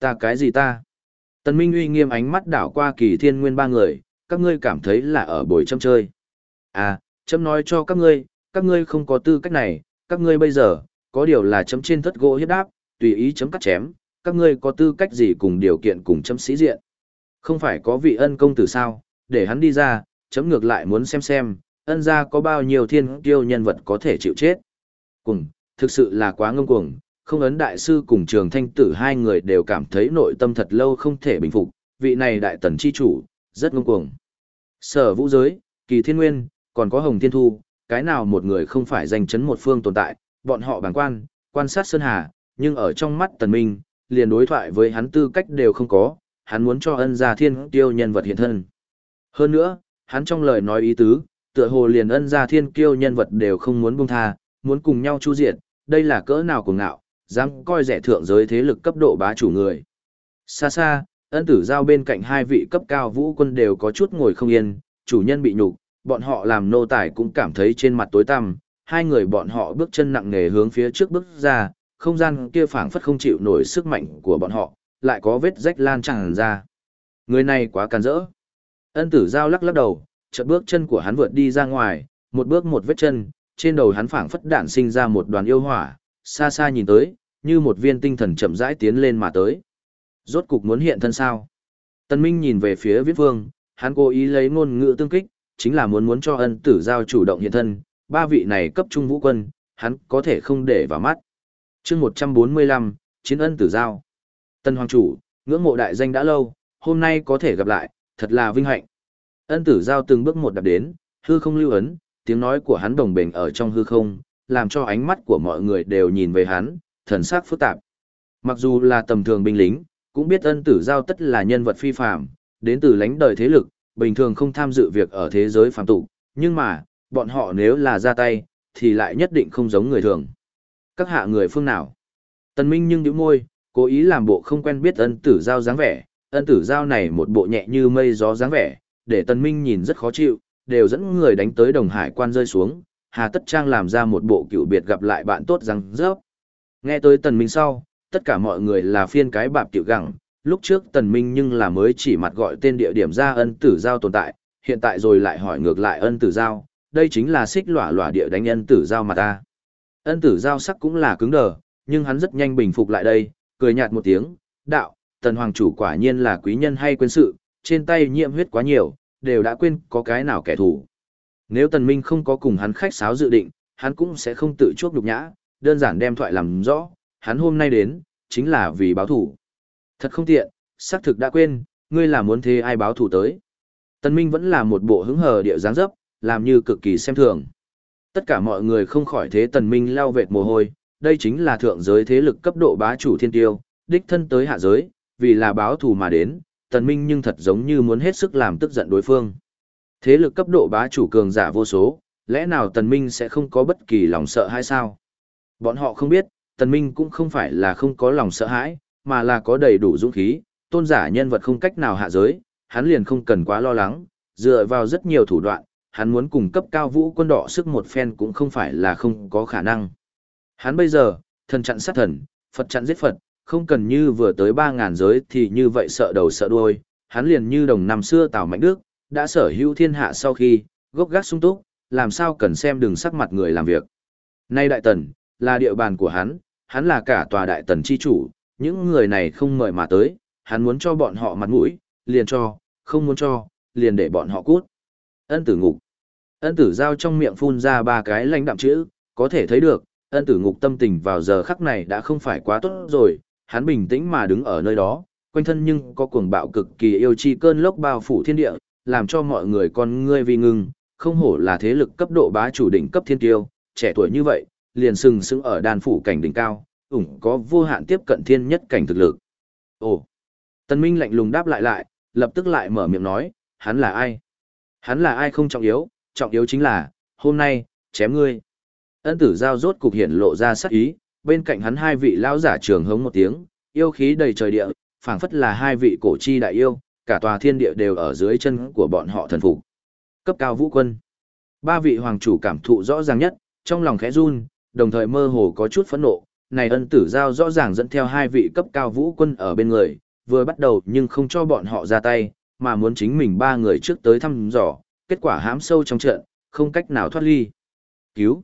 Ta cái gì ta? Tần Minh uy nghiêm ánh mắt đảo qua kỳ thiên nguyên ba người, các ngươi cảm thấy là ở buổi châm chơi. À, châm nói cho các ngươi, các ngươi không có tư cách này, các ngươi bây giờ, có điều là chấm trên thất gỗ hiếp đáp, tùy ý chấm cắt chém, các ngươi có tư cách gì cùng điều kiện cùng chấm sĩ diện. Không phải có vị ân công tử sao, để hắn đi ra, chấm ngược lại muốn xem xem, ân gia có bao nhiêu thiên kiêu nhân vật có thể chịu chết. Cùng, thực sự là quá ngông cuồng, không ấn đại sư cùng trường thanh tử hai người đều cảm thấy nội tâm thật lâu không thể bình phục, vị này đại tần chi chủ, rất ngông cuồng. Sở vũ giới, kỳ thiên nguyên, còn có hồng thiên thu, cái nào một người không phải danh chấn một phương tồn tại, bọn họ bàng quan, quan sát Sơn Hà, nhưng ở trong mắt tần minh, liền đối thoại với hắn tư cách đều không có, hắn muốn cho ân gia thiên tiêu nhân vật hiện thân. Hơn nữa, hắn trong lời nói ý tứ, tựa hồ liền ân gia thiên kiêu nhân vật đều không muốn buông tha, muốn cùng nhau chu diệt, đây là cỡ nào của ngạo, dám coi rẻ thượng giới thế lực cấp độ bá chủ người. Xa xa, ân tử giao bên cạnh hai vị cấp cao vũ quân đều có chút ngồi không yên, chủ nhân bị nhục, bọn họ làm nô tài cũng cảm thấy trên mặt tối tăm, hai người bọn họ bước chân nặng nề hướng phía trước bước ra, không gian kia phảng phất không chịu nổi sức mạnh của bọn họ, lại có vết rách lan tràn ra. Người này quá can rỡ. Ân tử giao lắc lắc đầu, chợt bước chân của hắn vượt đi ra ngoài, một bước một vết chân, trên đầu hắn phảng phất đạn sinh ra một đoàn yêu hỏa, xa xa nhìn tới, như một viên tinh thần chậm rãi tiến lên mà tới. Rốt cục muốn hiện thân sao? Tân Minh nhìn về phía Viết Vương, hắn cố ý lấy ngôn ngữ tương kích, chính là muốn muốn cho ân tử giao chủ động hiện thân, ba vị này cấp trung vũ quân, hắn có thể không để vào mắt. chương 145, chiến ân tử giao. Tân Hoàng Chủ, ngưỡng mộ đại danh đã lâu, hôm nay có thể gặp lại, thật là vinh hạnh. Ân tử giao từng bước một đạp đến, hư không lưu ấn, tiếng nói của hắn đồng bền ở trong hư không, làm cho ánh mắt của mọi người đều nhìn về hắn, thần sắc phức tạp. Mặc dù là tầm thường binh lính, cũng biết ân tử giao tất là nhân vật phi phàm, đến từ lãnh đời thế lực, bình thường không tham dự việc ở thế giới phàm tục, nhưng mà, bọn họ nếu là ra tay, thì lại nhất định không giống người thường. Các hạ người phương nào? Tần Minh nhưng nhíu môi, cố ý làm bộ không quen biết ân tử giao dáng vẻ, ân tử giao này một bộ nhẹ như mây gió dáng vẻ, để Tần Minh nhìn rất khó chịu, đều dẫn người đánh tới Đồng Hải quan rơi xuống, Hà Tất Trang làm ra một bộ cựu biệt gặp lại bạn tốt răng rớp. Nghe tới Tần Minh sau, tất cả mọi người là phiên cái bạp tiểu gẳng, lúc trước Tần Minh nhưng là mới chỉ mặt gọi tên địa điểm ra ân tử giao tồn tại, hiện tại rồi lại hỏi ngược lại ân tử giao, đây chính là xích lỏa lỏa địa đánh ân tử giao mà ta. Ân tử giao sắc cũng là cứng đờ, nhưng hắn rất nhanh bình phục lại đây, cười nhạt một tiếng, đạo, tần hoàng chủ quả nhiên là quý nhân hay quên sự, trên tay nhiễm huyết quá nhiều, đều đã quên có cái nào kẻ thù. Nếu tần minh không có cùng hắn khách sáo dự định, hắn cũng sẽ không tự chuốc nhục nhã, đơn giản đem thoại làm rõ, hắn hôm nay đến, chính là vì báo thủ. Thật không tiện, xác thực đã quên, ngươi là muốn thế ai báo thủ tới. Tần minh vẫn là một bộ hứng hờ địa dáng dấp, làm như cực kỳ xem thường. Tất cả mọi người không khỏi thế tần minh lao vệt mồ hôi, đây chính là thượng giới thế lực cấp độ bá chủ thiên tiêu, đích thân tới hạ giới, vì là báo thù mà đến, tần minh nhưng thật giống như muốn hết sức làm tức giận đối phương. Thế lực cấp độ bá chủ cường giả vô số, lẽ nào tần minh sẽ không có bất kỳ lòng sợ hay sao? Bọn họ không biết, tần minh cũng không phải là không có lòng sợ hãi, mà là có đầy đủ dũng khí, tôn giả nhân vật không cách nào hạ giới, hắn liền không cần quá lo lắng, dựa vào rất nhiều thủ đoạn, hắn muốn cùng cấp cao vũ quân đỏ sức một phen cũng không phải là không có khả năng. Hắn bây giờ, thần chặn sát thần, Phật chặn giết Phật, không cần như vừa tới ba ngàn giới thì như vậy sợ đầu sợ đuôi, hắn liền như đồng năm xưa Tào Mạnh Đức, đã sở hữu thiên hạ sau khi, gốc gác sung túc, làm sao cần xem đường sắc mặt người làm việc. Nay đại tần, là địa bàn của hắn, hắn là cả tòa đại tần chi chủ, những người này không mời mà tới, hắn muốn cho bọn họ mặt mũi, liền cho, không muốn cho, liền để bọn họ cút. Ân tử ngục. Ân tử giao trong miệng phun ra ba cái lãnh đạm chữ, có thể thấy được, ân tử ngục tâm tình vào giờ khắc này đã không phải quá tốt rồi, hắn bình tĩnh mà đứng ở nơi đó, quanh thân nhưng có cuồng bạo cực kỳ yêu chi cơn lốc bao phủ thiên địa, làm cho mọi người con ngươi vi ngưng, không hổ là thế lực cấp độ bá chủ đỉnh cấp thiên tiêu, trẻ tuổi như vậy, liền sừng sững ở đàn phủ cảnh đỉnh cao, ủng có vô hạn tiếp cận thiên nhất cảnh thực lực. Ồ! Tân Minh lạnh lùng đáp lại lại, lập tức lại mở miệng nói, hắn là ai? Hắn là ai không trọng yếu, trọng yếu chính là, hôm nay, chém ngươi. Ân tử giao rốt cục hiện lộ ra sắc ý, bên cạnh hắn hai vị lão giả trường hống một tiếng, yêu khí đầy trời địa, phảng phất là hai vị cổ chi đại yêu, cả tòa thiên địa đều ở dưới chân của bọn họ thần phục. Cấp cao vũ quân. Ba vị hoàng chủ cảm thụ rõ ràng nhất, trong lòng khẽ run, đồng thời mơ hồ có chút phẫn nộ, này ân tử giao rõ ràng dẫn theo hai vị cấp cao vũ quân ở bên người, vừa bắt đầu nhưng không cho bọn họ ra tay, mà muốn chính mình ba người trước tới thăm dò, kết quả hãm sâu trong trận, không cách nào thoát ly. Cứu!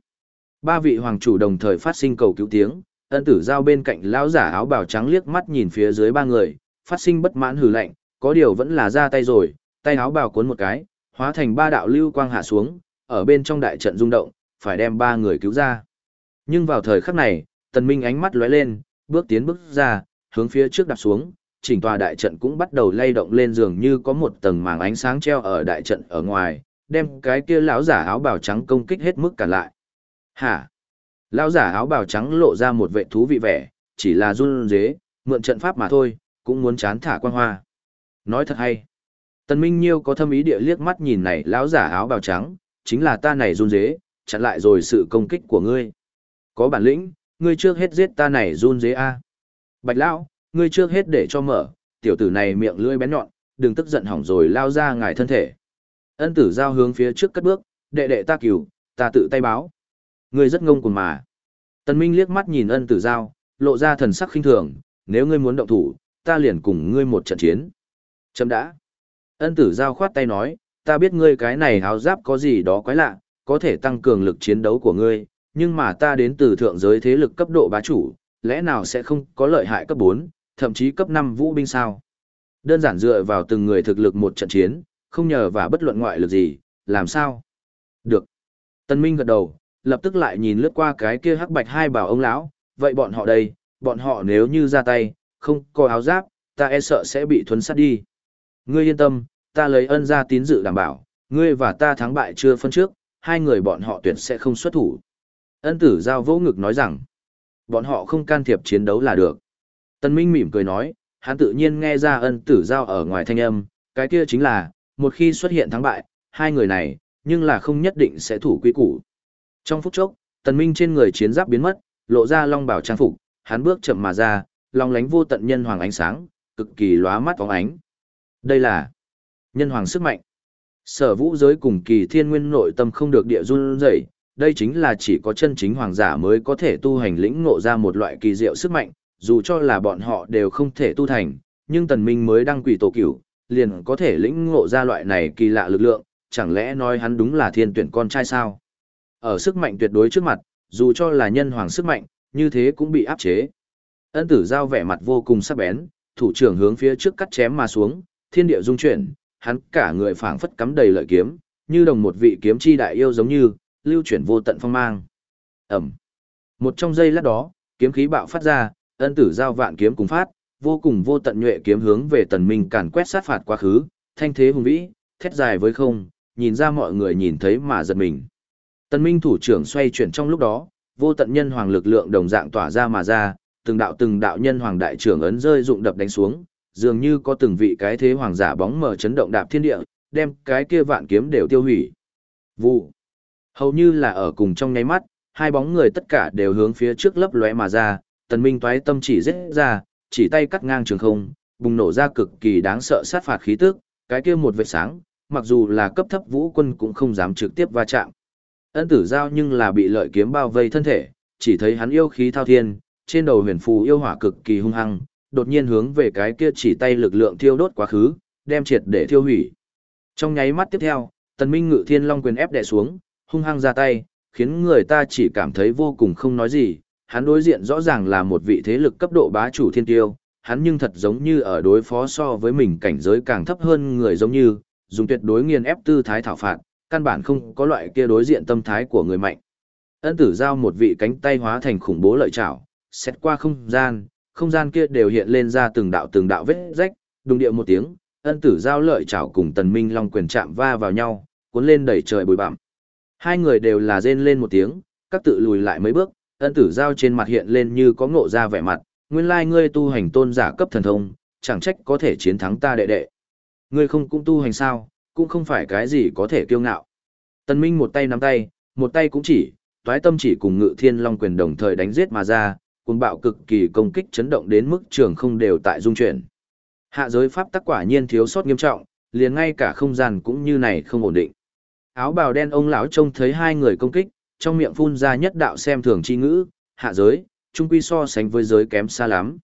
Ba vị hoàng chủ đồng thời phát sinh cầu cứu tiếng, ân tử giao bên cạnh lão giả áo bào trắng liếc mắt nhìn phía dưới ba người, phát sinh bất mãn hừ lạnh, có điều vẫn là ra tay rồi, tay áo bào cuốn một cái, hóa thành ba đạo lưu quang hạ xuống, ở bên trong đại trận rung động, phải đem ba người cứu ra. Nhưng vào thời khắc này, tần minh ánh mắt lóe lên, bước tiến bước ra, hướng phía trước đạp xuống, chỉnh tòa đại trận cũng bắt đầu lay động lên dường như có một tầng màng ánh sáng treo ở đại trận ở ngoài, đem cái kia lão giả áo bào trắng công kích hết mức cả lại. Hả? Lão giả áo bào trắng lộ ra một vệ thú vị vẻ, chỉ là run dế, mượn trận pháp mà thôi, cũng muốn chán thả quan hoa. Nói thật hay. Tần Minh Nhiêu có thâm ý địa liếc mắt nhìn này lão giả áo bào trắng, chính là ta này run dế, chặn lại rồi sự công kích của ngươi. Có bản lĩnh, ngươi trước hết giết ta này run dế a. Bạch lão, ngươi trước hết để cho mở, tiểu tử này miệng lưỡi bén nhọn, đừng tức giận hỏng rồi lao ra ngài thân thể. Ân tử giao hướng phía trước cất bước, đệ đệ ta cửu, ta tự tay báo. Ngươi rất ngông cuồng mà. Tần Minh liếc mắt nhìn ân tử giao, lộ ra thần sắc khinh thường, nếu ngươi muốn động thủ, ta liền cùng ngươi một trận chiến. Chấm đã. Ân tử giao khoát tay nói, ta biết ngươi cái này háo giáp có gì đó quái lạ, có thể tăng cường lực chiến đấu của ngươi, nhưng mà ta đến từ thượng giới thế lực cấp độ bá chủ, lẽ nào sẽ không có lợi hại cấp 4, thậm chí cấp 5 vũ binh sao? Đơn giản dựa vào từng người thực lực một trận chiến, không nhờ và bất luận ngoại lực gì, làm sao? Được. Tân Minh gật đầu, lập tức lại nhìn lướt qua cái kia hắc bạch hai bảo ông lão, vậy bọn họ đây, bọn họ nếu như ra tay, không có áo giáp, ta e sợ sẽ bị thuấn sát đi. Ngươi yên tâm, ta lấy ân ra tín dự đảm bảo, ngươi và ta thắng bại chưa phân trước, hai người bọn họ tuyệt sẽ không xuất thủ. Ân tử giao vỗ ngực nói rằng, bọn họ không can thiệp chiến đấu là được. Tân Minh mỉm cười nói, hắn tự nhiên nghe ra ân tử giao ở ngoài thanh âm, cái kia chính là, một khi xuất hiện thắng bại, hai người này, nhưng là không nhất định sẽ thủ quy củ. Trong phút chốc, Tần Minh trên người chiến giáp biến mất, lộ ra long bảo trang phục, hắn bước chậm mà ra, long lánh vô tận nhân hoàng ánh sáng, cực kỳ lóa mắt óng ánh. Đây là nhân hoàng sức mạnh. Sở vũ giới cùng kỳ thiên nguyên nội tâm không được địa run rẩy, đây chính là chỉ có chân chính hoàng giả mới có thể tu hành lĩnh ngộ ra một loại kỳ diệu sức mạnh, dù cho là bọn họ đều không thể tu thành, nhưng tần minh mới đăng quỷ tổ cửu, liền có thể lĩnh ngộ ra loại này kỳ lạ lực lượng, chẳng lẽ nói hắn đúng là thiên tuyển con trai sao? Ở sức mạnh tuyệt đối trước mặt, dù cho là nhân hoàng sức mạnh, như thế cũng bị áp chế. Ân tử giao vẻ mặt vô cùng sắc bén, thủ trưởng hướng phía trước cắt chém mà xuống, thiên địa dung chuyển, hắn cả người phảng phất cắm đầy lợi kiếm, như đồng một vị kiếm chi đại yêu giống như, lưu chuyển vô tận phong mang. Ầm, Một trong giây lát đó, kiếm khí bạo phát ra, ân tử giao vạn kiếm cùng phát, vô cùng vô tận nhuệ kiếm hướng về tần minh càn quét sát phạt quá khứ, thanh thế hùng vĩ, thét dài với không, nhìn ra mọi người nhìn thấy mà giật mình. Tần minh thủ trưởng xoay chuyển trong lúc đó, vô tận nhân hoàng lực lượng đồng dạng tỏa ra mà ra, từng đạo từng đạo nhân hoàng đại trưởng ấn rơi dụng đập đánh xuống, dường như có từng vị cái thế hoàng giả bóng mờ chấn động đạp thiên địa, đem cái kia vạn kiếm đều tiêu hủy. Vụ. Hầu như là ở cùng trong nháy mắt, hai bóng người tất cả đều hướng phía trước lấp lóe mà ra, tần minh toái tâm chỉ giết ra, chỉ tay cắt ngang trường không, bùng nổ ra cực kỳ đáng sợ sát phạt khí tức, cái kia một vệt sáng, mặc dù là cấp thấp vũ quân cũng không dám trực tiếp va chạm. Ân tử giao nhưng là bị lợi kiếm bao vây thân thể, chỉ thấy hắn yêu khí thao thiên, trên đầu huyền phù yêu hỏa cực kỳ hung hăng, đột nhiên hướng về cái kia chỉ tay lực lượng thiêu đốt quá khứ, đem triệt để thiêu hủy. Trong nháy mắt tiếp theo, tần minh ngự thiên long quyền ép đè xuống, hung hăng ra tay, khiến người ta chỉ cảm thấy vô cùng không nói gì, hắn đối diện rõ ràng là một vị thế lực cấp độ bá chủ thiên tiêu, hắn nhưng thật giống như ở đối phó so với mình cảnh giới càng thấp hơn người giống như, dùng tuyệt đối nghiền ép tư thái thảo phạt, căn bản không có loại kia đối diện tâm thái của người mạnh. Ân tử giao một vị cánh tay hóa thành khủng bố lợi chảo, xét qua không gian, không gian kia đều hiện lên ra từng đạo từng đạo vết rách, đùng điệu một tiếng, ân tử giao lợi chảo cùng tần minh long quyền chạm va vào nhau, cuốn lên đẩy trời bụi bặm. Hai người đều là rên lên một tiếng, các tự lùi lại mấy bước, ân tử giao trên mặt hiện lên như có ngộ ra vẻ mặt, nguyên lai ngươi tu hành tôn giả cấp thần thông, chẳng trách có thể chiến thắng ta đệ đệ. Ngươi không cũng tu hành sao, cũng không phải cái gì có thể kiêu ngạo. Tần Minh một tay nắm tay, một tay cũng chỉ, toái tâm chỉ cùng ngự thiên long quyền đồng thời đánh giết mà ra, cuồng bạo cực kỳ công kích chấn động đến mức trường không đều tại dung chuyển. Hạ giới pháp tắc quả nhiên thiếu sót nghiêm trọng, liền ngay cả không gian cũng như này không ổn định. Áo bào đen ông lão trông thấy hai người công kích, trong miệng phun ra nhất đạo xem thường chi ngữ, hạ giới, trung quy so sánh với giới kém xa lắm.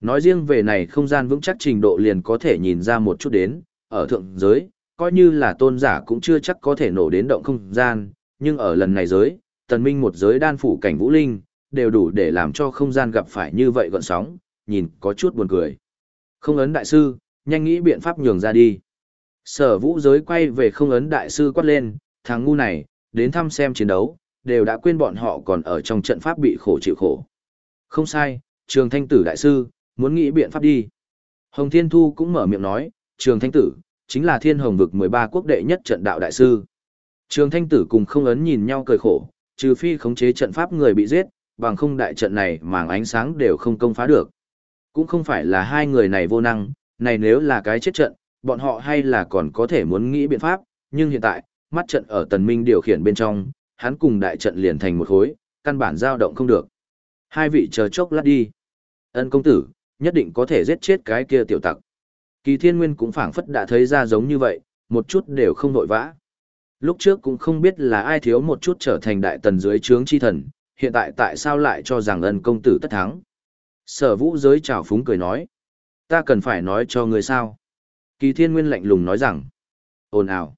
Nói riêng về này không gian vững chắc trình độ liền có thể nhìn ra một chút đến, ở thượng giới, coi như là tôn giả cũng chưa chắc có thể nổ đến động không gian, nhưng ở lần này giới, tần minh một giới đan phủ cảnh vũ linh, đều đủ để làm cho không gian gặp phải như vậy gọn sóng, nhìn có chút buồn cười. Không ấn đại sư, nhanh nghĩ biện pháp nhường ra đi. Sở vũ giới quay về không ấn đại sư quát lên, thằng ngu này, đến thăm xem chiến đấu, đều đã quên bọn họ còn ở trong trận pháp bị khổ chịu khổ. Không sai, trường thanh tử đại sư, muốn nghĩ biện pháp đi. Hồng Thiên Thu cũng mở miệng nói, trường thanh tử, chính là thiên hồng vực 13 quốc đệ nhất trận đạo đại sư. Trường thanh tử cùng không ấn nhìn nhau cười khổ, trừ phi khống chế trận pháp người bị giết, bằng không đại trận này màng ánh sáng đều không công phá được. Cũng không phải là hai người này vô năng, này nếu là cái chết trận, bọn họ hay là còn có thể muốn nghĩ biện pháp, nhưng hiện tại, mắt trận ở tần minh điều khiển bên trong, hắn cùng đại trận liền thành một khối, căn bản dao động không được. Hai vị chờ chốc lát đi. Ân công tử, nhất định có thể giết chết cái kia tiểu tặc. Kỳ thiên nguyên cũng phảng phất đã thấy ra giống như vậy, một chút đều không nội vã. Lúc trước cũng không biết là ai thiếu một chút trở thành đại tần dưới trướng chi thần, hiện tại tại sao lại cho rằng ân công tử tất thắng. Sở vũ giới trào phúng cười nói. Ta cần phải nói cho người sao. Kỳ thiên nguyên lạnh lùng nói rằng. ồn ào.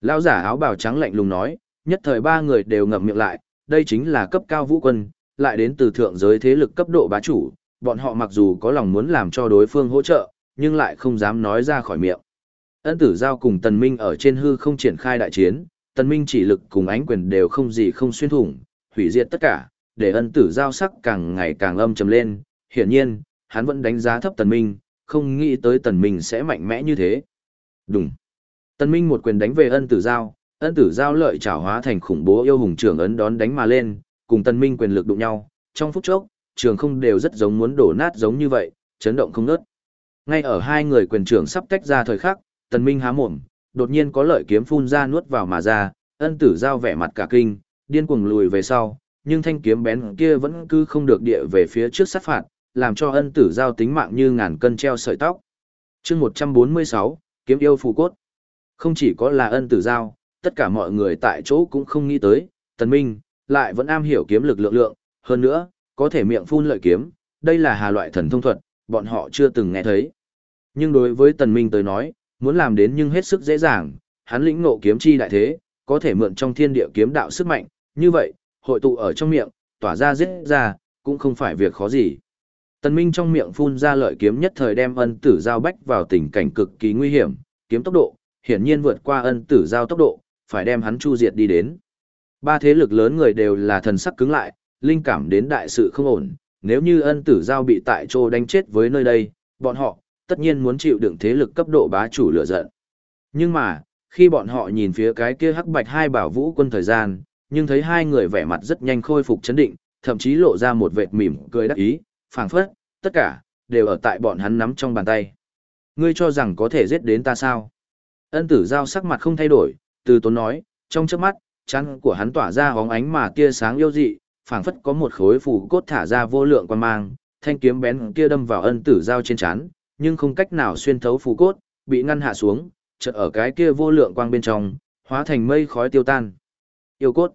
Lão giả áo bào trắng lạnh lùng nói, nhất thời ba người đều ngậm miệng lại, đây chính là cấp cao vũ quân, lại đến từ thượng giới thế lực cấp độ bá chủ, bọn họ mặc dù có lòng muốn làm cho đối phương hỗ trợ, nhưng lại không dám nói ra khỏi miệng. Ân tử giao cùng tần minh ở trên hư không triển khai đại chiến, tần minh chỉ lực cùng ánh quyền đều không gì không xuyên thủng, hủy diệt tất cả, để ân tử giao sắc càng ngày càng âm trầm lên, hiển nhiên, hắn vẫn đánh giá thấp tần minh, không nghĩ tới tần minh sẽ mạnh mẽ như thế. Đúng. Tần minh một quyền đánh về ân tử giao, ân tử giao lợi trảo hóa thành khủng bố yêu hùng trưởng ấn đón đánh mà lên, cùng tần minh quyền lực đụng nhau, trong phút chốc, trường không đều rất giống muốn đổ nát giống như vậy, chấn động không ngớt. Ngay ở hai người quyền trưởng sắp tách ra thời khắc, tần minh há mồm, đột nhiên có lợi kiếm phun ra nuốt vào mà ra, ân tử giao vẻ mặt cả kinh, điên cuồng lùi về sau, nhưng thanh kiếm bén kia vẫn cứ không được địa về phía trước sát phạt, làm cho ân tử giao tính mạng như ngàn cân treo sợi tóc. chương 146, kiếm yêu phù cốt. Không chỉ có là ân tử giao, tất cả mọi người tại chỗ cũng không nghĩ tới, tần minh, lại vẫn am hiểu kiếm lực lượng lượng, hơn nữa, có thể miệng phun lợi kiếm, đây là hà loại thần thông thuật, bọn họ chưa từng nghe thấy. Nhưng đối với tần minh tới nói, muốn làm đến nhưng hết sức dễ dàng, hắn lĩnh ngộ kiếm chi đại thế, có thể mượn trong thiên địa kiếm đạo sức mạnh, như vậy, hội tụ ở trong miệng, tỏa ra giết ra, cũng không phải việc khó gì. Tần Minh trong miệng phun ra lợi kiếm nhất thời đem ân tử giao bách vào tình cảnh cực kỳ nguy hiểm, kiếm tốc độ, hiển nhiên vượt qua ân tử giao tốc độ, phải đem hắn chu diệt đi đến. Ba thế lực lớn người đều là thần sắc cứng lại, linh cảm đến đại sự không ổn, nếu như ân tử giao bị tại chỗ đánh chết với nơi đây, bọn họ, tất nhiên muốn chịu đựng thế lực cấp độ bá chủ lửa giận. Nhưng mà, khi bọn họ nhìn phía cái kia hắc bạch hai bảo vũ quân thời gian, nhưng thấy hai người vẻ mặt rất nhanh khôi phục chấn định, thậm chí lộ ra một vệt mỉm cười đắc ý, phảng phất, tất cả, đều ở tại bọn hắn nắm trong bàn tay. Ngươi cho rằng có thể giết đến ta sao? Ân tử giao sắc mặt không thay đổi, từ tốn nói, trong chớp mắt, chăn của hắn tỏa ra hóng ánh mà tia sáng yêu dị, phảng phất có một khối phủ cốt thả ra vô lượng quan mang, thanh kiếm bén kia đâm vào ân tử giao trên chán, nhưng không cách nào xuyên thấu phủ cốt, bị ngăn hạ xuống, chợt ở cái kia vô lượng quang bên trong, hóa thành mây khói tiêu tan. Yêu cốt.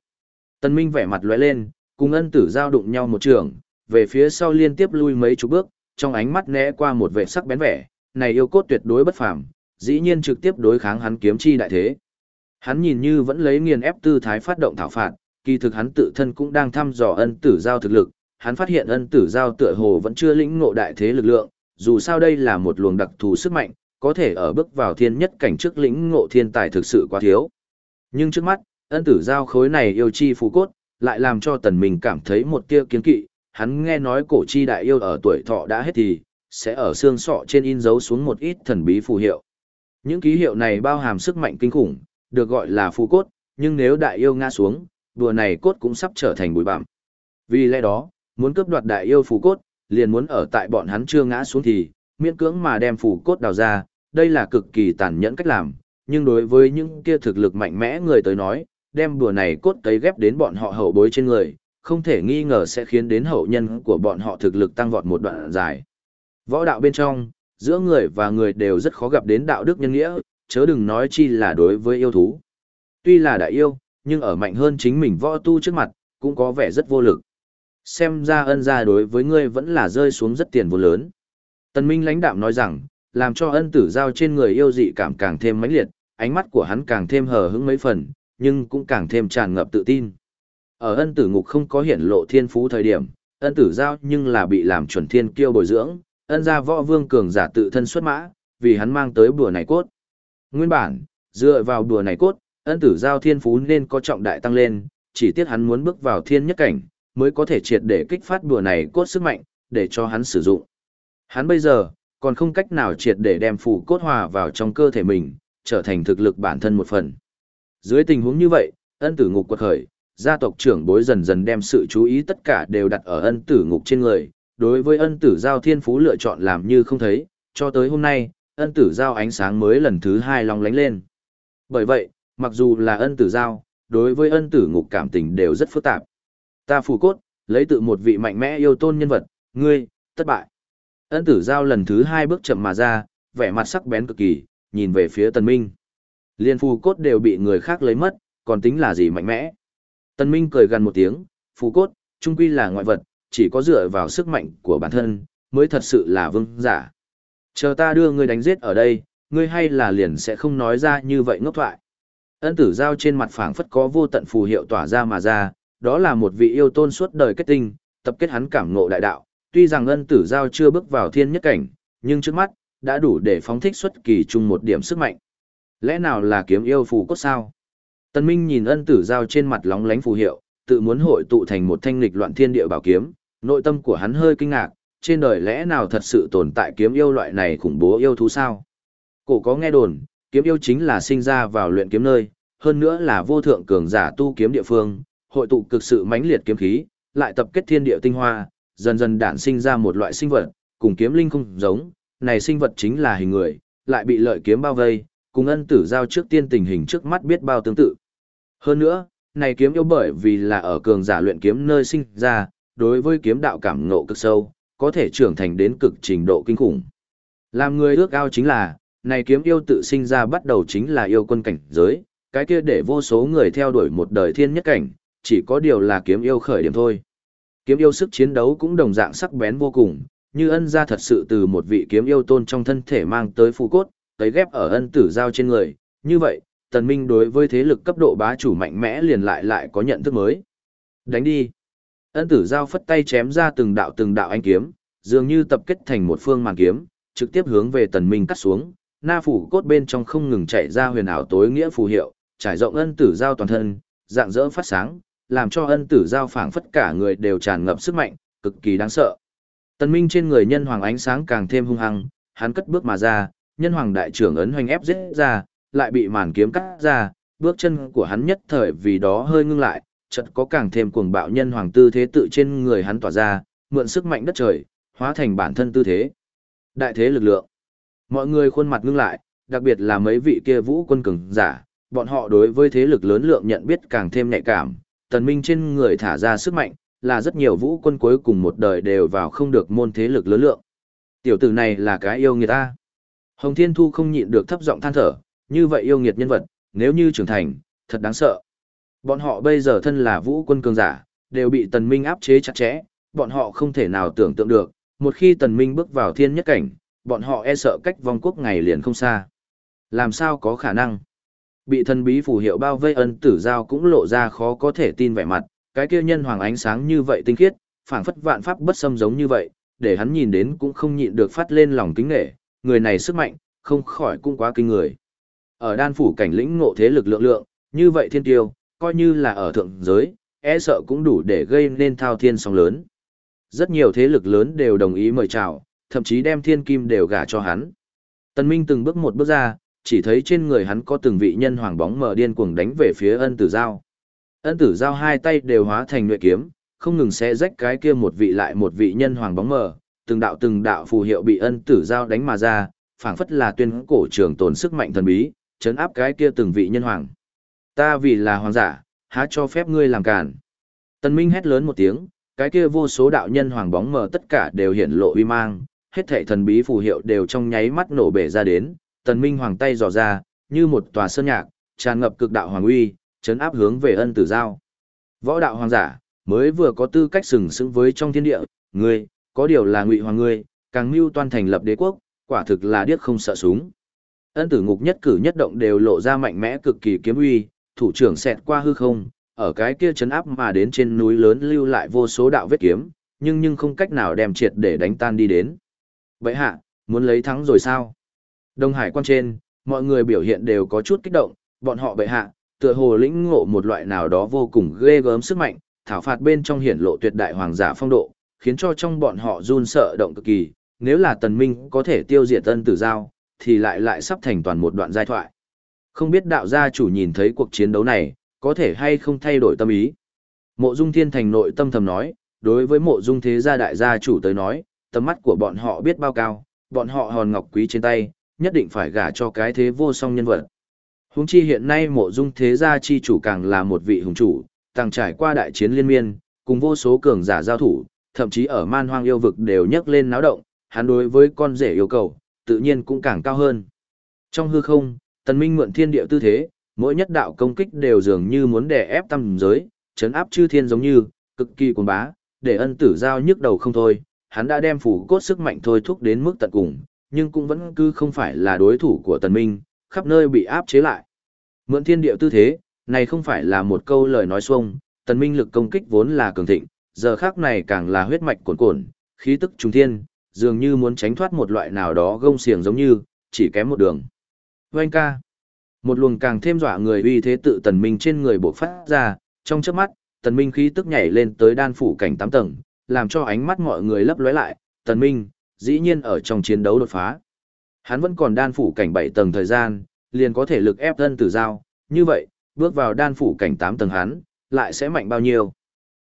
Tần Minh vẻ mặt lóe lên, cùng ân tử giao đụng nhau một trường, về phía sau liên tiếp lui mấy chục bước, trong ánh mắt né qua một vẻ sắc bén vẻ, này yêu cốt tuyệt đối bất phàm, dĩ nhiên trực tiếp đối kháng hắn kiếm chi đại thế. Hắn nhìn như vẫn lấy nghiền ép tư thái phát động thảo phạt, kỳ thực hắn tự thân cũng đang thăm dò ân tử giao thực lực, hắn phát hiện ân tử giao tựa hồ vẫn chưa lĩnh ngộ đại thế lực lượng, dù sao đây là một luồng đặc thù sức mạnh, có thể ở bước vào thiên nhất cảnh trước lĩnh ngộ thiên tài thực sự quá thiếu. Nhưng trước mắt, ân tử giao khối này yêu chi phù cốt, lại làm cho tần mình cảm thấy một tia kiến kỵ, hắn nghe nói cổ chi đại yêu ở tuổi thọ đã hết thì, sẽ ở xương sọ trên in dấu xuống một ít thần bí phù hiệu. Những ký hiệu này bao hàm sức mạnh kinh khủng, được gọi là phù cốt, nhưng nếu đại yêu ngã xuống, đùa này cốt cũng sắp trở thành bụi bặm. Vì lẽ đó, muốn cướp đoạt đại yêu phù cốt, liền muốn ở tại bọn hắn chưa ngã xuống thì, miễn cưỡng mà đem phù cốt đào ra, đây là cực kỳ tàn nhẫn cách làm, nhưng đối với những kia thực lực mạnh mẽ người tới nói, đem đùa này cốt tấy ghép đến bọn họ hậu bối trên người, không thể nghi ngờ sẽ khiến đến hậu nhân của bọn họ thực lực tăng vọt một đoạn dài. Võ đạo bên trong, giữa người và người đều rất khó gặp đến đạo đức nhân nghĩa, chớ đừng nói chi là đối với yêu thú. Tuy là đại yêu, nhưng ở mạnh hơn chính mình võ tu trước mặt, cũng có vẻ rất vô lực. Xem ra ân gia đối với ngươi vẫn là rơi xuống rất tiền vô lớn. Tần Minh lãnh đạm nói rằng, làm cho ân tử giao trên người yêu dị cảm càng thêm mãnh liệt, ánh mắt của hắn càng thêm hờ hững mấy phần, nhưng cũng càng thêm tràn ngập tự tin. Ở ân tử ngục không có hiển lộ thiên phú thời điểm, ân tử giao nhưng là bị làm chuẩn thiên kiêu bồi dưỡng, ân gia võ vương cường giả tự thân xuất mã, vì hắn mang tới bùa này cốt. Nguyên bản, dựa vào bùa này cốt, ân tử giao thiên phú nên có trọng đại tăng lên, chỉ tiếc hắn muốn bước vào thiên nhất cảnh, mới có thể triệt để kích phát bùa này cốt sức mạnh, để cho hắn sử dụng. Hắn bây giờ, còn không cách nào triệt để đem phù cốt hòa vào trong cơ thể mình, trở thành thực lực bản thân một phần. Dưới tình huống như vậy, ân tử ngục quật khởi, gia tộc trưởng bối dần dần đem sự chú ý tất cả đều đặt ở ân tử ngục trên người, đối với ân tử giao thiên phú lựa chọn làm như không thấy, cho tới hôm nay, ân tử giao ánh sáng mới lần thứ hai long lánh lên. Bởi vậy, mặc dù là ân tử giao, đối với ân tử ngục cảm tình đều rất phức tạp. Ta phù cốt, lấy tự một vị mạnh mẽ yêu tôn nhân vật, ngươi, thất bại. Ân tử giao lần thứ hai bước chậm mà ra, vẻ mặt sắc bén cực kỳ, nhìn về phía tần minh. Liên phù cốt đều bị người khác lấy mất, còn tính là gì mạnh mẽ. tân minh cười gần một tiếng, phù cốt, trung quy là ngoại vật, chỉ có dựa vào sức mạnh của bản thân, mới thật sự là vương giả. Chờ ta đưa ngươi đánh giết ở đây, ngươi hay là liền sẽ không nói ra như vậy ngốc thoại. Ân tử giao trên mặt phảng phất có vô tận phù hiệu tỏa ra mà ra, đó là một vị yêu tôn suốt đời kết tinh, tập kết hắn cảm ngộ đại đạo, tuy rằng ân tử giao chưa bước vào thiên nhất cảnh, nhưng trước mắt, đã đủ để phóng thích xuất kỳ chung một điểm sức mạnh. Lẽ nào là kiếm yêu phù cốt sao? Tân Minh nhìn ân tử giao trên mặt lóng lánh phù hiệu, tự muốn hội tụ thành một thanh lịch loạn thiên địa bảo kiếm, nội tâm của hắn hơi kinh ngạc, trên đời lẽ nào thật sự tồn tại kiếm yêu loại này khủng bố yêu thú sao? Cổ có nghe đồn, kiếm yêu chính là sinh ra vào luyện kiếm nơi, hơn nữa là vô thượng cường giả tu kiếm địa phương, hội tụ cực sự mãnh liệt kiếm khí, lại tập kết thiên địa tinh hoa, dần dần đản sinh ra một loại sinh vật, cùng kiếm linh không giống, này sinh vật chính là hình người, lại bị lợi kiếm bao vây, cùng ân tử giao trước tiên tình hình trước mắt biết bao tương tự. Hơn nữa, này kiếm yêu bởi vì là ở cường giả luyện kiếm nơi sinh ra, đối với kiếm đạo cảm ngộ cực sâu, có thể trưởng thành đến cực trình độ kinh khủng. Làm người ước ao chính là, này kiếm yêu tự sinh ra bắt đầu chính là yêu quân cảnh giới, cái kia để vô số người theo đuổi một đời thiên nhất cảnh, chỉ có điều là kiếm yêu khởi điểm thôi. Kiếm yêu sức chiến đấu cũng đồng dạng sắc bén vô cùng, như ân gia thật sự từ một vị kiếm yêu tôn trong thân thể mang tới phù cốt, cấy ghép ở ân tử giao trên người, như vậy, tần minh đối với thế lực cấp độ bá chủ mạnh mẽ liền lại lại có nhận thức mới. Đánh đi. Ân tử giao phất tay chém ra từng đạo từng đạo anh kiếm, dường như tập kết thành một phương màn kiếm, trực tiếp hướng về tần minh cắt xuống, na phủ cốt bên trong không ngừng chạy ra huyền ảo tối nghĩa phù hiệu, trải rộng ân tử giao toàn thân, dạng dỡ phát sáng, làm cho ân tử giao phảng phất cả người đều tràn ngập sức mạnh, cực kỳ đáng sợ. Tần Minh trên người nhân hoàng ánh sáng càng thêm hung hăng, hắn cất bước mà ra, nhân hoàng đại trưởng ấn hoành ép giết ra, lại bị màn kiếm cắt ra, bước chân của hắn nhất thời vì đó hơi ngưng lại, chợt có càng thêm cuồng bạo nhân hoàng tư thế tự trên người hắn tỏa ra, mượn sức mạnh đất trời, hóa thành bản thân tư thế. Đại thế lực lượng. Mọi người khuôn mặt ngưng lại, đặc biệt là mấy vị kia vũ quân cường giả, bọn họ đối với thế lực lớn lượng nhận biết càng thêm nhạy cảm, tần minh trên người thả ra sức mạnh, là rất nhiều vũ quân cuối cùng một đời đều vào không được môn thế lực lớn lượng. Tiểu tử này là cái yêu người ta. Hồng Thiên Thu không nhịn được thấp giọng than thở, như vậy yêu nghiệt nhân vật, nếu như trưởng thành, thật đáng sợ. Bọn họ bây giờ thân là vũ quân cường giả, đều bị tần minh áp chế chặt chẽ, bọn họ không thể nào tưởng tượng được, một khi tần minh bước vào thiên nhất cảnh, bọn họ e sợ cách vong quốc ngày liền không xa. Làm sao có khả năng? Bị thần bí phù hiệu bao vây ân tử giao cũng lộ ra khó có thể tin vẻ mặt, cái kia nhân hoàng ánh sáng như vậy tinh khiết, phảng phất vạn pháp bất xâm giống như vậy, để hắn nhìn đến cũng không nhịn được phát lên lòng kính nghệ, người này sức mạnh, không khỏi cũng quá kinh người. Ở đan phủ cảnh lĩnh ngộ thế lực lượng lượng, như vậy thiên tiêu, coi như là ở thượng giới, e sợ cũng đủ để gây nên thao thiên sóng lớn. Rất nhiều thế lực lớn đều đồng ý mời chào, thậm chí đem thiên kim đều gả cho hắn. Tần Minh từng bước một bước ra, chỉ thấy trên người hắn có từng vị nhân hoàng bóng mờ điên cuồng đánh về phía ân tử giao. Ân tử giao hai tay đều hóa thành nguyệt kiếm, không ngừng xé rách cái kia một vị lại một vị nhân hoàng bóng mờ, từng đạo từng đạo phù hiệu bị ân tử giao đánh mà ra, phảng phất là tuyên cổ trường tồn sức mạnh thần bí, chấn áp cái kia từng vị nhân hoàng. Ta vì là hoàng giả, há cho phép ngươi làm cản. Tần Minh hét lớn một tiếng, cái kia vô số đạo nhân hoàng bóng mờ tất cả đều hiện lộ uy mang, hết thảy thần bí phù hiệu đều trong nháy mắt nổ bể ra đến, tần minh hoàng tay dò ra, như một tòa sơn nhạc, tràn ngập cực đạo hoàng uy, chấn áp hướng về ân tử giao. Võ đạo hoàng giả, mới vừa có tư cách sừng sững với trong thiên địa, ngươi, có điều là ngụy hoàng ngươi, càng mưu toan thành lập đế quốc, quả thực là điếc không sợ súng. Ân tử ngục nhất cử nhất động đều lộ ra mạnh mẽ cực kỳ kiếm uy, thủ trưởng xẹt qua hư không, ở cái kia chấn áp mà đến trên núi lớn lưu lại vô số đạo vết kiếm, nhưng nhưng không cách nào đem triệt để đánh tan đi đến. Vậy hạ, muốn lấy thắng rồi sao? Đông Hải quan trên, mọi người biểu hiện đều có chút kích động, bọn họ bệ hạ, tựa hồ lĩnh ngộ một loại nào đó vô cùng ghê gớm sức mạnh, thảo phạt bên trong hiển lộ tuyệt đại hoàng giả phong độ, khiến cho trong bọn họ run sợ động cực kỳ, nếu là tần minh có thể tiêu diệt tân tử giao, thì lại lại sắp thành toàn một đoạn giai thoại. Không biết đạo gia chủ nhìn thấy cuộc chiến đấu này, có thể hay không thay đổi tâm ý. Mộ dung thiên thành nội tâm thầm nói, đối với mộ dung thế gia đại gia chủ tới nói, tầm mắt của bọn họ biết bao cao, bọn họ hòn ngọc quý trên tay, nhất định phải gả cho cái thế vô song nhân vật. Húng chi hiện nay mộ dung thế gia chi chủ càng là một vị hùng chủ, tăng trải qua đại chiến liên miên, cùng vô số cường giả giao thủ, thậm chí ở man hoang yêu vực đều nhấc lên náo động, hắn đối với con rể yêu cầu, tự nhiên cũng càng cao hơn. Trong hư không, tần minh mượn thiên địa tư thế, mỗi nhất đạo công kích đều dường như muốn đè ép tâm giới, chấn áp chư thiên giống như, cực kỳ cuồng bá, để ân tử giao nhức đầu không thôi, hắn đã đem phủ cốt sức mạnh thôi thúc đến mức tận cùng, nhưng cũng vẫn cứ không phải là đối thủ của tần minh, khắp nơi bị áp chế lại. Mượn thiên địa tư thế, này không phải là một câu lời nói xuông, tần minh lực công kích vốn là cường thịnh, giờ khác này càng là huyết mạch cuồn cuộn, khí tức trùng thiên, dường như muốn tránh thoát một loại nào đó gông xiềng giống như, chỉ kém một đường. Vâng ca. Một luồng càng thêm dọa người uy thế tự tần minh trên người bộc phát ra, trong chớp mắt, tần minh khí tức nhảy lên tới đan phủ cảnh 8 tầng, làm cho ánh mắt mọi người lấp lóe lại, tần minh, dĩ nhiên ở trong chiến đấu đột phá. Hắn vẫn còn đan phủ cảnh 7 tầng thời gian, liền có thể lực ép thân tử giao, như vậy, bước vào đan phủ cảnh 8 tầng hắn, lại sẽ mạnh bao nhiêu.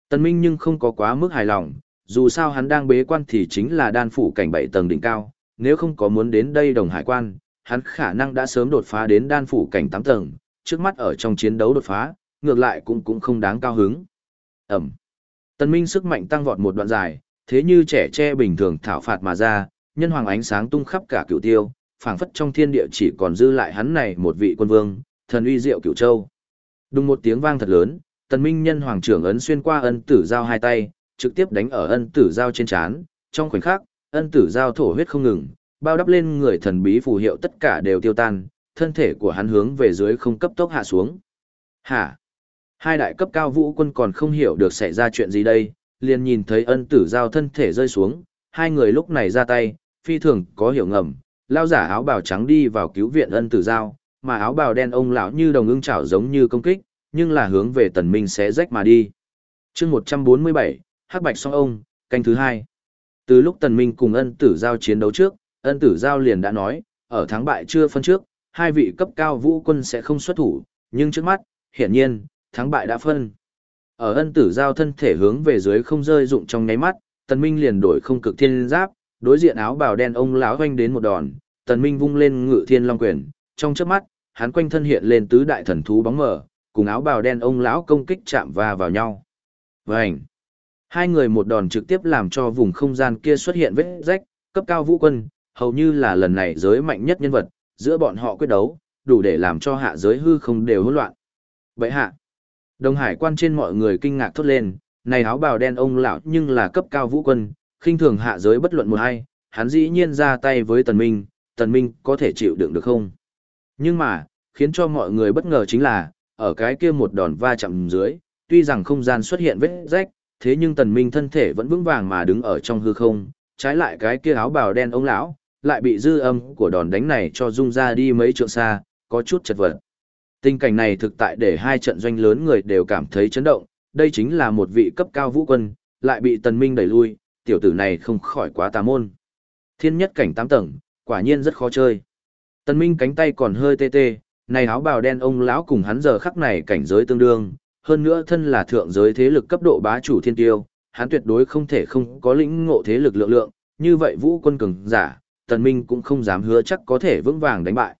Tần minh nhưng không có quá mức hài lòng, dù sao hắn đang bế quan thì chính là đan phủ cảnh bảy tầng đỉnh cao, nếu không có muốn đến đây đồng hải quan, hắn khả năng đã sớm đột phá đến đan phủ cảnh 8 tầng, trước mắt ở trong chiến đấu đột phá, ngược lại cũng cũng không đáng cao hứng. Ẩm. Tần Minh sức mạnh tăng vọt một đoạn dài, thế như trẻ tre bình thường thảo phạt mà ra, nhân hoàng ánh sáng tung khắp cả cửu tiêu, phảng phất trong thiên địa chỉ còn dư lại hắn này một vị quân vương, thần uy diệu cửu châu. Đùng một tiếng vang thật lớn, Tần Minh nhân hoàng trưởng ấn xuyên qua ân tử giao hai tay, trực tiếp đánh ở ân tử giao trên chán, trong khoảnh khắc, ân tử giao thổ huyết không ngừng, bao đắp lên người thần bí phù hiệu tất cả đều tiêu tan, thân thể của hắn hướng về dưới không cấp tốc hạ xuống. Hả? Hai đại cấp cao vũ quân còn không hiểu được xảy ra chuyện gì đây, liền nhìn thấy ân tử giao thân thể rơi xuống, hai người lúc này ra tay, phi thường có hiểu ngầm, lao giả áo bào trắng đi vào cứu viện ân tử giao, mà áo bào đen ông lão như đồng ưng chảo giống như công kích, nhưng là hướng về tần minh sẽ rách mà đi. chương 147, Hắc Bạch song ông, canh thứ hai. Từ lúc tần minh cùng ân tử giao chiến đấu trước, ân tử giao liền đã nói, ở thắng bại chưa phân trước, hai vị cấp cao vũ quân sẽ không xuất thủ, nhưng trước mắt, hiển nhiên, thắng bại đã phân. Ở ân tử giao thân thể hướng về dưới không rơi dụng trong nháy mắt, tần minh liền đổi không cực thiên giáp, đối diện áo bào đen ông lão hoanh đến một đòn, tần minh vung lên ngự thiên long quyền, trong chớp mắt, hắn quanh thân hiện lên tứ đại thần thú bóng mờ, cùng áo bào đen ông lão công kích chạm va vào nhau. Vành! Hai người một đòn trực tiếp làm cho vùng không gian kia xuất hiện vết rách, cấp cao vũ quân, hầu như là lần này giới mạnh nhất nhân vật, giữa bọn họ quyết đấu, đủ để làm cho hạ giới hư không đều hỗn loạn. Vậy hạ! Đồng hải quan trên mọi người kinh ngạc thốt lên, này áo bào đen ông lão nhưng là cấp cao vũ quân, khinh thường hạ giới bất luận một hay, hắn dĩ nhiên ra tay với tần minh, tần minh có thể chịu đựng được không? Nhưng mà, khiến cho mọi người bất ngờ chính là, ở cái kia một đòn va chạm dưới, tuy rằng không gian xuất hiện vết rách, thế nhưng tần minh thân thể vẫn vững vàng mà đứng ở trong hư không, trái lại cái kia áo bào đen ông lão, lại bị dư âm của đòn đánh này cho rung ra đi mấy trượng xa, có chút chật vật. Tình cảnh này thực tại để hai trận doanh lớn người đều cảm thấy chấn động, đây chính là một vị cấp cao vũ quân, lại bị tần minh đẩy lui, tiểu tử này không khỏi quá tà môn. Thiên nhất cảnh tám tầng, quả nhiên rất khó chơi. Tần minh cánh tay còn hơi tê tê, này áo bào đen ông lão cùng hắn giờ khắc này cảnh giới tương đương, hơn nữa thân là thượng giới thế lực cấp độ bá chủ thiên tiêu, hắn tuyệt đối không thể không có lĩnh ngộ thế lực lượng lượng, như vậy vũ quân cường giả, tần minh cũng không dám hứa chắc có thể vững vàng đánh bại.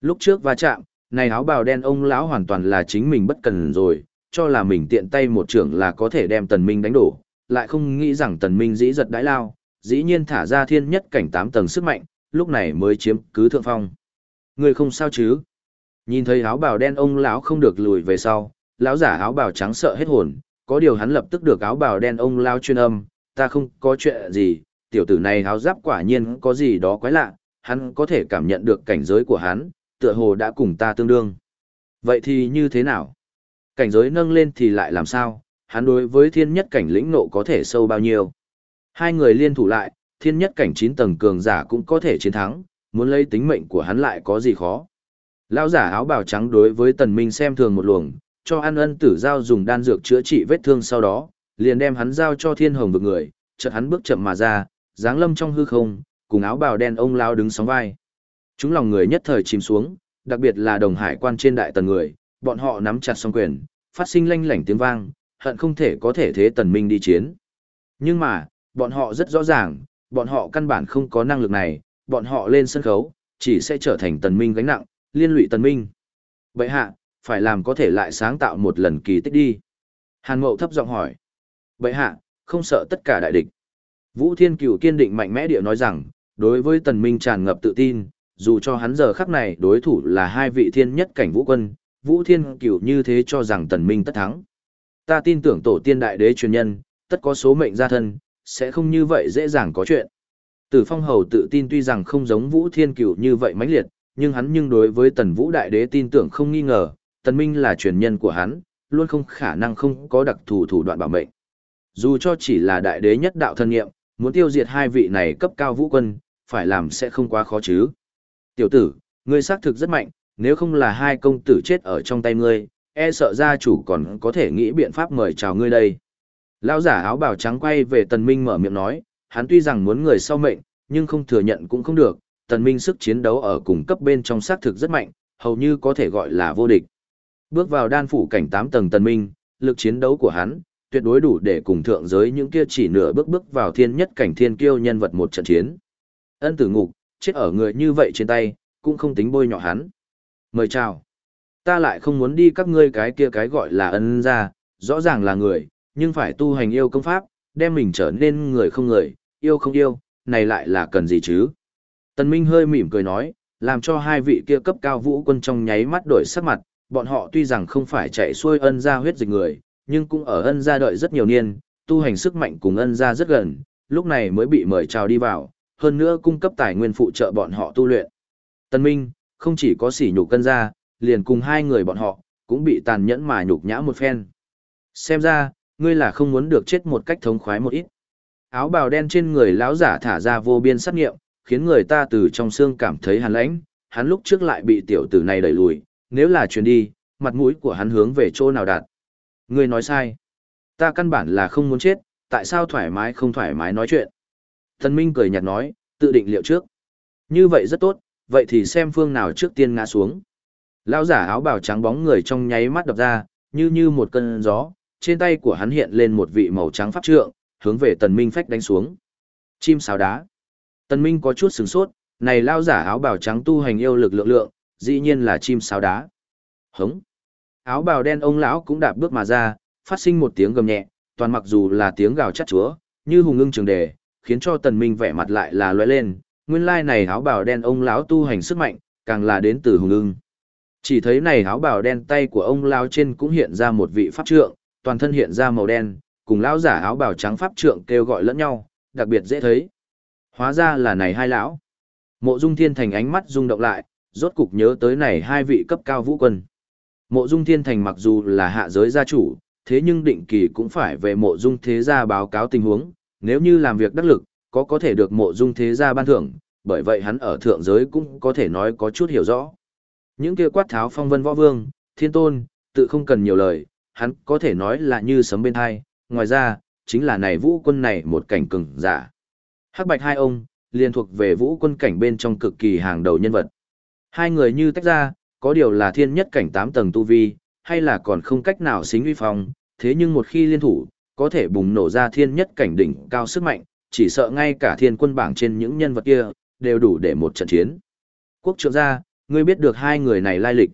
Lúc trước va chạm, này áo bào đen ông lão hoàn toàn là chính mình bất cần rồi, cho là mình tiện tay một trưởng là có thể đem tần minh đánh đổ, lại không nghĩ rằng tần minh dĩ giật đãi lao, dĩ nhiên thả ra thiên nhất cảnh tám tầng sức mạnh, lúc này mới chiếm cứ thượng phong. Người không sao chứ? Nhìn thấy áo bào đen ông lão không được lùi về sau, lão giả áo bào trắng sợ hết hồn, có điều hắn lập tức được áo bào đen ông lao chuyên âm, ta không có chuyện gì, tiểu tử này áo giáp quả nhiên có gì đó quái lạ, hắn có thể cảm nhận được cảnh giới của hắn, tựa hồ đã cùng ta tương đương. Vậy thì như thế nào? Cảnh giới nâng lên thì lại làm sao? Hắn đối với thiên nhất cảnh lĩnh nộ có thể sâu bao nhiêu? Hai người liên thủ lại, thiên nhất cảnh chín tầng cường giả cũng có thể chiến thắng, muốn lấy tính mệnh của hắn lại có gì khó. Lão giả áo bào trắng đối với tần minh xem thường một luồng, cho ăn ân tử giao dùng đan dược chữa trị vết thương sau đó, liền đem hắn giao cho thiên hồng vực người, chợt hắn bước chậm mà ra, dáng lâm trong hư không, cùng áo bào đen ông lao đứng sóng vai. Chúng lòng người nhất thời chìm xuống, đặc biệt là đồng hải quan trên đại tần người, bọn họ nắm chặt song quyền, phát sinh lanh lảnh tiếng vang, hận không thể có thể thế tần minh đi chiến. Nhưng mà, bọn họ rất rõ ràng, bọn họ căn bản không có năng lực này, bọn họ lên sân khấu, chỉ sẽ trở thành tần minh gánh nặng, liên lụy tần minh. Vậy hạ, phải làm có thể lại sáng tạo một lần kỳ tích đi. Hàn Mậu thấp giọng hỏi. Vậy hạ, không sợ tất cả đại địch. Vũ Thiên Cửu kiên định mạnh mẽ địa nói rằng, đối với tần minh tràn ngập tự tin, dù cho hắn giờ khắc này đối thủ là hai vị thiên nhất cảnh vũ quân, Vũ Thiên Cửu như thế cho rằng tần minh tất thắng. Ta tin tưởng tổ tiên đại đế truyền nhân, tất có số mệnh gia thân, sẽ không như vậy dễ dàng có chuyện. Tử Phong Hầu tự tin tuy rằng không giống Vũ Thiên Cửu như vậy mãnh liệt, nhưng hắn nhưng đối với Tần Vũ Đại Đế tin tưởng không nghi ngờ, Tần Minh là truyền nhân của hắn, luôn không khả năng không có đặc thù thủ đoạn bảo mệnh. Dù cho chỉ là Đại Đế nhất đạo thân nghiệm, muốn tiêu diệt hai vị này cấp cao vũ quân, phải làm sẽ không quá khó chứ. Tiểu tử, ngươi xác thực rất mạnh, nếu không là hai công tử chết ở trong tay ngươi, e sợ gia chủ còn có thể nghĩ biện pháp mời chào ngươi đây. Lão giả áo bào trắng quay về Tần Minh mở miệng nói, hắn tuy rằng muốn người sau mệnh, nhưng không thừa nhận cũng không được, Tần Minh sức chiến đấu ở cùng cấp bên trong xác thực rất mạnh, hầu như có thể gọi là vô địch. Bước vào đan phủ cảnh 8 tầng Tần Minh, lực chiến đấu của hắn, tuyệt đối đủ để cùng thượng giới những kia chỉ nửa bước bước vào thiên nhất cảnh thiên kiêu nhân vật một trận chiến. Ân tử ngục, chết ở người như vậy trên tay, cũng không tính bôi nhọ hắn. Mời chào. Ta lại không muốn đi các ngươi cái kia cái gọi là ân gia, rõ ràng là người, nhưng phải tu hành yêu công pháp, đem mình trở nên người không người, yêu không yêu, này lại là cần gì chứ? Tần Minh hơi mỉm cười nói, làm cho hai vị kia cấp cao vũ quân trong nháy mắt đổi sắc mặt, bọn họ tuy rằng không phải chạy xuôi ân gia huyết dịch người, nhưng cũng ở ân gia đợi rất nhiều niên, tu hành sức mạnh cùng ân gia rất gần, lúc này mới bị mời chào đi vào, hơn nữa cung cấp tài nguyên phụ trợ bọn họ tu luyện. Tần Minh, không chỉ có sỉ nhục cân gia, liền cùng hai người bọn họ, cũng bị tàn nhẫn mà nhục nhã một phen. Xem ra, ngươi là không muốn được chết một cách thống khoái một ít. Áo bào đen trên người lão giả thả ra vô biên sát nghiệm, khiến người ta từ trong xương cảm thấy hàn lãnh, hắn lúc trước lại bị tiểu tử này đẩy lùi, nếu là chuyến đi, mặt mũi của hắn hướng về chỗ nào đạt. Ngươi nói sai. Ta căn bản là không muốn chết, tại sao thoải mái không thoải mái nói chuyện. Thần Minh cười nhạt nói, tự định liệu trước. Như vậy rất tốt, vậy thì xem phương nào trước tiên ngã xuống. Lão giả áo bào trắng bóng người trong nháy mắt đập ra, như như một cơn gió, trên tay của hắn hiện lên một vị màu trắng pháp trượng, hướng về tần minh phách đánh xuống. Chim sáo đá. Tần minh có chút sửng sốt, này lao giả áo bào trắng tu hành yêu lực lượng lượng, dĩ nhiên là chim sáo đá. Hống. Áo bào đen ông lão cũng đạp bước mà ra, phát sinh một tiếng gầm nhẹ, toàn mặc dù là tiếng gào chát chúa, như hùng ngưng trường đề, khiến cho tần minh vẻ mặt lại là lóe lên, nguyên lai này áo bào đen ông lão tu hành sức mạnh, càng là đến từ hùng ngưng. Chỉ thấy này áo bào đen tay của ông lão trên cũng hiện ra một vị pháp trượng, toàn thân hiện ra màu đen, cùng lão giả áo bào trắng pháp trượng kêu gọi lẫn nhau, đặc biệt dễ thấy. Hóa ra là này hai lão. Mộ Dung Thiên Thành ánh mắt rung động lại, rốt cục nhớ tới này hai vị cấp cao vũ quân. Mộ Dung Thiên Thành mặc dù là hạ giới gia chủ, thế nhưng định kỳ cũng phải về mộ Dung Thế Gia báo cáo tình huống, nếu như làm việc đắc lực, có có thể được mộ Dung Thế Gia ban thưởng, bởi vậy hắn ở thượng giới cũng có thể nói có chút hiểu rõ. Những kia quát tháo phong vân võ vương, thiên tôn, tự không cần nhiều lời, hắn có thể nói là như sấm bên hai, ngoài ra, chính là này vũ quân này một cảnh cường giả. Hắc bạch hai ông, liên thuộc về vũ quân cảnh bên trong cực kỳ hàng đầu nhân vật. Hai người như tách ra, có điều là thiên nhất cảnh tám tầng tu vi, hay là còn không cách nào xính uy phong, thế nhưng một khi liên thủ, có thể bùng nổ ra thiên nhất cảnh đỉnh cao sức mạnh, chỉ sợ ngay cả thiên quân bảng trên những nhân vật kia, đều đủ để một trận chiến. Quốc trưởng gia, ngươi biết được hai người này lai lịch.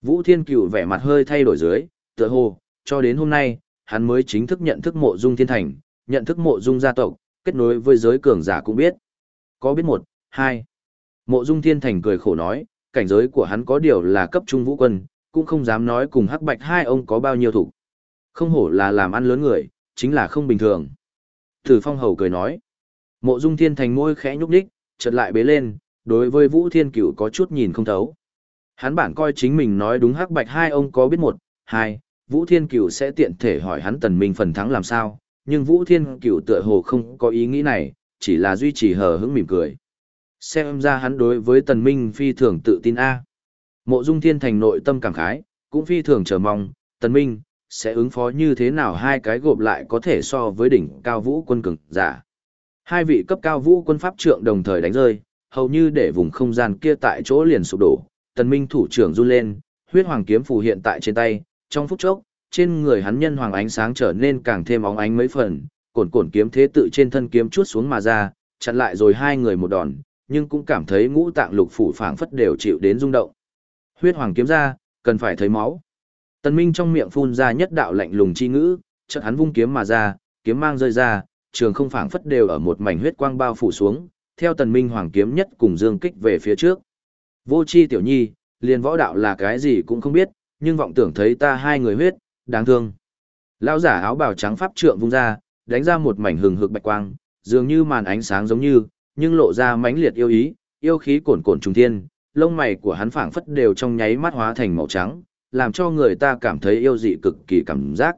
Vũ Thiên Cựu vẻ mặt hơi thay đổi dưới, tựa hồ, cho đến hôm nay, hắn mới chính thức nhận thức mộ dung thiên thành, nhận thức mộ dung gia tộc, kết nối với giới cường giả cũng biết. Có biết một, hai. Mộ dung thiên thành cười khổ nói, cảnh giới của hắn có điều là cấp trung vũ quân, cũng không dám nói cùng hắc bạch hai ông có bao nhiêu thủ. Không hổ là làm ăn lớn người, chính là không bình thường. Tử Phong Hầu cười nói. Mộ Dung Thiên Thành môi khẽ nhúc nhích, chợt lại bế lên, đối với Vũ Thiên Cửu có chút nhìn không thấu. Hắn bản coi chính mình nói đúng hắc bạch hai ông có biết một, hai, Vũ Thiên Cửu sẽ tiện thể hỏi hắn tần minh phần thắng làm sao, nhưng Vũ Thiên Cửu tựa hồ không có ý nghĩ này, chỉ là duy trì hờ hững mỉm cười. Xem ra hắn đối với tần minh phi thường tự tin a. Mộ Dung Thiên Thành nội tâm cảm khái, cũng phi thường chờ mong, tần minh sẽ ứng phó như thế nào hai cái gộp lại có thể so với đỉnh cao vũ quân cường giả. Hai vị cấp cao vũ quân pháp trượng đồng thời đánh rơi, hầu như để vùng không gian kia tại chỗ liền sụp đổ, tần minh thủ trưởng run lên, huyết hoàng kiếm phù hiện tại trên tay, trong phút chốc, trên người hắn nhân hoàng ánh sáng trở nên càng thêm óng ánh mấy phần, cồn cồn kiếm thế tự trên thân kiếm chuốt xuống mà ra, chặn lại rồi hai người một đòn, nhưng cũng cảm thấy ngũ tạng lục phủ phảng phất đều chịu đến rung động. Huyết hoàng kiếm ra, cần phải thấy máu. Tần Minh trong miệng phun ra nhất đạo lạnh lùng chi ngữ, chợt hắn vung kiếm mà ra, kiếm mang rơi ra, trường không phảng phất đều ở một mảnh huyết quang bao phủ xuống, theo Tần Minh hoàng kiếm nhất cùng dương kích về phía trước. Vô chi tiểu nhi, liền võ đạo là cái gì cũng không biết, nhưng vọng tưởng thấy ta hai người huyết, đáng thương. Lão giả áo bào trắng pháp trượng vung ra, đánh ra một mảnh hừng hực bạch quang, dường như màn ánh sáng giống như, nhưng lộ ra mãnh liệt yêu ý, yêu khí cuồn cuộn trùng thiên, lông mày của hắn phảng phất đều trong nháy mắt hóa thành màu trắng, làm cho người ta cảm thấy yêu dị cực kỳ cảm giác.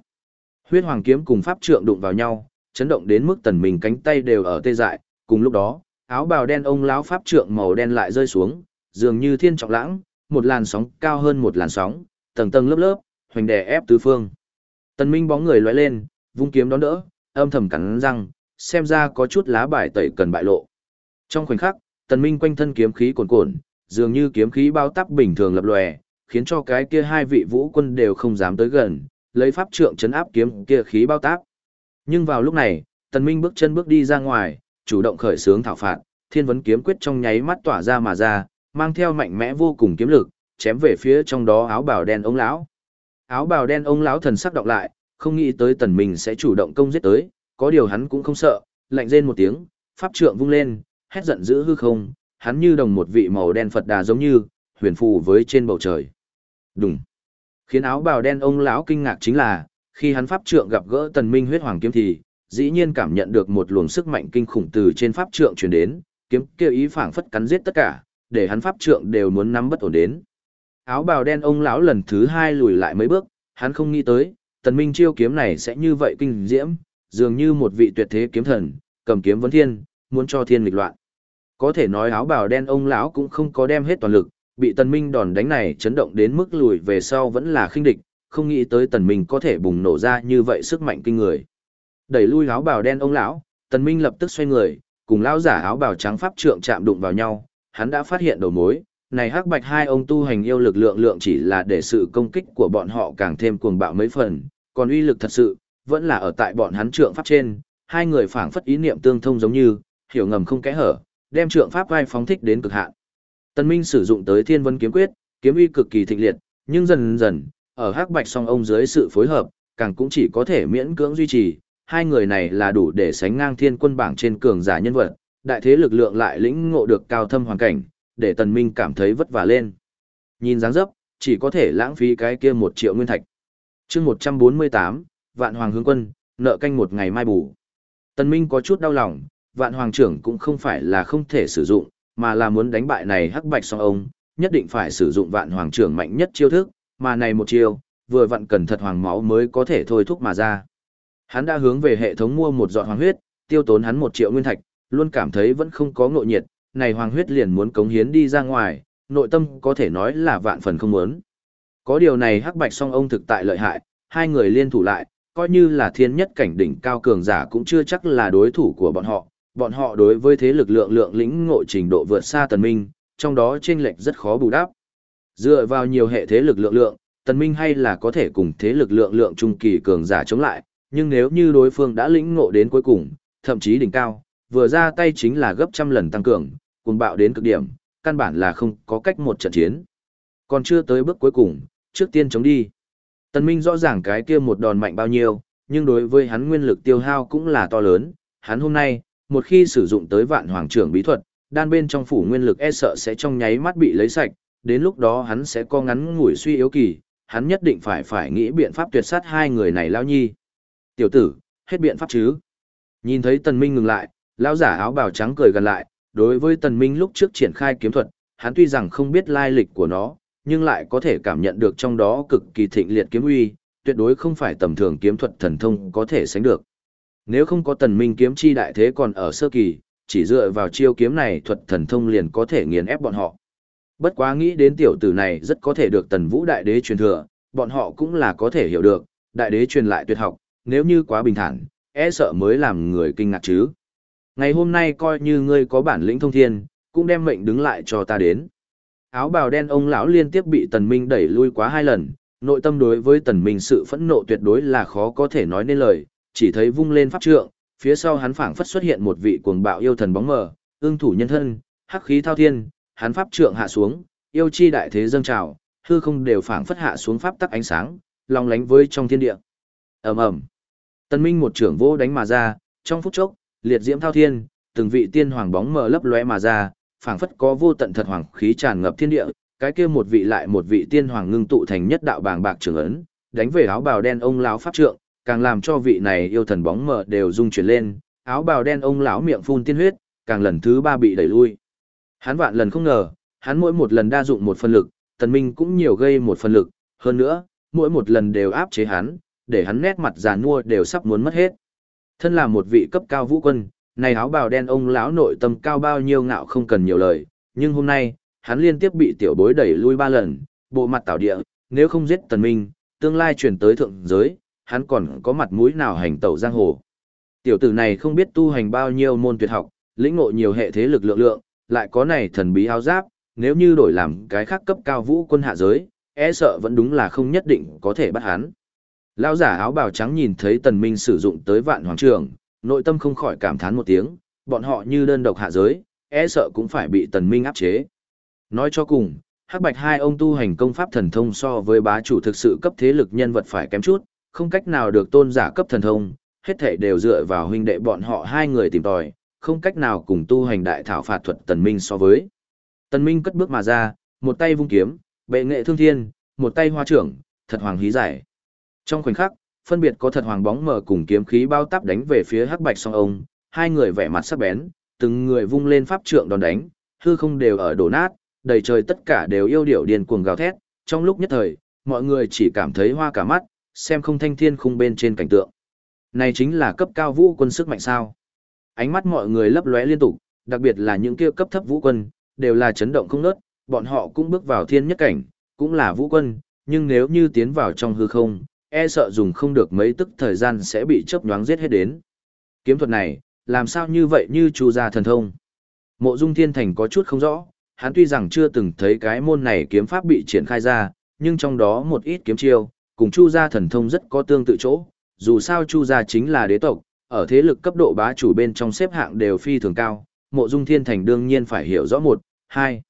Huyết hoàng kiếm cùng pháp trượng đụng vào nhau, chấn động đến mức tần mình cánh tay đều ở tê dại, cùng lúc đó, áo bào đen ông lão pháp trượng màu đen lại rơi xuống, dường như thiên trọng lãng, một làn sóng cao hơn một làn sóng, tầng tầng lớp lớp, hoành đè ép tứ phương. Tần Minh bóng người lóe lên, vung kiếm đón đỡ, âm thầm cắn răng, xem ra có chút lá bài tẩy cần bại lộ. Trong khoảnh khắc, Tần Minh quanh thân kiếm khí cuồn cuộn, dường như kiếm khí bao táp bình thường lập lòe, khiến cho cái kia hai vị vũ quân đều không dám tới gần, lấy pháp trượng chấn áp kiếm kia khí bao táp. Nhưng vào lúc này, Tần Minh bước chân bước đi ra ngoài, chủ động khởi sướng thảo phạt, Thiên vấn kiếm quyết trong nháy mắt tỏa ra mà ra, mang theo mạnh mẽ vô cùng kiếm lực, chém về phía trong đó áo bào đen ông lão. Áo bào đen ông lão thần sắc đọc lại, không nghĩ tới Tần Minh sẽ chủ động công giết tới, có điều hắn cũng không sợ, lạnh rên một tiếng, pháp trượng vung lên, hét giận dữ hư không, hắn như đồng một vị màu đen Phật đà giống như, huyền phù với trên bầu trời. Đùng. Khiến áo bào đen ông lão kinh ngạc chính là, khi hắn pháp trượng gặp gỡ tần minh huyết hoàng kiếm thì, dĩ nhiên cảm nhận được một luồng sức mạnh kinh khủng từ trên pháp trượng truyền đến, kiếm kia ý phảng phất cắn giết tất cả, để hắn pháp trượng đều muốn nắm bất ổn đến. Áo bào đen ông lão lần thứ hai lùi lại mấy bước, hắn không nghĩ tới, tần minh chiêu kiếm này sẽ như vậy kinh diễm, dường như một vị tuyệt thế kiếm thần, cầm kiếm vấn thiên, muốn cho thiên nghịch loạn. Có thể nói áo bào đen ông lão cũng không có đem hết toàn lực, bị tần minh đòn đánh này chấn động đến mức lùi về sau vẫn là khinh địch, không nghĩ tới tần minh có thể bùng nổ ra như vậy sức mạnh kinh người. Đẩy lui áo bào đen ông lão, tần minh lập tức xoay người, cùng lão giả áo bào trắng pháp trượng chạm đụng vào nhau, hắn đã phát hiện đầu mối, này hắc bạch hai ông tu hành yêu lực lượng lượng chỉ là để sự công kích của bọn họ càng thêm cuồng bạo mấy phần, còn uy lực thật sự, vẫn là ở tại bọn hắn trượng pháp trên, hai người phảng phất ý niệm tương thông giống như, hiểu ngầm không kẽ hở, đem trượng pháp vai phóng thích đến cực hạn. Tần Minh sử dụng tới Thiên Vân kiếm quyết, kiếm uy cực kỳ thịnh liệt, nhưng dần dần, ở Hắc Bạch song ông dưới sự phối hợp, càng cũng chỉ có thể miễn cưỡng duy trì, hai người này là đủ để sánh ngang thiên quân bảng trên cường giả nhân vật, đại thế lực lượng lại lĩnh ngộ được cao thâm hoàn cảnh, để Tần Minh cảm thấy vất vả lên. Nhìn dáng dấp, chỉ có thể lãng phí cái kia một triệu nguyên thạch. Chương 148, Vạn Hoàng hướng quân, nợ canh một ngày mai bù. Tần Minh có chút đau lòng, Vạn Hoàng trưởng cũng không phải là không thể sử dụng, mà là muốn đánh bại này hắc bạch song ông, nhất định phải sử dụng vạn hoàng trưởng mạnh nhất chiêu thức, mà này một chiêu, vừa vặn cần thật hoàng máu mới có thể thôi thúc mà ra. Hắn đã hướng về hệ thống mua một giọt hoàng huyết, tiêu tốn hắn một triệu nguyên thạch, luôn cảm thấy vẫn không có ngộ nhiệt, này hoàng huyết liền muốn cống hiến đi ra ngoài, nội tâm có thể nói là vạn phần không muốn. Có điều này hắc bạch song ông thực tại lợi hại, hai người liên thủ lại, coi như là thiên nhất cảnh đỉnh cao cường giả cũng chưa chắc là đối thủ của bọn họ, bọn họ đối với thế lực lượng lượng lĩnh ngộ trình độ vượt xa tần minh, trong đó chênh lệch rất khó bù đắp. Dựa vào nhiều hệ thế lực lượng lượng, tần minh hay là có thể cùng thế lực lượng lượng trung kỳ cường giả chống lại, nhưng nếu như đối phương đã lĩnh ngộ đến cuối cùng, thậm chí đỉnh cao, vừa ra tay chính là gấp trăm lần tăng cường, cuồng bạo đến cực điểm, căn bản là không có cách một trận chiến. Còn chưa tới bước cuối cùng, trước tiên chống đi. Tần Minh rõ ràng cái kia một đòn mạnh bao nhiêu, nhưng đối với hắn nguyên lực tiêu hao cũng là to lớn, hắn hôm nay, một khi sử dụng tới vạn hoàng trưởng bí thuật, đan bên trong phủ nguyên lực e sợ sẽ trong nháy mắt bị lấy sạch, đến lúc đó hắn sẽ có ngắn ngủi suy yếu kỳ, hắn nhất định phải phải nghĩ biện pháp tuyệt sát hai người này lao nhi. Tiểu tử, hết biện pháp chứ. Nhìn thấy tần minh ngừng lại, lão giả áo bào trắng cười gần lại, đối với tần minh lúc trước triển khai kiếm thuật, hắn tuy rằng không biết lai lịch của nó, nhưng lại có thể cảm nhận được trong đó cực kỳ thịnh liệt kiếm uy, tuyệt đối không phải tầm thường kiếm thuật thần thông có thể sánh được. Nếu không có tần minh kiếm chi đại thế còn ở sơ kỳ, chỉ dựa vào chiêu kiếm này thuật thần thông liền có thể nghiền ép bọn họ. Bất quá nghĩ đến tiểu tử này rất có thể được tần vũ đại đế truyền thừa, bọn họ cũng là có thể hiểu được, đại đế truyền lại tuyệt học, nếu như quá bình thản, e sợ mới làm người kinh ngạc chứ. Ngày hôm nay coi như ngươi có bản lĩnh thông thiên, cũng đem mệnh đứng lại cho ta đến. Áo bào đen ông lão liên tiếp bị tần minh đẩy lui quá hai lần, nội tâm đối với tần minh sự phẫn nộ tuyệt đối là khó có thể nói nên lời, chỉ thấy vung lên pháp trượng, phía sau hắn phảng phất xuất hiện một vị cuồng bạo yêu thần bóng mờ, ương thủ nhân thân, hắc khí thao thiên, hắn pháp trượng hạ xuống, yêu chi đại thế dâng trào, hư không đều phảng phất hạ xuống pháp tắc ánh sáng, long lánh với trong thiên địa. Ầm ầm. Tần Minh một trưởng vô đánh mà ra, trong phút chốc, liệt diễm thao thiên, từng vị tiên hoàng bóng mờ lấp lóe mà ra, phảng phất có vô tận thật hoàng khí tràn ngập thiên địa, cái kia một vị lại một vị tiên hoàng ngưng tụ thành nhất đạo bàng bạc trường ấn, đánh về áo bào đen ông lão pháp trượng, càng làm cho vị này yêu thần bóng mờ đều rung chuyển lên, áo bào đen ông lão miệng phun tiên huyết, càng lần thứ ba bị đẩy lui. Hắn vạn lần không ngờ, hắn mỗi một lần đa dụng một phần lực, tần minh cũng nhiều gây một phần lực, hơn nữa, mỗi một lần đều áp chế hắn, để hắn nét mặt già nua đều sắp muốn mất hết. Thân là một vị cấp cao vũ quân, này áo bào đen ông lão nội tâm cao bao nhiêu ngạo không cần nhiều lời, nhưng hôm nay, hắn liên tiếp bị tiểu bối đẩy lui ba lần, bộ mặt tảo địa, nếu không giết tần minh, tương lai chuyển tới thượng giới, hắn còn có mặt mũi nào hành tẩu giang hồ. Tiểu tử này không biết tu hành bao nhiêu môn tuyệt học, lĩnh ngộ nhiều hệ thế lực lượng lượng, lại có này thần bí áo giáp, nếu như đổi làm cái khác cấp cao vũ quân hạ giới, e sợ vẫn đúng là không nhất định có thể bắt hắn. Lão giả áo bào trắng nhìn thấy tần minh sử dụng tới vạn hoàng trường, nội tâm không khỏi cảm thán một tiếng, bọn họ như đơn độc hạ giới, e sợ cũng phải bị tần minh áp chế. Nói cho cùng, hắc bạch hai ông tu hành công pháp thần thông so với bá chủ thực sự cấp thế lực nhân vật phải kém chút, không cách nào được tôn giả cấp thần thông, hết thảy đều dựa vào huynh đệ bọn họ hai người tìm tòi, không cách nào cùng tu hành đại thảo phạt thuật tần minh so với. Tần minh cất bước mà ra, một tay vung kiếm, bệ nghệ thương thiên, một tay hoa trưởng, thật hoàng hí giải. Trong khoảnh khắc, phân biệt có thật hoàng bóng mờ cùng kiếm khí bao táp đánh về phía hắc bạch song ông, hai người vẻ mặt sắc bén, từng người vung lên pháp trượng đòn đánh, hư không đều ở đổ nát, đầy trời tất cả đều yêu điệu điên cuồng gào thét, trong lúc nhất thời, mọi người chỉ cảm thấy hoa cả mắt, xem không thanh thiên khung bên trên cảnh tượng. Này chính là cấp cao vũ quân sức mạnh sao. Ánh mắt mọi người lấp lóe liên tục, đặc biệt là những kia cấp thấp vũ quân, đều là chấn động không nớt, bọn họ cũng bước vào thiên nhất cảnh, cũng là vũ quân, nhưng nếu như tiến vào trong hư không, e sợ dùng không được mấy tức thời gian sẽ bị chớp nhoáng giết hết đến. Kiếm thuật này, làm sao như vậy như chu gia thần thông? Mộ Dung Thiên Thành có chút không rõ, hắn tuy rằng chưa từng thấy cái môn này kiếm pháp bị triển khai ra, nhưng trong đó một ít kiếm chiêu, cùng Chu gia thần thông rất có tương tự chỗ, dù sao Chu gia chính là đế tộc, ở thế lực cấp độ bá chủ bên trong xếp hạng đều phi thường cao, Mộ Dung Thiên Thành đương nhiên phải hiểu rõ một, hai.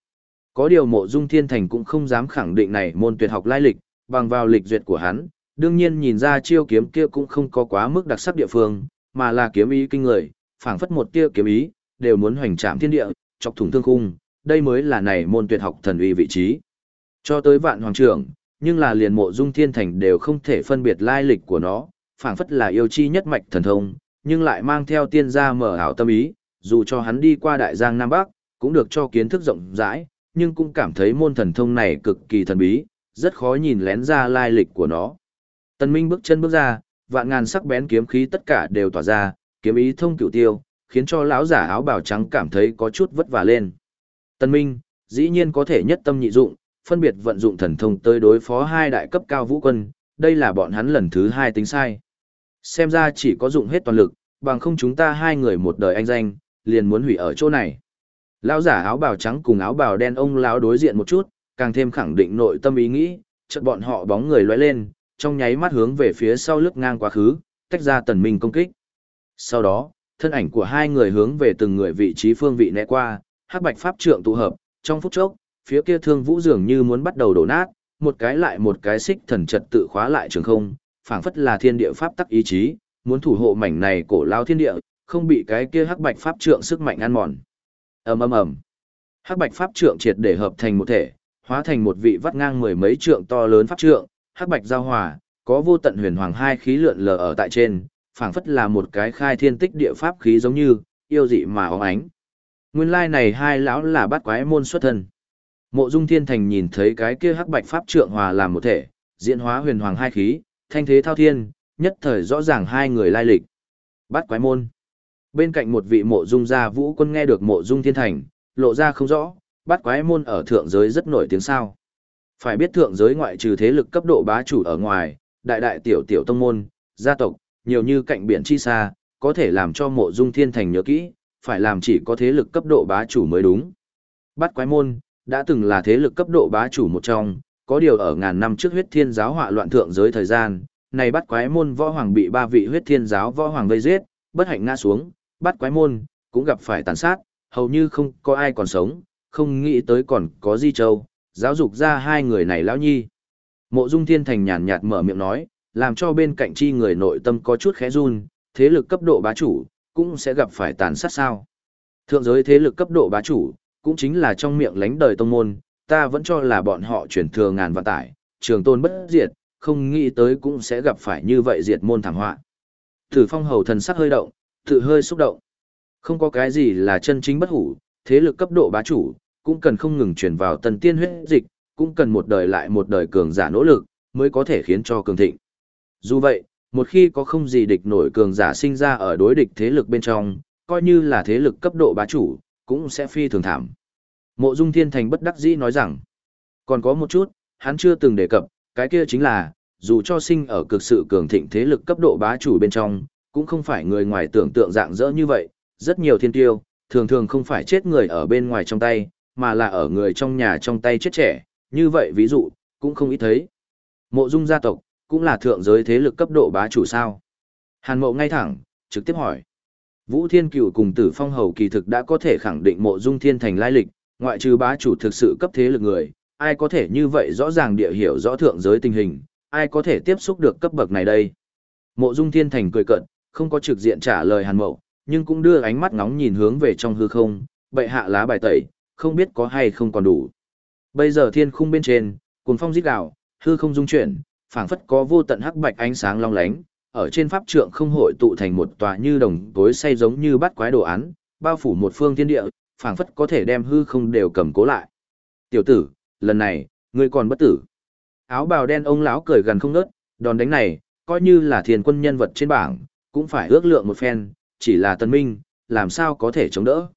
Có điều Mộ Dung Thiên Thành cũng không dám khẳng định này môn tuyệt học lai lịch, bằng vào lịch duyệt của hắn, đương nhiên nhìn ra chiêu kiếm kia cũng không có quá mức đặc sắc địa phương, mà là kiếm ý kinh người, phảng phất một tia kiếm ý, đều muốn hoành trạm thiên địa, chọc thủng thương khung, đây mới là này môn tuyệt học thần uy vị trí. Cho tới vạn hoàng trưởng, nhưng là liền mộ dung thiên thành đều không thể phân biệt lai lịch của nó, phảng phất là yêu chi nhất mạch thần thông, nhưng lại mang theo tiên gia mở ảo tâm ý, dù cho hắn đi qua đại giang Nam Bắc, cũng được cho kiến thức rộng rãi, nhưng cũng cảm thấy môn thần thông này cực kỳ thần bí, rất khó nhìn lén ra lai lịch của nó. Tần Minh bước chân bước ra, vạn ngàn sắc bén kiếm khí tất cả đều tỏa ra, kiếm ý thông cửu tiêu, khiến cho lão giả áo bào trắng cảm thấy có chút vất vả lên. Tần Minh, dĩ nhiên có thể nhất tâm nhị dụng, phân biệt vận dụng thần thông tới đối phó hai đại cấp cao vũ quân, đây là bọn hắn lần thứ hai tính sai. Xem ra chỉ có dụng hết toàn lực, bằng không chúng ta hai người một đời anh danh, liền muốn hủy ở chỗ này. Lão giả áo bào trắng cùng áo bào đen ông lão đối diện một chút, càng thêm khẳng định nội tâm ý nghĩ, chợt bọn họ bóng người lóe lên, trong nháy mắt hướng về phía sau lướt ngang quá khứ, tách ra tần minh công kích. Sau đó, thân ảnh của hai người hướng về từng người vị trí phương vị né qua, hắc bạch pháp trượng tụ hợp, trong phút chốc, phía kia thương vũ dường như muốn bắt đầu đổ nát, một cái lại một cái xích thần trật tự khóa lại trường không, phảng phất là thiên địa pháp tắc ý chí, muốn thủ hộ mảnh này cổ lao thiên địa, không bị cái kia hắc bạch pháp trượng sức mạnh ăn mòn. Ầm ầm ầm. Hắc bạch pháp trượng triệt để hợp thành một thể, hóa thành một vị vắt ngang mười mấy trượng to lớn pháp trượng, hắc bạch giao hòa, có vô tận huyền hoàng hai khí lượn lờ ở tại trên, phảng phất là một cái khai thiên tích địa pháp khí giống như, yêu dị mà óng ánh. Nguyên lai này hai lão là bắt quái môn xuất thân. Mộ Dung Thiên Thành nhìn thấy cái kia hắc bạch pháp trượng hòa làm một thể, diễn hóa huyền hoàng hai khí, thanh thế thao thiên, nhất thời rõ ràng hai người lai lịch. Bắt quái môn. Bên cạnh một vị mộ dung gia vũ quân nghe được mộ dung thiên thành, lộ ra không rõ, bắt quái môn ở thượng giới rất nổi tiếng sao. Phải biết thượng giới ngoại trừ thế lực cấp độ bá chủ ở ngoài, đại đại tiểu tiểu tông môn, gia tộc, nhiều như cạnh biển chi xa, có thể làm cho mộ dung thiên thành nhớ kỹ, phải làm chỉ có thế lực cấp độ bá chủ mới đúng. Bắt quái môn, đã từng là thế lực cấp độ bá chủ một trong, có điều ở ngàn năm trước huyết thiên giáo họa loạn thượng giới thời gian, này bắt quái môn võ hoàng bị ba vị huyết thiên giáo võ hoàng vây giết, bất hạnh ngã xuống, bắt quái môn, cũng gặp phải tàn sát, hầu như không có ai còn sống, không nghĩ tới còn có Di Châu, giáo dục ra hai người này lão nhi. Mộ Dung Thiên Thành nhàn nhạt mở miệng nói, làm cho bên cạnh chi người nội tâm có chút khẽ run, thế lực cấp độ bá chủ, cũng sẽ gặp phải tàn sát sao. Thượng giới thế lực cấp độ bá chủ, cũng chính là trong miệng lánh đời tông môn, ta vẫn cho là bọn họ chuyển thừa ngàn vạn tải, trường tôn bất diệt, không nghĩ tới cũng sẽ gặp phải như vậy diệt môn thảm họa. Tử phong hầu thần sắc hơi động, tự hơi xúc động. Không có cái gì là chân chính bất hủ, thế lực cấp độ bá chủ, cũng cần không ngừng chuyển vào tần tiên huyết dịch, cũng cần một đời lại một đời cường giả nỗ lực, mới có thể khiến cho cường thịnh. Dù vậy, một khi có không gì địch nổi cường giả sinh ra ở đối địch thế lực bên trong, coi như là thế lực cấp độ bá chủ, cũng sẽ phi thường thảm. Mộ Dung Thiên Thành bất đắc dĩ nói rằng, còn có một chút, hắn chưa từng đề cập, cái kia chính là, dù cho sinh ở cực sự cường thịnh thế lực cấp độ bá chủ bên trong, cũng không phải người ngoài tưởng tượng dạng dỡ như vậy, rất nhiều thiên tiêu, thường thường không phải chết người ở bên ngoài trong tay, mà là ở người trong nhà trong tay chết trẻ, như vậy ví dụ, cũng không ít thấy. Mộ dung gia tộc, cũng là thượng giới thế lực cấp độ bá chủ sao. Hàn mộ ngay thẳng, trực tiếp hỏi. Vũ Thiên Cửu cùng Tử Phong Hầu kỳ thực đã có thể khẳng định mộ dung thiên thành lai lịch, ngoại trừ bá chủ thực sự cấp thế lực người, ai có thể như vậy rõ ràng địa hiểu rõ thượng giới tình hình, ai có thể tiếp xúc được cấp bậc này đây. Mộ dung thiên thành cười cận, không có trực diện trả lời hàn mộ, nhưng cũng đưa ánh mắt ngóng nhìn hướng về trong hư không, bệ hạ lá bài tẩy, không biết có hay không còn đủ. Bây giờ thiên khung bên trên, cuồng phong rít gào, hư không dung chuyển, phảng phất có vô tận hắc bạch ánh sáng long lánh, ở trên pháp trượng không hội tụ thành một tòa như đồng tối say giống như bắt quái đồ án, bao phủ một phương thiên địa, phảng phất có thể đem hư không đều cầm cố lại. Tiểu tử, lần này, ngươi còn bất tử. Áo bào đen ông lão cười gần không ngớt, đòn đánh này, coi như là thiên quân nhân vật trên bảng, cũng phải ước lượng một phen, chỉ là Tân Minh, làm sao có thể chống đỡ.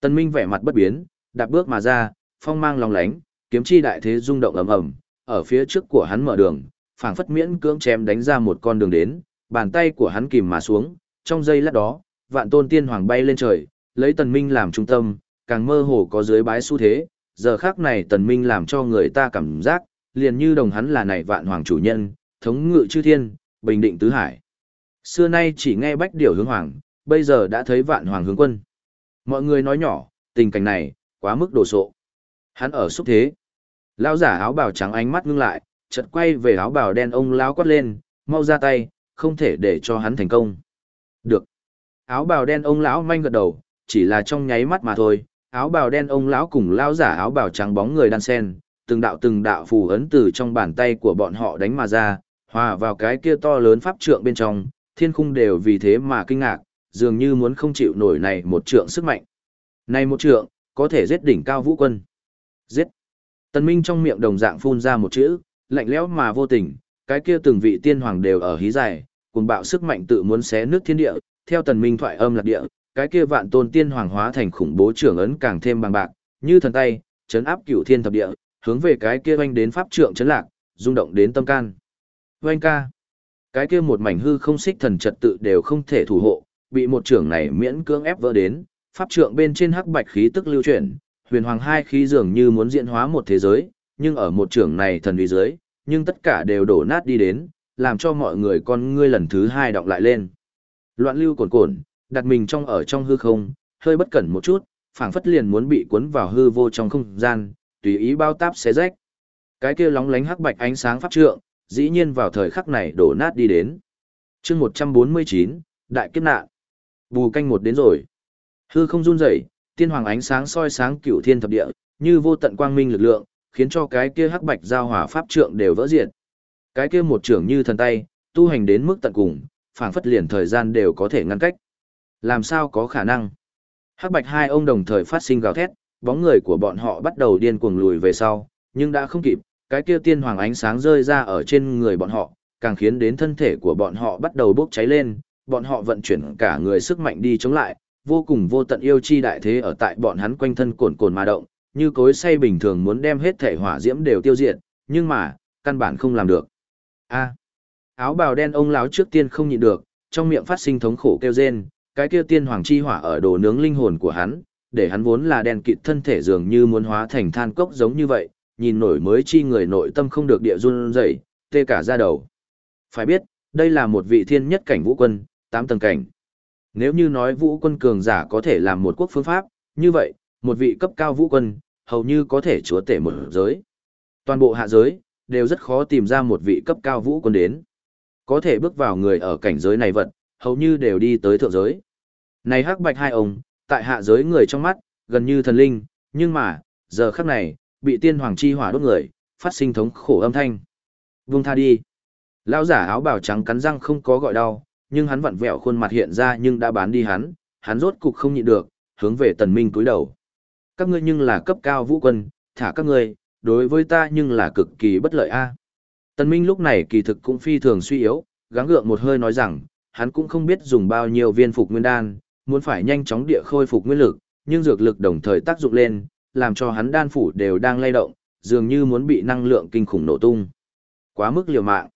Tân Minh vẻ mặt bất biến, đạp bước mà ra, phong mang long lánh, kiếm chi đại thế rung động ầm ầm, ở phía trước của hắn mở đường, phảng phất miễn cưỡng chém đánh ra một con đường đến, bàn tay của hắn kìm mà xuống, trong giây lát đó, vạn tôn tiên hoàng bay lên trời, lấy tần minh làm trung tâm, càng mơ hồ có dưới bái xu thế, giờ khắc này tần minh làm cho người ta cảm giác, liền như đồng hắn là này vạn hoàng chủ nhân, thống ngự chư thiên, bình định tứ hải. Xưa nay chỉ nghe bách điều hướng hoàng, bây giờ đã thấy vạn hoàng hướng quân. Mọi người nói nhỏ, tình cảnh này, quá mức đồ sộ. Hắn ở xúc thế. Lão giả áo bào trắng ánh mắt ngưng lại, chợt quay về áo bào đen ông lão quát lên, mau ra tay, không thể để cho hắn thành công. Được. Áo bào đen ông lão manh gật đầu, chỉ là trong nháy mắt mà thôi. Áo bào đen ông lão cùng lão giả áo bào trắng bóng người đan sen, từng đạo từng đạo phù ấn từ trong bàn tay của bọn họ đánh mà ra, hòa vào cái kia to lớn pháp trượng bên trong, thiên khung đều vì thế mà kinh ngạc, dường như muốn không chịu nổi này một trượng sức mạnh. Này một trượng, có thể giết đỉnh cao vũ quân. Giết. Tần Minh trong miệng đồng dạng phun ra một chữ, lạnh lẽo mà vô tình, cái kia từng vị tiên hoàng đều ở hí dài, cùng bạo sức mạnh tự muốn xé nước thiên địa, theo Tần Minh thoại âm lạc địa, cái kia vạn tôn tiên hoàng hóa thành khủng bố trưởng ấn càng thêm bằng bạc, như thần tay, chấn áp cửu thiên thập địa, hướng về cái kia oanh đến pháp trượng chấn lạc, rung động đến tâm can. Oanh ca. Cái kia một mảnh hư không xích thần trật tự đều không thể thủ hộ, bị một trưởng này miễn cưỡng ép vỡ đến, pháp trượng bên trên hắc bạch khí tức lưu chuyển, huyền hoàng hai khí dường như muốn diễn hóa một thế giới, nhưng ở một trưởng này thần uy dưới, nhưng tất cả đều đổ nát đi đến, làm cho mọi người con ngươi lần thứ hai đọc lại lên. Loạn lưu cồn cồn, đặt mình trong ở trong hư không, hơi bất cẩn một chút, phảng phất liền muốn bị cuốn vào hư vô trong không gian, tùy ý bao táp xé rách. Cái kia lóng lánh hắc bạch ánh sáng pháp trượng, dĩ nhiên vào thời khắc này đổ nát đi đến. chương 149, Đại kiếp nạn. Bù canh một đến rồi. Hư không run rẩy, tiên hoàng ánh sáng soi sáng cửu thiên thập địa, như vô tận quang minh lực lượng, khiến cho cái kia hắc bạch giao hỏa pháp trượng đều vỡ diệt. Cái kia một trưởng như thần tay, tu hành đến mức tận cùng, phảng phất liền thời gian đều có thể ngăn cách. Làm sao có khả năng? Hắc bạch hai ông đồng thời phát sinh gào thét, bóng người của bọn họ bắt đầu điên cuồng lùi về sau, nhưng đã không kịp, cái kia tiên hoàng ánh sáng rơi ra ở trên người bọn họ, càng khiến đến thân thể của bọn họ bắt đầu bốc cháy lên, bọn họ vận chuyển cả người sức mạnh đi chống lại, vô cùng vô tận yêu chi đại thế ở tại bọn hắn quanh thân cồn cồn mà động, như cối say bình thường muốn đem hết thể hỏa diễm đều tiêu diệt, nhưng mà, căn bản không làm được. A. À. áo bào đen ông lão trước tiên không nhịn được, trong miệng phát sinh thống khổ kêu rên, cái kia tiên hoàng chi hỏa ở đồ nướng linh hồn của hắn, để hắn vốn là đen kịt thân thể dường như muốn hóa thành than cốc giống như vậy, nhìn nổi mới chi người nội tâm không được địa run rẩy, tê cả da đầu. Phải biết, đây là một vị thiên nhất cảnh vũ quân, tám tầng cảnh. Nếu như nói vũ quân cường giả có thể làm một quốc phương pháp, như vậy, một vị cấp cao vũ quân, hầu như có thể chúa tể một giới. Toàn bộ hạ giới, đều rất khó tìm ra một vị cấp cao vũ quân đến. Có thể bước vào người ở cảnh giới này vật, hầu như đều đi tới thượng giới. Này hắc bạch hai ông, tại hạ giới người trong mắt, gần như thần linh, nhưng mà, giờ khắc này, bị tiên hoàng chi hỏa đốt người, phát sinh thống khổ âm thanh. Vung tha đi. Lão giả áo bào trắng cắn răng không có gọi đau, nhưng hắn vặn vẹo khuôn mặt hiện ra nhưng đã bán đi hắn, hắn rốt cục không nhịn được, hướng về tần minh cúi đầu. Các ngươi nhưng là cấp cao vũ quân, thả các ngươi, đối với ta nhưng là cực kỳ bất lợi a. À. Tần minh lúc này kỳ thực cũng phi thường suy yếu, gắng gượng một hơi nói rằng, hắn cũng không biết dùng bao nhiêu viên phục nguyên đan, muốn phải nhanh chóng địa khôi phục nguyên lực, nhưng dược lực đồng thời tác dụng lên, làm cho hắn đan phủ đều đang lay động, dường như muốn bị năng lượng kinh khủng nổ tung. Quá mức liều mạng.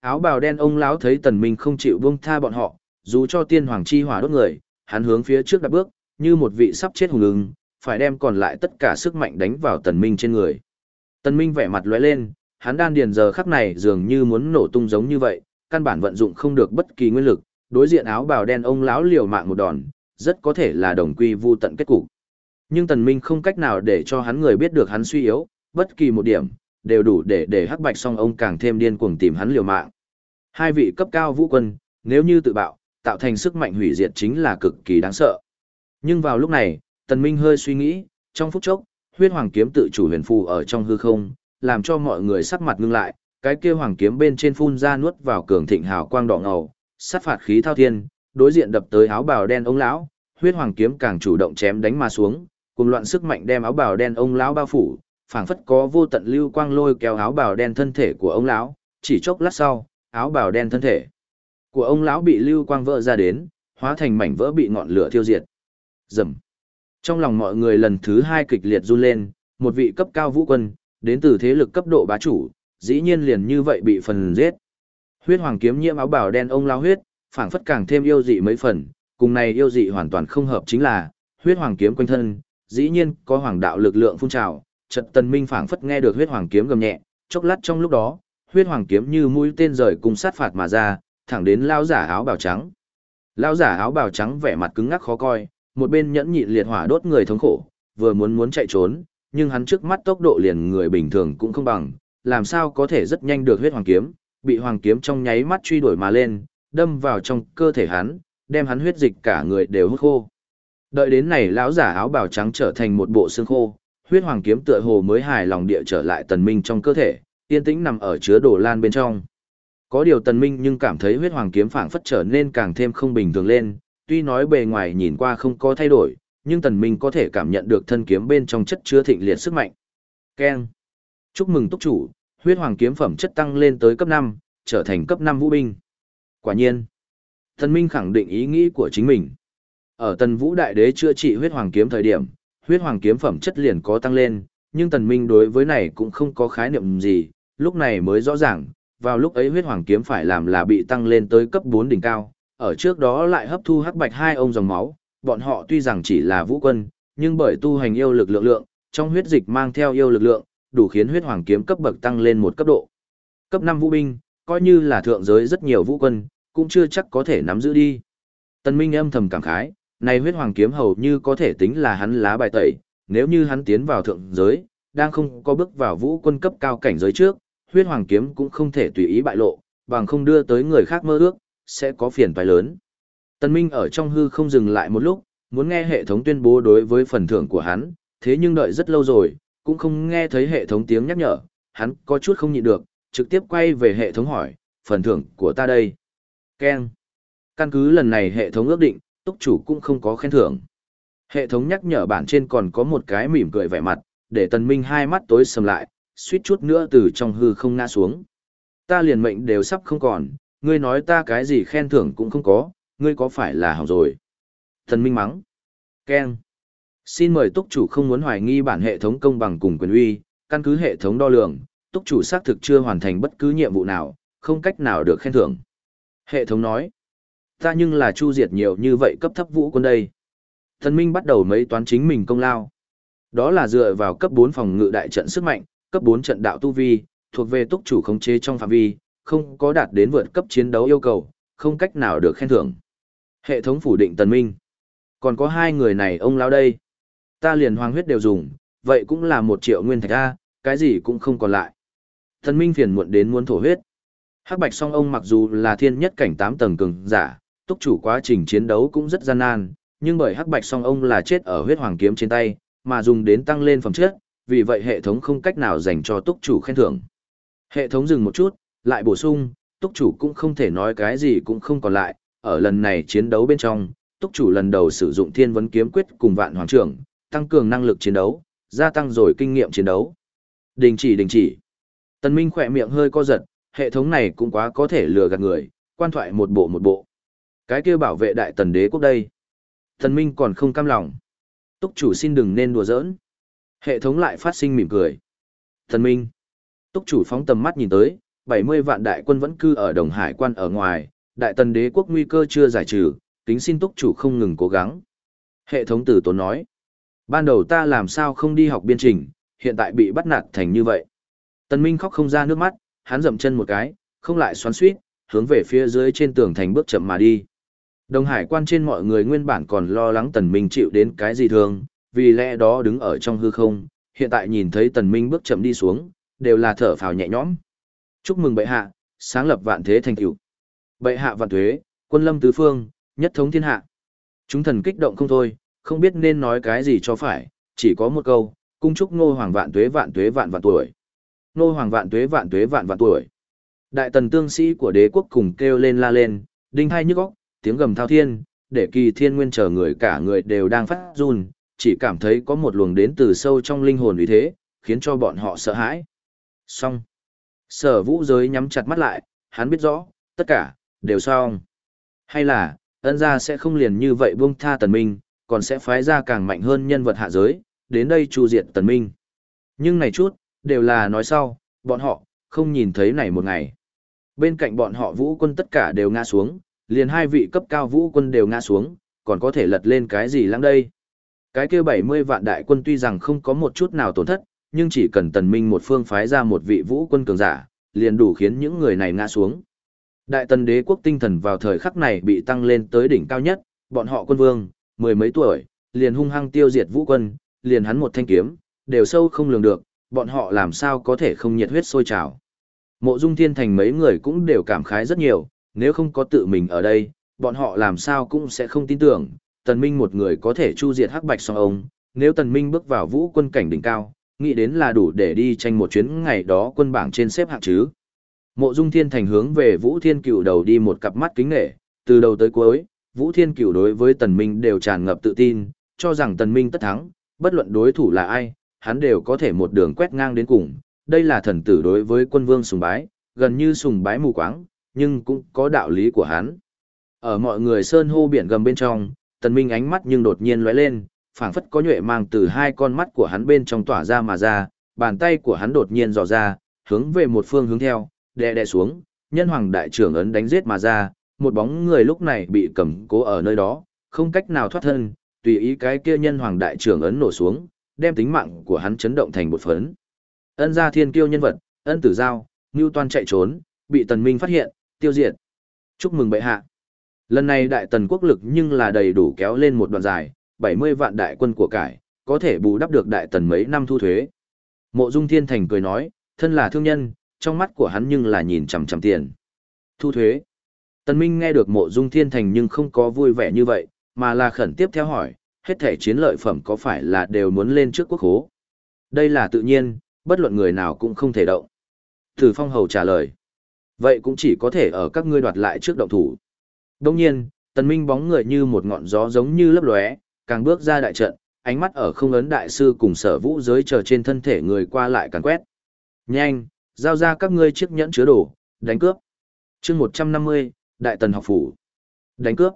Áo bào đen ông lão thấy Tần Minh không chịu buông tha bọn họ, dù cho tiên hoàng chi hỏa đốt người, hắn hướng phía trước đạp bước, như một vị sắp chết hùng ưng, phải đem còn lại tất cả sức mạnh đánh vào Tần Minh trên người. Tần Minh vẻ mặt lóe lên, hắn đan điền giờ khắc này dường như muốn nổ tung giống như vậy, căn bản vận dụng không được bất kỳ nguyên lực, đối diện áo bào đen ông lão liều mạng một đòn, rất có thể là đồng quy vu tận kết cục. Nhưng Tần Minh không cách nào để cho hắn người biết được hắn suy yếu, bất kỳ một điểm, đều đủ để để hắc bạch song ông càng thêm điên cuồng tìm hắn liều mạng. Hai vị cấp cao vũ quân, nếu như tự bạo, tạo thành sức mạnh hủy diệt chính là cực kỳ đáng sợ. Nhưng vào lúc này, Tần Minh hơi suy nghĩ, trong phút chốc, huyết hoàng kiếm tự chủ huyền phù ở trong hư không, làm cho mọi người sắc mặt ngưng lại, cái kia hoàng kiếm bên trên phun ra nuốt vào cường thịnh hào quang đỏ ngầu, sát phạt khí thao thiên, đối diện đập tới áo bào đen ông lão, huyết hoàng kiếm càng chủ động chém đánh mà xuống, cùng loạn sức mạnh đem áo bào đen ông lão bao phủ, phảng phất có vô tận lưu quang lôi kéo áo bào đen thân thể của ông lão, chỉ chốc lát sau, áo bào đen thân thể của ông lão bị lưu quang vỡ ra đến, hóa thành mảnh vỡ bị ngọn lửa thiêu diệt. Rầm. Trong lòng mọi người lần thứ hai kịch liệt run lên, một vị cấp cao vũ quân, đến từ thế lực cấp độ bá chủ, dĩ nhiên liền như vậy bị phần giết. Huyết hoàng kiếm nhiễm áo bào đen ông lao huyết, phảng phất càng thêm yêu dị mấy phần, cùng này yêu dị hoàn toàn không hợp chính là, huyết hoàng kiếm quanh thân, dĩ nhiên có hoàng đạo lực lượng phun trào, Trật Tần Minh phảng phất nghe được huyết hoàng kiếm gầm nhẹ, chốc lát trong lúc đó, huyết hoàng kiếm như mũi tên rời cùng sát phạt mà ra, thẳng đến lão giả áo bào trắng. Lão giả áo bào trắng vẻ mặt cứng ngắc khó coi, một bên nhẫn nhịn liệt hỏa đốt người thống khổ, vừa muốn muốn chạy trốn, nhưng hắn trước mắt tốc độ liền người bình thường cũng không bằng, làm sao có thể rất nhanh được huyết hoàng kiếm, bị hoàng kiếm trong nháy mắt truy đuổi mà lên, đâm vào trong cơ thể hắn, đem hắn huyết dịch cả người đều hút khô. Đợi đến này lão giả áo bào trắng trở thành một bộ xương khô, huyết hoàng kiếm tựa hồ mới hài lòng địa trở lại tần minh trong cơ thể, yên tĩnh nằm ở chứa đồ lan bên trong. Có điều tần minh nhưng cảm thấy huyết hoàng kiếm phảng phất trở nên càng thêm không bình thường lên, tuy nói bề ngoài nhìn qua không có thay đổi, nhưng tần minh có thể cảm nhận được thân kiếm bên trong chất chứa thịnh liệt sức mạnh. Keng. Chúc mừng túc chủ, huyết hoàng kiếm phẩm chất tăng lên tới cấp 5, trở thành cấp 5 vũ binh. Quả nhiên. Tần minh khẳng định ý nghĩ của chính mình. Ở tần vũ đại đế chữa trị huyết hoàng kiếm thời điểm, huyết hoàng kiếm phẩm chất liền có tăng lên, nhưng tần minh đối với này cũng không có khái niệm gì, lúc này mới rõ ràng, vào lúc ấy huyết hoàng kiếm phải làm là bị tăng lên tới cấp 4 đỉnh cao, ở trước đó lại hấp thu hắc bạch hai ông dòng máu, bọn họ tuy rằng chỉ là vũ quân, nhưng bởi tu hành yêu lực lượng lượng, trong huyết dịch mang theo yêu lực lượng, đủ khiến huyết hoàng kiếm cấp bậc tăng lên một cấp độ. Cấp 5 vũ binh, coi như là thượng giới rất nhiều vũ quân, cũng chưa chắc có thể nắm giữ đi. Tần Minh âm thầm cảm khái, này huyết hoàng kiếm hầu như có thể tính là hắn lá bài tẩy, nếu như hắn tiến vào thượng giới, đang không có bước vào vũ quân cấp cao cảnh giới trước, huyết hoàng kiếm cũng không thể tùy ý bại lộ, bằng không đưa tới người khác mơ ước, sẽ có phiền toái lớn. Tân Minh ở trong hư không dừng lại một lúc, muốn nghe hệ thống tuyên bố đối với phần thưởng của hắn, thế nhưng đợi rất lâu rồi, cũng không nghe thấy hệ thống tiếng nhắc nhở, hắn có chút không nhịn được, trực tiếp quay về hệ thống hỏi, phần thưởng của ta đây. Ken. Căn cứ lần này hệ thống ước định, túc chủ cũng không có khen thưởng. Hệ thống nhắc nhở bản trên còn có một cái mỉm cười vẻ mặt, để tần minh hai mắt tối sầm lại, suýt chút nữa từ trong hư không ngã xuống. Ta liền mệnh đều sắp không còn, ngươi nói ta cái gì khen thưởng cũng không có, ngươi có phải là hỏng rồi. Tần minh mắng. Ken. Xin mời túc chủ không muốn hoài nghi bản hệ thống công bằng cùng quyền uy, căn cứ hệ thống đo lường, túc chủ xác thực chưa hoàn thành bất cứ nhiệm vụ nào, không cách nào được khen thưởng. Hệ thống nói, ta nhưng là chu diệt nhiều như vậy cấp thấp vũ quân đây. Thần Minh bắt đầu mấy toán chính mình công lao. Đó là dựa vào cấp 4 phòng ngự đại trận sức mạnh, cấp 4 trận đạo tu vi, thuộc về túc chủ khống chế trong phạm vi, không có đạt đến vượt cấp chiến đấu yêu cầu, không cách nào được khen thưởng. Hệ thống phủ định Tần Minh. Còn có hai người này ông lao đây. Ta liền hoàng huyết đều dùng, vậy cũng là một triệu nguyên thạch A, cái gì cũng không còn lại. Tần Minh phiền muộn đến muốn thổ huyết. Hắc Bạch song ông mặc dù là thiên nhất cảnh 8 tầng cường giả, túc chủ quá trình chiến đấu cũng rất gian nan, nhưng bởi Hắc Bạch song ông là chết ở huyết hoàng kiếm trên tay, mà dùng đến tăng lên phẩm chất, vì vậy hệ thống không cách nào dành cho túc chủ khen thưởng. Hệ thống dừng một chút, lại bổ sung, túc chủ cũng không thể nói cái gì cũng không còn lại, ở lần này chiến đấu bên trong, túc chủ lần đầu sử dụng thiên vấn kiếm quyết cùng vạn hoàng trưởng, tăng cường năng lực chiến đấu, gia tăng rồi kinh nghiệm chiến đấu. Đình chỉ đình chỉ. Tần Minh khỏe miệng hơi co giật, hệ thống này cũng quá có thể lừa gạt người, quan thoại một bộ một bộ. Cái kia bảo vệ đại tần đế quốc đây. thần Minh còn không cam lòng. Túc chủ xin đừng nên đùa giỡn. Hệ thống lại phát sinh mỉm cười. thần Minh. Túc chủ phóng tầm mắt nhìn tới, 70 vạn đại quân vẫn cư ở Đồng Hải quan ở ngoài, đại tần đế quốc nguy cơ chưa giải trừ, kính xin túc chủ không ngừng cố gắng. Hệ thống tử tốn nói. Ban đầu ta làm sao không đi học biên trình, hiện tại bị bắt nạt thành như vậy. Tần Minh khóc không ra nước mắt, hắn dậm chân một cái, không lại xoắn suýt, hướng về phía dưới trên tường thành bước chậm mà đi. Đồng hải quan trên mọi người nguyên bản còn lo lắng tần minh chịu đến cái gì thương, vì lẽ đó đứng ở trong hư không, hiện tại nhìn thấy tần minh bước chậm đi xuống, đều là thở phào nhẹ nhõm. Chúc mừng bệ hạ, sáng lập vạn thế thành tựu. Bệ hạ vạn tuế, quân lâm tứ phương, nhất thống thiên hạ. Chúng thần kích động không thôi, không biết nên nói cái gì cho phải, chỉ có một câu, cung chúc ngô hoàng vạn tuế vạn tuế vạn vạn tuổi. Ngô hoàng vạn tuế vạn tuế vạn vạn tuổi. Đại tần tương sĩ của đế quốc cùng kêu lên la lên, đinh hai nhức óc, tiếng gầm thao thiên, để kỳ thiên nguyên chờ người cả người đều đang phát run, chỉ cảm thấy có một luồng đến từ sâu trong linh hồn vì thế, khiến cho bọn họ sợ hãi. Xong. Sở vũ giới nhắm chặt mắt lại, hắn biết rõ, tất cả, đều xong. Hay là, ân gia sẽ không liền như vậy buông tha tần minh, còn sẽ phái ra càng mạnh hơn nhân vật hạ giới, đến đây trù diệt tần minh. Nhưng này chút, đều là nói sau, bọn họ, không nhìn thấy này một ngày. Bên cạnh bọn họ vũ quân tất cả đều ngã xuống, liền hai vị cấp cao vũ quân đều ngã xuống, còn có thể lật lên cái gì lăng đây. Cái kia 70 vạn đại quân tuy rằng không có một chút nào tổn thất, nhưng chỉ cần tần minh một phương phái ra một vị vũ quân cường giả, liền đủ khiến những người này ngã xuống. Đại tần đế quốc tinh thần vào thời khắc này bị tăng lên tới đỉnh cao nhất, bọn họ quân vương, mười mấy tuổi, liền hung hăng tiêu diệt vũ quân, liền hắn một thanh kiếm, đều sâu không lường được, bọn họ làm sao có thể không nhiệt huyết sôi trào. Mộ dung thiên thành mấy người cũng đều cảm khái rất nhiều, nếu không có tự mình ở đây, bọn họ làm sao cũng sẽ không tin tưởng, tần minh một người có thể chu diệt hắc bạch song ông, nếu tần minh bước vào vũ quân cảnh đỉnh cao, nghĩ đến là đủ để đi tranh một chuyến ngày đó quân bảng trên xếp hạng chứ. Mộ dung thiên thành hướng về vũ thiên cửu đầu đi một cặp mắt kính nể, từ đầu tới cuối, vũ thiên cửu đối với tần minh đều tràn ngập tự tin, cho rằng tần minh tất thắng, bất luận đối thủ là ai, hắn đều có thể một đường quét ngang đến cùng. Đây là thần tử đối với quân vương sùng bái, gần như sùng bái mù quáng, nhưng cũng có đạo lý của hắn. Ở mọi người sơn hô biển gầm bên trong, tần minh ánh mắt nhưng đột nhiên lóe lên, phảng phất có nhuệ mang từ hai con mắt của hắn bên trong tỏa ra mà ra, bàn tay của hắn đột nhiên dò ra, hướng về một phương hướng theo, đè đè xuống, nhân hoàng đại trưởng ấn đánh giết mà ra, một bóng người lúc này bị cầm cố ở nơi đó, không cách nào thoát thân, tùy ý cái kia nhân hoàng đại trưởng ấn nổ xuống, đem tính mạng của hắn chấn động thành một phấn. Ân gia thiên kiêu nhân vật, ân tử giao, Ngưu Toan chạy trốn, bị tần minh phát hiện, tiêu diệt. Chúc mừng bệ hạ. Lần này đại tần quốc lực nhưng là đầy đủ kéo lên một đoạn dài, 70 vạn đại quân của cải, có thể bù đắp được đại tần mấy năm thu thuế. Mộ Dung Thiên Thành cười nói, thân là thương nhân, trong mắt của hắn nhưng là nhìn chằm chằm tiền. Thu thuế. Tần Minh nghe được Mộ Dung Thiên Thành nhưng không có vui vẻ như vậy, mà là khẩn tiếp theo hỏi, hết thể chiến lợi phẩm có phải là đều muốn lên trước quốc hố. Đây là tự nhiên, bất luận người nào cũng không thể động. Tử Phong Hầu trả lời. Vậy cũng chỉ có thể ở các ngươi đoạt lại trước động thủ. Đông nhiên, tần minh bóng người như một ngọn gió giống như lấp lóe, càng bước ra đại trận, ánh mắt ở không ấn đại sư cùng sở vũ giới chờ trên thân thể người qua lại càng quét. Nhanh, giao ra các ngươi chiếc nhẫn chứa đồ, đánh cướp. chương 150, Đại Tần học phủ. Đánh cướp.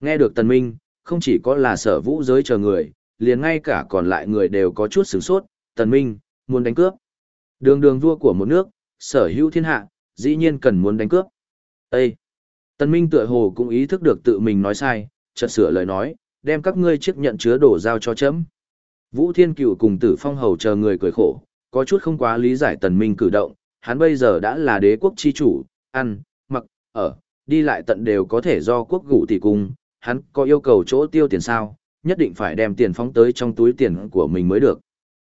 Nghe được tần minh, không chỉ có là sở vũ giới chờ người, liền ngay cả còn lại người đều có chút sửng sốt, tần minh, muốn đánh cướp. Đường đường vua của một nước, sở hữu thiên hạ, dĩ nhiên cần muốn đánh cướp. Ê! Tần minh tựa hồ cũng ý thức được tự mình nói sai, chợt sửa lời nói, đem các ngươi chiếc nhận chứa đổ giao cho chấm. Vũ Thiên Cửu cùng Tử Phong Hầu chờ người cười khổ, có chút không quá lý giải tần minh cử động, hắn bây giờ đã là đế quốc chi chủ, ăn, mặc, ở, đi lại tận đều có thể do quốc gủ tỷ cung, hắn có yêu cầu chỗ tiêu tiền sao, nhất định phải đem tiền phóng tới trong túi tiền của mình mới được.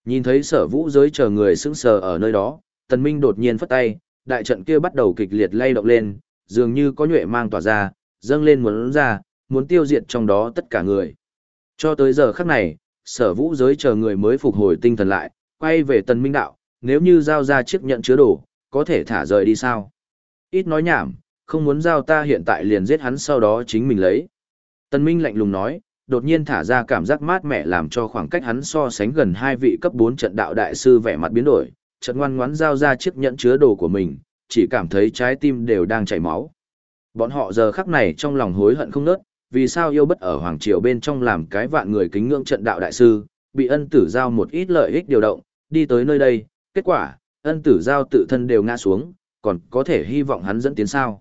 Nhìn thấy sở vũ giới chờ người sững sờ ở nơi đó, tần minh đột nhiên phất tay, đại trận kia bắt đầu kịch liệt lay động lên, dường như có nhuệ mang tỏa ra, dâng lên muốn ra, muốn tiêu diệt trong đó tất cả người. Cho tới giờ khắc này, sở vũ giới chờ người mới phục hồi tinh thần lại, quay về tần minh đạo, nếu như giao ra chiếc nhận chứa đồ, có thể thả rời đi sao? Ít nói nhảm, không muốn giao ta hiện tại liền giết hắn sau đó chính mình lấy. Tần minh lạnh lùng nói, đột nhiên thả ra cảm giác mát mẻ làm cho khoảng cách hắn so sánh gần hai vị cấp 4 trận đạo đại sư vẻ mặt biến đổi, chợt ngoan ngoãn giao ra chiếc nhẫn chứa đồ của mình, chỉ cảm thấy trái tim đều đang chảy máu. Bọn họ giờ khắc này trong lòng hối hận không nớt, vì sao yêu bất ở Hoàng Triều bên trong làm cái vạn người kính ngưỡng trận đạo đại sư, bị ân tử giao một ít lợi ích điều động, đi tới nơi đây, kết quả, ân tử giao tự thân đều ngã xuống, còn có thể hy vọng hắn dẫn tiến sao.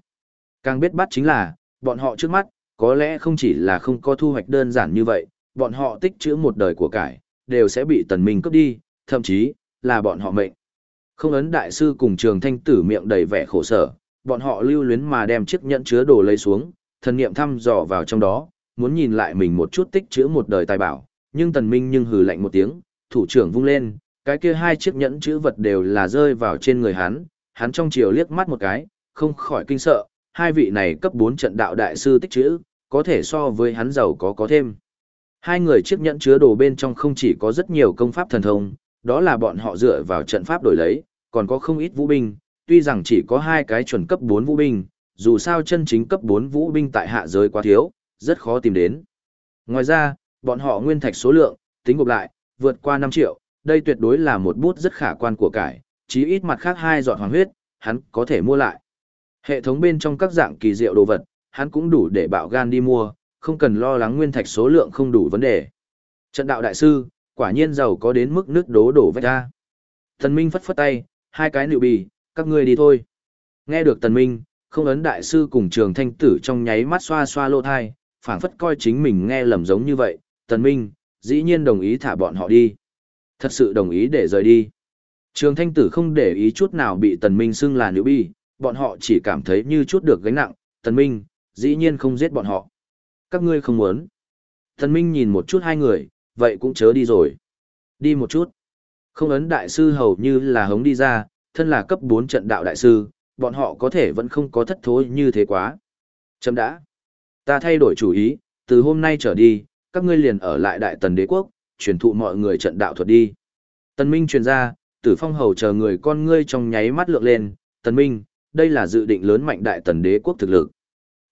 Càng biết bắt chính là, bọn họ trước mắt, có lẽ không chỉ là không có thu hoạch đơn giản như vậy, bọn họ tích trữ một đời của cải, đều sẽ bị tần minh cướp đi, thậm chí, là bọn họ mệnh. Không ấn đại sư cùng trường thanh tử miệng đầy vẻ khổ sở, bọn họ lưu luyến mà đem chiếc nhẫn chứa đồ lấy xuống, thần niệm thăm dò vào trong đó, muốn nhìn lại mình một chút tích chữ một đời tài bảo, nhưng tần minh nhưng hừ lạnh một tiếng, thủ trưởng vung lên, cái kia hai chiếc nhẫn chữ vật đều là rơi vào trên người hắn, hắn trong chiều liếc mắt một cái, không khỏi kinh sợ, hai vị này cấp 4 trận đạo đại sư tích chữ, có thể so với hắn giàu có có thêm. Hai người chiếc nhẫn chứa đồ bên trong không chỉ có rất nhiều công pháp thần thông, đó là bọn họ dựa vào trận pháp đổi lấy, còn có không ít vũ binh, tuy rằng chỉ có hai cái chuẩn cấp 4 vũ binh, dù sao chân chính cấp 4 vũ binh tại hạ giới quá thiếu, rất khó tìm đến. Ngoài ra, bọn họ nguyên thạch số lượng, tính gộp lại, vượt qua 5 triệu, đây tuyệt đối là một bút rất khả quan của cải, chí ít mặt khác hai giọt hoàng huyết, hắn có thể mua lại. Hệ thống bên trong các dạng kỳ diệu đồ vật, hắn cũng đủ để bạo gan đi mua, không cần lo lắng nguyên thạch số lượng không đủ vấn đề. Trận đạo đại sư, quả nhiên giàu có đến mức nước đố đổ vách ra. Tần Minh phất phất tay, hai cái nịu bì, các ngươi đi thôi. Nghe được Tần Minh, không ấn đại sư cùng trường thanh tử trong nháy mắt xoa xoa lô thai, phảng phất coi chính mình nghe lầm giống như vậy. Tần Minh, dĩ nhiên đồng ý thả bọn họ đi. Thật sự đồng ý để rời đi. Trường thanh tử không để ý chút nào bị Tần Minh xưng là nịu bì, bọn họ chỉ cảm thấy như chút được gánh nặng. Tần Minh, dĩ nhiên không giết bọn họ. Các ngươi không muốn. Tần Minh nhìn một chút hai người, vậy cũng chớ đi rồi. Đi một chút. Không ấn đại sư hầu như là hống đi ra, thân là cấp 4 trận đạo đại sư, bọn họ có thể vẫn không có thất thối như thế quá. Chấm đã. Ta thay đổi chủ ý, từ hôm nay trở đi, các ngươi liền ở lại đại tần đế quốc, truyền thụ mọi người trận đạo thuật đi. Tần Minh truyền ra, tử phong hầu chờ người con ngươi trong nháy mắt lượng lên, Tần Minh, đây là dự định lớn mạnh đại tần đế quốc thực lực.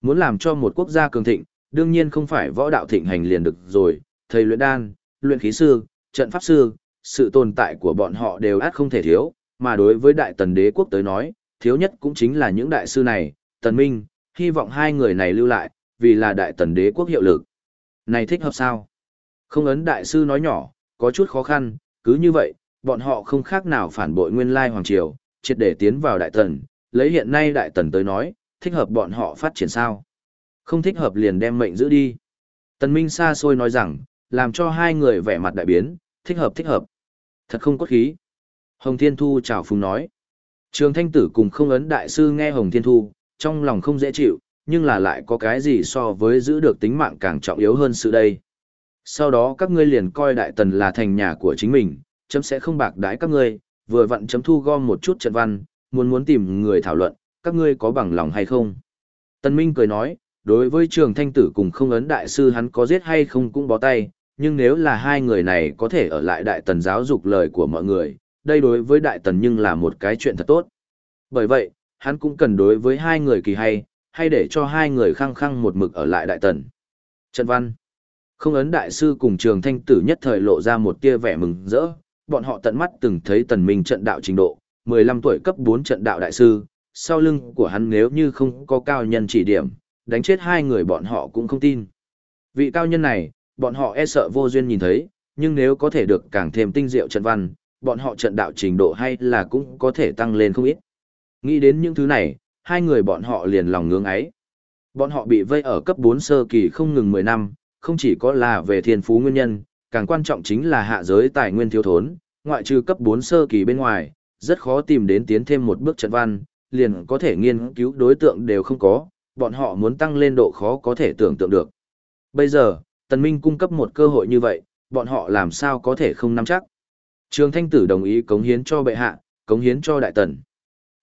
Muốn làm cho một quốc gia cường thịnh, đương nhiên không phải võ đạo thịnh hành liền được rồi, thầy luyện đan, luyện khí sư, trận pháp sư, sự tồn tại của bọn họ đều át không thể thiếu, mà đối với đại tần đế quốc tới nói, thiếu nhất cũng chính là những đại sư này, tần minh, hy vọng hai người này lưu lại, vì là đại tần đế quốc hiệu lực. Này thích hợp sao? Không ấn đại sư nói nhỏ, có chút khó khăn, cứ như vậy, bọn họ không khác nào phản bội nguyên lai hoàng triều, triệt để tiến vào đại tần, lấy hiện nay đại tần tới nói, thích hợp bọn họ phát triển sao? Không thích hợp liền đem mệnh giữ đi. Tần Minh xa xôi nói rằng, làm cho hai người vẻ mặt đại biến, thích hợp thích hợp. Thật không có khí. Hồng Thiên Thu chào phùng nói. Trường Thanh Tử cùng không ấn đại sư nghe Hồng Thiên Thu, trong lòng không dễ chịu, nhưng là lại có cái gì so với giữ được tính mạng càng trọng yếu hơn sự đây. Sau đó các ngươi liền coi đại tần là thành nhà của chính mình, chấm sẽ không bạc đái các ngươi, vừa vặn chấm thu gom một chút trận văn, muốn muốn tìm người thảo luận, các ngươi có bằng lòng hay không? Tần Minh cười nói, đối với trường thanh tử cùng không ấn đại sư hắn có giết hay không cũng bó tay, nhưng nếu là hai người này có thể ở lại đại tần giáo dục lời của mọi người, đây đối với đại tần nhưng là một cái chuyện thật tốt. Bởi vậy, hắn cũng cần đối với hai người kỳ hay, hay để cho hai người khăng khăng một mực ở lại đại tần. trần văn. Không ấn đại sư cùng trường thanh tử nhất thời lộ ra một tia vẻ mừng rỡ, bọn họ tận mắt từng thấy tần minh trận đạo trình độ, 15 tuổi cấp 4 trận đạo đại sư, sau lưng của hắn nếu như không có cao nhân chỉ điểm, đánh chết hai người bọn họ cũng không tin. Vị cao nhân này, bọn họ e sợ vô duyên nhìn thấy, nhưng nếu có thể được càng thêm tinh diệu trận văn, bọn họ trận đạo trình độ hay là cũng có thể tăng lên không ít. Nghĩ đến những thứ này, hai người bọn họ liền lòng ngưỡng ấy. Bọn họ bị vây ở cấp 4 sơ kỳ không ngừng 10 năm, không chỉ có là về thiên phú nguyên nhân, càng quan trọng chính là hạ giới tài nguyên thiếu thốn, ngoại trừ cấp 4 sơ kỳ bên ngoài, rất khó tìm đến tiến thêm một bước trận văn, liền có thể nghiên cứu đối tượng đều không có, bọn họ muốn tăng lên độ khó có thể tưởng tượng được. Bây giờ, Tần Minh cung cấp một cơ hội như vậy, bọn họ làm sao có thể không nắm chắc. Trường Thanh Tử đồng ý cống hiến cho bệ hạ, cống hiến cho đại tần.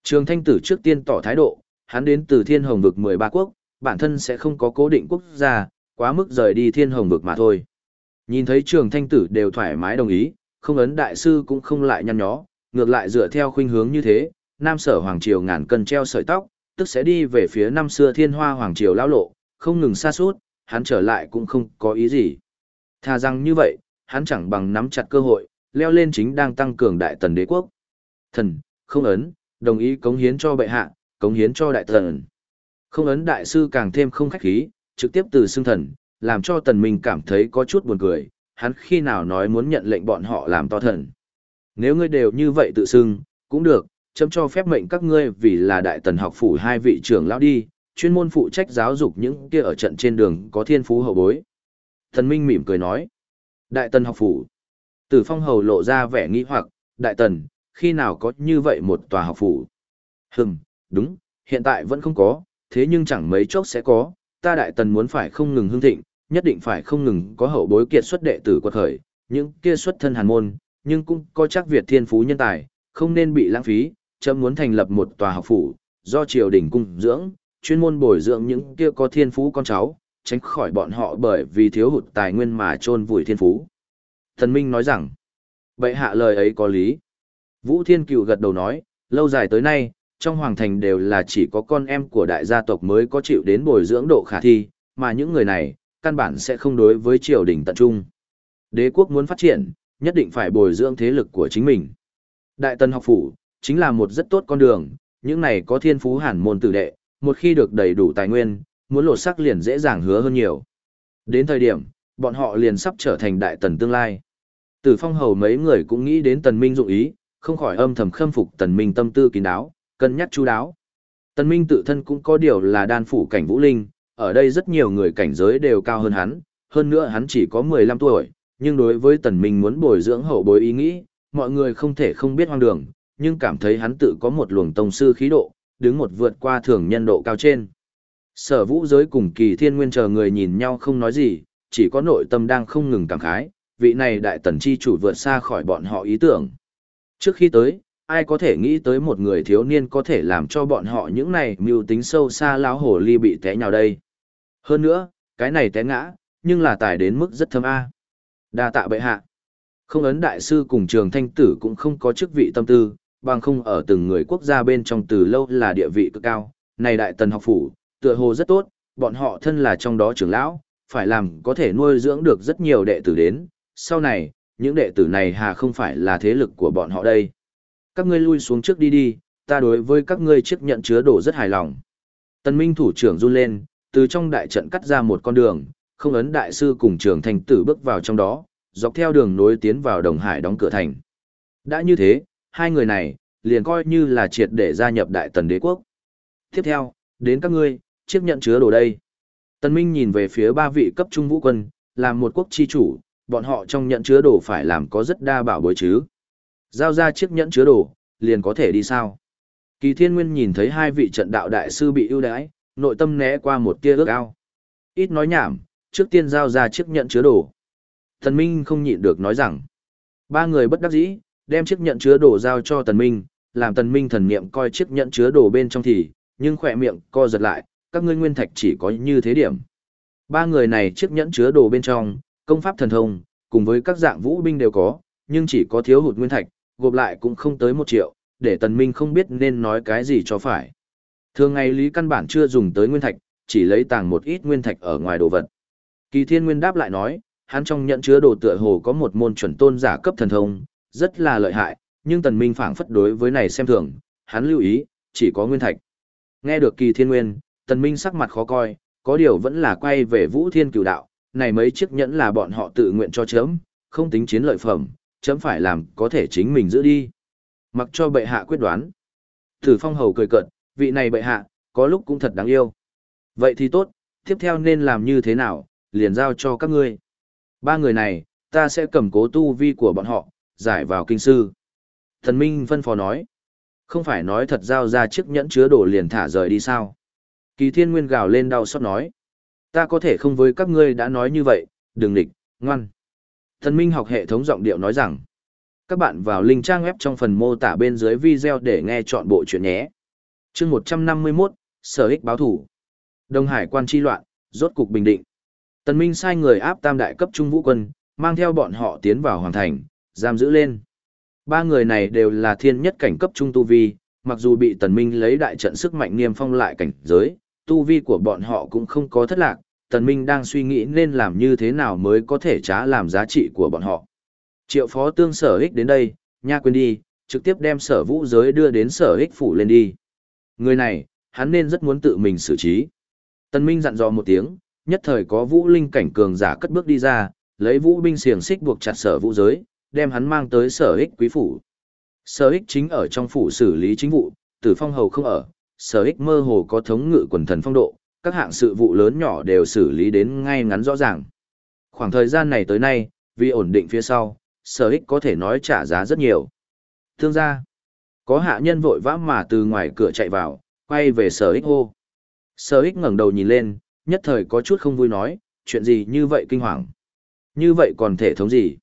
Trường Thanh Tử trước tiên tỏ thái độ, hắn đến từ Thiên Hồng vực 13 quốc, bản thân sẽ không có cố định quốc gia, quá mức rời đi Thiên Hồng vực mà thôi. Nhìn thấy Trường Thanh Tử đều thoải mái đồng ý, không ấn đại sư cũng không lại nhăn nhó, ngược lại dựa theo khuynh hướng như thế, Nam Sở Hoàng Triều ngàn cân treo sợi tóc, tức sẽ đi về phía năm xưa Thiên Hoa Hoàng Triều lão lộ, không ngừng xa suốt, hắn trở lại cũng không có ý gì. Thà rằng như vậy, hắn chẳng bằng nắm chặt cơ hội, leo lên chính đang tăng cường đại tần đế quốc. Thần, không ấn, đồng ý cống hiến cho bệ hạ, cống hiến cho đại tần. Không ấn đại sư càng thêm không khách khí, trực tiếp từ xưng thần, làm cho tần mình cảm thấy có chút buồn cười, hắn khi nào nói muốn nhận lệnh bọn họ làm to thần. Nếu ngươi đều như vậy tự xưng, cũng được, chấm cho phép mệnh các ngươi vì là đại tần học phủ hai vị trưởng lão đi, chuyên môn phụ trách giáo dục những kia ở trận trên đường có thiên phú hậu bối. Thần Minh mỉm cười nói, đại tần học phủ. Tử phong hầu lộ ra vẻ nghi hoặc, đại tần, khi nào có như vậy một tòa học phủ? Hừm, đúng, hiện tại vẫn không có, thế nhưng chẳng mấy chốc sẽ có, ta đại tần muốn phải không ngừng hương thịnh, nhất định phải không ngừng có hậu bối kiệt xuất đệ tử quật khởi, những kia xuất thân hàn môn, nhưng cũng có chắc Việt thiên phú nhân tài, không nên bị lãng phí, chấm muốn thành lập một tòa học phủ, do triều đình cung dưỡng, chuyên môn bồi dưỡng những kia có thiên phú con cháu, tránh khỏi bọn họ bởi vì thiếu hụt tài nguyên mà chôn vùi thiên phú. Thần Minh nói rằng, vậy hạ lời ấy có lý. Vũ Thiên Cựu gật đầu nói, lâu dài tới nay, trong hoàng thành đều là chỉ có con em của đại gia tộc mới có chịu đến bồi dưỡng độ khả thi, mà những người này, căn bản sẽ không đối với triều đình tận trung. Đế quốc muốn phát triển, nhất định phải bồi dưỡng thế lực của chính mình. Đại tần học phủ, chính là một rất tốt con đường, những này có thiên phú hẳn môn tử đệ, một khi được đầy đủ tài nguyên, muốn lột sắc liền dễ dàng hứa hơn nhiều. Đến thời điểm, bọn họ liền sắp trở thành đại tần tương lai. Từ phong hầu mấy người cũng nghĩ đến tần minh dụng ý, không khỏi âm thầm khâm phục tần minh tâm tư kín đáo, cân nhắc chú đáo. Tần minh tự thân cũng có điều là đan phủ cảnh vũ linh, ở đây rất nhiều người cảnh giới đều cao hơn hắn, hơn nữa hắn chỉ có 15 tuổi, nhưng đối với tần minh muốn bồi dưỡng hậu bối ý nghĩ, mọi người không thể không biết hoang đường, nhưng cảm thấy hắn tự có một luồng tông sư khí độ, đứng một vượt qua thường nhân độ cao trên. Sở vũ giới cùng kỳ thiên nguyên chờ người nhìn nhau không nói gì, chỉ có nội tâm đang không ngừng cảm khái, vị này đại tần chi chủ vượt xa khỏi bọn họ ý tưởng. Trước khi tới, ai có thể nghĩ tới một người thiếu niên có thể làm cho bọn họ những này mưu tính sâu xa láo hổ ly bị té nhào đây. Hơn nữa, cái này té ngã, nhưng là tài đến mức rất thâm A. đa tạ bệ hạ. Không ấn đại sư cùng trường thanh tử cũng không có chức vị tâm tư, bằng không ở từng người quốc gia bên trong từ lâu là địa vị cực cao. Này đại tần học phủ, tựa hồ rất tốt, bọn họ thân là trong đó trưởng lão, phải làm có thể nuôi dưỡng được rất nhiều đệ tử đến. Sau này, những đệ tử này hà không phải là thế lực của bọn họ đây. Các ngươi lui xuống trước đi đi, ta đối với các ngươi chiếc nhận chứa đồ rất hài lòng. Tần Minh thủ trưởng run lên, từ trong đại trận cắt ra một con đường, không ấn đại sư cùng trường thành tử bước vào trong đó, dọc theo đường nối tiến vào Đồng Hải đóng cửa thành. Đã như thế, hai người này, liền coi như là triệt để gia nhập đại tần đế quốc. Tiếp theo, đến các ngươi, chiếc nhận chứa đồ đây. Tần Minh nhìn về phía ba vị cấp trung vũ quân, làm một quốc chi chủ, bọn họ trong nhận chứa đồ phải làm có rất đa bảo bối chứ. Giao ra chiếc nhẫn chứa đồ, liền có thể đi sao. Kỳ thiên nguyên nhìn thấy hai vị trận đạo đại sư bị ưu đãi, nội tâm né qua một tia ước ao. Ít nói nhảm, trước tiên giao ra chiếc nhẫn chứa đồ. Tần Minh không nhịn được nói rằng, ba người bất đắc dĩ, đem chiếc nhẫn chứa đồ giao cho Tần Minh, làm Tần Minh thần niệm coi chiếc nhẫn chứa đồ bên trong thì, nhưng khỏe miệng co giật lại, các ngươi nguyên thạch chỉ có như thế điểm. Ba người này chiếc nhẫn chứa đồ bên trong, công pháp thần thông, cùng với các dạng vũ binh đều có, nhưng chỉ có thiếu hụt nguyên thạch, gộp lại cũng không tới một triệu, để tần minh không biết nên nói cái gì cho phải. Thường ngày Lý căn bản chưa dùng tới nguyên thạch, chỉ lấy tàng một ít nguyên thạch ở ngoài đồ vật. Kỳ thiên nguyên đáp lại nói, hắn trong nhận chứa đồ tựa hồ có một môn chuẩn tôn giả cấp thần thông, rất là lợi hại, nhưng tần minh phảng phất đối với này xem thường, hắn lưu ý, chỉ có nguyên thạch. Nghe được kỳ thiên nguyên, tần minh sắc mặt khó coi, có điều vẫn là quay về vũ thiên cửu đạo, này mấy chiếc nhẫn là bọn họ tự nguyện cho chấm, không tính chiến lợi phẩm, chấm phải làm có thể chính mình giữ đi. Mặc cho bệ hạ quyết đoán. thử phong hầu cười cợt, vị này bệ hạ, có lúc cũng thật đáng yêu. Vậy thì tốt, tiếp theo nên làm như thế nào, liền giao cho các ngươi. Ba người này, ta sẽ cầm cố tu vi của bọn họ, giải vào kinh sư. Thần Minh phân phó nói. Không phải nói thật giao ra chiếc nhẫn chứa đồ liền thả rời đi sao. Kỳ thiên nguyên gào lên đau xót nói. Ta có thể không với các ngươi đã nói như vậy, đừng địch, ngoan. Thần Minh học hệ thống giọng điệu nói rằng. Các bạn vào link trang web trong phần mô tả bên dưới video để nghe chọn bộ chuyện nhé. chương 151, Sở ích báo thủ. Đông Hải quan chi loạn, rốt cục bình định. Tần Minh sai người áp tam đại cấp trung vũ quân, mang theo bọn họ tiến vào hoàng thành, giam giữ lên. Ba người này đều là thiên nhất cảnh cấp trung tu vi, mặc dù bị Tần Minh lấy đại trận sức mạnh niêm phong lại cảnh giới, tu vi của bọn họ cũng không có thất lạc. Tần Minh đang suy nghĩ nên làm như thế nào mới có thể trả làm giá trị của bọn họ. Triệu phó tương sở ích đến đây, nha quên đi, trực tiếp đem sở vũ giới đưa đến sở ích phủ lên đi. Người này, hắn nên rất muốn tự mình xử trí. Tần Minh dặn dò một tiếng, nhất thời có vũ linh cảnh cường giả cất bước đi ra, lấy vũ binh xiềng xích buộc chặt sở vũ giới, đem hắn mang tới sở ích quý phủ. Sở ích chính ở trong phủ xử lý chính vụ, tử phong hầu không ở, sở ích mơ hồ có thống ngự quần thần phong độ, các hạng sự vụ lớn nhỏ đều xử lý đến ngay ngắn rõ ràng. Khoảng thời gian này tới nay, vì ổn định phía sau, sở ích có thể nói trả giá rất nhiều. Thương gia, có hạ nhân vội vã mà từ ngoài cửa chạy vào, quay về sở ích hô. Sở ích ngẩng đầu nhìn lên, nhất thời có chút không vui nói, chuyện gì như vậy kinh hoàng. Như vậy còn thể thống gì?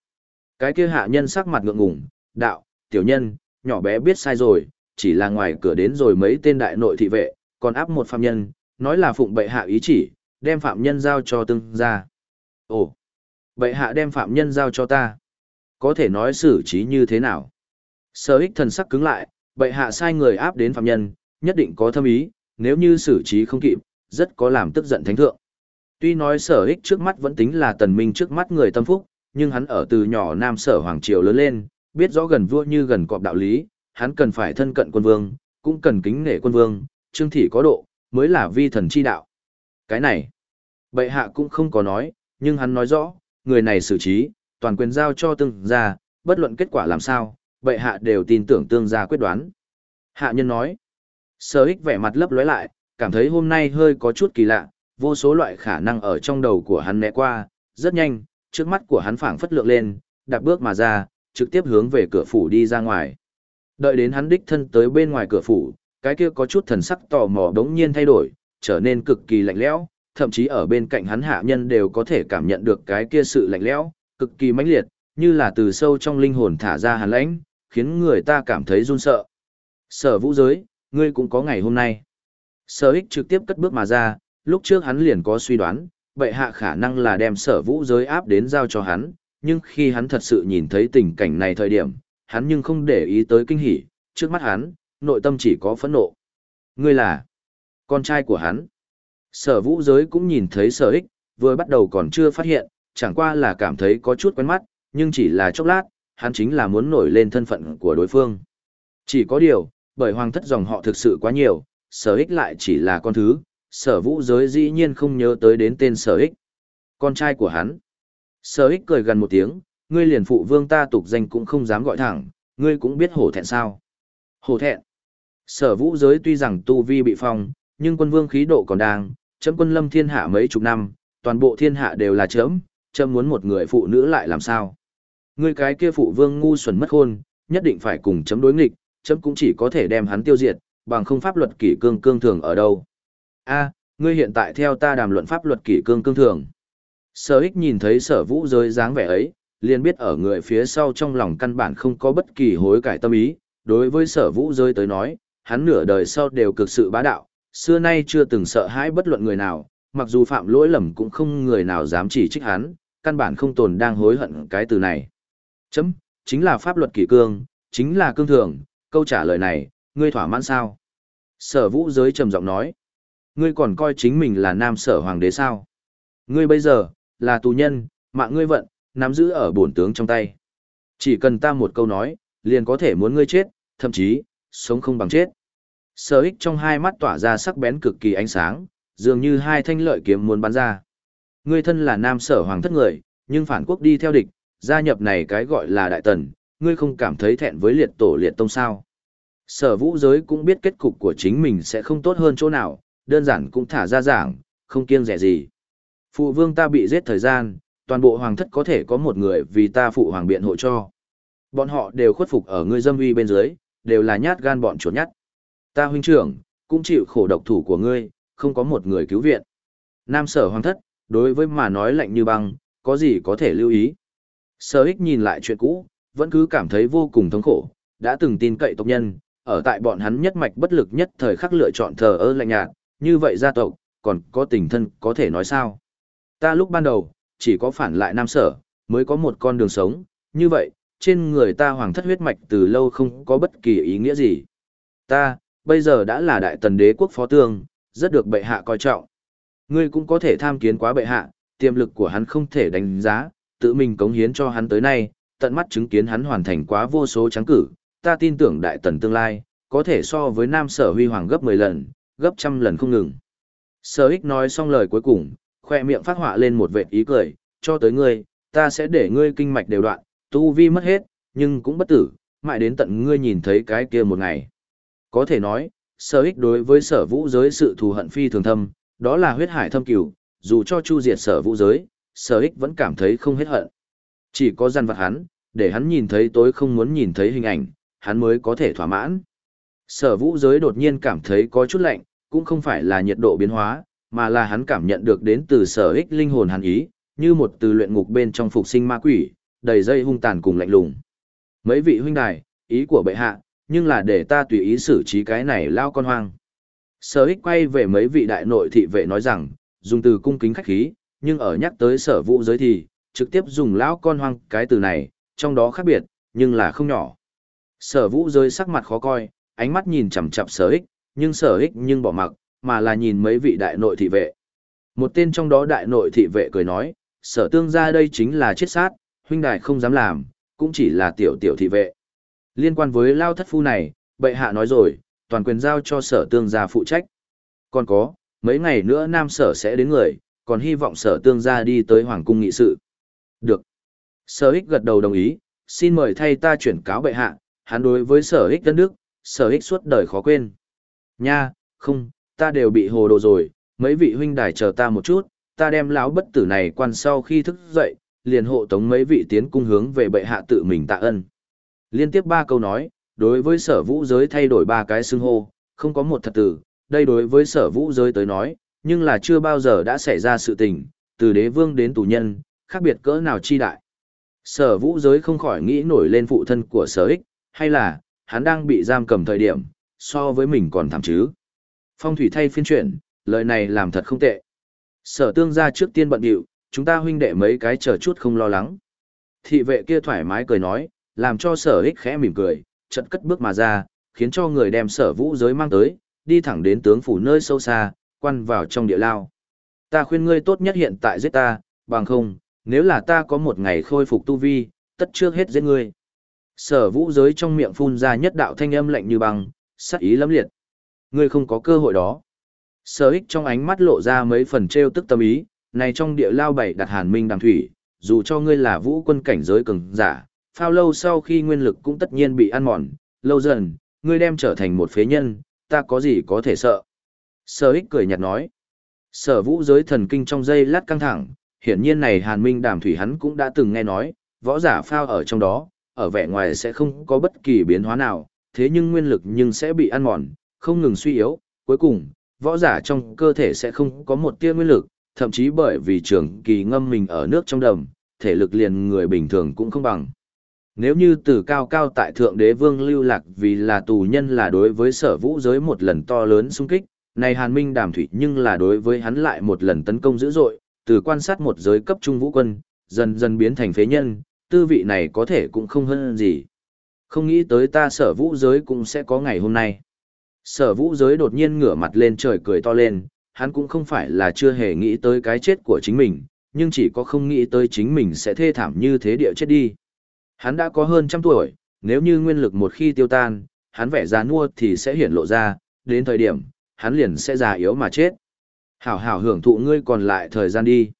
Cái kia hạ nhân sắc mặt ngượng ngùng, đạo, tiểu nhân, nhỏ bé biết sai rồi, chỉ là ngoài cửa đến rồi mấy tên đại nội thị vệ, còn áp một phạm nhân, nói là phụng bệ hạ ý chỉ, đem phạm nhân giao cho tương gia. Ồ, bệ hạ đem phạm nhân giao cho ta. Có thể nói xử trí như thế nào? Sở ích thần sắc cứng lại, bệ hạ sai người áp đến phạm nhân, nhất định có thâm ý, nếu như xử trí không kịp, rất có làm tức giận thánh thượng. Tuy nói sở ích trước mắt vẫn tính là tần minh trước mắt người tâm phúc, nhưng hắn ở từ nhỏ nam sở hoàng triều lớn lên, biết rõ gần vua như gần cọp đạo lý, hắn cần phải thân cận quân vương, cũng cần kính nể quân vương, trương thị có độ, mới là vi thần chi đạo. Cái này, bệ hạ cũng không có nói, nhưng hắn nói rõ, người này xử trí, toàn quyền giao cho tương gia, bất luận kết quả làm sao, bệ hạ đều tin tưởng tương gia quyết đoán. Hạ nhân nói, sở ích vẻ mặt lấp lóe lại, cảm thấy hôm nay hơi có chút kỳ lạ, vô số loại khả năng ở trong đầu của hắn né qua, rất nhanh, trước mắt của hắn phảng phất lượng lên, đạp bước mà ra, trực tiếp hướng về cửa phủ đi ra ngoài. Đợi đến hắn đích thân tới bên ngoài cửa phủ, cái kia có chút thần sắc tò mò đống nhiên thay đổi, trở nên cực kỳ lạnh lẽo, thậm chí ở bên cạnh hắn hạ nhân đều có thể cảm nhận được cái kia sự lạnh lẽo, cực kỳ mãnh liệt, như là từ sâu trong linh hồn thả ra hàn lãnh, khiến người ta cảm thấy run sợ. Sở vũ giới, ngươi cũng có ngày hôm nay. Sở ích trực tiếp cất bước mà ra, lúc trước hắn liền có suy đoán, bệ hạ khả năng là đem sở vũ giới áp đến giao cho hắn, nhưng khi hắn thật sự nhìn thấy tình cảnh này thời điểm, hắn nhưng không để ý tới kinh hỉ, trước mắt hắn, nội tâm chỉ có phẫn nộ. Ngươi là con trai của hắn. Sở vũ giới cũng nhìn thấy sở ích, vừa bắt đầu còn chưa phát hiện, chẳng qua là cảm thấy có chút quen mắt, nhưng chỉ là chốc lát, hắn chính là muốn nổi lên thân phận của đối phương. Chỉ có điều, bởi hoàng thất dòng họ thực sự quá nhiều, sở ích lại chỉ là con thứ, sở vũ giới dĩ nhiên không nhớ tới đến tên sở ích. Con trai của hắn. Sở ích cười gần một tiếng, ngươi liền phụ vương ta tục danh cũng không dám gọi thẳng, ngươi cũng biết hổ thẹn sao. Hổ thẹn. Sở vũ giới tuy rằng tu vi bị phong, nhưng quân vương khí độ còn đang, chấm quân lâm thiên hạ mấy chục năm, toàn bộ thiên hạ đều là chấm, chấm muốn một người phụ nữ lại làm sao. Ngươi cái kia phụ vương ngu xuẩn mất hôn, nhất định phải cùng chấm đối nghịch, chấm cũng chỉ có thể đem hắn tiêu diệt, bằng không pháp luật kỷ cương cương thường ở đâu. A, ngươi hiện tại theo ta đàm luận pháp luật kỷ cương cương thường. Sở ích nhìn thấy sở vũ giới dáng vẻ ấy, liền biết ở người phía sau trong lòng căn bản không có bất kỳ hối cải tâm ý. Đối với sở vũ giới tới nói, hắn nửa đời sau đều cực sự bá đạo, xưa nay chưa từng sợ hãi bất luận người nào, mặc dù phạm lỗi lầm cũng không người nào dám chỉ trích hắn, căn bản không tồn đang hối hận cái từ này. Chấm, chính là pháp luật kỷ cương, chính là cương thường, câu trả lời này, ngươi thỏa mãn sao? Sở vũ giới trầm giọng nói, ngươi còn coi chính mình là nam sở hoàng đế sao? Ngươi bây giờ, là tù nhân, mạng ngươi vận, nắm giữ ở bổn tướng trong tay. Chỉ cần ta một câu nói, liền có thể muốn ngươi chết, thậm chí, sống không bằng chết. Sở ích trong hai mắt tỏa ra sắc bén cực kỳ ánh sáng, dường như hai thanh lợi kiếm muốn bắn ra. Ngươi thân là nam sở hoàng thất người, nhưng phản quốc đi theo địch, gia nhập này cái gọi là đại tần, ngươi không cảm thấy thẹn với liệt tổ liệt tông sao. Sở vũ giới cũng biết kết cục của chính mình sẽ không tốt hơn chỗ nào, đơn giản cũng thả ra giảng, không kiêng rẻ gì. Phụ vương ta bị giết thời gian, toàn bộ hoàng thất có thể có một người vì ta phụ hoàng biện hộ cho. Bọn họ đều khuất phục ở ngươi dâm uy bên dưới, đều là nhát gan bọn chuột nhát. Ta huynh trưởng, cũng chịu khổ độc thủ của ngươi, không có một người cứu viện. Nam sở hoàng thất, đối với mà nói lạnh như băng, có gì có thể lưu ý. Sở ích nhìn lại chuyện cũ, vẫn cứ cảm thấy vô cùng thống khổ, đã từng tin cậy tộc nhân, ở tại bọn hắn nhất mạch bất lực nhất thời khắc lựa chọn thờ ơ lạnh nhạt, như vậy gia tộc, còn có tình thân có thể nói sao. Ta lúc ban đầu, chỉ có phản lại nam sở, mới có một con đường sống, như vậy, trên người ta hoàng thất huyết mạch từ lâu không có bất kỳ ý nghĩa gì. Ta, bây giờ đã là đại tần đế quốc phó tương, rất được bệ hạ coi trọng. Ngươi cũng có thể tham kiến quá bệ hạ, tiềm lực của hắn không thể đánh giá, tự mình cống hiến cho hắn tới nay, tận mắt chứng kiến hắn hoàn thành quá vô số trắng cử, ta tin tưởng đại tần tương lai, có thể so với nam sở huy hoàng gấp 10 lần, gấp trăm lần không ngừng. Sở ích nói xong lời cuối cùng, khoe miệng phát họa lên một vệt ý cười, cho tới ngươi, ta sẽ để ngươi kinh mạch đều đoạn, tu vi mất hết, nhưng cũng bất tử, mãi đến tận ngươi nhìn thấy cái kia một ngày. Có thể nói, sở ích đối với sở vũ giới sự thù hận phi thường thâm, đó là huyết hải thâm cửu, dù cho chu diệt sở vũ giới, sở ích vẫn cảm thấy không hết hận. Chỉ có gian vật hắn, để hắn nhìn thấy tối không muốn nhìn thấy hình ảnh, hắn mới có thể thỏa mãn. Sở vũ giới đột nhiên cảm thấy có chút lạnh, cũng không phải là nhiệt độ biến hóa, mà là hắn cảm nhận được đến từ sở ích linh hồn hắn ý, như một từ luyện ngục bên trong phục sinh ma quỷ, đầy dây hung tàn cùng lạnh lùng. Mấy vị huynh đài, ý của bệ hạ, nhưng là để ta tùy ý xử trí cái này lao con hoang. Sở ích quay về mấy vị đại nội thị vệ nói rằng, dùng từ cung kính khách khí, nhưng ở nhắc tới sở vũ giới thì, trực tiếp dùng lão con hoang cái từ này, trong đó khác biệt, nhưng là không nhỏ. Sở vũ giới sắc mặt khó coi, ánh mắt nhìn chằm chằm sở ích, nhưng sở ích nhưng bỏ mặc, mà là nhìn mấy vị đại nội thị vệ. Một tên trong đó đại nội thị vệ cười nói, sở tương gia đây chính là chết sát, huynh đại không dám làm, cũng chỉ là tiểu tiểu thị vệ. Liên quan với lao thất phu này, bệ hạ nói rồi, toàn quyền giao cho sở tương gia phụ trách. Còn có, mấy ngày nữa nam sở sẽ đến người, còn hy vọng sở tương gia đi tới hoàng cung nghị sự. Được. Sở ích gật đầu đồng ý, xin mời thay ta chuyển cáo bệ hạ, hắn đối với sở ích đất nước, sở ích suốt đời khó quên. Nha, không, ta đều bị hồ đồ rồi, mấy vị huynh đài chờ ta một chút, ta đem lão bất tử này quan sau khi thức dậy, liền hộ tống mấy vị tiến cung hướng về bệ hạ tự mình tạ ân. Liên tiếp ba câu nói, đối với sở vũ giới thay đổi ba cái xưng hô, không có một thật tử, đây đối với sở vũ giới tới nói, nhưng là chưa bao giờ đã xảy ra sự tình, từ đế vương đến tù nhân, khác biệt cỡ nào chi đại. Sở vũ giới không khỏi nghĩ nổi lên phụ thân của sở ích, hay là, hắn đang bị giam cầm thời điểm, so với mình còn thảm chứ. Phong thủy thay phiên chuyển, lời này làm thật không tệ. Sở tương gia trước tiên bận điệu, chúng ta huynh đệ mấy cái chờ chút không lo lắng. Thị vệ kia thoải mái cười nói, làm cho sở ích khẽ mỉm cười, chợt cất bước mà ra, khiến cho người đem sở vũ giới mang tới, đi thẳng đến tướng phủ nơi sâu xa, quan vào trong địa lao. Ta khuyên ngươi tốt nhất hiện tại giết ta, bằng không, nếu là ta có một ngày khôi phục tu vi, tất trước hết giết ngươi. Sở vũ giới trong miệng phun ra nhất đạo thanh âm lạnh như băng, sắc ý lắm liệt. Ngươi không có cơ hội đó. Sở ích trong ánh mắt lộ ra mấy phần treo tức tâm ý, này trong địa lao bảy đặt hàn minh đàm thủy, dù cho ngươi là vũ quân cảnh giới cường giả, phao lâu sau khi nguyên lực cũng tất nhiên bị ăn mòn, lâu dần, ngươi đem trở thành một phế nhân, ta có gì có thể sợ. Sở ích cười nhạt nói. Sở vũ giới thần kinh trong dây lát căng thẳng, hiển nhiên này hàn minh đàm thủy hắn cũng đã từng nghe nói, võ giả phao ở trong đó, ở vẻ ngoài sẽ không có bất kỳ biến hóa nào, thế nhưng nguyên lực nhưng sẽ bị ăn mòn, không ngừng suy yếu, cuối cùng, võ giả trong cơ thể sẽ không có một tia nguyên lực, thậm chí bởi vì trường kỳ ngâm mình ở nước trong đầm, thể lực liền người bình thường cũng không bằng. Nếu như từ cao cao tại thượng đế vương lưu lạc vì là tù nhân là đối với sở vũ giới một lần to lớn xung kích, này hàn minh đàm thủy nhưng là đối với hắn lại một lần tấn công dữ dội, từ quan sát một giới cấp trung vũ quân, dần dần biến thành phế nhân, tư vị này có thể cũng không hơn gì. Không nghĩ tới ta sở vũ giới cũng sẽ có ngày hôm nay. Sở vũ giới đột nhiên ngửa mặt lên trời cười to lên, hắn cũng không phải là chưa hề nghĩ tới cái chết của chính mình, nhưng chỉ có không nghĩ tới chính mình sẽ thê thảm như thế địa chết đi. Hắn đã có hơn trăm tuổi, nếu như nguyên lực một khi tiêu tan, hắn vẻ già nua thì sẽ hiển lộ ra, đến thời điểm, hắn liền sẽ già yếu mà chết. Hảo hảo hưởng thụ ngươi còn lại thời gian đi.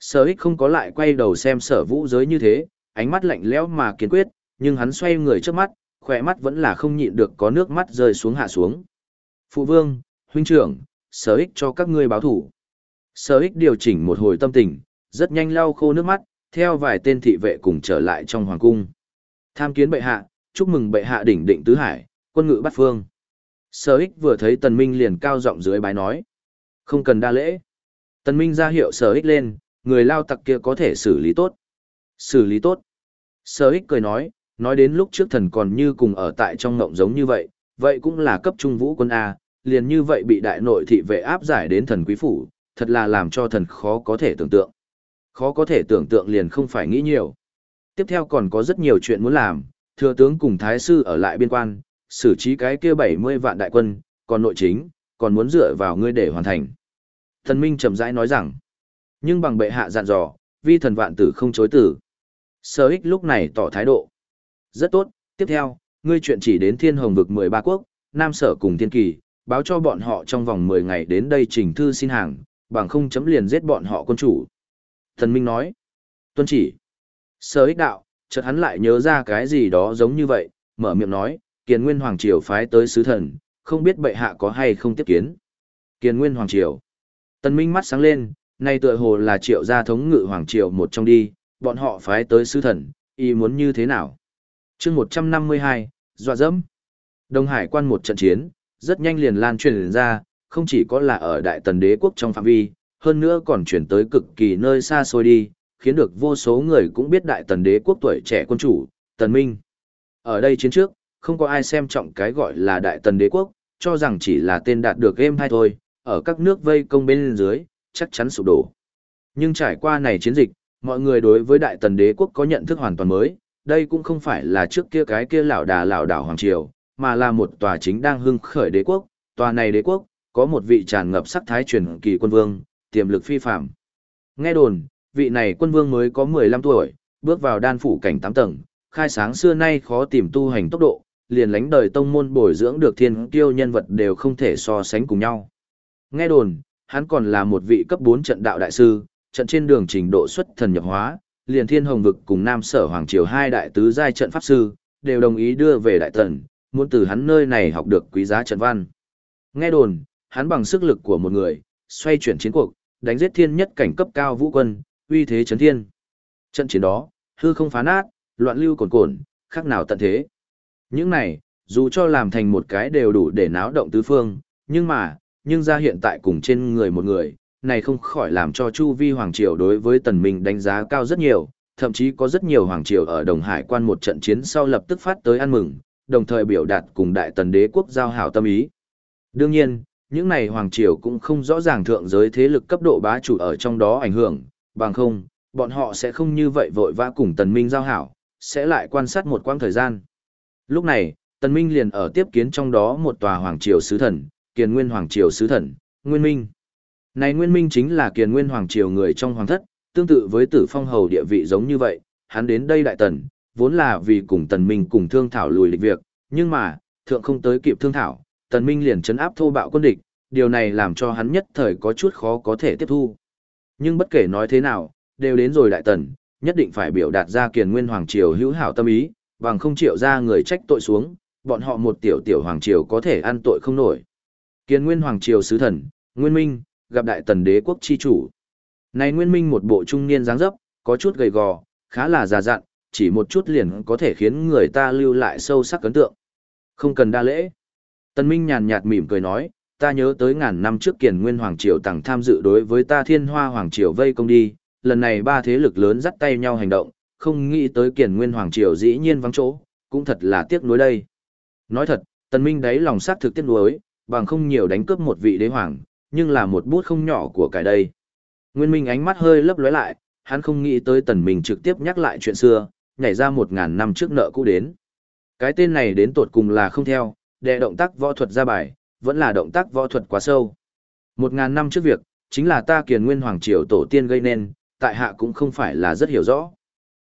Sở ích không có lại quay đầu xem sở vũ giới như thế, ánh mắt lạnh lẽo mà kiên quyết, nhưng hắn xoay người trước mắt, khỏe mắt vẫn là không nhịn được có nước mắt rơi xuống hạ xuống. Phụ vương, huynh trưởng, sở ích cho các ngươi báo thủ. Sở ích điều chỉnh một hồi tâm tình, rất nhanh lau khô nước mắt, theo vài tên thị vệ cùng trở lại trong hoàng cung. Tham kiến bệ hạ, chúc mừng bệ hạ đỉnh định tứ hải, quân ngự bắt phương. Sở ích vừa thấy tần minh liền cao giọng dưới bái nói. Không cần đa lễ. Tần minh ra hiệu sở ích lên, người lao tặc kia có thể xử lý tốt. Xử lý tốt. Sở ích cười nói, nói đến lúc trước thần còn như cùng ở tại trong ngộng giống như vậy, vậy cũng là cấp trung vũ quân A, liền như vậy bị đại nội thị vệ áp giải đến thần quý phủ, thật là làm cho thần khó có thể tưởng tượng. Khó có thể tưởng tượng liền không phải nghĩ nhiều. Tiếp theo còn có rất nhiều chuyện muốn làm, thừa tướng cùng thái sư ở lại biên quan, xử trí cái kia 70 vạn đại quân, còn nội chính, còn muốn dựa vào ngươi để hoàn thành. Thần Minh chậm rãi nói rằng, nhưng bằng bệ hạ dặn dò, vi thần vạn tử không chối tử. Sở ích lúc này tỏ thái độ. Rất tốt, tiếp theo, ngươi chuyện chỉ đến thiên hồng vực 13 quốc, Nam Sở cùng thiên kỳ, báo cho bọn họ trong vòng 10 ngày đến đây trình thư xin hàng, bằng không chấm liền giết bọn họ quân chủ. Thần Minh nói, tuân chỉ. Sở ích đạo, chợt hắn lại nhớ ra cái gì đó giống như vậy, mở miệng nói, kiền nguyên hoàng triều phái tới sứ thần, không biết bệ hạ có hay không tiếp kiến. Kiền nguyên hoàng triều. Tần Minh mắt sáng lên, nay tựa hồ là triệu gia thống ngự hoàng triều một trong đi, bọn họ phái tới sứ thần, y muốn như thế nào. chương 152, dọa dẫm. Đông Hải quan một trận chiến, rất nhanh liền lan truyền ra, không chỉ có là ở Đại Tần Đế quốc trong phạm vi, hơn nữa còn chuyển tới cực kỳ nơi xa xôi đi, khiến được vô số người cũng biết Đại Tần Đế quốc tuổi trẻ quân chủ, Tần Minh. Ở đây chiến trước, không có ai xem trọng cái gọi là Đại Tần Đế quốc, cho rằng chỉ là tên đạt được game hay thôi, ở các nước vây công bên dưới, chắc chắn sụp đổ. Nhưng trải qua này chiến dịch, mọi người đối với Đại Tần Đế quốc có nhận thức hoàn toàn mới, đây cũng không phải là trước kia cái kia lão đà lão đảo hoàng triều, mà là một tòa chính đang hưng khởi đế quốc, tòa này đế quốc có một vị tràn ngập sắc thái truyền kỳ quân vương, tiềm lực phi phàm. Nghe đồn, vị này quân vương mới có 15 tuổi, bước vào đan phủ cảnh 8 tầng, khai sáng xưa nay khó tìm tu hành tốc độ, liền lánh đời tông môn bồi dưỡng được thiên kiêu nhân vật đều không thể so sánh cùng nhau. Nghe đồn, hắn còn là một vị cấp 4 trận đạo đại sư, trận trên đường trình độ xuất thần nhập hóa, liền thiên hồng vực cùng nam sở hoàng triều hai đại tứ giai trận pháp sư, đều đồng ý đưa về đại tần, muốn từ hắn nơi này học được quý giá trận văn. Nghe đồn, hắn bằng sức lực của một người, xoay chuyển chiến cuộc, đánh giết thiên nhất cảnh cấp cao vũ quân, uy thế chấn thiên. Trận chiến đó, hư không phá nát, loạn lưu cồn cồn, khác nào tận thế. Những này, dù cho làm thành một cái đều đủ để náo động tứ phương, nhưng mà, nhưng ra hiện tại cùng trên người một người, này không khỏi làm cho Chu Vi Hoàng Triều đối với Tần Minh đánh giá cao rất nhiều, thậm chí có rất nhiều Hoàng Triều ở Đồng Hải quan một trận chiến sau lập tức phát tới ăn mừng, đồng thời biểu đạt cùng Đại Tần Đế quốc giao hảo tâm ý. Đương nhiên, những này Hoàng Triều cũng không rõ ràng thượng giới thế lực cấp độ bá chủ ở trong đó ảnh hưởng, bằng không, bọn họ sẽ không như vậy vội vã cùng Tần Minh giao hảo, sẽ lại quan sát một quãng thời gian. Lúc này, Tần Minh liền ở tiếp kiến trong đó một tòa Hoàng Triều Sứ Thần, Kiền Nguyên Hoàng Triều Sứ Thần, Nguyên Minh. Này Nguyên Minh chính là Kiền Nguyên Hoàng Triều người trong Hoàng thất, tương tự với tử phong hầu địa vị giống như vậy, hắn đến đây Đại Tần, vốn là vì cùng Tần Minh cùng thương thảo lùi lịch việc, nhưng mà, thượng không tới kịp thương thảo, Tần Minh liền chấn áp thô bạo quân địch, điều này làm cho hắn nhất thời có chút khó có thể tiếp thu. Nhưng bất kể nói thế nào, đều đến rồi Đại Tần, nhất định phải biểu đạt ra Kiền Nguyên Hoàng Triều hữu hảo tâm ý, bằng không chịu ra người trách tội xuống, bọn họ một tiểu tiểu Hoàng Triều có thể ăn tội không nổi. Kiền Nguyên Hoàng Triều sứ thần, Nguyên Minh, gặp đại tần đế quốc chi chủ. Này Nguyên Minh một bộ trung niên dáng dấp, có chút gầy gò, khá là già dặn, chỉ một chút liền có thể khiến người ta lưu lại sâu sắc ấn tượng. Không cần đa lễ. Tần Minh nhàn nhạt mỉm cười nói, ta nhớ tới ngàn năm trước kiền nguyên hoàng triều tặng tham dự đối với ta thiên hoa hoàng triều vây công đi, lần này ba thế lực lớn dắt tay nhau hành động, không nghĩ tới kiền nguyên hoàng triều dĩ nhiên vắng chỗ, cũng thật là tiếc nuối đây. Nói thật, tần minh đấy lòng sát thực tiếc nuối, bằng không nhiều đánh cướp một vị đế hoàng, nhưng là một bút không nhỏ của cái đây. Nguyên Minh ánh mắt hơi lấp lóe lại, hắn không nghĩ tới tần minh trực tiếp nhắc lại chuyện xưa, nhảy ra một ngàn năm trước nợ cũ đến. Cái tên này đến tột cùng là không theo, đệ động tác võ thuật ra bài, vẫn là động tác võ thuật quá sâu. Một ngàn năm trước việc, chính là ta kiền nguyên hoàng triều tổ tiên gây nên, tại hạ cũng không phải là rất hiểu rõ.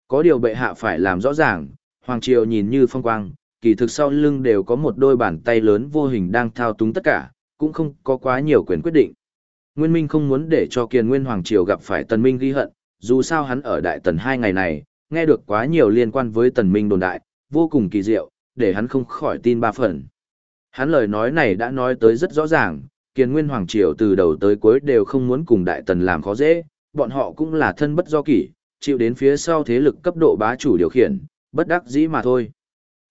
Có điều bệ hạ phải làm rõ ràng, hoàng triều nhìn như phong quang, kỳ thực sau lưng đều có một đôi bàn tay lớn vô hình đang thao túng tất cả, cũng không có quá nhiều quyền quyết định. Nguyên Minh không muốn để cho kiền nguyên hoàng triều gặp phải tần minh ghi hận, dù sao hắn ở đại tần hai ngày này, nghe được quá nhiều liên quan với tần minh đồn đại, vô cùng kỳ diệu, để hắn không khỏi tin ba phần. Hắn lời nói này đã nói tới rất rõ ràng, kiền nguyên hoàng triều từ đầu tới cuối đều không muốn cùng đại tần làm khó dễ, bọn họ cũng là thân bất do kỷ, chịu đến phía sau thế lực cấp độ bá chủ điều khiển, bất đắc dĩ mà thôi.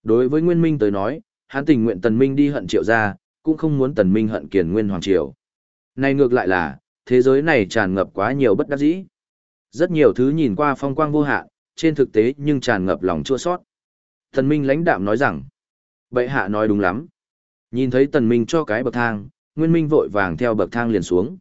Đối với Nguyên Minh tới nói, hắn tình nguyện tần minh đi hận triệu gia, cũng không muốn tần minh hận kiền nguyên hoàng triều. Này ngược lại là, thế giới này tràn ngập quá nhiều bất đắc dĩ. Rất nhiều thứ nhìn qua phong quang vô hạn, trên thực tế nhưng tràn ngập lòng chua sót. Tần Minh lãnh đạm nói rằng, bệ hạ nói đúng lắm. Nhìn thấy Tần Minh cho cái bậc thang, Nguyên Minh vội vàng theo bậc thang liền xuống.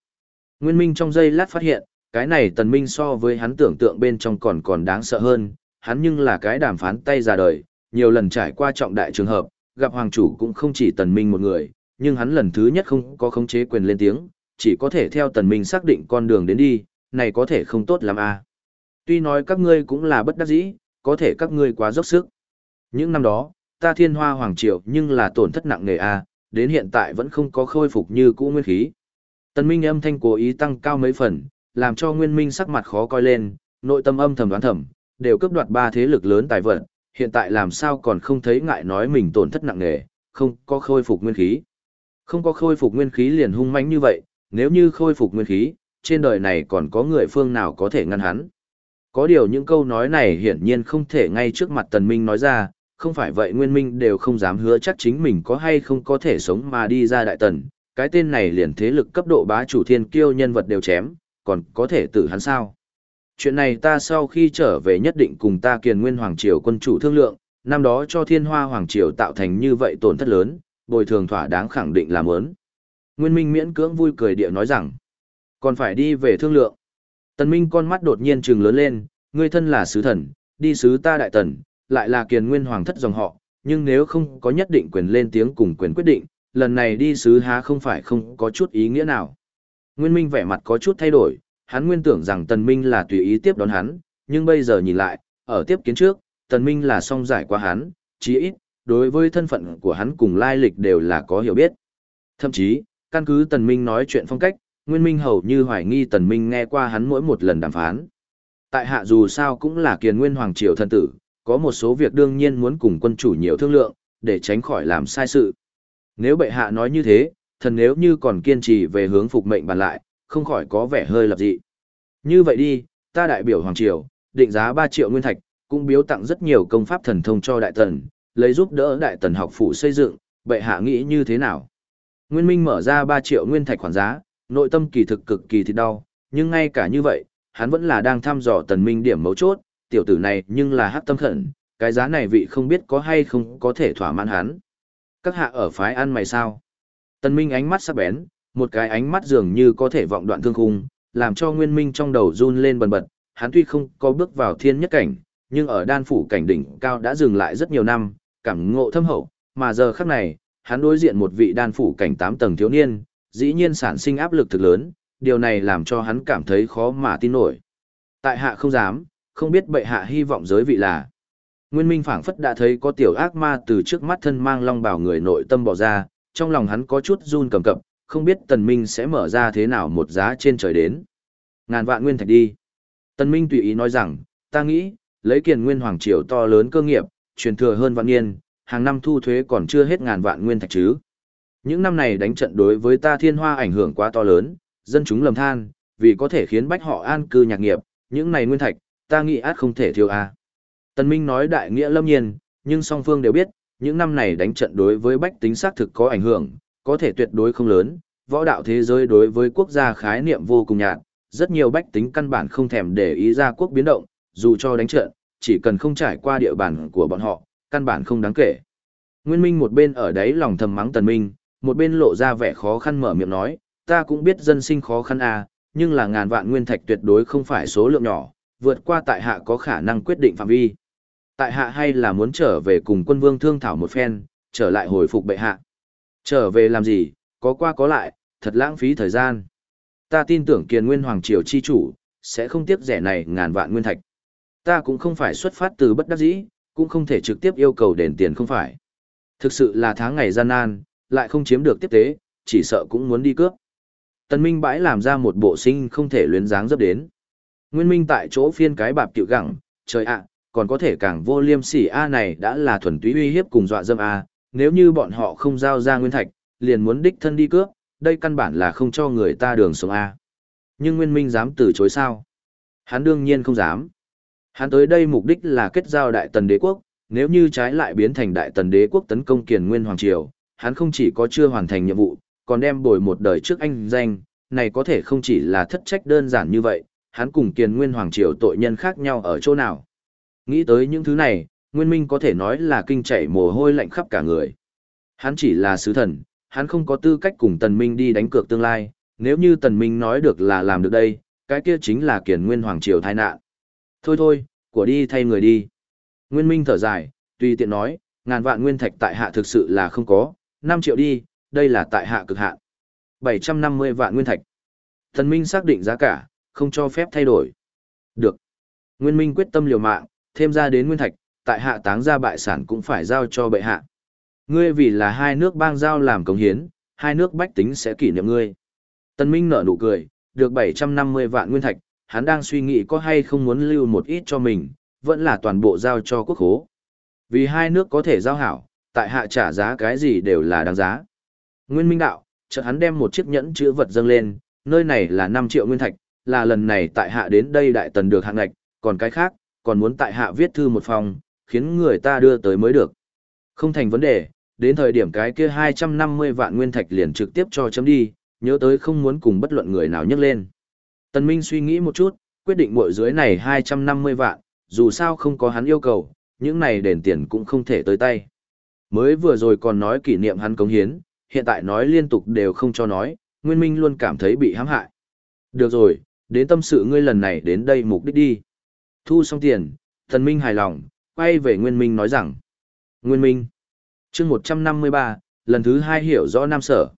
Nguyên Minh trong giây lát phát hiện, cái này Tần Minh so với hắn tưởng tượng bên trong còn còn đáng sợ hơn, hắn nhưng là cái đàm phán tay ra đời, nhiều lần trải qua trọng đại trường hợp, gặp hoàng chủ cũng không chỉ Tần Minh một người, nhưng hắn lần thứ nhất không có khống chế quyền lên tiếng, chỉ có thể theo Tần Minh xác định con đường đến đi, này có thể không tốt lắm à. Tuy nói các ngươi cũng là bất đắc dĩ, có thể các ngươi quá dốc sức. Những năm đó, ta thiên hoa hoàng triều nhưng là tổn thất nặng nề à, đến hiện tại vẫn không có khôi phục như cũ nguyên khí. Tần Minh âm thanh cố ý tăng cao mấy phần, làm cho Nguyên Minh sắc mặt khó coi lên, nội tâm âm thầm đoán thầm, đều cướp đoạt ba thế lực lớn tài vận, hiện tại làm sao còn không thấy ngại nói mình tổn thất nặng nề, không có khôi phục nguyên khí. Không có khôi phục nguyên khí liền hung mãnh như vậy, nếu như khôi phục nguyên khí, trên đời này còn có người phương nào có thể ngăn hắn. Có điều những câu nói này hiển nhiên không thể ngay trước mặt Tần Minh nói ra, không phải vậy Nguyên Minh đều không dám hứa chắc chính mình có hay không có thể sống mà đi ra đại tần, cái tên này liền thế lực cấp độ bá chủ thiên kiêu nhân vật đều chém, còn có thể tử hắn sao. Chuyện này ta sau khi trở về nhất định cùng ta kiền nguyên hoàng triều quân chủ thương lượng, năm đó cho thiên hoa hoàng triều tạo thành như vậy tổn thất lớn, bồi thường thỏa đáng khẳng định là muốn. Nguyên Minh miễn cưỡng vui cười địa nói rằng, còn phải đi về thương lượng. Tần Minh con mắt đột nhiên trừng lớn lên, ngươi thân là sứ thần, đi sứ ta đại tần, lại là kiền nguyên hoàng thất dòng họ, nhưng nếu không có nhất định quyền lên tiếng cùng quyền quyết định, lần này đi sứ há không phải không có chút ý nghĩa nào. Nguyên Minh vẻ mặt có chút thay đổi, hắn nguyên tưởng rằng Tần Minh là tùy ý tiếp đón hắn, nhưng bây giờ nhìn lại, ở tiếp kiến trước, Tần Minh là song giải qua hắn, chí ít, đối với thân phận của hắn cùng lai lịch đều là có hiểu biết. Thậm chí, căn cứ Tần Minh nói chuyện phong cách, Nguyên Minh hầu như hoài nghi Tần Minh nghe qua hắn mỗi một lần đàm phán. Tại hạ dù sao cũng là kiền nguyên hoàng triều thân tử, có một số việc đương nhiên muốn cùng quân chủ nhiều thương lượng, để tránh khỏi làm sai sự. Nếu bệ hạ nói như thế, thần nếu như còn kiên trì về hướng phục mệnh bàn lại, không khỏi có vẻ hơi lập dị. Như vậy đi, ta đại biểu Hoàng Triều, định giá 3 triệu nguyên thạch, cũng biếu tặng rất nhiều công pháp thần thông cho đại tần, lấy giúp đỡ đại tần học phủ xây dựng, bệ hạ nghĩ như thế nào? Nguyên Minh mở ra 3 triệu nguyên thạch khoản giá, nội tâm kỳ thực cực kỳ thì đau, nhưng ngay cả như vậy, hắn vẫn là đang thăm dò tần minh điểm mấu chốt, tiểu tử này nhưng là hắc tâm khẩn, cái giá này vị không biết có hay không có thể thỏa mãn hắn. Các hạ ở phái ăn mày sao? Tần Minh ánh mắt sắc bén, một cái ánh mắt dường như có thể vọng đoạn thương khung, làm cho Nguyên Minh trong đầu run lên bần bật, hắn tuy không có bước vào thiên nhất cảnh, nhưng ở đan phủ cảnh đỉnh cao đã dừng lại rất nhiều năm, cảm ngộ thâm hậu, mà giờ khắc này, hắn đối diện một vị đan phủ cảnh 8 tầng thiếu niên, dĩ nhiên sản sinh áp lực thực lớn, điều này làm cho hắn cảm thấy khó mà tin nổi. Tại hạ không dám, không biết bệ hạ hy vọng giới vị là. Nguyên Minh phảng phất đã thấy có tiểu ác ma từ trước mắt thân mang long bào người nội tâm bỏ ra, trong lòng hắn có chút run cầm cập, không biết Tần Minh sẽ mở ra thế nào một giá trên trời đến. Ngàn vạn nguyên thạch đi. Tần Minh tùy ý nói rằng, ta nghĩ, lấy kiền nguyên hoàng triều to lớn cơ nghiệp, truyền thừa hơn vạn niên, hàng năm thu thuế còn chưa hết ngàn vạn nguyên thạch chứ. Những năm này đánh trận đối với ta thiên hoa ảnh hưởng quá to lớn, dân chúng lầm than, vì có thể khiến bách họ an cư nhạc nghiệp, những này nguyên thạch, ta nghĩ át không thể thiếu a. Tần Minh nói đại nghĩa lâm nhiên, nhưng song phương đều biết, những năm này đánh trận đối với bách tính xác thực có ảnh hưởng, có thể tuyệt đối không lớn, võ đạo thế giới đối với quốc gia khái niệm vô cùng nhạt, rất nhiều bách tính căn bản không thèm để ý ra quốc biến động, dù cho đánh trận, chỉ cần không trải qua địa bàn của bọn họ, căn bản không đáng kể. Nguyên Minh một bên ở đấy lòng thầm mắng Tần Minh, một bên lộ ra vẻ khó khăn mở miệng nói, ta cũng biết dân sinh khó khăn à, nhưng là ngàn vạn nguyên thạch tuyệt đối không phải số lượng nhỏ, vượt qua tại hạ có khả năng quyết định phạm vi. Tại hạ hay là muốn trở về cùng quân vương thương thảo một phen, trở lại hồi phục bệ hạ. Trở về làm gì, có qua có lại, thật lãng phí thời gian. Ta tin tưởng kiền nguyên hoàng triều chi chủ, sẽ không tiếp rẻ này ngàn vạn nguyên thạch. Ta cũng không phải xuất phát từ bất đắc dĩ, cũng không thể trực tiếp yêu cầu đền tiền không phải. Thực sự là tháng ngày gian nan, lại không chiếm được tiếp tế, chỉ sợ cũng muốn đi cướp. Tần Minh bãi làm ra một bộ sinh không thể luyến dáng dấp đến. Nguyên Minh tại chỗ phiên cái bạp tiểu gẳng, trời ạ, còn có thể càng vô liêm sỉ A này đã là thuần túy uy hiếp cùng dọa dâm A, nếu như bọn họ không giao ra nguyên thạch, liền muốn đích thân đi cướp, đây căn bản là không cho người ta đường sống A. Nhưng Nguyên Minh dám từ chối sao? Hắn đương nhiên không dám. Hắn tới đây mục đích là kết giao Đại Tần Đế Quốc, nếu như trái lại biến thành Đại Tần Đế Quốc tấn công Kiền Nguyên Hoàng Triều, hắn không chỉ có chưa hoàn thành nhiệm vụ, còn đem bồi một đời trước anh danh, này có thể không chỉ là thất trách đơn giản như vậy, hắn cùng Kiền Nguyên Hoàng Triều tội nhân khác nhau ở chỗ nào. Nghĩ tới những thứ này, Nguyên Minh có thể nói là kinh chảy mồ hôi lạnh khắp cả người. Hắn chỉ là sứ thần, hắn không có tư cách cùng Tần Minh đi đánh cược tương lai, nếu như Tần Minh nói được là làm được đây, cái kia chính là kiền nguyên hoàng triều tai nạn. Thôi thôi, của đi thay người đi. Nguyên Minh thở dài, tùy tiện nói, ngàn vạn nguyên thạch tại hạ thực sự là không có, 5 triệu đi, đây là tại hạ cực hạn. 750 vạn nguyên thạch. Thần Minh xác định giá cả, không cho phép thay đổi. Được. Nguyên Minh quyết tâm liều mạng, thêm ra đến nguyên thạch, tại hạ táng ra bại sản cũng phải giao cho bệ hạ. Ngươi vì là hai nước bang giao làm công hiến, hai nước bách tính sẽ kỷ niệm ngươi. Tân Minh nở nụ cười, được 750 vạn nguyên thạch, hắn đang suy nghĩ có hay không muốn lưu một ít cho mình, vẫn là toàn bộ giao cho quốc hố. Vì hai nước có thể giao hảo, tại hạ trả giá cái gì đều là đáng giá. Nguyên Minh đạo, chợt hắn đem một chiếc nhẫn chữ vật dâng lên, nơi này là 5 triệu nguyên thạch, là lần này tại hạ đến đây đại tần được hạng ngạch, còn cái khác, còn muốn tại hạ viết thư một phòng, khiến người ta đưa tới mới được. Không thành vấn đề, đến thời điểm cái kia 250 vạn nguyên thạch liền trực tiếp cho chấm đi, nhớ tới không muốn cùng bất luận người nào nhắc lên. Tần Minh suy nghĩ một chút, quyết định mỗi dưới này 250 vạn, dù sao không có hắn yêu cầu, những này đền tiền cũng không thể tới tay. Mới vừa rồi còn nói kỷ niệm hắn cống hiến, hiện tại nói liên tục đều không cho nói, Nguyên Minh luôn cảm thấy bị hãm hại. Được rồi, đến tâm sự ngươi lần này đến đây mục đích đi. Thu xong tiền, Tần Minh hài lòng, quay về Nguyên Minh nói rằng. Nguyên Minh chương 153, lần thứ hai hiểu rõ Nam Sở.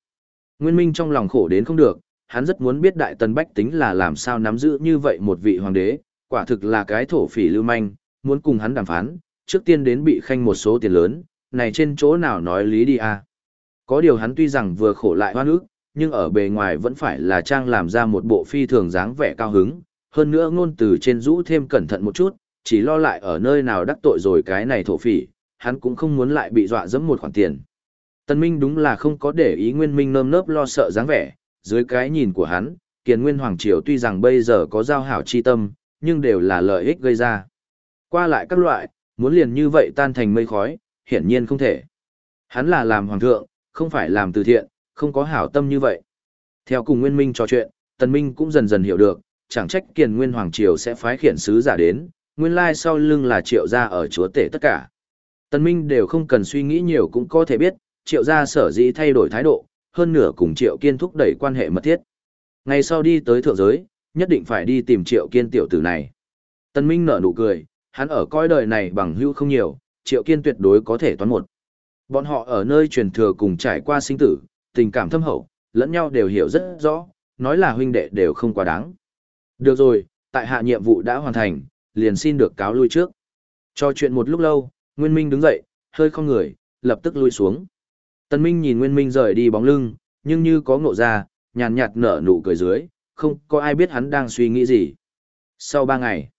Nguyên Minh trong lòng khổ đến không được, hắn rất muốn biết Đại Tần Bách tính là làm sao nắm giữ như vậy một vị hoàng đế, quả thực là cái thổ phỉ lưu manh, muốn cùng hắn đàm phán, trước tiên đến bị khanh một số tiền lớn, này trên chỗ nào nói lý đi à. Có điều hắn tuy rằng vừa khổ lại hoa ức, nhưng ở bề ngoài vẫn phải là trang làm ra một bộ phi thường dáng vẻ cao hứng, hơn nữa ngôn từ trên rũ thêm cẩn thận một chút, chỉ lo lại ở nơi nào đắc tội rồi cái này thổ phỉ, hắn cũng không muốn lại bị dọa dẫm một khoản tiền. Tân Minh đúng là không có để ý Nguyên Minh nơm nớp lo sợ dáng vẻ, dưới cái nhìn của hắn, Kiền Nguyên Hoàng Triều tuy rằng bây giờ có giao hảo chi tâm, nhưng đều là lợi ích gây ra. Qua lại các loại, muốn liền như vậy tan thành mây khói, hiển nhiên không thể. Hắn là làm hoàng thượng, không phải làm từ thiện, không có hảo tâm như vậy. Theo cùng Nguyên Minh trò chuyện, Tân Minh cũng dần dần hiểu được, chẳng trách Kiền Nguyên Hoàng Triều sẽ phái khiển sứ giả đến, nguyên lai sau lưng là triệu gia ở chúa tể tất cả. Tân Minh đều không cần suy nghĩ nhiều cũng có thể biết, triệu gia sở dĩ thay đổi thái độ, hơn nửa cùng triệu kiên thúc đẩy quan hệ mật thiết. Ngày sau đi tới thượng giới, nhất định phải đi tìm triệu kiên tiểu tử này. Tân Minh nở nụ cười, hắn ở coi đời này bằng hữu không nhiều, triệu kiên tuyệt đối có thể toán một. Bọn họ ở nơi truyền thừa cùng trải qua sinh tử, tình cảm thâm hậu, lẫn nhau đều hiểu rất rõ, nói là huynh đệ đều không quá đáng. Được rồi, tại hạ nhiệm vụ đã hoàn thành, liền xin được cáo lui trước. Cho chuyện một lúc lâu, Nguyên Minh đứng dậy, hơi không người, lập tức lui xuống. Tần Minh nhìn Nguyên Minh rời đi bóng lưng, nhưng như có ngộ ra, nhàn nhạt nở nụ cười dưới, không có ai biết hắn đang suy nghĩ gì. Sau ba ngày,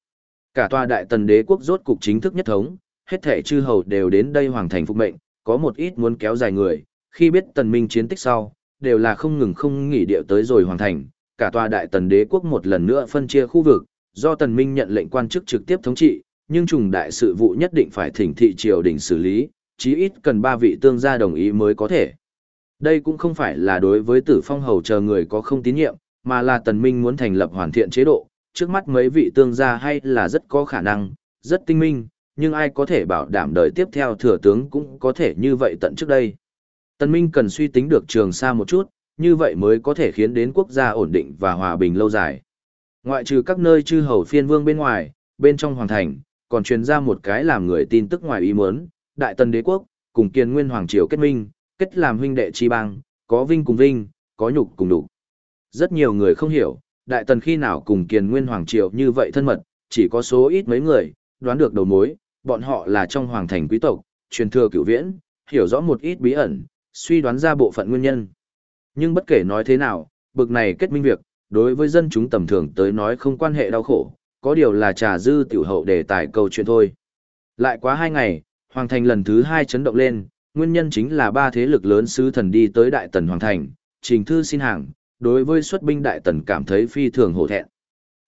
cả tòa đại tần đế quốc rốt cục chính thức nhất thống, hết thể chư hầu đều đến đây hoàng thành phục mệnh, có một ít muốn kéo dài người, khi biết tần minh chiến tích sau, đều là không ngừng không nghỉ điệu tới rồi hoàng thành, cả tòa đại tần đế quốc một lần nữa phân chia khu vực, do tần minh nhận lệnh quan chức trực tiếp thống trị, nhưng trùng đại sự vụ nhất định phải thỉnh thị triều đình xử lý, chí ít cần ba vị tương gia đồng ý mới có thể. Đây cũng không phải là đối với tử phong hầu chờ người có không tín nhiệm, mà là tần minh muốn thành lập hoàn thiện chế độ, trước mắt mấy vị tương gia hay là rất có khả năng, rất tinh minh, nhưng ai có thể bảo đảm đời tiếp theo thừa tướng cũng có thể như vậy tận trước đây. Tần minh cần suy tính được trường xa một chút, như vậy mới có thể khiến đến quốc gia ổn định và hòa bình lâu dài. Ngoại trừ các nơi chư hầu phiên vương bên ngoài, bên trong hoàng thành, còn truyền ra một cái làm người tin tức ngoài ý muốn, Đại Tần Đế quốc cùng Kiền Nguyên Hoàng triều kết minh, kết làm huynh đệ chi bang, có vinh cùng vinh, có nhục cùng nhục. Rất nhiều người không hiểu, Đại Tần khi nào cùng Kiền Nguyên Hoàng triều như vậy thân mật, chỉ có số ít mấy người đoán được đầu mối, bọn họ là trong hoàng thành quý tộc, truyền thừa cửu viễn, hiểu rõ một ít bí ẩn, suy đoán ra bộ phận nguyên nhân. Nhưng bất kể nói thế nào, bực này kết minh việc, đối với dân chúng tầm thường tới nói không quan hệ đau khổ, có điều là trà dư tiểu hậu đề tài câu chuyện thôi. Lại quá hai ngày, Hoàng Thành lần thứ hai chấn động lên, nguyên nhân chính là ba thế lực lớn sứ thần đi tới Đại Tần Hoàng Thành, trình thư xin hàng, đối với xuất binh Đại Tần cảm thấy phi thường hổ thẹn.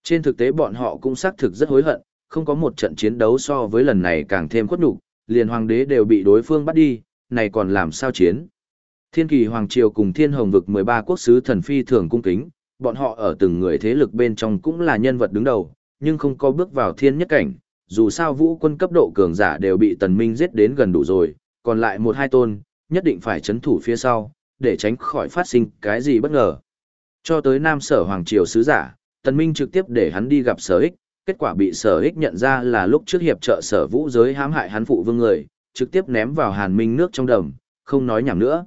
Trên thực tế bọn họ cũng xác thực rất hối hận, không có một trận chiến đấu so với lần này càng thêm khuất nhục, liền hoàng đế đều bị đối phương bắt đi, này còn làm sao chiến. Thiên kỳ hoàng triều cùng thiên hồng vực 13 quốc sứ thần phi thường cung kính, bọn họ ở từng người thế lực bên trong cũng là nhân vật đứng đầu, nhưng không có bước vào thiên nhất cảnh, dù sao vũ quân cấp độ cường giả đều bị tần minh giết đến gần đủ rồi, còn lại một hai tôn, nhất định phải chấn thủ phía sau, để tránh khỏi phát sinh cái gì bất ngờ. Cho tới nam sở hoàng triều sứ giả, tần minh trực tiếp để hắn đi gặp sở ích, kết quả bị sở ích nhận ra là lúc trước hiệp trợ sở vũ giới hãm hại hắn phụ vương người, trực tiếp ném vào hàn minh nước trong đầm, không nói nhảm nữa.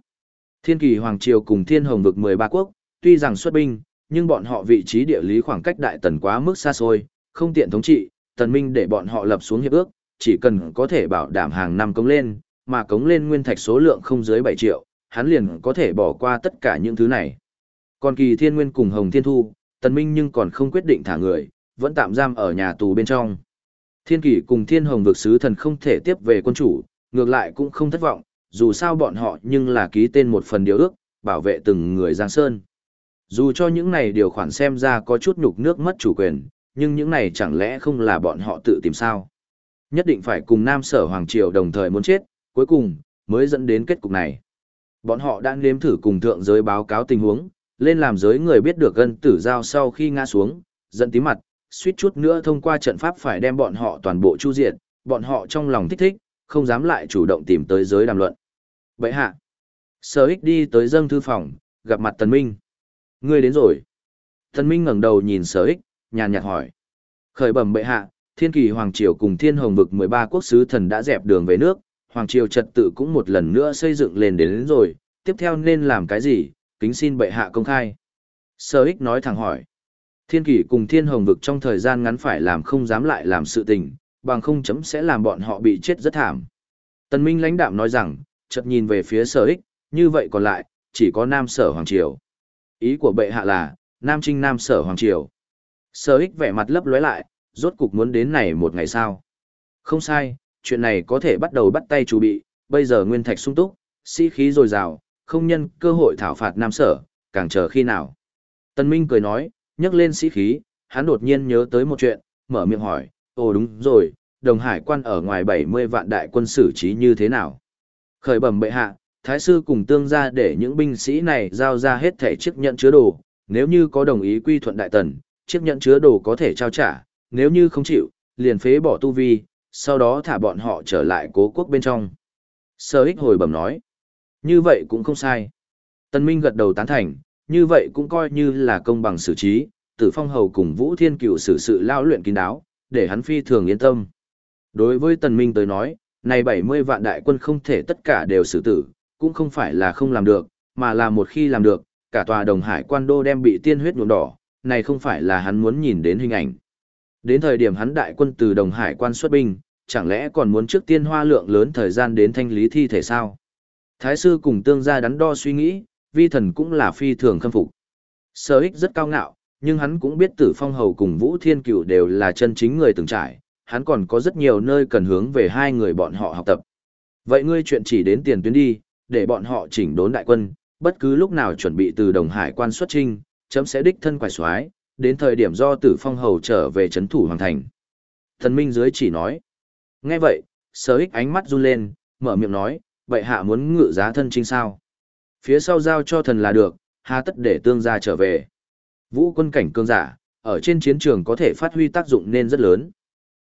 Thiên kỳ Hoàng Triều cùng Thiên Hồng vực 13 quốc, tuy rằng xuất binh, nhưng bọn họ vị trí địa lý khoảng cách đại tần quá mức xa xôi, không tiện thống trị, tần minh để bọn họ lập xuống hiệp ước, chỉ cần có thể bảo đảm hàng năm cống lên, mà cống lên nguyên thạch số lượng không dưới 7 triệu, hắn liền có thể bỏ qua tất cả những thứ này. Còn kỳ thiên nguyên cùng Hồng Thiên Thu, tần minh nhưng còn không quyết định thả người, vẫn tạm giam ở nhà tù bên trong. Thiên Kỳ cùng thiên hồng vực sứ thần không thể tiếp về quân chủ, ngược lại cũng không thất vọng, dù sao bọn họ nhưng là ký tên một phần điều ước, bảo vệ từng người Giang Sơn. Dù cho những này điều khoản xem ra có chút nhục nước mất chủ quyền, nhưng những này chẳng lẽ không là bọn họ tự tìm sao? Nhất định phải cùng Nam Sở Hoàng Triều đồng thời muốn chết, cuối cùng, mới dẫn đến kết cục này. Bọn họ đã nếm thử cùng thượng giới báo cáo tình huống, lên làm giới người biết được gân tử giao sau khi ngã xuống, dẫn tí mặt, suýt chút nữa thông qua trận pháp phải đem bọn họ toàn bộ chu diệt, bọn họ trong lòng thích thích, không dám lại chủ động tìm tới giới đàm luận. Vậy hạ, sở ích đi tới dâng thư phòng, gặp mặt Tần Minh. Ngươi đến rồi. Tần Minh ngẩng đầu nhìn sở ích, nhàn nhạt hỏi. Khởi bẩm bệ hạ, thiên kỳ Hoàng Triều cùng thiên hồng vực 13 quốc sứ thần đã dẹp đường về nước, Hoàng Triều trật tự cũng một lần nữa xây dựng lên đến, đến rồi, tiếp theo nên làm cái gì, kính xin bệ hạ công khai. Sở ích nói thẳng hỏi. Thiên kỷ cùng thiên hồng vực trong thời gian ngắn phải làm không dám lại làm sự tình, bằng không chấm sẽ làm bọn họ bị chết rất thảm. Tần Minh lãnh đạm nói rằng, chợt nhìn về phía sở ích, như vậy còn lại, chỉ có Nam Sở Hoàng Triều. Ý của bệ hạ là, Nam Trinh Nam Sở Hoàng Triều. Sở ích vẻ mặt lấp lóe lại, rốt cục muốn đến này một ngày sao. Không sai, chuyện này có thể bắt đầu bắt tay chuẩn bị, bây giờ nguyên thạch sung túc, sĩ khí dồi dào, không nhân cơ hội thảo phạt Nam Sở, càng chờ khi nào. Tân Minh cười nói, nhấc lên sĩ khí, hắn đột nhiên nhớ tới một chuyện, mở miệng hỏi, ồ đúng rồi, đồng hải quan ở ngoài 70 vạn đại quân xử trí như thế nào? Khởi bẩm bệ hạ, thái sư cùng tương gia để những binh sĩ này giao ra hết thể chiếc nhận chứa đồ, nếu như có đồng ý quy thuận đại tần, chiếc nhận chứa đồ có thể trao trả, nếu như không chịu, liền phế bỏ tu vi, sau đó thả bọn họ trở lại cố quốc bên trong. Sở ích hồi bẩm nói, như vậy cũng không sai. Tân Minh gật đầu tán thành, như vậy cũng coi như là công bằng xử trí, tử phong hầu cùng Vũ Thiên Cựu xử sự lao luyện kín đáo, để hắn phi thường yên tâm. Đối với Tần Minh tới nói, này 70 vạn đại quân không thể tất cả đều xử tử, cũng không phải là không làm được, mà là một khi làm được, cả tòa đồng hải quan đô đem bị tiên huyết nhuộm đỏ, này không phải là hắn muốn nhìn đến hình ảnh. Đến thời điểm hắn đại quân từ đồng hải quan xuất binh, chẳng lẽ còn muốn trước tiên hoa lượng lớn thời gian đến thanh lý thi thể sao? Thái sư cùng tương gia đắn đo suy nghĩ, vi thần cũng là phi thường khâm phục. Sở ích rất cao ngạo, nhưng hắn cũng biết tử phong hầu cùng Vũ Thiên Cửu đều là chân chính người từng trải, hắn còn có rất nhiều nơi cần hướng về hai người bọn họ học tập. Vậy ngươi chuyện chỉ đến tiền tuyến đi, để bọn họ chỉnh đốn đại quân, bất cứ lúc nào chuẩn bị từ Đồng Hải quan xuất trinh, chấm sẽ đích thân quải soái, đến thời điểm do Tử Phong hầu trở về trấn thủ hoàng thành. Thần Minh dưới chỉ nói. Nghe vậy, Sở Ích ánh mắt run lên, mở miệng nói, vậy hạ muốn ngự giá thân chính sao? phía sau giao cho thần là được, hà tất để tương gia trở về. Vũ quân cảnh cương giả, ở trên chiến trường có thể phát huy tác dụng nên rất lớn.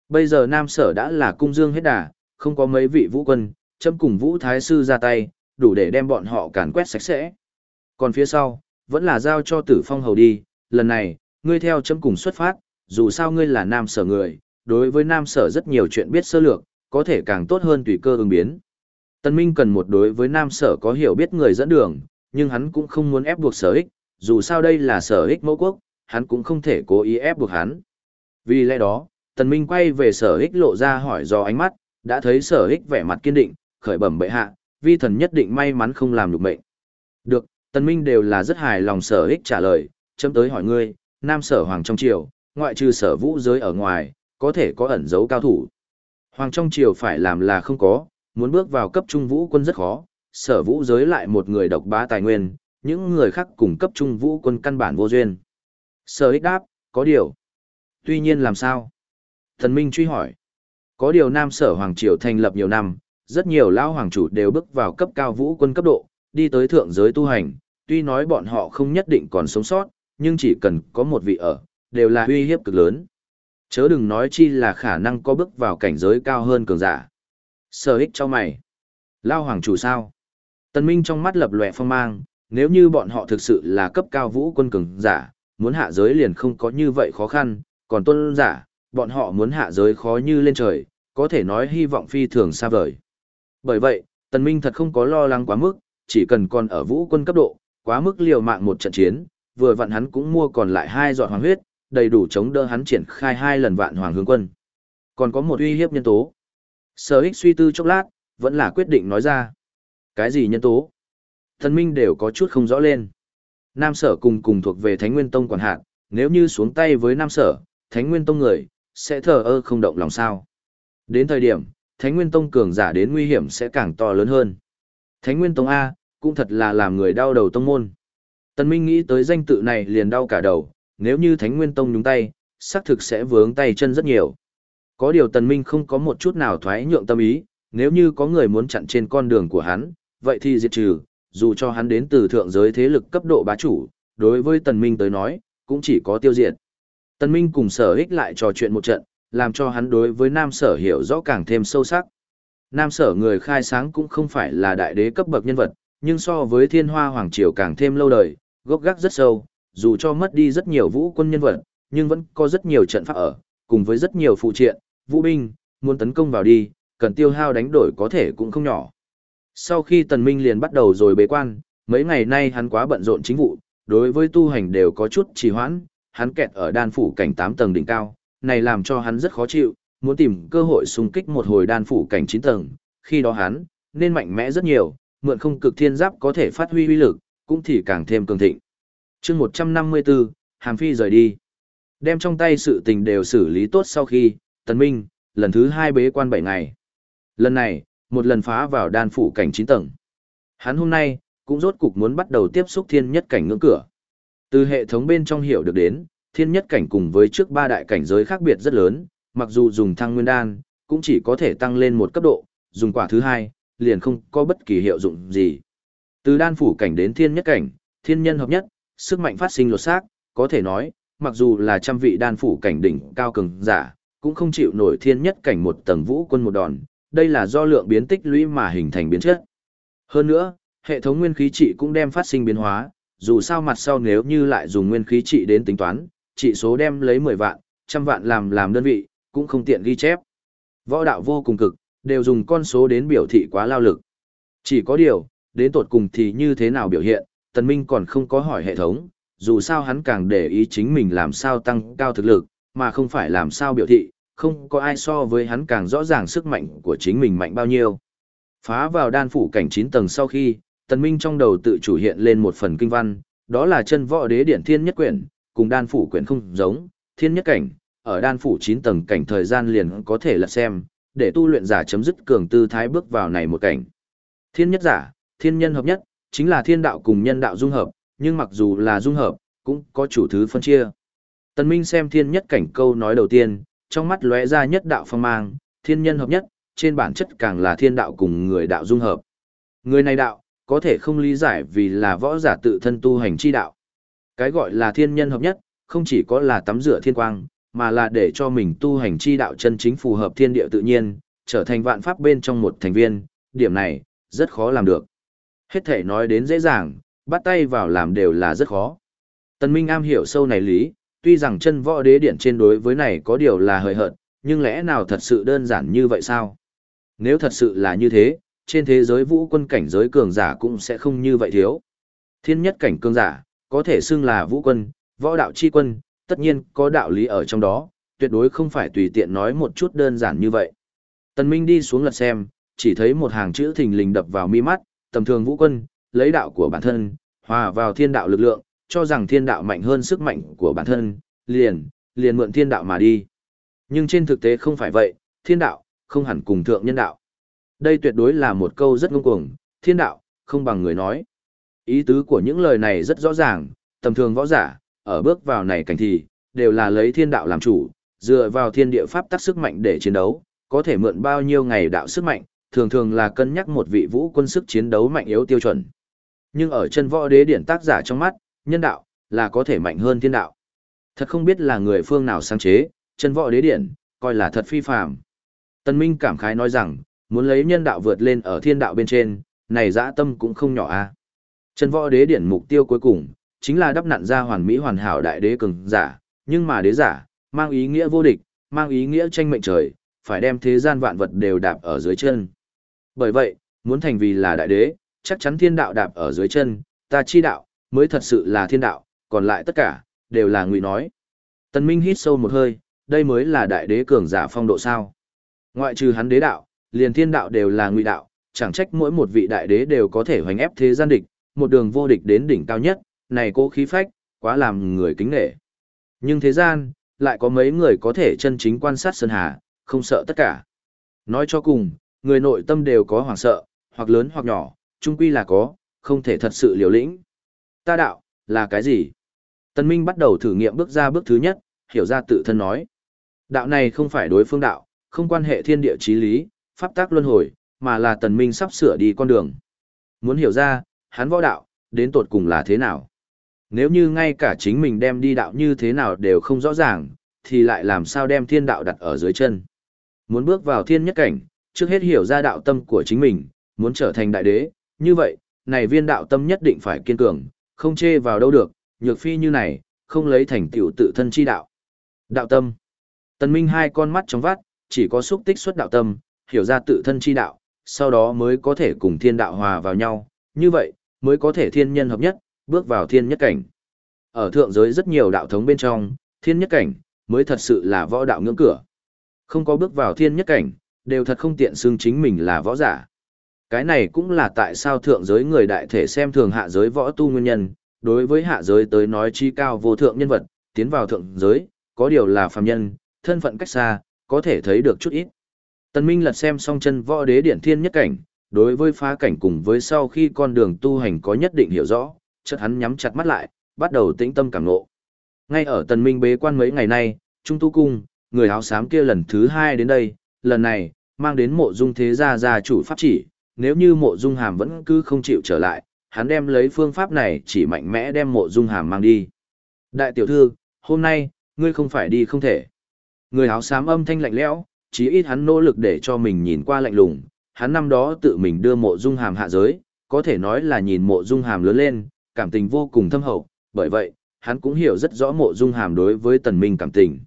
Bây giờ Nam Sở đã là cung dương hết đà, không có mấy vị vũ quân, châm cùng vũ thái sư ra tay, đủ để đem bọn họ càn quét sạch sẽ. Còn phía sau, vẫn là giao cho tử phong hầu đi, lần này, ngươi theo chấm cùng xuất phát, dù sao ngươi là Nam Sở người, đối với Nam Sở rất nhiều chuyện biết sơ lược, có thể càng tốt hơn tùy cơ ứng biến. Tân Minh cần một đối với Nam Sở có hiểu biết người dẫn đường, nhưng hắn cũng không muốn ép buộc sở ích, dù sao đây là sở ích mẫu quốc, hắn cũng không thể cố ý ép buộc hắn. Vì lẽ đó, Tần Minh quay về sở ích lộ ra hỏi do ánh mắt, đã thấy sở ích vẻ mặt kiên định, khởi bẩm bệ hạ, vi thần nhất định may mắn không làm được mệnh. Được, Tần Minh đều là rất hài lòng sở ích trả lời, chấm tới hỏi ngươi, nam sở hoàng trong triều, ngoại trừ sở vũ giới ở ngoài, có thể có ẩn giấu cao thủ. Hoàng trong triều phải làm là không có, muốn bước vào cấp trung vũ quân rất khó, sở vũ giới lại một người độc bá tài nguyên, những người khác cùng cấp trung vũ quân căn bản vô duyên. Sở ích đáp, có điều. Tuy nhiên làm sao? Thần Minh truy hỏi. Có điều Nam Sở Hoàng Triều thành lập nhiều năm, rất nhiều lão hoàng chủ đều bước vào cấp cao vũ quân cấp độ, đi tới thượng giới tu hành, tuy nói bọn họ không nhất định còn sống sót, nhưng chỉ cần có một vị ở, đều là uy hiếp cực lớn. Chớ đừng nói chi là khả năng có bước vào cảnh giới cao hơn cường giả. Sở ích cho mày. Lao hoàng chủ sao? Tần Minh trong mắt lập lòe phong mang, nếu như bọn họ thực sự là cấp cao vũ quân cường giả, muốn hạ giới liền không có như vậy khó khăn, còn tôn giả, bọn họ muốn hạ giới khó như lên trời, có thể nói hy vọng phi thường xa vời. Bởi vậy, Tần Minh thật không có lo lắng quá mức, chỉ cần còn ở vũ quân cấp độ, quá mức liều mạng một trận chiến, vừa vặn hắn cũng mua còn lại hai giọt hoàng huyết, đầy đủ chống đỡ hắn triển khai hai lần vạn hoàng hướng quân. Còn có một uy hiếp nhân tố. Sở Hích suy tư chốc lát, vẫn là quyết định nói ra. Cái gì nhân tố? Thần minh đều có chút không rõ lên. Nam sở cùng cùng thuộc về Thánh Nguyên Tông quản hạt, nếu như xuống tay với Nam sở, Thánh Nguyên Tông người, sẽ thờ ơ không động lòng sao. Đến thời điểm, Thánh Nguyên Tông cường giả đến nguy hiểm sẽ càng to lớn hơn. Thánh Nguyên Tông A, cũng thật là làm người đau đầu tông môn. Tần Minh nghĩ tới danh tự này liền đau cả đầu, nếu như Thánh Nguyên Tông nhúng tay, xác thực sẽ vướng tay chân rất nhiều. Có điều Tần Minh không có một chút nào thoái nhượng tâm ý, nếu như có người muốn chặn trên con đường của hắn, vậy thì diệt trừ, dù cho hắn đến từ thượng giới thế lực cấp độ bá chủ, đối với Tần Minh tới nói, cũng chỉ có tiêu diệt. Tần Minh cùng sở ích lại trò chuyện một trận, làm cho hắn đối với Nam sở hiểu rõ càng thêm sâu sắc. Nam sở người khai sáng cũng không phải là đại đế cấp bậc nhân vật, nhưng so với thiên hoa hoàng triều càng thêm lâu đời, gốc gác rất sâu, dù cho mất đi rất nhiều vũ quân nhân vật, nhưng vẫn có rất nhiều trận pháp ở, cùng với rất nhiều phụ triện, vũ binh, muốn tấn công vào đi, cần tiêu hao đánh đổi có thể cũng không nhỏ. Sau khi tần minh liền bắt đầu rồi bế quan, mấy ngày nay hắn quá bận rộn chính vụ, đối với tu hành đều có chút trì hoãn, hắn kẹt ở đan phủ cảnh 8 tầng đỉnh cao, này làm cho hắn rất khó chịu, muốn tìm cơ hội xung kích một hồi đan phủ cảnh 9 tầng, khi đó hắn nên mạnh mẽ rất nhiều, mượn không cực thiên giáp có thể phát huy uy lực, cũng thì càng thêm cường thịnh. Chương 154, Hàm Phi rời đi. Đem trong tay sự tình đều xử lý tốt sau khi, Tần Minh, lần thứ hai bế quan 7 ngày. Lần này, một lần phá vào đan phủ cảnh 9 tầng. Hắn hôm nay, cũng rốt cục muốn bắt đầu tiếp xúc thiên nhất cảnh ngưỡng cửa. Từ hệ thống bên trong hiểu được đến, thiên nhất cảnh cùng với trước ba đại cảnh giới khác biệt rất lớn, mặc dù dùng thăng nguyên đan, cũng chỉ có thể tăng lên một cấp độ, dùng quả thứ hai, liền không có bất kỳ hiệu dụng gì. Từ đan phủ cảnh đến thiên nhất cảnh, thiên nhân hợp nhất, sức mạnh phát sinh lột xác, có thể nói, mặc dù là trăm vị đan phủ cảnh đỉnh cao cường giả, cũng không chịu nổi thiên nhất cảnh một tầng vũ quân một đòn, đây là do lượng biến tích lũy mà hình thành biến chất. Hơn nữa, hệ thống nguyên khí trị cũng đem phát sinh biến hóa, dù sao mặt sau nếu như lại dùng nguyên khí trị đến tính toán, trị số đem lấy 10 vạn, trăm vạn làm làm đơn vị, cũng không tiện ghi chép. Võ đạo vô cùng cực, đều dùng con số đến biểu thị quá lao lực. Chỉ có điều, đến tột cùng thì như thế nào biểu hiện, Tần Minh còn không có hỏi hệ thống, dù sao hắn càng để ý chính mình làm sao tăng cao thực lực, mà không phải làm sao biểu thị, không có ai so với hắn càng rõ ràng sức mạnh của chính mình mạnh bao nhiêu. Phá vào đan phủ cảnh 9 tầng sau khi, Tần Minh trong đầu tự chủ hiện lên một phần kinh văn, đó là chân võ đế điển thiên nhất quyển, cùng đan phủ quyển không giống, thiên nhất cảnh, ở đan phủ 9 tầng cảnh thời gian liền có thể là xem, để tu luyện giả chấm dứt cường tư thái bước vào này một cảnh. Thiên nhất giả, thiên nhân hợp nhất, chính là thiên đạo cùng nhân đạo dung hợp, nhưng mặc dù là dung hợp, cũng có chủ thứ phân chia. Tần Minh xem thiên nhất cảnh câu nói đầu tiên, trong mắt lóe ra nhất đạo phong mang, thiên nhân hợp nhất, trên bản chất càng là thiên đạo cùng người đạo dung hợp. Người này đạo, có thể không lý giải vì là võ giả tự thân tu hành chi đạo. Cái gọi là thiên nhân hợp nhất, không chỉ có là tắm rửa thiên quang, mà là để cho mình tu hành chi đạo chân chính phù hợp thiên địa tự nhiên, trở thành vạn pháp bên trong một thành viên, điểm này, rất khó làm được. Hết thể nói đến dễ dàng, bắt tay vào làm đều là rất khó. Tần Minh am hiểu sâu này lý, tuy rằng chân võ đế điện trên đối với này có điều là hời hợt, nhưng lẽ nào thật sự đơn giản như vậy sao? Nếu thật sự là như thế, trên thế giới vũ quân cảnh giới cường giả cũng sẽ không như vậy thiếu. Thiên nhất cảnh cường giả, có thể xưng là vũ quân, võ đạo chi quân, tất nhiên có đạo lý ở trong đó, tuyệt đối không phải tùy tiện nói một chút đơn giản như vậy. Tần Minh đi xuống lật xem, chỉ thấy một hàng chữ thình lình đập vào mi mắt, tầm thường vũ quân, lấy đạo của bản thân, hòa vào thiên đạo lực lượng, cho rằng thiên đạo mạnh hơn sức mạnh của bản thân, liền, liền mượn thiên đạo mà đi. Nhưng trên thực tế không phải vậy, thiên đạo, không hẳn cùng thượng nhân đạo. Đây tuyệt đối là một câu rất ngông cuồng, thiên đạo, không bằng người nói. Ý tứ của những lời này rất rõ ràng, tầm thường võ giả, ở bước vào này cảnh thì, đều là lấy thiên đạo làm chủ, dựa vào thiên địa pháp tắc sức mạnh để chiến đấu, có thể mượn bao nhiêu ngày đạo sức mạnh, thường thường là cân nhắc một vị vũ quân sức chiến đấu mạnh yếu tiêu chuẩn. Nhưng ở chân võ đế điển tác giả trong mắt, nhân đạo, là có thể mạnh hơn thiên đạo. Thật không biết là người phương nào sáng chế, chân võ đế điển, coi là thật phi phàm. Tân Minh cảm khái nói rằng, muốn lấy nhân đạo vượt lên ở thiên đạo bên trên, này dã tâm cũng không nhỏ a. Chân võ đế điển mục tiêu cuối cùng, chính là đắp nặn ra hoàn mỹ hoàn hảo đại đế cường giả, nhưng mà đế giả, mang ý nghĩa vô địch, mang ý nghĩa tranh mệnh trời, phải đem thế gian vạn vật đều đạp ở dưới chân. Bởi vậy, muốn thành vì là đại đế, chắc chắn thiên đạo đạp ở dưới chân, ta chi đạo, mới thật sự là thiên đạo, còn lại tất cả, đều là ngụy nói. Tần Minh hít sâu một hơi, đây mới là đại đế cường giả phong độ sao. Ngoại trừ hắn đế đạo, liền thiên đạo đều là ngụy đạo, chẳng trách mỗi một vị đại đế đều có thể hoành ép thế gian địch, một đường vô địch đến đỉnh cao nhất, này cố khí phách, quá làm người kính nể. Nhưng thế gian, lại có mấy người có thể chân chính quan sát Sơn Hà, không sợ tất cả. Nói cho cùng, người nội tâm đều có hoảng sợ, hoặc lớn hoặc nhỏ, chung quy là có, không thể thật sự liều lĩnh. Ta đạo, là cái gì? Tân Minh bắt đầu thử nghiệm bước ra bước thứ nhất, hiểu ra tự thân nói. Đạo này không phải đối phương đạo, không quan hệ thiên địa chí lý, pháp tác luân hồi, mà là Tần Minh sắp sửa đi con đường. Muốn hiểu ra, hắn võ đạo, đến tột cùng là thế nào? Nếu như ngay cả chính mình đem đi đạo như thế nào đều không rõ ràng, thì lại làm sao đem thiên đạo đặt ở dưới chân? Muốn bước vào thiên nhất cảnh, trước hết hiểu ra đạo tâm của chính mình, muốn trở thành đại đế, như vậy, này viên đạo tâm nhất định phải kiên cường, không chê vào đâu được, nhược phi như này, không lấy thành tựu tự thân chi đạo. Đạo tâm. Tần Minh hai con mắt trong vắt, chỉ có xúc tích xuất đạo tâm, hiểu ra tự thân chi đạo, sau đó mới có thể cùng thiên đạo hòa vào nhau, như vậy, mới có thể thiên nhân hợp nhất, bước vào thiên nhất cảnh. Ở thượng giới rất nhiều đạo thống bên trong, thiên nhất cảnh, mới thật sự là võ đạo ngưỡng cửa. Không có bước vào thiên nhất cảnh, đều thật không tiện xưng chính mình là võ giả. Cái này cũng là tại sao thượng giới người đại thể xem thường hạ giới võ tu nguyên nhân, đối với hạ giới tới nói chi cao vô thượng nhân vật, tiến vào thượng giới, có điều là phàm nhân, thân phận cách xa, có thể thấy được chút ít. Tần Minh lật xem song chân võ đế điển thiên nhất cảnh, đối với phá cảnh cùng với sau khi con đường tu hành có nhất định hiểu rõ, chợt hắn nhắm chặt mắt lại, bắt đầu tĩnh tâm cảm ngộ. Ngay ở Tần Minh bế quan mấy ngày nay, Trung Tu Cung, người áo xám kia lần thứ hai đến đây, lần này, mang đến mộ dung thế gia gia chủ pháp chỉ, nếu như mộ dung hàm vẫn cứ không chịu trở lại, hắn đem lấy phương pháp này chỉ mạnh mẽ đem mộ dung hàm mang đi. Đại tiểu thư, hôm nay, ngươi không phải đi không thể. Người áo xám âm thanh lạnh lẽo, chí ít hắn nỗ lực để cho mình nhìn qua lạnh lùng, hắn năm đó tự mình đưa mộ dung hàm hạ giới, có thể nói là nhìn mộ dung hàm lớn lên, cảm tình vô cùng thâm hậu, bởi vậy, hắn cũng hiểu rất rõ mộ dung hàm đối với tần minh cảm tình.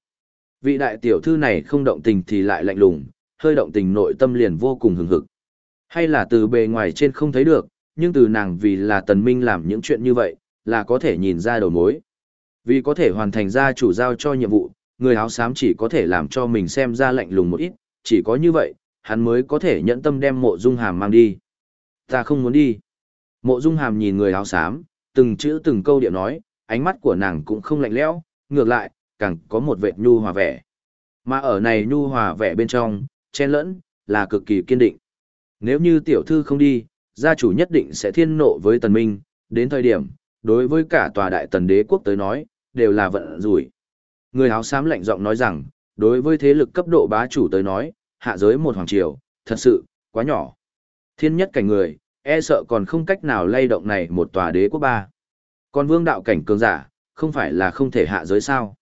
Vị đại tiểu thư này không động tình thì lại lạnh lùng, hơi động tình nội tâm liền vô cùng hừng hực. Hay là từ bề ngoài trên không thấy được, nhưng từ nàng vì là tần minh làm những chuyện như vậy, là có thể nhìn ra đầu mối. Vì có thể hoàn thành ra chủ giao cho nhiệm vụ, người áo xám chỉ có thể làm cho mình xem ra lạnh lùng một ít, chỉ có như vậy, hắn mới có thể nhẫn tâm đem mộ dung hàm mang đi. Ta không muốn đi. Mộ dung hàm nhìn người áo xám, từng chữ từng câu điệu nói, ánh mắt của nàng cũng không lạnh lẽo, ngược lại, càng có một vệt nhu hòa vẻ. Mà ở này nhu hòa vẻ bên trong, chen lẫn, là cực kỳ kiên định. Nếu như tiểu thư không đi, gia chủ nhất định sẽ thiên nộ với tần minh, đến thời điểm, đối với cả tòa đại tần đế quốc tới nói, đều là vận rủi. Người áo xám lạnh giọng nói rằng, đối với thế lực cấp độ bá chủ tới nói, hạ giới một hoàng triều, thật sự, quá nhỏ. Thiên nhất cảnh người, e sợ còn không cách nào lay động này một tòa đế quốc ba. Còn vương đạo cảnh cường giả, không phải là không thể hạ giới sao.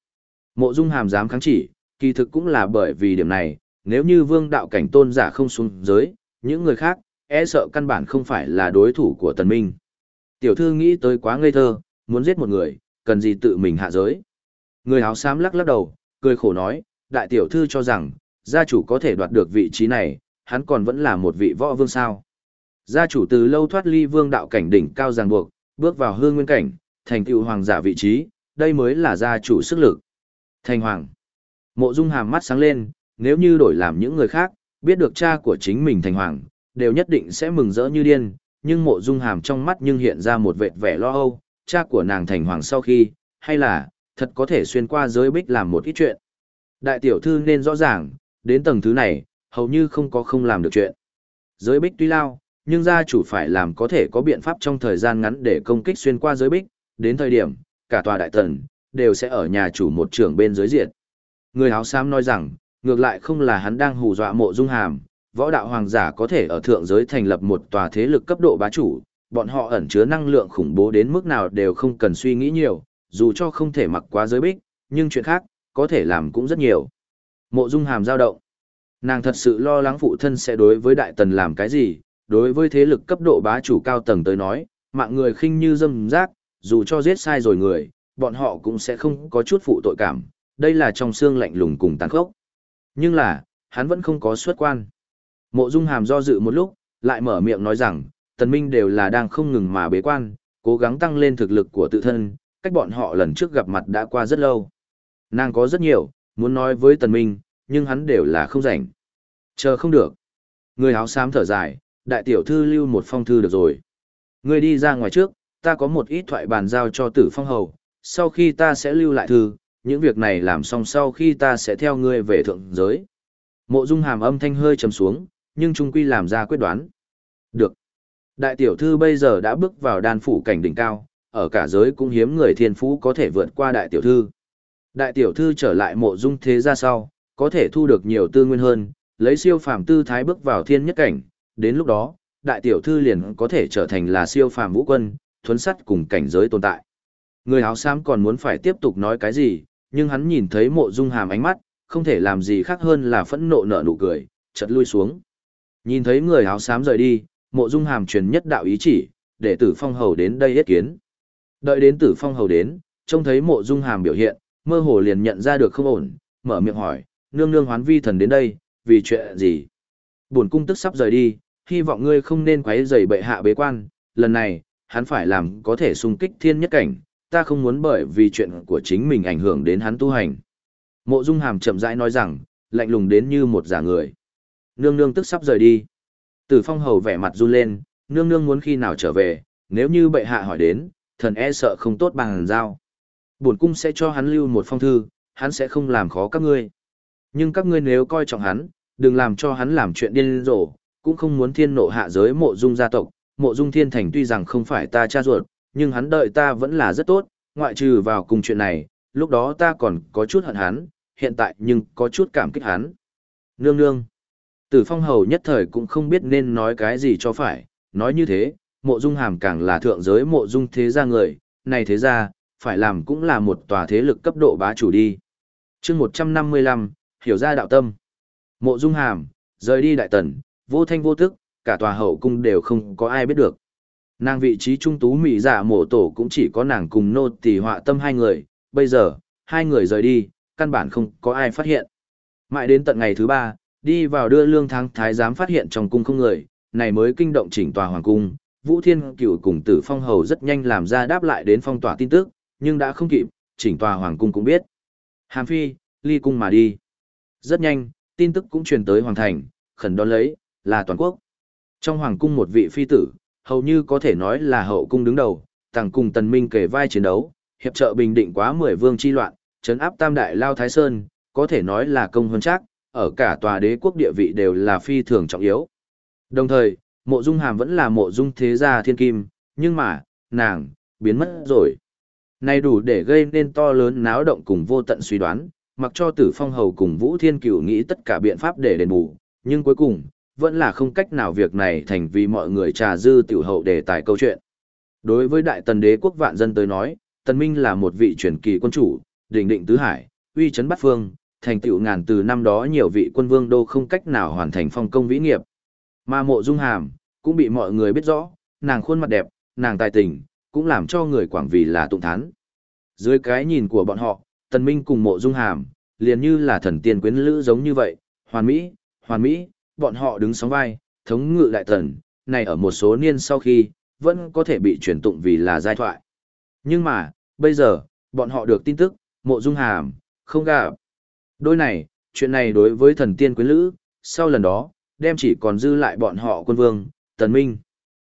Mộ dung hàm dám kháng chỉ, kỳ thực cũng là bởi vì điểm này, nếu như vương đạo cảnh tôn giả không xuống giới, những người khác, e sợ căn bản không phải là đối thủ của tần minh. Tiểu thư nghĩ tới quá ngây thơ, muốn giết một người, cần gì tự mình hạ giới. Người áo xám lắc lắc đầu, cười khổ nói, đại tiểu thư cho rằng, gia chủ có thể đoạt được vị trí này, hắn còn vẫn là một vị võ vương sao. Gia chủ từ lâu thoát ly vương đạo cảnh đỉnh cao ràng buộc, bước vào hương nguyên cảnh, thành tựu hoàng giả vị trí, đây mới là gia chủ sức lực. Thành hoàng. Mộ Dung Hàm mắt sáng lên, nếu như đổi làm những người khác, biết được cha của chính mình thành hoàng, đều nhất định sẽ mừng rỡ như điên, nhưng Mộ Dung Hàm trong mắt nhưng hiện ra một vệt vẻ lo âu, cha của nàng thành hoàng sau khi, hay là, thật có thể xuyên qua giới bích làm một ít chuyện. Đại tiểu thư nên rõ ràng, đến tầng thứ này, hầu như không có không làm được chuyện. Giới bích tuy lao, nhưng gia chủ phải làm có thể có biện pháp trong thời gian ngắn để công kích xuyên qua giới bích, đến thời điểm, cả tòa đại tần, đều sẽ ở nhà chủ một trưởng bên dưới diệt. Người áo xám nói rằng, ngược lại không là hắn đang hù dọa mộ dung hàm, võ đạo hoàng giả có thể ở thượng giới thành lập một tòa thế lực cấp độ bá chủ, bọn họ ẩn chứa năng lượng khủng bố đến mức nào đều không cần suy nghĩ nhiều, dù cho không thể mặc quá giới bích, nhưng chuyện khác, có thể làm cũng rất nhiều. Mộ dung hàm dao động. Nàng thật sự lo lắng phụ thân sẽ đối với đại tần làm cái gì, đối với thế lực cấp độ bá chủ cao tầng tới nói, mạng người khinh như dâm rác, dù cho giết sai rồi người, bọn họ cũng sẽ không có chút phụ tội cảm, đây là trong xương lạnh lùng cùng tàn khốc. Nhưng là, hắn vẫn không có xuất quan. Mộ Dung Hàm do dự một lúc, lại mở miệng nói rằng, Tần Minh đều là đang không ngừng mà bế quan, cố gắng tăng lên thực lực của tự thân, cách bọn họ lần trước gặp mặt đã qua rất lâu. Nàng có rất nhiều, muốn nói với Tần Minh, nhưng hắn đều là không rảnh. Chờ không được. Người áo xám thở dài, đại tiểu thư lưu một phong thư được rồi. ngươi đi ra ngoài trước, ta có một ít thoại bàn giao cho tử phong hầu, sau khi ta sẽ lưu lại thư, những việc này làm xong sau khi ta sẽ theo ngươi về thượng giới. Mộ dung hàm âm thanh hơi trầm xuống, nhưng trung quy làm ra quyết đoán. Được. Đại tiểu thư bây giờ đã bước vào đan phủ cảnh đỉnh cao, ở cả giới cũng hiếm người thiên phú có thể vượt qua đại tiểu thư. Đại tiểu thư trở lại mộ dung thế ra sau, có thể thu được nhiều tư nguyên hơn, lấy siêu phàm tư thái bước vào thiên nhất cảnh, đến lúc đó, đại tiểu thư liền có thể trở thành là siêu phàm vũ quân, thuấn sắt cùng cảnh giới tồn tại. Người áo xám còn muốn phải tiếp tục nói cái gì, nhưng hắn nhìn thấy mộ dung hàm ánh mắt, không thể làm gì khác hơn là phẫn nộ nở nụ cười, chợt lui xuống. Nhìn thấy người áo xám rời đi, mộ dung hàm truyền nhất đạo ý chỉ, để tử phong hầu đến đây yết kiến. Đợi đến tử phong hầu đến, trông thấy mộ dung hàm biểu hiện, mơ hồ liền nhận ra được không ổn, mở miệng hỏi, nương nương hoán vi thần đến đây, vì chuyện gì? Buồn cung tức sắp rời đi, hy vọng ngươi không nên quấy rầy bệ hạ bế quan, lần này, hắn phải làm có thể xung kích thiên nhất cảnh, ta không muốn bởi vì chuyện của chính mình ảnh hưởng đến hắn tu hành. Mộ Dung Hàm chậm rãi nói rằng, lạnh lùng đến như một giả người. Nương nương tức sắp rời đi. Tử Phong hầu vẻ mặt run lên, nương nương muốn khi nào trở về, nếu như bệ hạ hỏi đến, thần e sợ không tốt bằng giao. Bổn cung sẽ cho hắn lưu một phong thư, hắn sẽ không làm khó các ngươi. Nhưng các ngươi nếu coi trọng hắn, đừng làm cho hắn làm chuyện điên rồ, cũng không muốn thiên nộ hạ giới mộ dung gia tộc. Mộ dung thiên thành tuy rằng không phải ta cha ruột, nhưng hắn đợi ta vẫn là rất tốt, ngoại trừ vào cùng chuyện này, lúc đó ta còn có chút hận hắn, hiện tại nhưng có chút cảm kích hắn. Nương nương. Tử phong hầu nhất thời cũng không biết nên nói cái gì cho phải, nói như thế, mộ dung hàm càng là thượng giới mộ dung thế gia người, này thế gia, phải làm cũng là một tòa thế lực cấp độ bá chủ đi. chương 155, hiểu ra đạo tâm. Mộ dung hàm, rời đi đại tần, vô thanh vô tức, cả tòa hậu cung đều không có ai biết được. Nàng vị trí trung tú mỹ dạ giả mộ tổ cũng chỉ có nàng cùng nô tỳ họa tâm hai người, bây giờ, hai người rời đi, căn bản không có ai phát hiện. Mãi đến tận ngày thứ ba, đi vào đưa lương thắng thái giám phát hiện trong cung không người, này mới kinh động chỉnh tòa hoàng cung. Vũ Thiên Cửu cùng Tử Phong Hầu rất nhanh làm ra đáp lại đến phong tỏa tin tức, nhưng đã không kịp, chỉnh tòa hoàng cung cũng biết. Hàm Phi, ly cung mà đi. Rất nhanh, tin tức cũng truyền tới hoàng thành, khẩn đón lấy, là toàn quốc. Trong hoàng cung một vị phi tử, hầu như có thể nói là hậu cung đứng đầu, tàng cùng tần minh kể vai chiến đấu, hiệp trợ bình định quá mười vương chi loạn, chấn áp tam đại lao thái sơn, có thể nói là công hơn chắc, ở cả tòa đế quốc địa vị đều là phi thường trọng yếu. Đồng thời, mộ dung hàm vẫn là mộ dung thế gia thiên kim, nhưng mà, nàng, biến mất rồi. Này đủ để gây nên to lớn náo động cùng vô tận suy đoán, mặc cho tử phong hầu cùng Vũ Thiên Cửu nghĩ tất cả biện pháp để đền bù, nhưng cuối cùng, vẫn là không cách nào việc này thành vì mọi người trà dư tiểu hậu đề tài câu chuyện. Đối với đại tần đế quốc vạn dân tới nói, tần minh là một vị truyền kỳ quân chủ, đỉnh định tứ hải, uy chấn bát phương, thành tựu ngàn từ năm đó nhiều vị quân vương đô không cách nào hoàn thành phong công vĩ nghiệp. Mà mộ dung hàm, cũng bị mọi người biết rõ, nàng khuôn mặt đẹp, nàng tài tình, cũng làm cho người quảng vì là tụng thán. Dưới cái nhìn của bọn họ, tần minh cùng mộ dung hàm, liền như là thần tiên quyến lữ giống như vậy, Hoàn Mỹ, Hoàn Mỹ, bọn họ đứng sóng vai, thống ngự đại tần, này ở một số niên sau khi, vẫn có thể bị truyền tụng vì là giai thoại. Nhưng mà, bây giờ, bọn họ được tin tức, mộ dung hàm, không gặp. Đôi này, chuyện này đối với thần tiên quyến lữ, sau lần đó, đem chỉ còn dư lại bọn họ quân vương, tần minh.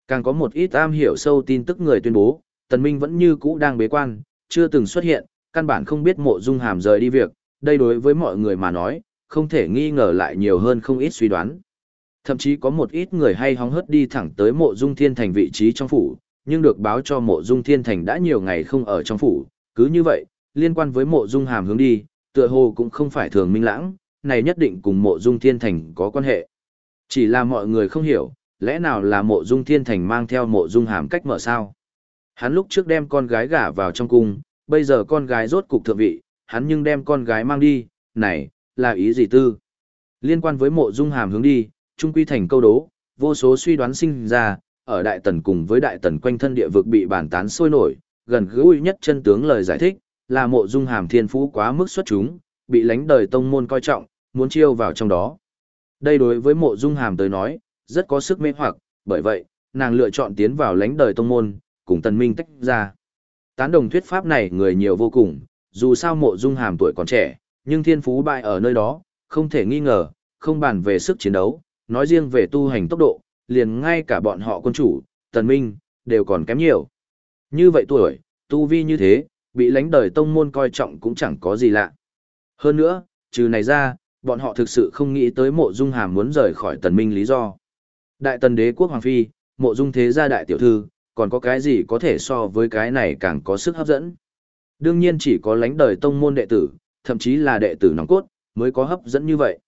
Càng có một ít am hiểu sâu tin tức người tuyên bố, tần minh vẫn như cũ đang bế quan, chưa từng xuất hiện, căn bản không biết mộ dung hàm rời đi việc, đây đối với mọi người mà nói, không thể nghi ngờ lại nhiều hơn không ít suy đoán. Thậm chí có một ít người hay hóng hớt đi thẳng tới mộ dung thiên thành vị trí trong phủ, nhưng được báo cho mộ dung thiên thành đã nhiều ngày không ở trong phủ, cứ như vậy, liên quan với mộ dung hàm hướng đi, tựa hồ cũng không phải thường minh lãng, này nhất định cùng mộ dung thiên thành có quan hệ. Chỉ là mọi người không hiểu, lẽ nào là mộ dung thiên thành mang theo mộ dung hàm cách mở sao? Hắn lúc trước đem con gái gả vào trong cung, bây giờ con gái rốt cục thượng vị, hắn nhưng đem con gái mang đi, này, là ý gì tư? Liên quan với mộ dung hàm hướng đi, trung quy thành câu đố, vô số suy đoán sinh ra, ở đại tần cùng với đại tần quanh thân địa vực bị bàn tán sôi nổi, gần gũi nhất chân tướng lời giải thích, là mộ dung hàm thiên phú quá mức xuất chúng, bị lánh đời tông môn coi trọng, muốn chiêu vào trong đó. Đây đối với mộ dung hàm tới nói, rất có sức mê hoặc, bởi vậy, nàng lựa chọn tiến vào lánh đời tông môn, cùng tần minh tách ra. Tán đồng thuyết pháp này người nhiều vô cùng, dù sao mộ dung hàm tuổi còn trẻ, nhưng thiên phú bại ở nơi đó, không thể nghi ngờ, không bàn về sức chiến đấu, nói riêng về tu hành tốc độ, liền ngay cả bọn họ quân chủ, tần minh, đều còn kém nhiều. Như vậy tuổi, tu vi như thế, bị lãnh đời tông môn coi trọng cũng chẳng có gì lạ. Hơn nữa, trừ này ra, bọn họ thực sự không nghĩ tới mộ dung hàm muốn rời khỏi tần minh lý do. Đại tần đế quốc hoàng phi, mộ dung thế gia đại tiểu thư, còn có cái gì có thể so với cái này càng có sức hấp dẫn. Đương nhiên chỉ có lãnh đời tông môn đệ tử, thậm chí là đệ tử nòng cốt, mới có hấp dẫn như vậy.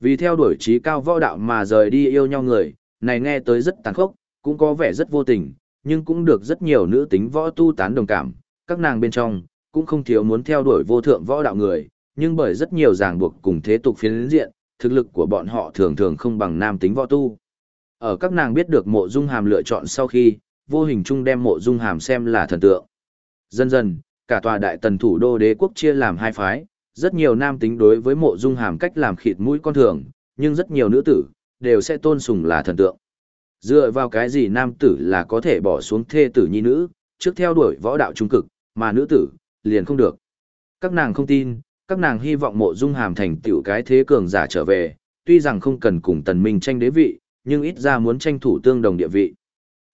Vì theo đuổi trí cao võ đạo mà rời đi yêu nhau người, này nghe tới rất tàn khốc, cũng có vẻ rất vô tình, nhưng cũng được rất nhiều nữ tính võ tu tán đồng cảm, các nàng bên trong, cũng không thiếu muốn theo đuổi vô thượng võ đạo người, nhưng bởi rất nhiều ràng buộc cùng thế tục phiến diện, thực lực của bọn họ thường thường không bằng nam tính võ tu. Ở các nàng biết được mộ dung hàm lựa chọn sau khi, vô hình chung đem mộ dung hàm xem là thần tượng. Dần dần, cả tòa đại tần thủ đô đế quốc chia làm hai phái, rất nhiều nam tính đối với mộ dung hàm cách làm khịt mũi con thường, nhưng rất nhiều nữ tử, đều sẽ tôn sùng là thần tượng. Dựa vào cái gì nam tử là có thể bỏ xuống thê tử nhi nữ, trước theo đuổi võ đạo trung cực, mà nữ tử, liền không được. Các nàng không tin, các nàng hy vọng mộ dung hàm thành tiểu cái thế cường giả trở về, tuy rằng không cần cùng tần minh tranh đế vị, nhưng ít ra muốn tranh thủ tương đồng địa vị.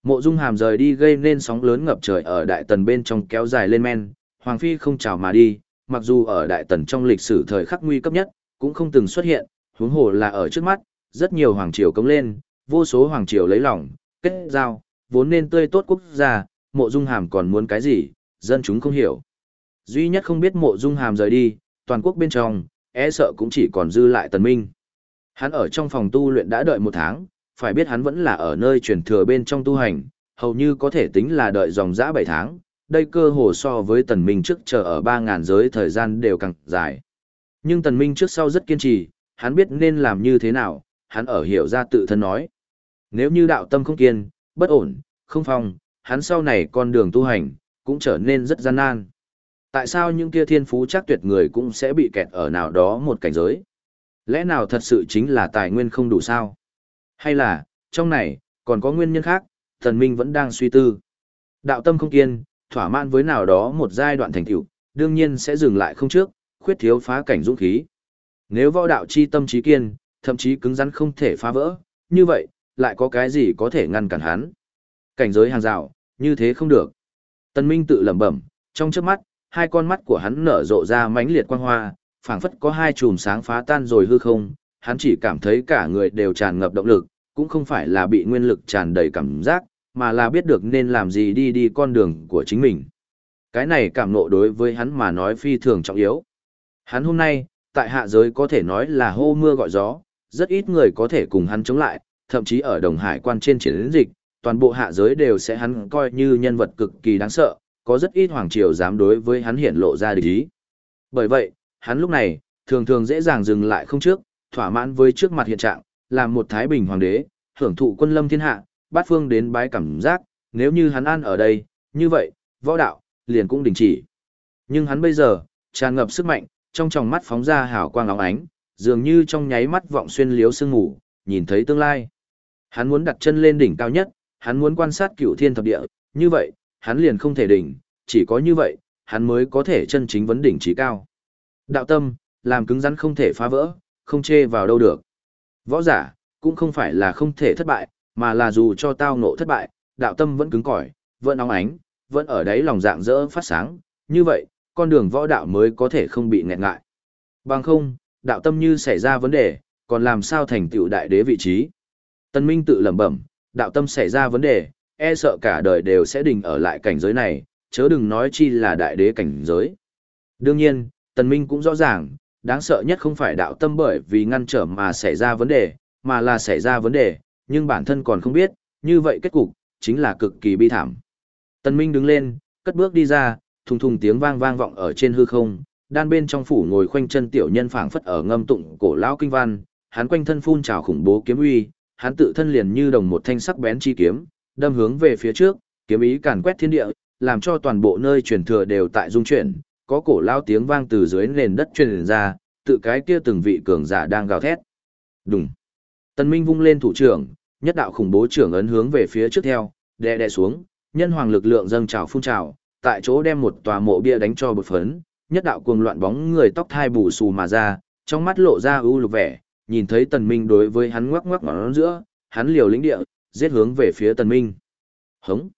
Mộ dung hàm rời đi gây nên sóng lớn ngập trời ở đại tần bên trong kéo dài lên men, Hoàng Phi không chào mà đi, mặc dù ở đại tần trong lịch sử thời khắc nguy cấp nhất, cũng không từng xuất hiện, huống hồ là ở trước mắt, rất nhiều hoàng triều cống lên, vô số hoàng triều lấy lòng, kết giao, vốn nên tươi tốt quốc gia, mộ dung hàm còn muốn cái gì, dân chúng không hiểu. Duy nhất không biết mộ dung hàm rời đi, toàn quốc bên trong, e sợ cũng chỉ còn dư lại tần minh. Hắn ở trong phòng tu luyện đã đợi một tháng, phải biết hắn vẫn là ở nơi truyền thừa bên trong tu hành, hầu như có thể tính là đợi dòng dã 7 tháng, đây cơ hồ so với tần minh trước chờ ở 3.000 giới thời gian đều càng dài. Nhưng tần minh trước sau rất kiên trì, hắn biết nên làm như thế nào, hắn ở hiểu ra tự thân nói. Nếu như đạo tâm không kiên, bất ổn, không phong, hắn sau này con đường tu hành, cũng trở nên rất gian nan. Tại sao những kia thiên phú chắc tuyệt người cũng sẽ bị kẹt ở nào đó một cảnh giới? Lẽ nào thật sự chính là tài nguyên không đủ sao? Hay là, trong này, còn có nguyên nhân khác, thần minh vẫn đang suy tư. Đạo tâm không kiên, thỏa mãn với nào đó một giai đoạn thành tựu, đương nhiên sẽ dừng lại không trước, khuyết thiếu phá cảnh dũng khí. Nếu võ đạo chi tâm trí kiên, thậm chí cứng rắn không thể phá vỡ, như vậy, lại có cái gì có thể ngăn cản hắn? Cảnh giới hàng rào, như thế không được. Tân Minh tự lẩm bẩm, trong chớp mắt, hai con mắt của hắn nở rộ ra mãnh liệt quang hoa, phảng phất có hai chùm sáng phá tan rồi hư không, hắn chỉ cảm thấy cả người đều tràn ngập động lực, cũng không phải là bị nguyên lực tràn đầy cảm giác, mà là biết được nên làm gì đi đi con đường của chính mình. Cái này cảm nộ đối với hắn mà nói phi thường trọng yếu. Hắn hôm nay, tại hạ giới có thể nói là hô mưa gọi gió, rất ít người có thể cùng hắn chống lại, thậm chí ở đồng hải quan trên chiến dịch, toàn bộ hạ giới đều sẽ hắn coi như nhân vật cực kỳ đáng sợ, có rất ít hoàng triều dám đối với hắn hiển lộ ra địch ý. Bởi vậy, hắn lúc này, thường thường dễ dàng dừng lại không trước, thỏa mãn với trước mặt hiện trạng, làm một thái bình hoàng đế, hưởng thụ quân lâm thiên hạ, bát phương đến bái cảm giác, nếu như hắn an ở đây, như vậy, võ đạo, liền cũng đình chỉ. Nhưng hắn bây giờ, tràn ngập sức mạnh, trong tròng mắt phóng ra hào quang óng ánh, dường như trong nháy mắt vọng xuyên liếu sương ngủ, nhìn thấy tương lai. Hắn muốn đặt chân lên đỉnh cao nhất, hắn muốn quan sát cựu thiên thập địa, như vậy, hắn liền không thể đỉnh, chỉ có như vậy, hắn mới có thể chân chính vấn đỉnh trí cao. Đạo tâm, làm cứng rắn không thể phá vỡ, không chê vào đâu được. Võ giả, cũng không phải là không thể thất bại, mà là dù cho tao ngộ thất bại, đạo tâm vẫn cứng cỏi, vẫn óng ánh, vẫn ở đấy lòng dạng dỡ phát sáng, như vậy, con đường võ đạo mới có thể không bị nghẹn ngại. Bằng không, đạo tâm như xảy ra vấn đề, còn làm sao thành tựu đại đế vị trí. Tân Minh tự lẩm bẩm, đạo tâm xảy ra vấn đề, e sợ cả đời đều sẽ đình ở lại cảnh giới này, chớ đừng nói chi là đại đế cảnh giới. Đương nhiên, Tần Minh cũng rõ ràng, đáng sợ nhất không phải đạo tâm bởi vì ngăn trở mà xảy ra vấn đề, mà là xảy ra vấn đề, nhưng bản thân còn không biết, như vậy kết cục, chính là cực kỳ bi thảm. Tần Minh đứng lên, cất bước đi ra, thùng thùng tiếng vang vang vọng ở trên hư không, đan bên trong phủ ngồi khoanh chân tiểu nhân phảng phất ở ngâm tụng cổ lão kinh văn, hắn quanh thân phun trào khủng bố kiếm uy, hắn tự thân liền như đồng một thanh sắc bén chi kiếm, đâm hướng về phía trước, kiếm ý càn quét thiên địa, làm cho toàn bộ nơi truyền thừa đều tại dung chuyển, có cổ lão tiếng vang từ dưới nền đất truyền ra, tự cái kia từng vị cường giả đang gào thét. Đùng. Tần Minh vung lên thủ trưởng, nhất đạo khủng bố trưởng ấn hướng về phía trước theo, đè đè xuống, nhân hoàng lực lượng dâng trào phun trào, tại chỗ đem một tòa mộ bia đánh cho bột phấn, nhất đạo cuồng loạn bóng người tóc thai bù xù mà ra, trong mắt lộ ra ưu lục vẻ, nhìn thấy Tần Minh đối với hắn ngoắc ngoắc ngón giữa, hắn liều lĩnh địa, giết hướng về phía Tần Minh. Hống!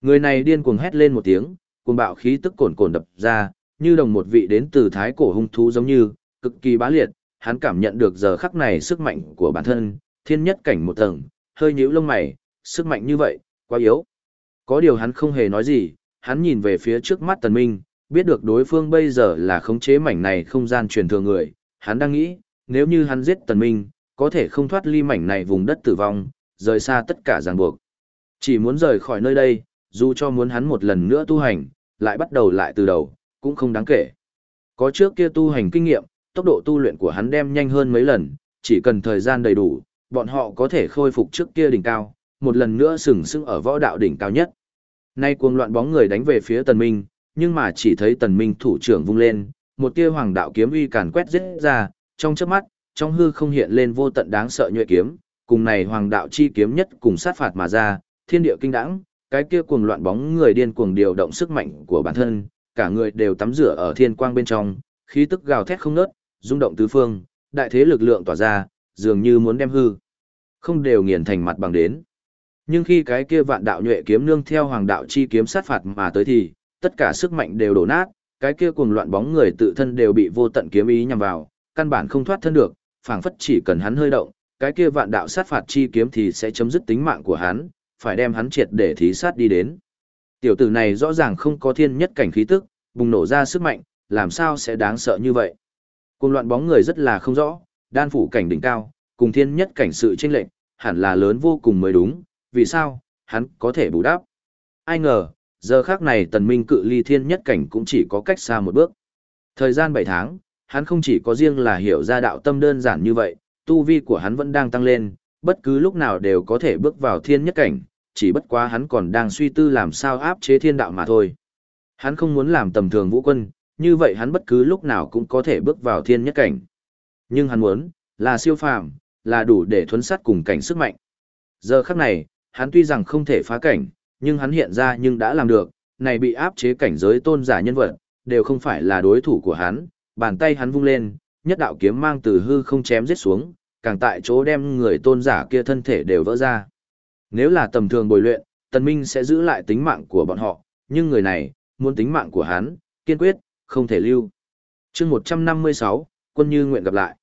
Người này điên cuồng hét lên một tiếng, cuồng bạo khí tức cồn cồn đập ra, như đồng một vị đến từ thái cổ hung thú giống như, cực kỳ bá liệt, hắn cảm nhận được giờ khắc này sức mạnh của bản thân, thiên nhất cảnh một tầng, hơi nhíu lông mày, sức mạnh như vậy, quá yếu. Có điều hắn không hề nói gì, hắn nhìn về phía trước mắt Tần Minh, biết được đối phương bây giờ là khống chế mảnh này không gian truyền thừa người, hắn đang nghĩ, nếu như hắn giết Tần Minh, có thể không thoát ly mảnh này vùng đất tử vong, rời xa tất cả ràng buộc. Chỉ muốn rời khỏi nơi đây, dù cho muốn hắn một lần nữa tu hành, lại bắt đầu lại từ đầu, cũng không đáng kể. Có trước kia tu hành kinh nghiệm, tốc độ tu luyện của hắn đem nhanh hơn mấy lần, chỉ cần thời gian đầy đủ, bọn họ có thể khôi phục trước kia đỉnh cao, một lần nữa sừng sững ở võ đạo đỉnh cao nhất. Nay cuồng loạn bóng người đánh về phía Tần Minh, nhưng mà chỉ thấy Tần Minh thủ trưởng vung lên, một tia hoàng đạo kiếm uy càn quét giết ra, trong chớp mắt, trong hư không hiện lên vô tận đáng sợ nhuệ kiếm, cùng này hoàng đạo chi kiếm nhất cùng sát phạt mà ra, thiên địa kinh đãng, cái kia cuồng loạn bóng người điên cuồng điều động sức mạnh của bản thân, cả người đều tắm rửa ở thiên quang bên trong, khí tức gào thét không ngớt, rung động tứ phương, đại thế lực lượng tỏa ra, dường như muốn đem hư, không đều nghiền thành mặt bằng đến. Nhưng khi cái kia vạn đạo nhuệ kiếm nương theo hoàng đạo chi kiếm sát phạt mà tới thì, tất cả sức mạnh đều đổ nát, cái kia cuồng loạn bóng người tự thân đều bị vô tận kiếm ý nhằm vào, căn bản không thoát thân được, phảng phất chỉ cần hắn hơi động, cái kia vạn đạo sát phạt chi kiếm thì sẽ chấm dứt tính mạng của hắn, phải đem hắn triệt để thí sát đi đến. Tiểu tử này rõ ràng không có thiên nhất cảnh khí tức, bùng nổ ra sức mạnh, làm sao sẽ đáng sợ như vậy. Cùng loạn bóng người rất là không rõ, đan phủ cảnh đỉnh cao, cùng thiên nhất cảnh sự chênh lệnh, hẳn là lớn vô cùng mới đúng, vì sao, hắn có thể bù đắp. Ai ngờ, giờ khác này tần minh cự ly thiên nhất cảnh cũng chỉ có cách xa một bước. Thời gian 7 tháng, hắn không chỉ có riêng là hiểu ra đạo tâm đơn giản như vậy, tu vi của hắn vẫn đang tăng lên, bất cứ lúc nào đều có thể bước vào thiên nhất cảnh, chỉ bất quá hắn còn đang suy tư làm sao áp chế thiên đạo mà thôi. Hắn không muốn làm tầm thường vũ quân, như vậy hắn bất cứ lúc nào cũng có thể bước vào thiên nhất cảnh. Nhưng hắn muốn, là siêu phàm, là đủ để thuấn sát cùng cảnh sức mạnh. Giờ khắc này, hắn tuy rằng không thể phá cảnh, nhưng hắn hiện ra nhưng đã làm được, này bị áp chế cảnh giới tôn giả nhân vật, đều không phải là đối thủ của hắn, bàn tay hắn vung lên, nhất đạo kiếm mang từ hư không chém giết xuống, càng tại chỗ đem người tôn giả kia thân thể đều vỡ ra. Nếu là tầm thường bồi luyện, Tần Minh sẽ giữ lại tính mạng của bọn họ, nhưng người này, muốn tính mạng của hắn, kiên quyết, không thể lưu. chương 156, quân như nguyện gặp lại.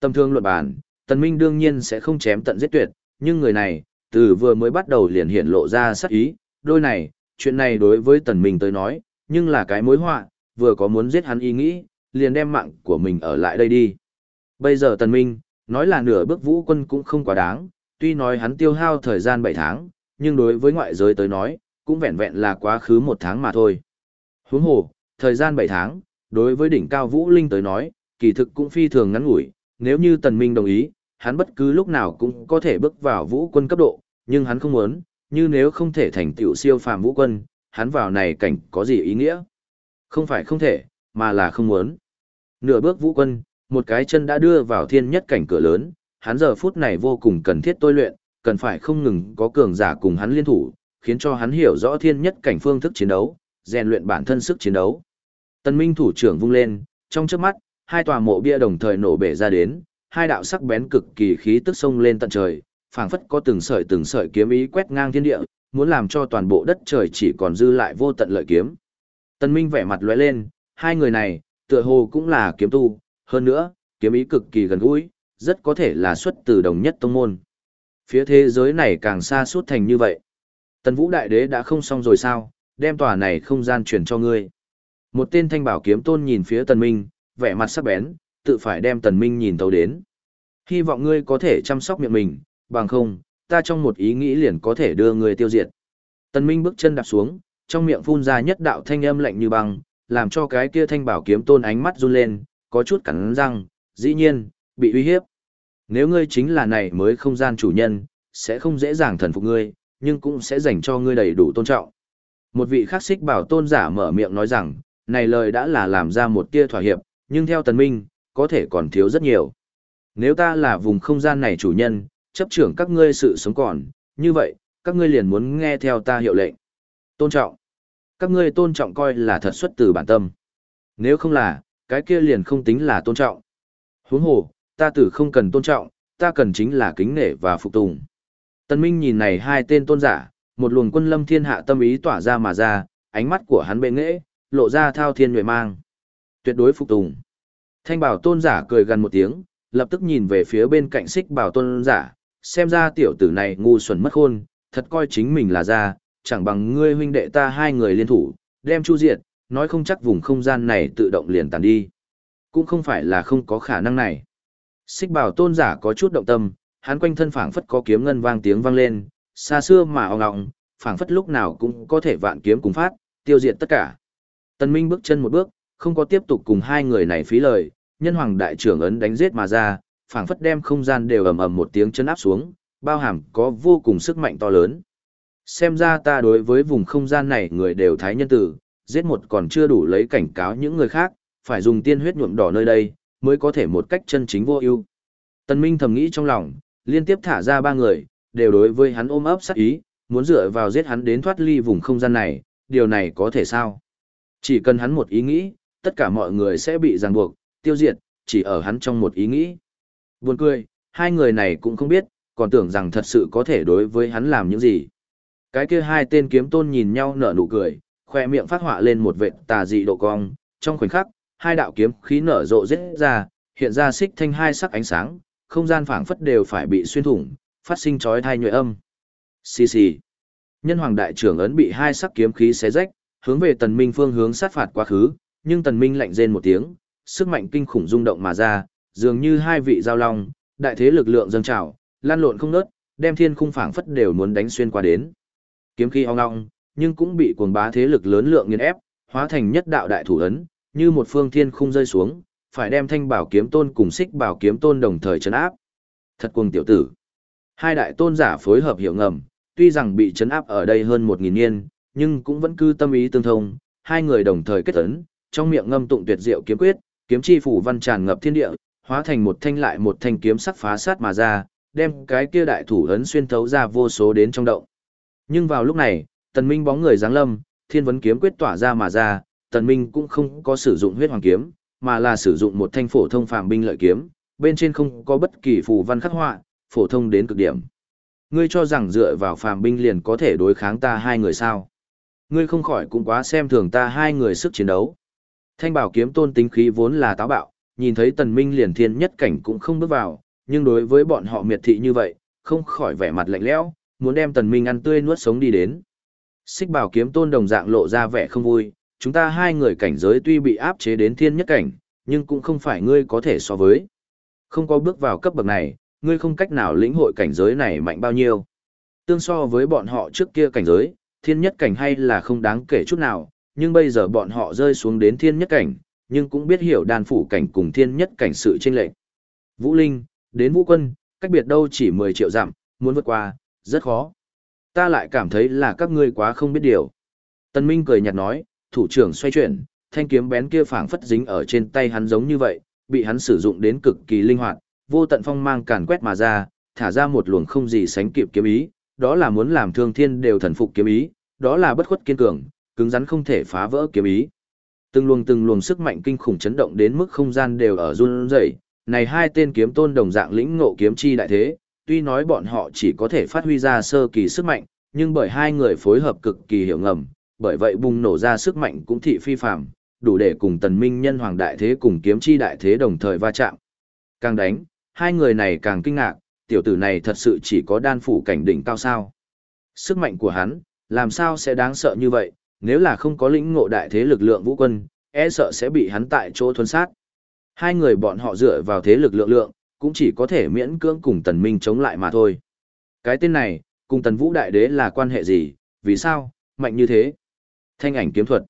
Tầm thường luận bàn, Tần Minh đương nhiên sẽ không chém tận giết tuyệt, nhưng người này, từ vừa mới bắt đầu liền hiện lộ ra sát ý, đôi này, chuyện này đối với Tần Minh tới nói, nhưng là cái mối họa, vừa có muốn giết hắn ý nghĩ, liền đem mạng của mình ở lại đây đi. Bây giờ Tần Minh, nói là nửa bước vũ quân cũng không quá đáng, tuy nói hắn tiêu hao thời gian 7 tháng, nhưng đối với ngoại giới tới nói, cũng vẹn vẹn là quá khứ một tháng mà thôi. Huống hồ, thời gian 7 tháng, đối với đỉnh cao vũ linh tới nói, kỳ thực cũng phi thường ngắn ngủi, nếu như Tần Minh đồng ý, hắn bất cứ lúc nào cũng có thể bước vào vũ quân cấp độ, nhưng hắn không muốn, như nếu không thể thành tựu siêu phàm vũ quân, hắn vào này cảnh có gì ý nghĩa? Không phải không thể, mà là không muốn. Nửa bước vũ quân, một cái chân đã đưa vào thiên nhất cảnh cửa lớn, hắn giờ phút này vô cùng cần thiết tôi luyện, cần phải không ngừng có cường giả cùng hắn liên thủ, khiến cho hắn hiểu rõ thiên nhất cảnh phương thức chiến đấu, rèn luyện bản thân sức chiến đấu. Tân Minh thủ trưởng vung lên, trong chớp mắt, hai tòa mộ bia đồng thời nổ bể ra đến, hai đạo sắc bén cực kỳ khí tức sông lên tận trời, phảng phất có từng sợi từng sợi kiếm ý quét ngang thiên địa, muốn làm cho toàn bộ đất trời chỉ còn dư lại vô tận lợi kiếm. Tân Minh vẻ mặt lóe lên, hai người này, tựa hồ cũng là kiếm tu, hơn nữa, kiếm ý cực kỳ gần gũi, rất có thể là xuất từ đồng nhất tông môn. Phía thế giới này càng xa suốt thành như vậy. Tần Vũ Đại Đế đã không xong rồi sao, đem tòa này không gian truyền cho ngươi. Một tên thanh bảo kiếm tôn nhìn phía Tần Minh, vẻ mặt sắc bén, tự phải đem Tần Minh nhìn thấu đến. Hy vọng ngươi có thể chăm sóc miệng mình, bằng không, ta trong một ý nghĩ liền có thể đưa ngươi tiêu diệt. Tần Minh bước chân đạp xuống, trong miệng phun ra nhất đạo thanh âm lạnh như băng, làm cho cái kia thanh bảo kiếm tôn ánh mắt run lên, có chút cắn răng, dĩ nhiên, bị uy hiếp. Nếu ngươi chính là này mới không gian chủ nhân, sẽ không dễ dàng thần phục ngươi, nhưng cũng sẽ dành cho ngươi đầy đủ tôn trọng. Một vị khắc xích bảo tôn giả mở miệng nói rằng, này lời đã là làm ra một tia thỏa hiệp, nhưng theo tần minh, có thể còn thiếu rất nhiều. Nếu ta là vùng không gian này chủ nhân, chấp trưởng các ngươi sự sống còn, như vậy, các ngươi liền muốn nghe theo ta hiệu lệnh. Tôn trọng. Các ngươi tôn trọng coi là thật xuất từ bản tâm. Nếu không là, cái kia liền không tính là tôn trọng. Huống hồ, ta tử không cần tôn trọng, ta cần chính là kính nể và phục tùng. Tân Minh nhìn này hai tên tôn giả, một luồng quân lâm thiên hạ tâm ý tỏa ra mà ra, ánh mắt của hắn bệ nghệ, lộ ra thao thiên nguyện mang. Tuyệt đối phục tùng. Thanh bảo tôn giả cười gần một tiếng, lập tức nhìn về phía bên cạnh xích bảo tôn giả, xem ra tiểu tử này ngu xuẩn mất khôn, thật coi chính mình là ra, chẳng bằng ngươi huynh đệ ta hai người liên thủ, đem chu diệt, nói không chắc vùng không gian này tự động liền tàn đi. Cũng không phải là không có khả năng này. Xích bảo tôn giả có chút động tâm, hắn quanh thân phảng phất có kiếm ngân vang tiếng vang lên, xa xưa mà ong ngọng, phảng phất lúc nào cũng có thể vạn kiếm cùng phát, tiêu diệt tất cả. Tần Minh bước chân một bước, không có tiếp tục cùng hai người này phí lời, nhân hoàng đại trưởng ấn đánh giết mà ra, phảng phất đem không gian đều ầm ầm một tiếng chân áp xuống, bao hàm có vô cùng sức mạnh to lớn. Xem ra ta đối với vùng không gian này người đều thái nhân tử, giết một còn chưa đủ lấy cảnh cáo những người khác, phải dùng tiên huyết nhuộm đỏ nơi đây, mới có thể một cách chân chính vô ưu. Tần Minh thầm nghĩ trong lòng, liên tiếp thả ra ba người, đều đối với hắn ôm ấp sát ý, muốn dựa vào giết hắn đến thoát ly vùng không gian này, điều này có thể sao? Chỉ cần hắn một ý nghĩ, tất cả mọi người sẽ bị ràng buộc, tiêu diệt, chỉ ở hắn trong một ý nghĩ. Buồn cười, hai người này cũng không biết, còn tưởng rằng thật sự có thể đối với hắn làm những gì. Cái kia hai tên kiếm tôn nhìn nhau nở nụ cười, khoe miệng phát họa lên một vệt tà dị độ cong, trong khoảnh khắc, hai đạo kiếm khí nở rộ rết ra, hiện ra xích thanh hai sắc ánh sáng, không gian phảng phất đều phải bị xuyên thủng, phát sinh chói tai nhuệ âm. Xì xì. Nhân hoàng đại trưởng ấn bị hai sắc kiếm khí xé rách, hướng về tần minh phương hướng sát phạt quá khứ, nhưng tần minh lạnh rên một tiếng, sức mạnh kinh khủng rung động mà ra, dường như hai vị giao long, đại thế lực lượng dâng trào, lan lộn không ngớt, đem thiên khung phảng phất đều muốn đánh xuyên qua đến. Kiếm khí ong ong, nhưng cũng bị cuồng bá thế lực lớn lượng nghiền ép, hóa thành nhất đạo đại thủ ấn, như một phương thiên khung rơi xuống, phải đem thanh bảo kiếm tôn cùng xích bảo kiếm tôn đồng thời chấn áp. Thật cuồng tiểu tử. Hai đại tôn giả phối hợp hiệu ngầm, tuy rằng bị chấn áp ở đây hơn một nghìn niên, nhưng cũng vẫn cư tâm ý tương thông, hai người đồng thời kết ấn, trong miệng ngâm tụng tuyệt diệu kiếm quyết, kiếm chi phủ văn tràn ngập thiên địa, hóa thành một thanh lại một thanh kiếm sắc phá sát mà ra, đem cái kia đại thủ ấn xuyên thấu ra vô số đến trong động. Nhưng vào lúc này, tần minh bóng người giáng lâm, thiên vấn kiếm quyết tỏa ra mà ra, tần minh cũng không có sử dụng huyết hoàng kiếm, mà là sử dụng một thanh phổ thông phàm binh lợi kiếm, bên trên không có bất kỳ phù văn khắc họa, phổ thông đến cực điểm. Ngươi cho rằng dựa vào phàm binh liền có thể đối kháng ta hai người sao? Ngươi không khỏi cũng quá xem thường ta hai người sức chiến đấu. Thanh bảo kiếm tôn tính khí vốn là táo bạo, nhìn thấy tần minh liền thiên nhất cảnh cũng không bước vào, nhưng đối với bọn họ miệt thị như vậy, không khỏi vẻ mặt lạnh lẽo, muốn đem tần minh ăn tươi nuốt sống đi đến. Xích bảo kiếm tôn đồng dạng lộ ra vẻ không vui, chúng ta hai người cảnh giới tuy bị áp chế đến thiên nhất cảnh, nhưng cũng không phải ngươi có thể so với. Không có bước vào cấp bậc này, ngươi không cách nào lĩnh hội cảnh giới này mạnh bao nhiêu. Tương so với bọn họ trước kia cảnh giới, thiên nhất cảnh hay là không đáng kể chút nào, nhưng bây giờ bọn họ rơi xuống đến thiên nhất cảnh, nhưng cũng biết hiểu đàn phủ cảnh cùng thiên nhất cảnh sự chênh lệch. Vũ Linh, đến Vũ Quân, cách biệt đâu chỉ 10 triệu dặm, muốn vượt qua, rất khó. Ta lại cảm thấy là các ngươi quá không biết điều. Tân Minh cười nhạt nói, thủ trưởng xoay chuyển, thanh kiếm bén kia phảng phất dính ở trên tay hắn giống như vậy, bị hắn sử dụng đến cực kỳ linh hoạt, vô tận phong mang càn quét mà ra, thả ra một luồng không gì sánh kịp kiếm ý, đó là muốn làm thương thiên đều thần phục kiếm ý, đó là bất khuất kiên cường, cứng rắn không thể phá vỡ kiếm ý. Từng luồng từng luồng sức mạnh kinh khủng chấn động đến mức không gian đều ở run rẩy. Này hai tên kiếm tôn đồng dạng lĩnh ngộ kiếm chi đại thế, tuy nói bọn họ chỉ có thể phát huy ra sơ kỳ sức mạnh, nhưng bởi hai người phối hợp cực kỳ hiệu ngầm, bởi vậy bùng nổ ra sức mạnh cũng thị phi phàm, đủ để cùng tần minh nhân hoàng đại thế cùng kiếm chi đại thế đồng thời va chạm. Càng đánh, hai người này càng kinh ngạc, tiểu tử này thật sự chỉ có đan phủ cảnh đỉnh cao sao. Sức mạnh của hắn, làm sao sẽ đáng sợ như vậy, nếu là không có lĩnh ngộ đại thế lực lượng vũ quân, e sợ sẽ bị hắn tại chỗ thuần sát. Hai người bọn họ dựa vào thế lực lượng lượng, cũng chỉ có thể miễn cưỡng cùng tần minh chống lại mà thôi. Cái tên này, cùng tần vũ đại đế là quan hệ gì, vì sao, mạnh như thế? Thanh ảnh kiếm thuật.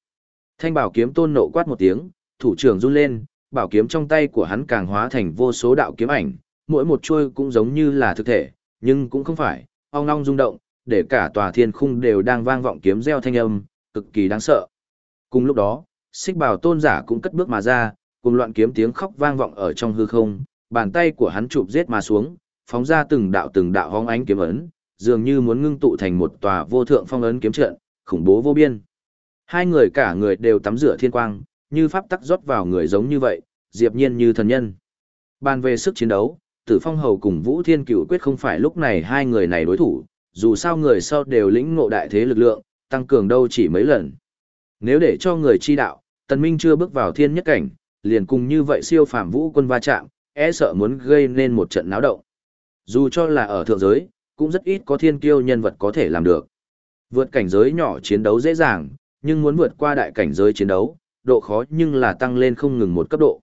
Thanh bảo kiếm tôn nộ quát một tiếng, thủ trưởng run lên, bảo kiếm trong tay của hắn càng hóa thành vô số đạo kiếm ảnh, mỗi một chuôi cũng giống như là thực thể, nhưng cũng không phải, ong ong rung động, để cả tòa thiên khung đều đang vang vọng kiếm reo thanh âm, cực kỳ đáng sợ. Cùng lúc đó, xích bảo tôn giả cũng cất bước mà ra, cùng loạn kiếm tiếng khóc vang vọng ở trong hư không, bàn tay của hắn chụp giết mà xuống, phóng ra từng đạo từng đạo hóng ánh kiếm ấn, dường như muốn ngưng tụ thành một tòa vô thượng phong ấn kiếm trận, khủng bố vô biên. Hai người cả người đều tắm rửa thiên quang, như pháp tắc rót vào người giống như vậy, diệp nhiên như thần nhân. Bàn về sức chiến đấu, Tử Phong Hầu cùng Vũ Thiên Cửu quyết không phải lúc này hai người này đối thủ, dù sao người sau đều lĩnh ngộ đại thế lực lượng, tăng cường đâu chỉ mấy lần. Nếu để cho người chi đạo, Tần Minh chưa bước vào thiên nhất cảnh, liền cùng như vậy siêu phàm vũ quân va chạm, e sợ muốn gây nên một trận náo động. Dù cho là ở thượng giới, cũng rất ít có thiên kiêu nhân vật có thể làm được. Vượt cảnh giới nhỏ chiến đấu dễ dàng, nhưng muốn vượt qua đại cảnh giới chiến đấu, độ khó nhưng là tăng lên không ngừng một cấp độ.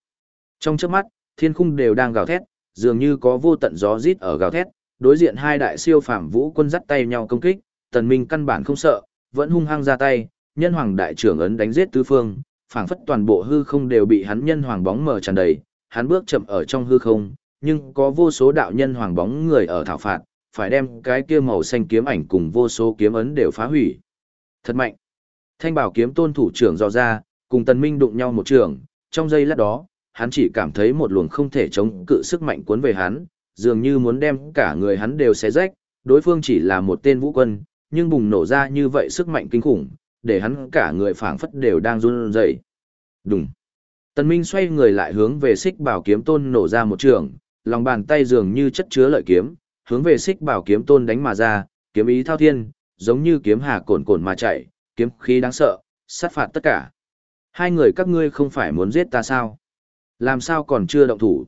Trong chớp mắt, thiên khung đều đang gào thét, dường như có vô tận gió rít ở gào thét, đối diện hai đại siêu phàm vũ quân dắt tay nhau công kích, tần minh căn bản không sợ, vẫn hung hăng ra tay, nhân hoàng đại trưởng ấn đánh giết tứ phương, phảng phất toàn bộ hư không đều bị hắn nhân hoàng bóng mờ tràn đầy, hắn bước chậm ở trong hư không, nhưng có vô số đạo nhân hoàng bóng người ở thảo phạt, phải đem cái kia màu xanh kiếm ảnh cùng vô số kiếm ấn đều phá hủy. Thật mạnh. Thanh bảo kiếm tôn thủ trưởng do ra, cùng tần minh đụng nhau một trường, trong giây lát đó, hắn chỉ cảm thấy một luồng không thể chống cự sức mạnh cuốn về hắn, dường như muốn đem cả người hắn đều xé rách, đối phương chỉ là một tên vũ quân, nhưng bùng nổ ra như vậy sức mạnh kinh khủng, để hắn cả người phảng phất đều đang run rẩy. Đùng. Tần Minh xoay người lại hướng về xích bảo kiếm tôn nổ ra một trường, lòng bàn tay dường như chất chứa lợi kiếm, hướng về xích bảo kiếm tôn đánh mà ra, kiếm ý thao thiên, giống như kiếm hà cồn cồn mà chạy, kiếm khí đáng sợ, sát phạt tất cả. Hai người các ngươi không phải muốn giết ta sao? Làm sao còn chưa động thủ?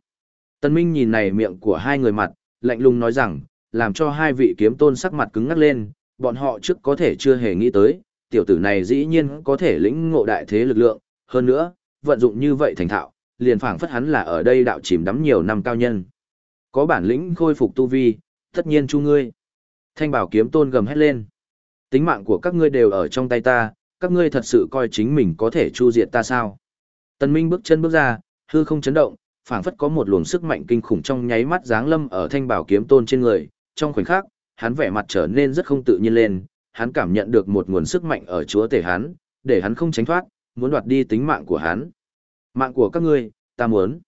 Tân Minh nhìn này miệng của hai người mặt, lạnh lùng nói rằng, làm cho hai vị kiếm tôn sắc mặt cứng ngắc lên, bọn họ trước có thể chưa hề nghĩ tới, tiểu tử này dĩ nhiên có thể lĩnh ngộ đại thế lực lượng, hơn nữa, vận dụng như vậy thành thạo, liền phảng phất hắn là ở đây đạo chìm đắm nhiều năm cao nhân. Có bản lĩnh khôi phục tu vi, tất nhiên chu ngươi. Thanh bảo kiếm tôn gầm hét lên. Tính mạng của các ngươi đều ở trong tay ta, các ngươi thật sự coi chính mình có thể chu diệt ta sao? Tần Minh bước chân bước ra, hư không chấn động, phảng phất có một luồng sức mạnh kinh khủng trong nháy mắt giáng lâm ở thanh bảo kiếm tôn trên người, trong khoảnh khắc, hắn vẻ mặt trở nên rất không tự nhiên lên, hắn cảm nhận được một nguồn sức mạnh ở chúa tể hắn, để hắn không tránh thoát, muốn đoạt đi tính mạng của hắn. Mạng của các ngươi, ta muốn.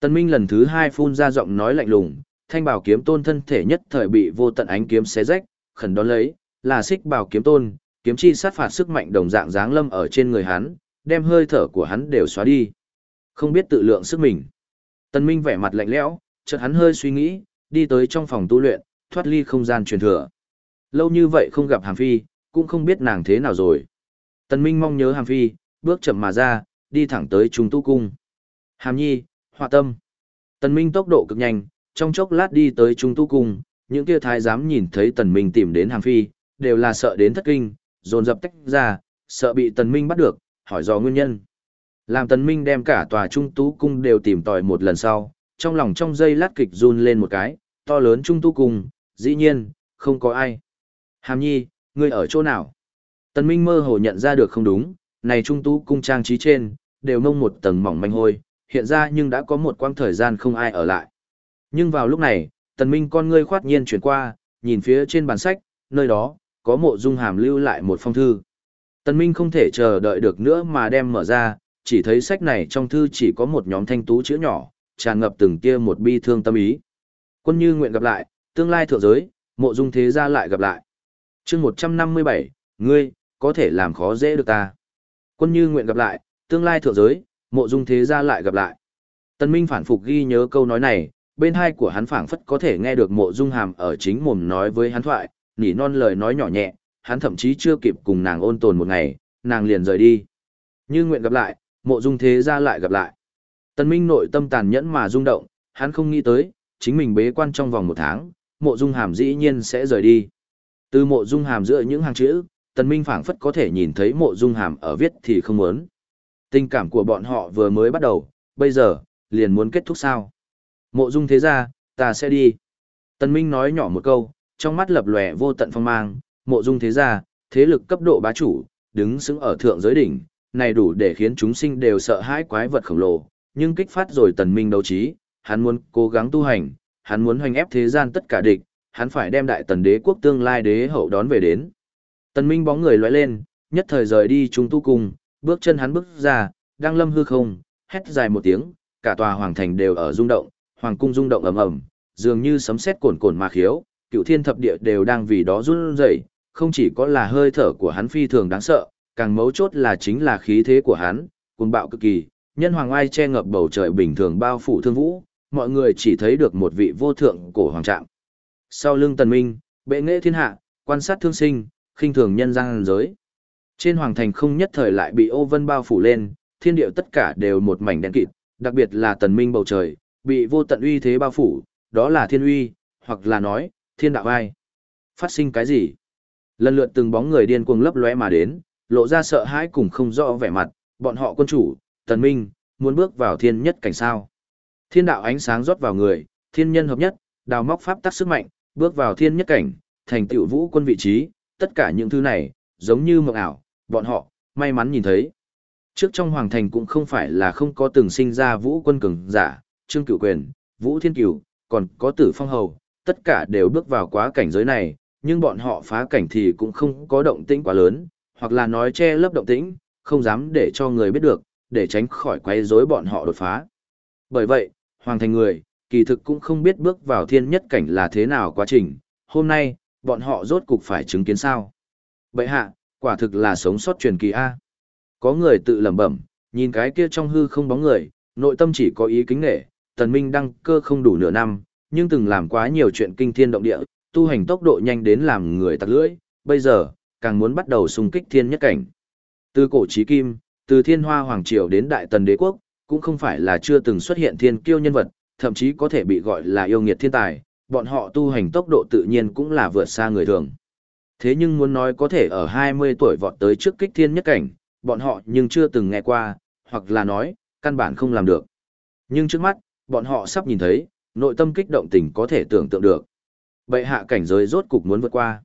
Tần Minh lần thứ hai phun ra giọng nói lạnh lùng, thanh bảo kiếm tôn thân thể nhất thời bị vô tận ánh kiếm xé rách, khẩn đón lấy, là xích bảo kiếm tôn, kiếm chi sát phạt sức mạnh đồng dạng dáng lâm ở trên người hắn, đem hơi thở của hắn đều xóa đi. Không biết tự lượng sức mình. Tần Minh vẻ mặt lạnh lẽo, chợt hắn hơi suy nghĩ, đi tới trong phòng tu luyện, thoát ly không gian truyền thừa. Lâu như vậy không gặp Hàm Phi, cũng không biết nàng thế nào rồi. Tần Minh mong nhớ Hàm Phi, bước chậm mà ra, đi thẳng tới Trung Tu Cung. Hàm Nhi, họa tâm. Tần Minh tốc độ cực nhanh, trong chốc lát đi tới Trung Tu Cung, những kia thái giám nhìn thấy Tần Minh tìm đến Hàm Phi, đều là sợ đến thất kinh, dồn dập tách ra, sợ bị Tần Minh bắt được, hỏi do nguyên nhân. Làm Tần Minh đem cả tòa Trung Tu Cung đều tìm tòi một lần sau, trong lòng trong giây lát kịch run lên một cái, to lớn Trung Tu Cung, dĩ nhiên, không có ai. Hàm Nhi, ngươi ở chỗ nào? Tần Minh mơ hồ nhận ra được không đúng, này trung tú cung trang trí trên, đều mông một tầng mỏng manh hôi, hiện ra nhưng đã có một quãng thời gian không ai ở lại. Nhưng vào lúc này, Tần Minh con ngươi khoát nhiên chuyển qua, nhìn phía trên bàn sách, nơi đó, có mộ dung hàm lưu lại một phong thư. tân Minh không thể chờ đợi được nữa mà đem mở ra, chỉ thấy sách này trong thư chỉ có một nhóm thanh tú chữ nhỏ, tràn ngập từng kia một bi thương tâm ý. Quân như nguyện gặp lại, tương lai thượng giới, mộ dung thế gia lại gặp lại. chương 157, ngươi, có thể làm khó dễ được ta. Quân như nguyện gặp lại, tương lai thượng giới, mộ dung thế gia lại gặp lại. Tân Minh phản phục ghi nhớ câu nói này, bên hai của hắn phảng phất có thể nghe được mộ dung hàm ở chính mồm nói với hắn thoại, nỉ non lời nói nhỏ nhẹ, hắn thậm chí chưa kịp cùng nàng ôn tồn một ngày, nàng liền rời đi. Như nguyện gặp lại, mộ dung thế gia lại gặp lại. Tân Minh nội tâm tàn nhẫn mà rung động, hắn không nghĩ tới, chính mình bế quan trong vòng một tháng, mộ dung hàm dĩ nhiên sẽ rời đi. Từ mộ dung hàm giữa những hàng chữ, Tần Minh phảng phất có thể nhìn thấy mộ dung hàm ở viết thì không muốn. Tình cảm của bọn họ vừa mới bắt đầu, bây giờ, liền muốn kết thúc sao. Mộ dung thế ra, ta sẽ đi. Tần Minh nói nhỏ một câu, trong mắt lập lòe vô tận phong mang, mộ dung thế gia thế lực cấp độ bá chủ, đứng xứng ở thượng giới đỉnh, này đủ để khiến chúng sinh đều sợ hãi quái vật khổng lồ, nhưng kích phát rồi tần minh đấu trí, hắn muốn cố gắng tu hành, hắn muốn hoành ép thế gian tất cả địch, hắn phải đem đại tần đế quốc tương lai đế hậu đón về đến. Tần minh bóng người lóe lên, nhất thời rời đi chúng tu cùng bước chân hắn bước ra, đang lâm hư không, hét dài một tiếng, cả tòa hoàng thành đều ở rung động, hoàng cung rung động ầm ầm, dường như sấm sét cuồn cuộn mà khiếu, cựu thiên thập địa đều đang vì đó run rẩy, không chỉ có là hơi thở của hắn phi thường đáng sợ, càng mấu chốt là chính là khí thế của hắn, cuồng bạo cực kỳ, nhân hoàng ai che ngập bầu trời bình thường bao phủ thương vũ, mọi người chỉ thấy được một vị vô thượng cổ hoàng trạng. Sau lưng tần minh, bệ nghệ thiên hạ, quan sát thương sinh, khinh thường nhân gian giới. Trên hoàng thành không nhất thời lại bị ô vân bao phủ lên, thiên điệu tất cả đều một mảnh đen kịt, đặc biệt là tần minh bầu trời, bị vô tận uy thế bao phủ, đó là thiên uy, hoặc là nói, thiên đạo ai. Phát sinh cái gì? Lần lượt từng bóng người điên cuồng lấp lóe mà đến, lộ ra sợ hãi cùng không rõ vẻ mặt, bọn họ quân chủ, tần minh, muốn bước vào thiên nhất cảnh sao. Thiên đạo ánh sáng rót vào người, thiên nhân hợp nhất, đào móc pháp tắc sức mạnh, bước vào thiên nhất cảnh, thành tựu vũ quân vị trí, tất cả những thứ này, giống như mộng ảo, bọn họ, may mắn nhìn thấy. Trước trong hoàng thành cũng không phải là không có từng sinh ra vũ quân cường giả, trương cửu quyền, vũ thiên cửu, còn có tử phong hầu, tất cả đều bước vào quá cảnh giới này, nhưng bọn họ phá cảnh thì cũng không có động tĩnh quá lớn, hoặc là nói che lấp động tĩnh, không dám để cho người biết được, để tránh khỏi quấy rối bọn họ đột phá. Bởi vậy, hoàng thành người, kỳ thực cũng không biết bước vào thiên nhất cảnh là thế nào quá trình, hôm nay, bọn họ rốt cục phải chứng kiến sao. Bậy hạ, quả thực là sống sót truyền kỳ A. Có người tự lẩm bẩm, nhìn cái kia trong hư không bóng người, nội tâm chỉ có ý kính nghệ, tần minh đăng cơ không đủ nửa năm, nhưng từng làm quá nhiều chuyện kinh thiên động địa, tu hành tốc độ nhanh đến làm người tặc lưỡi, bây giờ, càng muốn bắt đầu xung kích thiên nhất cảnh. Từ cổ chí kim, từ thiên hoa hoàng triều đến đại tần đế quốc, cũng không phải là chưa từng xuất hiện thiên kiêu nhân vật, thậm chí có thể bị gọi là yêu nghiệt thiên tài, bọn họ tu hành tốc độ tự nhiên cũng là vượt xa người thường. Thế nhưng muốn nói có thể ở 20 tuổi vọt tới trước kích thiên nhất cảnh, bọn họ nhưng chưa từng nghe qua, hoặc là nói, căn bản không làm được. Nhưng trước mắt, bọn họ sắp nhìn thấy, nội tâm kích động tình có thể tưởng tượng được. Bệ hạ cảnh giới rốt cục muốn vượt qua.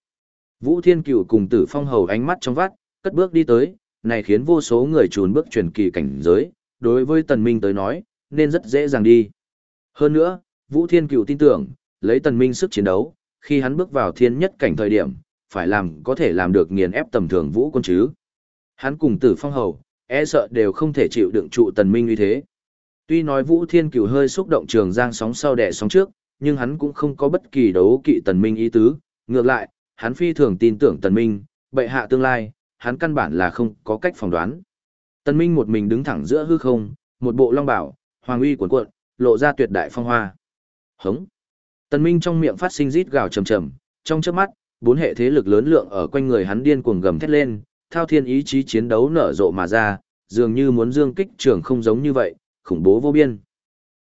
Vũ Thiên Cửu cùng Tử Phong Hầu ánh mắt trong vắt, cất bước đi tới, này khiến vô số người trốn bước truyền kỳ cảnh giới, đối với Tần Minh tới nói, nên rất dễ dàng đi. Hơn nữa, Vũ Thiên Cửu tin tưởng, lấy Tần Minh sức chiến đấu, khi hắn bước vào thiên nhất cảnh thời điểm, phải làm có thể làm được nghiền ép tầm thường Vũ quân chứ. Hắn cùng Tử Phong Hầu, e sợ đều không thể chịu đựng trụ Tần Minh như thế. Tuy nói Vũ Thiên Cửu hơi xúc động trường giang sóng sau đẻ sóng trước, nhưng hắn cũng không có bất kỳ đấu kỵ Tần Minh ý tứ, ngược lại, hắn phi thường tin tưởng Tần Minh, bệ hạ tương lai, hắn căn bản là không có cách phỏng đoán. Tần Minh một mình đứng thẳng giữa hư không, một bộ long bảo, hoàng uy cuồn cuộn, lộ ra tuyệt đại phong hoa. Hống. Tần Minh trong miệng phát sinh rít gào trầm trầm, trong chớp mắt, bốn hệ thế lực lớn lượng ở quanh người hắn điên cuồng gầm thét lên, thao thiên ý chí chiến đấu nở rộ mà ra, dường như muốn dương kích trường không giống như vậy, khủng bố vô biên.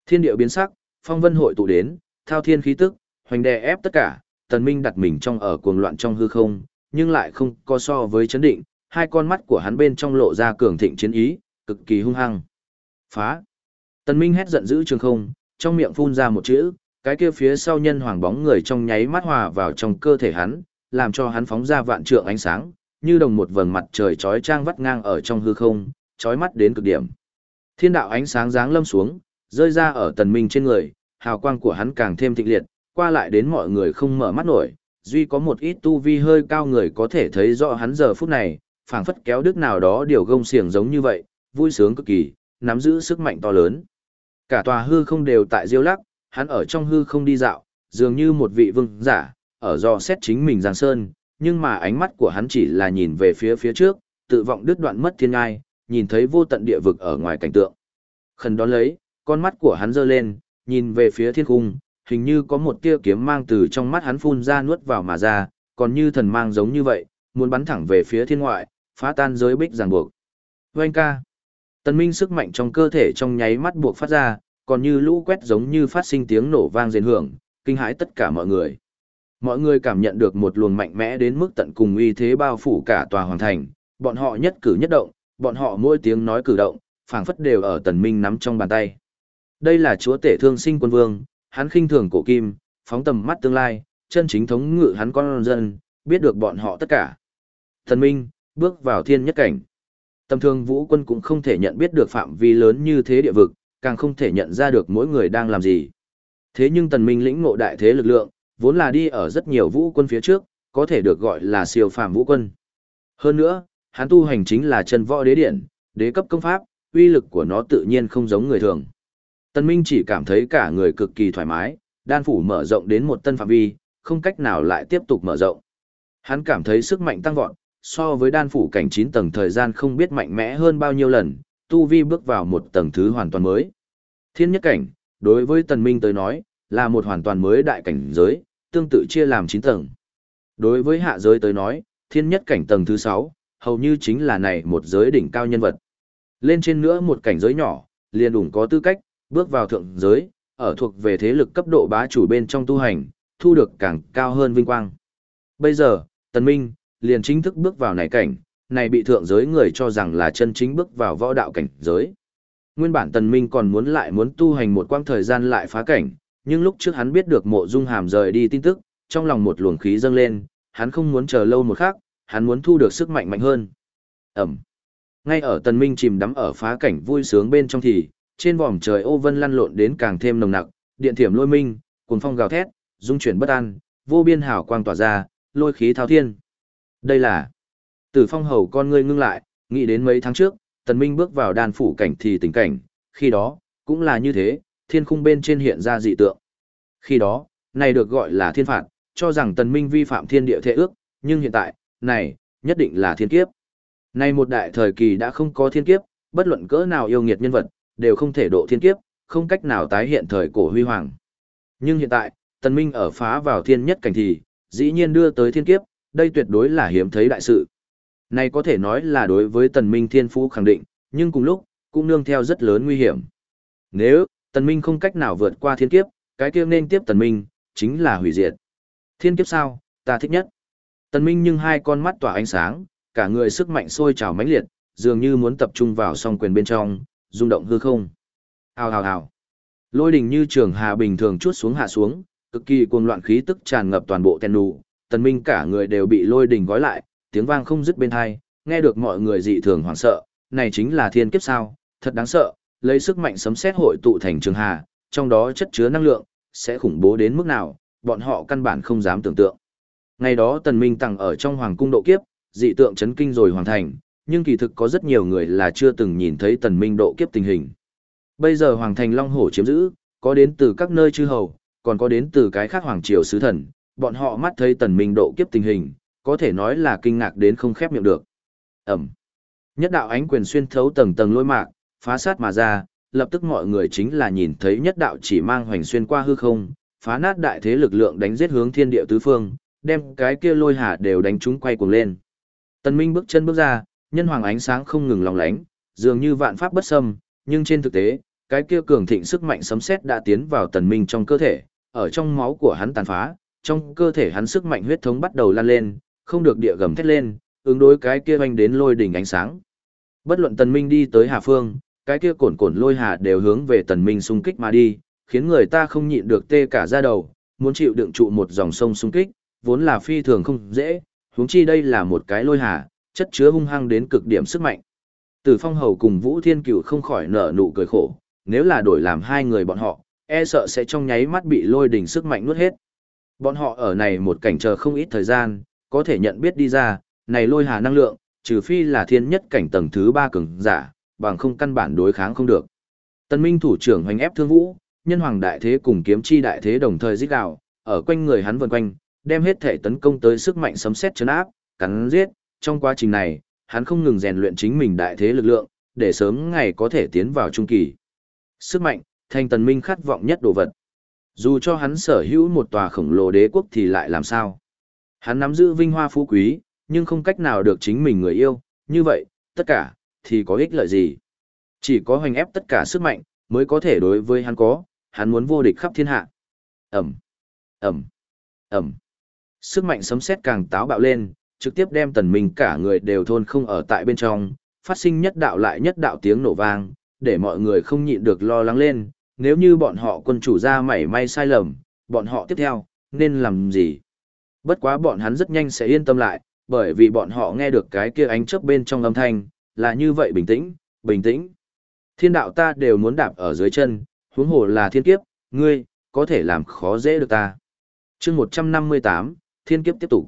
Thiên địa biến sắc, phong vân hội tụ đến, thao thiên khí tức, hoành đè ép tất cả, tần minh đặt mình trong ở cuồng loạn trong hư không, nhưng lại không có so với chấn định, hai con mắt của hắn bên trong lộ ra cường thịnh chiến ý, cực kỳ hung hăng. Phá! Tần minh hét giận dữ trường không, trong miệng phun ra một chữ, cái kia phía sau nhân hoàng bóng người trong nháy mắt hòa vào trong cơ thể hắn, làm cho hắn phóng ra vạn trượng ánh sáng, như đồng một vầng mặt trời chói chang vắt ngang ở trong hư không, chói mắt đến cực điểm. Thiên đạo ánh sáng giáng lâm xuống, rơi ra ở tần minh trên người, hào quang của hắn càng thêm thịnh liệt, qua lại đến mọi người không mở mắt nổi, duy có một ít tu vi hơi cao người có thể thấy rõ hắn giờ phút này, phảng phất kéo đức nào đó điều gông xiềng giống như vậy, vui sướng cực kỳ, nắm giữ sức mạnh to lớn. Cả tòa hư không đều tại diêu lắc, hắn ở trong hư không đi dạo, dường như một vị vương giả, ở do xét chính mình giang sơn, nhưng mà ánh mắt của hắn chỉ là nhìn về phía phía trước, tự vọng đứt đoạn mất thiên ngai, nhìn thấy vô tận địa vực ở ngoài cảnh tượng. Khẩn đón lấy, con mắt của hắn dơ lên, nhìn về phía thiên cung, hình như có một tia kiếm mang từ trong mắt hắn phun ra nuốt vào mà ra, còn như thần mang giống như vậy, muốn bắn thẳng về phía thiên ngoại, phá tan giới bích ràng buộc. Vâng ca. Tần Minh sức mạnh trong cơ thể trong nháy mắt buộc phát ra, còn như lũ quét giống như phát sinh tiếng nổ vang rền hưởng, kinh hãi tất cả mọi người. Mọi người cảm nhận được một luồng mạnh mẽ đến mức tận cùng uy thế bao phủ cả tòa hoàng thành, bọn họ nhất cử nhất động, bọn họ mỗi tiếng nói cử động, phảng phất đều ở tần minh nắm trong bàn tay. Đây là chúa tể thương sinh quân vương, hắn khinh thường cổ kim, phóng tầm mắt tương lai, chân chính thống ngự hắn con dân, biết được bọn họ tất cả. Tần minh, bước vào thiên nhất cảnh. Tầm thường vũ quân cũng không thể nhận biết được phạm vi lớn như thế địa vực, càng không thể nhận ra được mỗi người đang làm gì. Thế nhưng tần minh lĩnh ngộ đại thế lực lượng, vốn là đi ở rất nhiều vũ quân phía trước, có thể được gọi là siêu phàm vũ quân. Hơn nữa, hắn tu hành chính là chân võ đế điện, đế cấp công pháp, uy lực của nó tự nhiên không giống người thường. Tần Minh chỉ cảm thấy cả người cực kỳ thoải mái, đan phủ mở rộng đến một tân phạm vi, không cách nào lại tiếp tục mở rộng. Hắn cảm thấy sức mạnh tăng vọt, so với đan phủ cảnh 9 tầng thời gian không biết mạnh mẽ hơn bao nhiêu lần, tu vi bước vào một tầng thứ hoàn toàn mới. Thiên nhất cảnh, đối với Tần Minh tới nói, là một hoàn toàn mới đại cảnh giới, tương tự chia làm 9 tầng. Đối với hạ giới tới nói, thiên nhất cảnh tầng thứ 6, hầu như chính là này một giới đỉnh cao nhân vật. Lên trên nữa một cảnh giới nhỏ, liền đủ có tư cách, bước vào thượng giới, ở thuộc về thế lực cấp độ bá chủ bên trong tu hành, thu được càng cao hơn vinh quang. Bây giờ, Tần Minh, liền chính thức bước vào này cảnh, này bị thượng giới người cho rằng là chân chính bước vào võ đạo cảnh giới. Nguyên bản Tần Minh còn muốn lại muốn tu hành một quãng thời gian lại phá cảnh, nhưng lúc trước hắn biết được mộ dung hàm rời đi tin tức, trong lòng một luồng khí dâng lên, hắn không muốn chờ lâu một khắc, hắn muốn thu được sức mạnh mạnh hơn. Ẩm. Ngay ở Tần Minh chìm đắm ở phá cảnh vui sướng bên trong thì, trên vòm trời ô vân lăn lộn đến càng thêm nồng nặc, điện thiểm lôi minh, cuồng phong gào thét, dung chuyển bất an, vô biên hào quang tỏa ra, lôi khí thao thiên. Đây là Tử Phong hầu con ngươi ngưng lại, nghĩ đến mấy tháng trước, Tần Minh bước vào đàn phủ cảnh thì tình cảnh, khi đó, cũng là như thế, thiên khung bên trên hiện ra dị tượng. Khi đó, này được gọi là thiên phạt, cho rằng Tần Minh vi phạm thiên địa thể ước, nhưng hiện tại, này, nhất định là thiên kiếp. Nay một đại thời kỳ đã không có thiên kiếp, bất luận cỡ nào yêu nghiệt nhân vật, đều không thể độ thiên kiếp, không cách nào tái hiện thời cổ huy hoàng. Nhưng hiện tại, Tần Minh ở phá vào thiên nhất cảnh thì, dĩ nhiên đưa tới thiên kiếp, đây tuyệt đối là hiếm thấy đại sự. Này có thể nói là đối với Tần Minh thiên phú khẳng định, nhưng cùng lúc, cũng nương theo rất lớn nguy hiểm. Nếu, Tần Minh không cách nào vượt qua thiên kiếp, cái kia nên tiếp Tần Minh, chính là hủy diệt. Thiên kiếp sao, ta thích nhất. Tần Minh nhưng hai con mắt tỏa ánh sáng, cả người sức mạnh sôi trào mãnh liệt, dường như muốn tập trung vào song quyền bên trong, rung động hư không. Hào hào hào. Lôi đình như trường hà bình thường chuốt xuống hạ xuống, cực kỳ cuồng loạn khí tức tràn ngập toàn bộ tèn nụ, tần minh cả người đều bị lôi đình gói lại, tiếng vang không dứt bên tai, nghe được mọi người dị thường hoảng sợ, này chính là thiên kiếp sao, thật đáng sợ, lấy sức mạnh sấm sét hội tụ thành trường hà, trong đó chất chứa năng lượng, sẽ khủng bố đến mức nào, bọn họ căn bản không dám tưởng tượng. Ngày đó tần minh tặng ở trong hoàng cung độ kiếp, dị tượng chấn kinh rồi hoàn thành, nhưng kỳ thực có rất nhiều người là chưa từng nhìn thấy tần minh độ kiếp tình hình. Bây giờ hoàng thành Long Hổ chiếm giữ, có đến từ các nơi chư hầu, còn có đến từ cái khác hoàng triều sứ thần, bọn họ mắt thấy tần minh độ kiếp tình hình, có thể nói là kinh ngạc đến không khép miệng được. Ẩm. Nhất đạo ánh quyền xuyên thấu tầng tầng lôi mạc, phá sát mà ra, lập tức mọi người chính là nhìn thấy nhất đạo chỉ mang hoành xuyên qua hư không, phá nát đại thế lực lượng đánh giết hướng thiên địa tứ phương, đem cái kia lôi hà đều đánh chúng quay cuồng lên. Tần Minh bước chân bước ra, nhân hoàng ánh sáng không ngừng lòng lánh, dường như vạn pháp bất xâm, nhưng trên thực tế, cái kia cường thịnh sức mạnh sấm sét đã tiến vào Tần Minh trong cơ thể, ở trong máu của hắn tàn phá, trong cơ thể hắn sức mạnh huyết thống bắt đầu lan lên, không được địa gầm thét lên, ứng đối cái kia vành đến lôi đỉnh ánh sáng. Bất luận Tần Minh đi tới Hà Phương, cái kia cồn cồn lôi hà đều hướng về Tần Minh xung kích mà đi, khiến người ta không nhịn được tê cả da đầu, muốn chịu đựng trụ một dòng sông xung kích, vốn là phi thường không dễ, huống chi đây là một cái lôi hà, chất chứa hung hăng đến cực điểm sức mạnh. Tử Phong Hầu cùng Vũ Thiên Cửu không khỏi nở nụ cười khổ, nếu là đổi làm hai người bọn họ, e sợ sẽ trong nháy mắt bị lôi đỉnh sức mạnh nuốt hết. Bọn họ ở này một cảnh chờ không ít thời gian, có thể nhận biết đi ra, này lôi hà năng lượng, trừ phi là thiên nhất cảnh tầng thứ ba cường giả, bằng không căn bản đối kháng không được. Tần Minh thủ trưởng hoành ép thương vũ, nhân hoàng đại thế cùng kiếm chi đại thế đồng thời giết đạo, ở quanh người hắn vần quanh, đem hết thể tấn công tới sức mạnh sấm sét chấn áp, cắn giết, trong quá trình này, hắn không ngừng rèn luyện chính mình đại thế lực lượng, để sớm ngày có thể tiến vào trung kỳ. Sức mạnh, thành tần minh khát vọng nhất đồ vật. Dù cho hắn sở hữu một tòa khổng lồ đế quốc thì lại làm sao? Hắn nắm giữ vinh hoa phú quý, nhưng không cách nào được chính mình người yêu, như vậy, tất cả, thì có ích lợi gì? Chỉ có hoành ép tất cả sức mạnh, mới có thể đối với hắn có, hắn muốn vô địch khắp thiên hạ. Ẩm, Ẩm, Ẩm. Sức mạnh sấm sét càng táo bạo lên, trực tiếp đem tần minh cả người đều thôn không ở tại bên trong, phát sinh nhất đạo lại nhất đạo tiếng nổ vang, để mọi người không nhịn được lo lắng lên, nếu như bọn họ quân chủ ra mảy may sai lầm, bọn họ tiếp theo, nên làm gì? Bất quá bọn hắn rất nhanh sẽ yên tâm lại, bởi vì bọn họ nghe được cái kia ánh chớp bên trong âm thanh, là như vậy bình tĩnh, bình tĩnh. Thiên đạo ta đều muốn đạp ở dưới chân, huống hồ là thiên kiếp, ngươi, có thể làm khó dễ được ta. chương 158, thiên kiếp tiếp tục.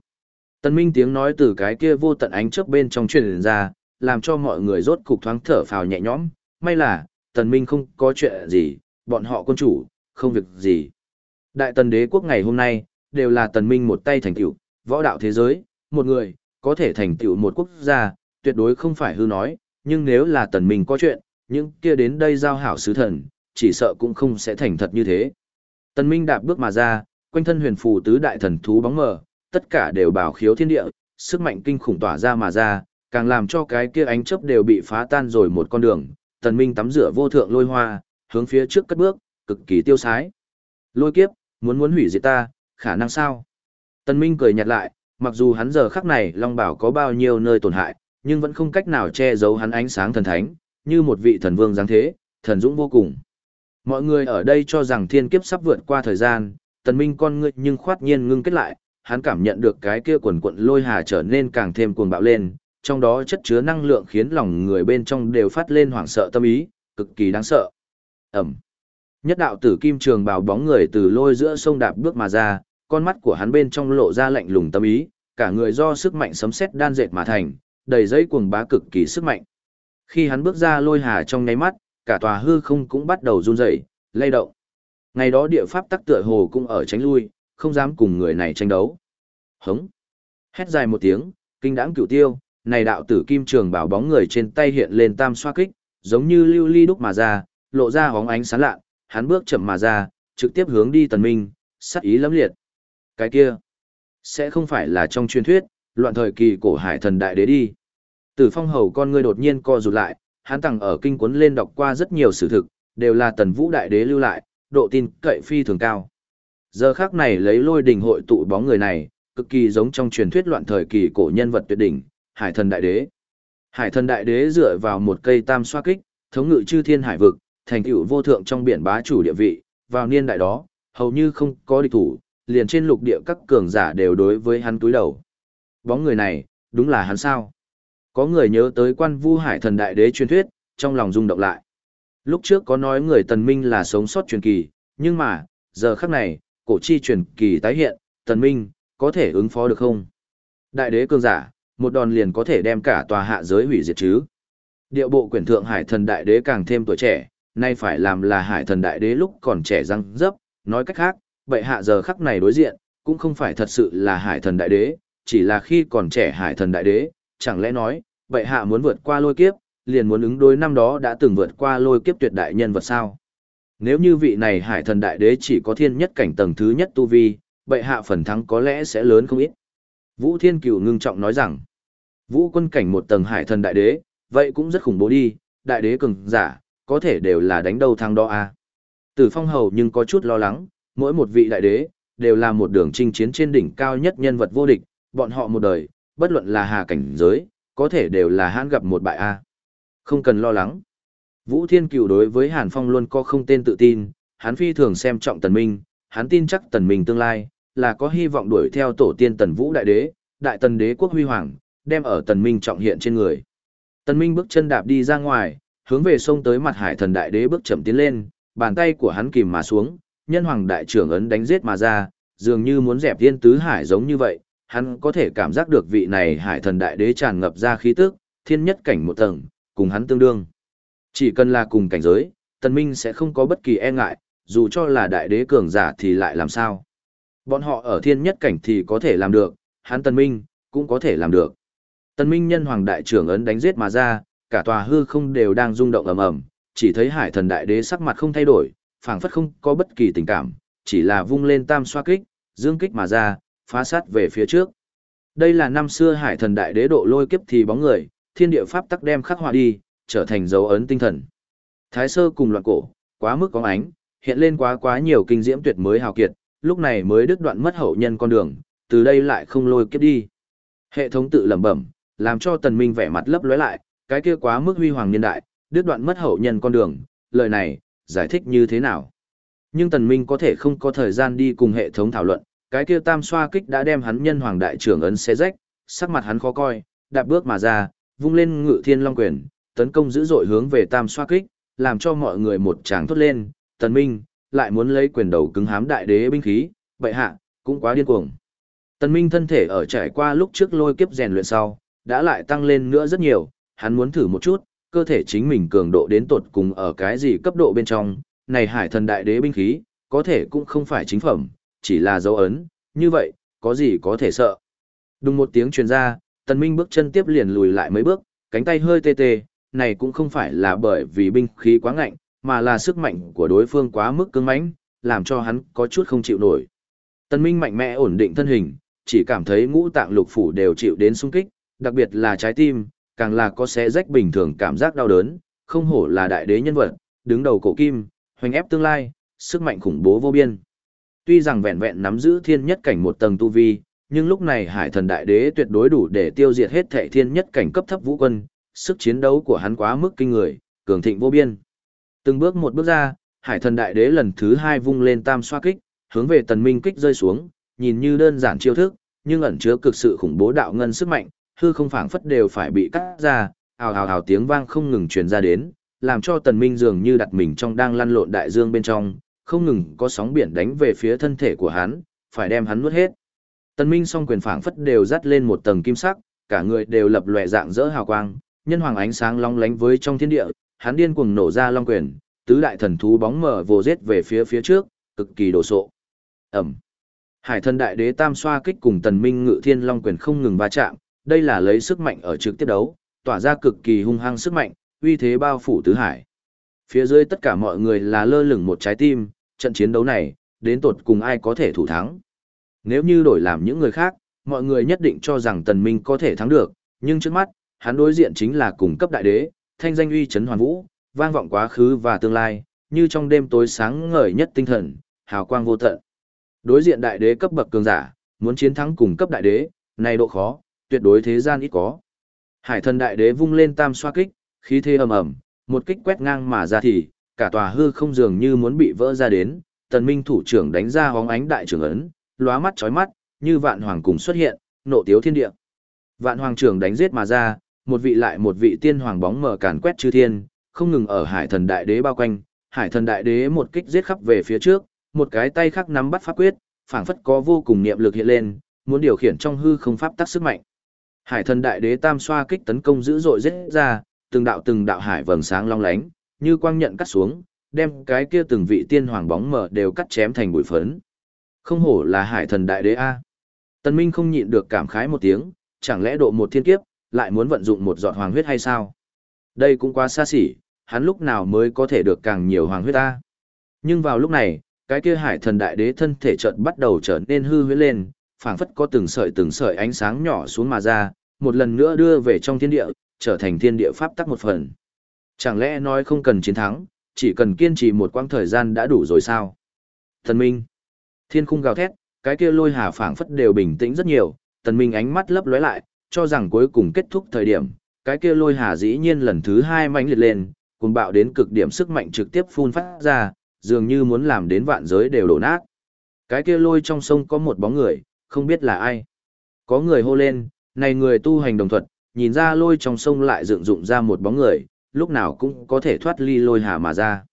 Tần Minh tiếng nói từ cái kia vô tận ánh chớp bên trong truyền ra, làm cho mọi người rốt cục thoáng thở phào nhẹ nhõm, may là, Tần Minh không có chuyện gì, bọn họ quân chủ, không việc gì. Đại tần đế quốc ngày hôm nay, đều là Tần Minh một tay thành tựu, võ đạo thế giới, một người, có thể thành tựu một quốc gia, tuyệt đối không phải hư nói, nhưng nếu là Tần Minh có chuyện, những kia đến đây giao hảo sứ thần, chỉ sợ cũng không sẽ thành thật như thế. Tần Minh đạp bước mà ra, quanh thân huyền phù tứ đại thần thú bóng mờ, tất cả đều bảo khiếu thiên địa, sức mạnh kinh khủng tỏa ra mà ra, càng làm cho cái kia ánh chớp đều bị phá tan rồi một con đường. Tần Minh tắm rửa vô thượng lôi hoa, hướng phía trước cất bước, cực kỳ tiêu sái. Lôi kiếp, muốn muốn hủy diệt ta, khả năng sao? Tần Minh cười nhạt lại, mặc dù hắn giờ khắc này Long Bảo có bao nhiêu nơi tổn hại, nhưng vẫn không cách nào che giấu hắn ánh sáng thần thánh, như một vị thần vương dáng thế, thần dũng vô cùng. Mọi người ở đây cho rằng thiên kiếp sắp vượt qua thời gian, Tần Minh con ngươi nhưng khoát nhiên ngưng kết lại, hắn cảm nhận được cái kia quần quận lôi hà trở nên càng thêm cuồng bạo lên, trong đó chất chứa năng lượng khiến lòng người bên trong đều phát lên hoảng sợ tâm ý, cực kỳ đáng sợ. Ẩm. Nhất đạo tử kim trường bào bóng người từ lôi giữa sông đạp bước mà ra, con mắt của hắn bên trong lộ ra lạnh lùng tâm ý, cả người do sức mạnh sấm sét đan dệt mà thành, đầy dây cuồng bá cực kỳ sức mạnh. Khi hắn bước ra lôi hà trong nháy mắt, cả tòa hư không cũng bắt đầu run rẩy, lay động. Ngày đó địa pháp tắc tựa hồ cũng ở tránh lui, không dám cùng người này tranh đấu. Hống. Hét dài một tiếng, kinh đãng cửu tiêu, này đạo tử kim trường bảo bóng người trên tay hiện lên tam xoa kích, giống như lưu ly đúc mà ra, lộ ra hóng ánh sáng lạ, hắn bước chậm mà ra, trực tiếp hướng đi tần minh, sát ý lắm liệt. Cái kia, sẽ không phải là trong truyền thuyết, loạn thời kỳ cổ hải thần đại đế đi. Tử phong hầu con ngươi đột nhiên co rụt lại, hắn tặng ở kinh cuốn lên đọc qua rất nhiều sự thực, đều là tần vũ đại đế lưu lại, độ tin cậy phi thường cao. Giờ khác này lấy lôi đình hội tụ bóng người này, cực kỳ giống trong truyền thuyết loạn thời kỳ cổ nhân vật tuyệt đỉnh, Hải thần đại đế. Hải thần đại đế dựa vào một cây tam xoa kích, thống ngự chư thiên hải vực, thành tựu vô thượng trong biển bá chủ địa vị, vào niên đại đó, hầu như không có địch thủ, liền trên lục địa các cường giả đều đối với hắn túi đầu. Bóng người này, đúng là hắn sao? Có người nhớ tới quan vu hải thần đại đế truyền thuyết, trong lòng rung động lại. Lúc trước có nói người tần minh là sống sót truyền kỳ, nhưng mà, giờ khắc này, cổ chi truyền kỳ tái hiện, tần minh, có thể ứng phó được không? Đại đế cường giả, một đòn liền có thể đem cả tòa hạ giới hủy diệt chứ. Điệu bộ quyển thượng hải thần đại đế càng thêm tuổi trẻ, nay phải làm là hải thần đại đế lúc còn trẻ răng dấp, nói cách khác, vậy hạ giờ khắc này đối diện, cũng không phải thật sự là hải thần đại đế, chỉ là khi còn trẻ hải thần đại đế, chẳng lẽ nói, vậy hạ muốn vượt qua lôi kiếp, liền muốn ứng đối năm đó đã từng vượt qua lôi kiếp tuyệt đại nhân vật sao. Nếu như vị này hải thần đại đế chỉ có thiên nhất cảnh tầng thứ nhất tu vi, bệ hạ phần thắng có lẽ sẽ lớn không ít. Vũ Thiên Cửu ngưng trọng nói rằng, vũ quân cảnh một tầng hải thần đại đế, vậy cũng rất khủng bố đi, đại đế cường giả, có thể đều là đánh đầu thang đó à. Tử phong hầu nhưng có chút lo lắng, mỗi một vị đại đế, đều là một đường chinh chiến trên đỉnh cao nhất nhân vật vô địch, bọn họ một đời, bất luận là hà cảnh giới, có thể đều là hãn gặp một bại a. Không cần lo lắng. Vũ Thiên Cửu đối với Hàn Phong luôn có không tên tự tin, hắn phi thường xem trọng Tần Minh, hắn tin chắc Tần Minh tương lai là có hy vọng đuổi theo tổ tiên Tần Vũ đại đế, đại tần đế quốc huy hoàng, đem ở Tần Minh trọng hiện trên người. Tần Minh bước chân đạp đi ra ngoài, hướng về sông tới mặt Hải Thần đại đế bước chậm tiến lên, bàn tay của hắn kìm mà xuống, nhân hoàng đại trưởng ấn đánh giết mà ra, dường như muốn dẹp Thiên tứ hải giống như vậy, hắn có thể cảm giác được vị này Hải Thần đại đế tràn ngập ra khí tức, thiên nhất cảnh một tầng, cùng hắn tương đương. Chỉ cần là cùng cảnh giới, tần minh sẽ không có bất kỳ e ngại, dù cho là đại đế cường giả thì lại làm sao. Bọn họ ở thiên nhất cảnh thì có thể làm được, hắn tần minh, cũng có thể làm được. Tần minh nhân hoàng đại trưởng ấn đánh giết mà ra, cả tòa hư không đều đang rung động ầm ầm, chỉ thấy hải thần đại đế sắc mặt không thay đổi, phảng phất không có bất kỳ tình cảm, chỉ là vung lên tam xoa kích, dương kích mà ra, phá sát về phía trước. Đây là năm xưa hải thần đại đế độ lôi kiếp thì bóng người, thiên địa pháp tắc đem khắc họa đi, trở thành dấu ấn tinh thần. Thái sơ cùng loạn cổ, quá mức có ánh, hiện lên quá quá nhiều kinh diễm tuyệt mới hào kiệt, lúc này mới đứt đoạn mất hậu nhân con đường, từ đây lại không lôi kiếp đi. Hệ thống tự lẩm bẩm, làm cho tần minh vẻ mặt lấp lóe lại, cái kia quá mức huy hoàng niên đại, đứt đoạn mất hậu nhân con đường, lời này, giải thích như thế nào? Nhưng tần minh có thể không có thời gian đi cùng hệ thống thảo luận, cái kia tam xoa kích đã đem hắn nhân hoàng đại trưởng ấn xé rách, sắc mặt hắn khó coi, đạp bước mà ra, vung lên ngự thiên long quyền, tấn công dữ dội hướng về tam xoa kích, làm cho mọi người một tràng thốt lên, tần minh, lại muốn lấy quyền đầu cứng hám đại đế binh khí, vậy hạ, cũng quá điên cuồng. Tần minh thân thể ở trải qua lúc trước lôi kiếp rèn luyện sau, đã lại tăng lên nữa rất nhiều, hắn muốn thử một chút, cơ thể chính mình cường độ đến tột cùng ở cái gì cấp độ bên trong, này hải thần đại đế binh khí, có thể cũng không phải chính phẩm, chỉ là dấu ấn, như vậy, có gì có thể sợ. Đùng một tiếng truyền ra, tần minh bước chân tiếp liền lùi lại mấy bước, cánh tay hơi tê tê, này cũng không phải là bởi vì binh khí quá ngạnh, mà là sức mạnh của đối phương quá mức cứng mãnh, làm cho hắn có chút không chịu nổi. Tần Minh mạnh mẽ ổn định thân hình, chỉ cảm thấy ngũ tạng lục phủ đều chịu đến xung kích, đặc biệt là trái tim, càng là có xé rách bình thường cảm giác đau đớn, không hổ là đại đế nhân vật, đứng đầu cổ kim, hoành ép tương lai, sức mạnh khủng bố vô biên. Tuy rằng vẹn vẹn nắm giữ thiên nhất cảnh một tầng tu vi, nhưng lúc này hải thần đại đế tuyệt đối đủ để tiêu diệt hết thệ thiên nhất cảnh cấp thấp vũ quân, sức chiến đấu của hắn quá mức kinh người, cường thịnh vô biên. Từng bước một bước ra, hải thần đại đế lần thứ hai vung lên tam xoa kích, hướng về tần minh kích rơi xuống, nhìn như đơn giản chiêu thức, nhưng ẩn chứa cực sự khủng bố đạo ngân sức mạnh, hư không phảng phất đều phải bị cắt ra, ào ào ào tiếng vang không ngừng truyền ra đến, làm cho tần minh dường như đặt mình trong đang lăn lộn đại dương bên trong, không ngừng có sóng biển đánh về phía thân thể của hắn, phải đem hắn nuốt hết. Tần minh song quyền phảng phất đều dắt lên một tầng kim sắc, cả người đều lập lòe dạng dỡ hào quang, nhân hoàng ánh sáng long lánh với trong thiên địa, hắn điên cuồng nổ ra long quyền, tứ đại thần thú bóng mở vồ giết về phía phía trước, cực kỳ đồ sộ. Ẩm. Hải thần đại đế tam xoa kích cùng tần minh ngự thiên long quyền không ngừng va chạm, đây là lấy sức mạnh ở trực tiếp đấu, tỏa ra cực kỳ hung hăng sức mạnh, uy thế bao phủ tứ hải. Phía dưới tất cả mọi người là lơ lửng một trái tim, trận chiến đấu này, đến tột cùng ai có thể thủ thắng. Nếu như đổi làm những người khác, mọi người nhất định cho rằng tần minh có thể thắng được, nhưng trước mắt, hắn đối diện chính là cùng cấp đại đế, thanh danh uy chấn hoàn vũ, vang vọng quá khứ và tương lai, như trong đêm tối sáng ngời nhất tinh thần, hào quang vô tận. Đối diện đại đế cấp bậc cường giả, muốn chiến thắng cùng cấp đại đế, này độ khó, tuyệt đối thế gian ít có. Hải thần đại đế vung lên tam xoa kích, khí thế ầm ầm, một kích quét ngang mà ra thì, cả tòa hư không dường như muốn bị vỡ ra đến, tần minh thủ trưởng đánh ra hóng ánh đại trưởng ấn, lóa mắt chói mắt, như vạn hoàng cùng xuất hiện, nộ tiếu thiên địa. Vạn hoàng trưởng đánh giết mà ra, một vị lại một vị tiên hoàng bóng mờ càn quét chư thiên, không ngừng ở hải thần đại đế bao quanh, hải thần đại đế một kích giết khắp về phía trước, một cái tay khác nắm bắt pháp quyết, phảng phất có vô cùng niệm lực hiện lên, muốn điều khiển trong hư không pháp tắc sức mạnh. Hải thần đại đế tam xoa kích tấn công dữ dội giết ra, từng đạo từng đạo hải vầng sáng long lánh, như quang nhận cắt xuống, đem cái kia từng vị tiên hoàng bóng mờ đều cắt chém thành bụi phấn. Không hổ là hải thần đại đế a. Tần Minh không nhịn được cảm khái một tiếng, chẳng lẽ độ một thiên kiếp, lại muốn vận dụng một giọt hoàng huyết hay sao? Đây cũng quá xa xỉ, hắn lúc nào mới có thể được càng nhiều hoàng huyết ta. Nhưng vào lúc này, cái kia hải thần đại đế thân thể chợt bắt đầu trở nên hư huyết lên, phảng phất có từng sợi từng sợi ánh sáng nhỏ xuống mà ra, một lần nữa đưa về trong thiên địa, trở thành thiên địa pháp tắc một phần. Chẳng lẽ nói không cần chiến thắng, chỉ cần kiên trì một quãng thời gian đã đủ rồi sao? Thần Minh. Thiên khung gào thét, cái kia lôi hà phảng phất đều bình tĩnh rất nhiều, Tần Minh ánh mắt lấp lóe lại, cho rằng cuối cùng kết thúc thời điểm, cái kia lôi hà dĩ nhiên lần thứ hai mãnh liệt lên, cuồng bạo đến cực điểm sức mạnh trực tiếp phun phát ra, dường như muốn làm đến vạn giới đều đổ nát. Cái kia lôi trong sông có một bóng người, không biết là ai. Có người hô lên, này người tu hành đồng thuật, nhìn ra lôi trong sông lại dựng dụng ra một bóng người, lúc nào cũng có thể thoát ly lôi hà mà ra.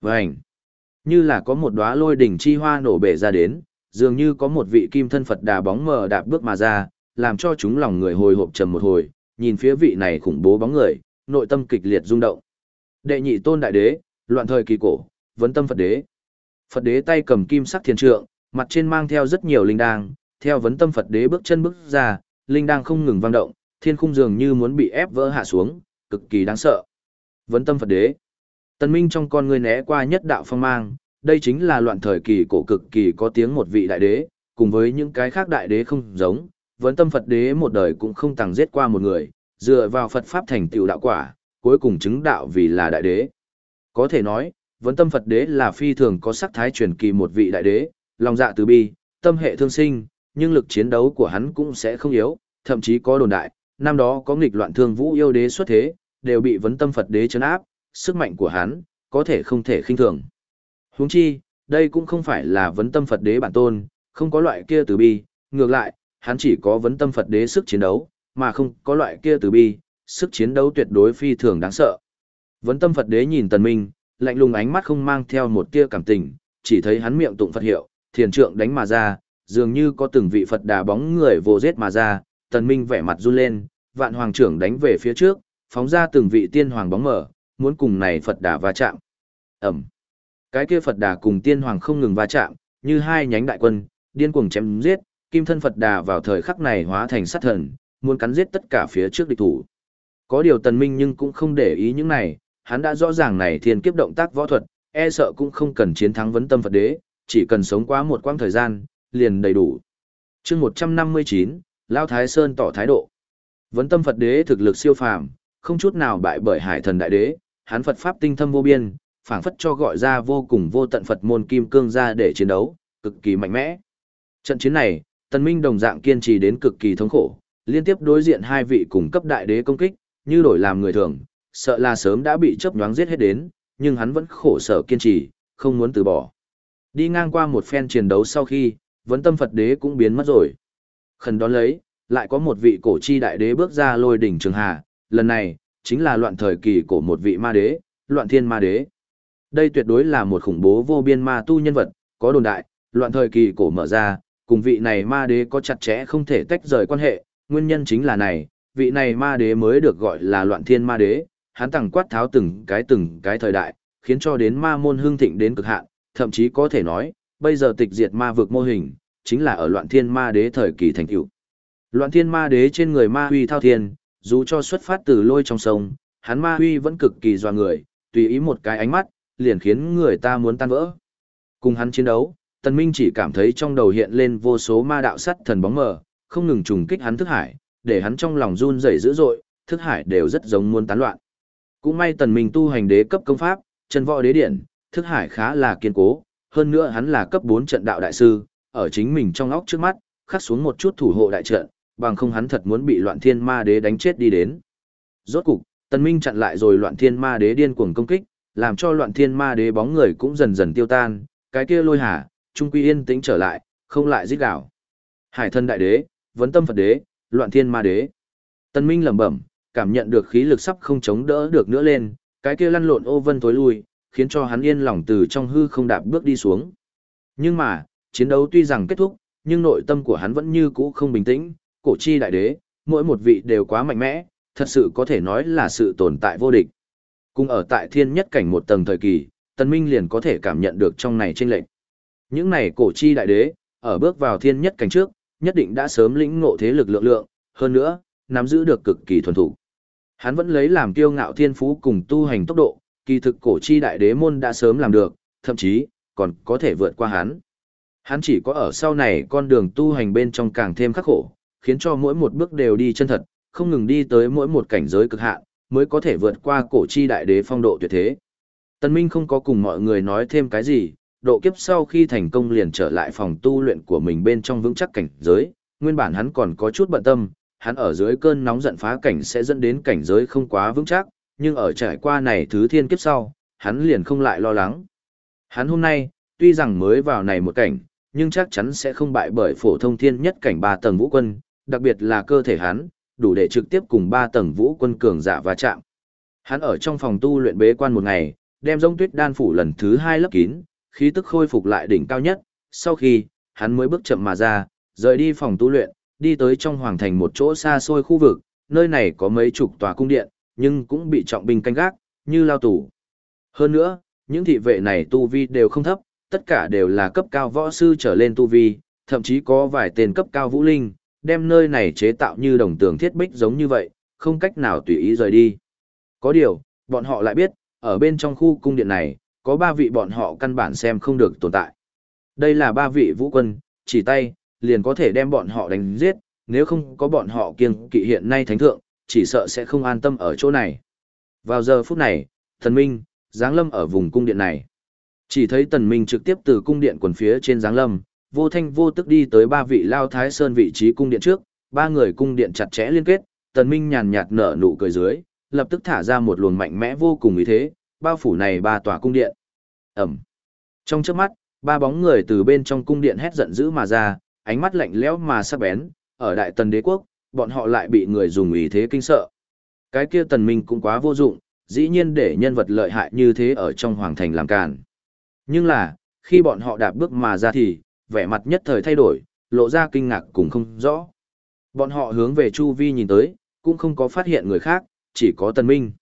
Vânh! Như là có một đóa lôi đỉnh chi hoa nổ bể ra đến, dường như có một vị kim thân Phật đà bóng mờ đạp bước mà ra, làm cho chúng lòng người hồi hộp trầm một hồi, nhìn phía vị này khủng bố bóng người, nội tâm kịch liệt rung động. Đệ nhị tôn đại đế, Loạn thời kỳ cổ, vấn tâm Phật đế. Phật đế tay cầm kim sắc thiền trượng, mặt trên mang theo rất nhiều linh đàng, theo vấn tâm Phật đế bước chân bước ra, linh đàng không ngừng vang động, thiên khung dường như muốn bị ép vỡ hạ xuống, cực kỳ đáng sợ. Vấn tâm Phật đế. Tần Minh trong con người né qua nhất đạo phong mang, đây chính là loạn thời kỳ cổ cực kỳ có tiếng một vị đại đế, cùng với những cái khác đại đế không giống, vấn tâm Phật đế một đời cũng không tàng giết qua một người, dựa vào Phật Pháp thành tựu đạo quả, cuối cùng chứng đạo vì là đại đế. Có thể nói, vấn tâm Phật đế là phi thường có sắc thái truyền kỳ một vị đại đế, lòng dạ từ bi, tâm hệ thương sinh, nhưng lực chiến đấu của hắn cũng sẽ không yếu, thậm chí có đồn đại, năm đó có nghịch loạn thương vũ yêu đế xuất thế, đều bị vấn tâm Phật đế chấn áp, sức mạnh của hắn, có thể không thể khinh thường. Huống chi, đây cũng không phải là vấn tâm Phật đế bản tôn, không có loại kia từ bi, ngược lại, hắn chỉ có vấn tâm Phật đế sức chiến đấu, mà không có loại kia từ bi, sức chiến đấu tuyệt đối phi thường đáng sợ. Vấn tâm Phật đế nhìn tần minh, lạnh lùng ánh mắt không mang theo một tia cảm tình, chỉ thấy hắn miệng tụng Phật hiệu, thiền trượng đánh mà ra, dường như có từng vị Phật đà bóng người vô giết mà ra, tần minh vẻ mặt run lên, vạn hoàng trưởng đánh về phía trước, phóng ra từng vị tiên hoàng bóng mở, muốn cùng này Phật đà va chạm. Ẩm. Cái kia Phật đà cùng tiên hoàng không ngừng va chạm, như hai nhánh đại quân, điên cuồng chém giết, kim thân Phật đà vào thời khắc này hóa thành sát thần, muốn cắn giết tất cả phía trước địch thủ. Có điều tần minh nhưng cũng không để ý những này, hắn đã rõ ràng này thiên kiếp động tác võ thuật, e sợ cũng không cần chiến thắng vấn tâm Phật đế, chỉ cần sống quá một quãng thời gian, liền đầy đủ. Chương 159, Lao Thái Sơn tỏ thái độ. Vấn tâm Phật đế thực lực siêu phàm, không chút nào bại bởi hải thần đại đế, hắn Phật pháp tinh thâm vô biên, phảng phất cho gọi ra vô cùng vô tận Phật môn kim cương ra để chiến đấu, cực kỳ mạnh mẽ. Trận chiến này, Tần Minh đồng dạng kiên trì đến cực kỳ thống khổ, liên tiếp đối diện hai vị cùng cấp đại đế công kích, như đổi làm người thường, sợ là sớm đã bị chớp nhoáng giết hết đến, nhưng hắn vẫn khổ sở kiên trì, không muốn từ bỏ. Đi ngang qua một phen chiến đấu sau khi, vấn tâm Phật đế cũng biến mất rồi. Khẩn đón lấy, lại có một vị cổ chi đại đế bước ra lôi đỉnh trường hà, lần này, chính là loạn thời kỳ của một vị ma đế, loạn thiên ma đế. Đây tuyệt đối là một khủng bố vô biên ma tu nhân vật, có đồn đại, loạn thời kỳ cổ mở ra, cùng vị này ma đế có chặt chẽ không thể tách rời quan hệ, nguyên nhân chính là này, vị này ma đế mới được gọi là loạn thiên ma đế, hắn tẳng quát tháo từng cái từng cái thời đại, khiến cho đến ma môn hương thịnh đến cực hạn, thậm chí có thể nói, bây giờ tịch diệt ma vực mô hình, chính là ở loạn thiên ma đế thời kỳ thành tựu. Loạn thiên ma đế trên người ma huy thao thiên, dù cho xuất phát từ lôi trong sông, hắn ma huy vẫn cực kỳ doa người, tùy ý một cái ánh mắt, liền khiến người ta muốn tan vỡ. Cùng hắn chiến đấu, Tần Minh chỉ cảm thấy trong đầu hiện lên vô số ma đạo sắt thần bóng mờ, không ngừng trùng kích hắn thức hải, để hắn trong lòng run rẩy dữ dội, thức hải đều rất giống muôn tán loạn. Cũng may Tần Minh tu hành đế cấp công pháp, chân võ đế điển, thức hải khá là kiên cố, hơn nữa hắn là cấp 4 trận đạo đại sư, ở chính mình trong óc trước mắt, khắc xuống một chút thủ hộ đại trận, bằng không hắn thật muốn bị loạn thiên ma đế đánh chết đi đến. Rốt cục, Tần Minh chặn lại rồi loạn thiên ma đế điên cuồng công kích, làm cho loạn thiên ma đế bóng người cũng dần dần tiêu tan, cái kia lôi hà, trung quy yên tĩnh trở lại, không lại giết gạo. Hải thân đại đế, vấn tâm Phật đế, loạn thiên ma đế. tân Minh lẩm bẩm, cảm nhận được khí lực sắp không chống đỡ được nữa lên, cái kia lăn lộn ô vân tối lui, khiến cho hắn yên lòng từ trong hư không đạp bước đi xuống. Nhưng mà, chiến đấu tuy rằng kết thúc, nhưng nội tâm của hắn vẫn như cũ không bình tĩnh, cổ chi đại đế, mỗi một vị đều quá mạnh mẽ, thật sự có thể nói là sự tồn tại vô địch. Cùng ở tại thiên nhất cảnh một tầng thời kỳ, tân Minh liền có thể cảm nhận được trong này trên lệnh. Những này cổ chi đại đế, ở bước vào thiên nhất cảnh trước, nhất định đã sớm lĩnh ngộ thế lực lượng lượng, hơn nữa, nắm giữ được cực kỳ thuần thủ. Hắn vẫn lấy làm kiêu ngạo thiên phú cùng tu hành tốc độ, kỳ thực cổ chi đại đế môn đã sớm làm được, thậm chí, còn có thể vượt qua hắn. Hắn chỉ có ở sau này con đường tu hành bên trong càng thêm khắc khổ, khiến cho mỗi một bước đều đi chân thật, không ngừng đi tới mỗi một cảnh giới cực hạn, mới có thể vượt qua cổ chi đại đế phong độ tuyệt thế. Tân Minh không có cùng mọi người nói thêm cái gì, độ kiếp sau khi thành công liền trở lại phòng tu luyện của mình bên trong vững chắc cảnh giới, nguyên bản hắn còn có chút bận tâm, hắn ở dưới cơn nóng giận phá cảnh sẽ dẫn đến cảnh giới không quá vững chắc, nhưng ở trải qua này thứ thiên kiếp sau, hắn liền không lại lo lắng. Hắn hôm nay, tuy rằng mới vào này một cảnh, nhưng chắc chắn sẽ không bại bởi phổ thông thiên nhất cảnh ba tầng vũ quân, đặc biệt là cơ thể hắn, đủ để trực tiếp cùng ba tầng vũ quân cường giả va chạm. Hắn ở trong phòng tu luyện bế quan một ngày, đem giống tuyết đan phủ lần thứ hai lấp kín, khí tức khôi phục lại đỉnh cao nhất, sau khi, hắn mới bước chậm mà ra, rời đi phòng tu luyện, đi tới trong hoàng thành một chỗ xa xôi khu vực, nơi này có mấy chục tòa cung điện, nhưng cũng bị trọng binh canh gác, như lao tủ. Hơn nữa, Những thị vệ này tu vi đều không thấp, tất cả đều là cấp cao võ sư trở lên tu vi, thậm chí có vài tên cấp cao vũ linh, đem nơi này chế tạo như đồng tường thiết bích giống như vậy, không cách nào tùy ý rời đi. Có điều, bọn họ lại biết, ở bên trong khu cung điện này, có ba vị bọn họ căn bản xem không được tồn tại. Đây là ba vị vũ quân, chỉ tay, liền có thể đem bọn họ đánh giết, nếu không có bọn họ kiêng kỵ hiện nay thánh thượng, chỉ sợ sẽ không an tâm ở chỗ này. Vào giờ phút này, thần minh, giáng lâm ở vùng cung điện này. Chỉ thấy tần minh trực tiếp từ cung điện quần phía trên giáng lâm, vô thanh vô tức đi tới ba vị lao thái sơn vị trí cung điện trước, ba người cung điện chặt chẽ liên kết, tần minh nhàn nhạt nở nụ cười dưới, lập tức thả ra một luồng mạnh mẽ vô cùng ý thế, bao phủ này ba tòa cung điện. Ẩm. Trong chớp mắt, ba bóng người từ bên trong cung điện hét giận dữ mà ra, ánh mắt lạnh lẽo mà sắc bén, ở đại tần đế quốc, bọn họ lại bị người dùng ý thế kinh sợ. Cái kia tần minh cũng quá vô dụng, dĩ nhiên để nhân vật lợi hại như thế ở trong hoàng thành làm càn. Nhưng là, khi bọn họ đạp bước mà ra thì, vẻ mặt nhất thời thay đổi, lộ ra kinh ngạc cùng không rõ. Bọn họ hướng về Chu Vi nhìn tới, cũng không có phát hiện người khác, chỉ có tần minh.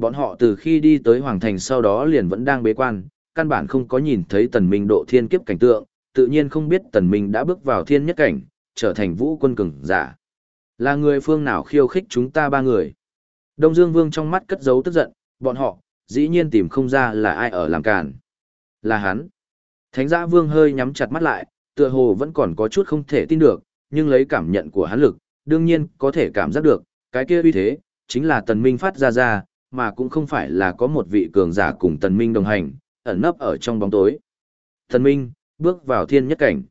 Bọn họ từ khi đi tới Hoàng Thành sau đó liền vẫn đang bế quan, căn bản không có nhìn thấy tần minh độ thiên kiếp cảnh tượng, tự nhiên không biết tần minh đã bước vào thiên nhất cảnh, trở thành vũ quân cường giả. Là người phương nào khiêu khích chúng ta ba người? Đông Dương Vương trong mắt cất giấu tức giận, bọn họ, dĩ nhiên tìm không ra là ai ở làm càn. Là hắn. Thánh giã Vương hơi nhắm chặt mắt lại, tựa hồ vẫn còn có chút không thể tin được, nhưng lấy cảm nhận của hắn lực, đương nhiên có thể cảm giác được, cái kia uy thế, chính là tần minh phát ra ra, mà cũng không phải là có một vị cường giả cùng tần minh đồng hành, ẩn nấp ở trong bóng tối. Tần minh, bước vào thiên nhất cảnh.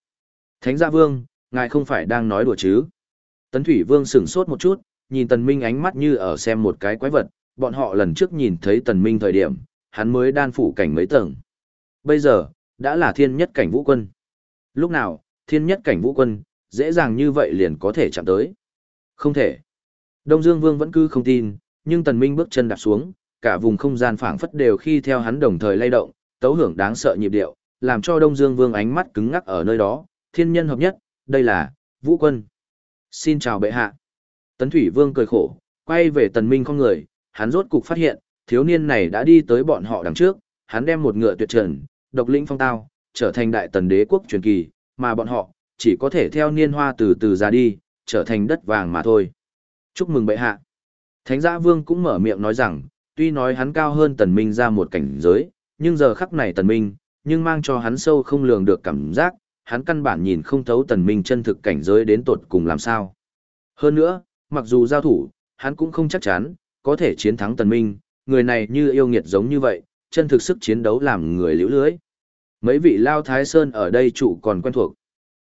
Thánh gia vương, ngài không phải đang nói đùa chứ? Tấn thủy vương sửng sốt một chút, nhìn tần minh ánh mắt như ở xem một cái quái vật, bọn họ lần trước nhìn thấy tần minh thời điểm, hắn mới đan phủ cảnh mấy tầng. Bây giờ, đã là thiên nhất cảnh vũ quân. Lúc nào, thiên nhất cảnh vũ quân, dễ dàng như vậy liền có thể chạm tới. Không thể. Đông Dương Vương vẫn cứ không tin, nhưng Tần Minh bước chân đạp xuống, cả vùng không gian phảng phất đều khi theo hắn đồng thời lay động, tấu hưởng đáng sợ nhịp điệu, làm cho Đông Dương Vương ánh mắt cứng ngắc ở nơi đó, thiên nhân hợp nhất, đây là, Vũ Quân. Xin chào bệ hạ. Tấn Thủy Vương cười khổ, quay về Tần Minh con người, hắn rốt cục phát hiện, thiếu niên này đã đi tới bọn họ đằng trước, hắn đem một ngựa tuyệt trần, độc lĩnh phong tao, trở thành đại tần đế quốc truyền kỳ, mà bọn họ, chỉ có thể theo niên hoa từ từ ra đi, trở thành đất vàng mà thôi. Chúc mừng bệ hạ. Thánh giã vương cũng mở miệng nói rằng, tuy nói hắn cao hơn tần minh ra một cảnh giới, nhưng giờ khắc này tần minh, nhưng mang cho hắn sâu không lường được cảm giác, hắn căn bản nhìn không thấu tần minh chân thực cảnh giới đến tột cùng làm sao. Hơn nữa, mặc dù giao thủ, hắn cũng không chắc chắn, có thể chiến thắng tần minh, người này như yêu nghiệt giống như vậy, chân thực sức chiến đấu làm người liễu lưới. Mấy vị lao thái sơn ở đây trụ còn quen thuộc.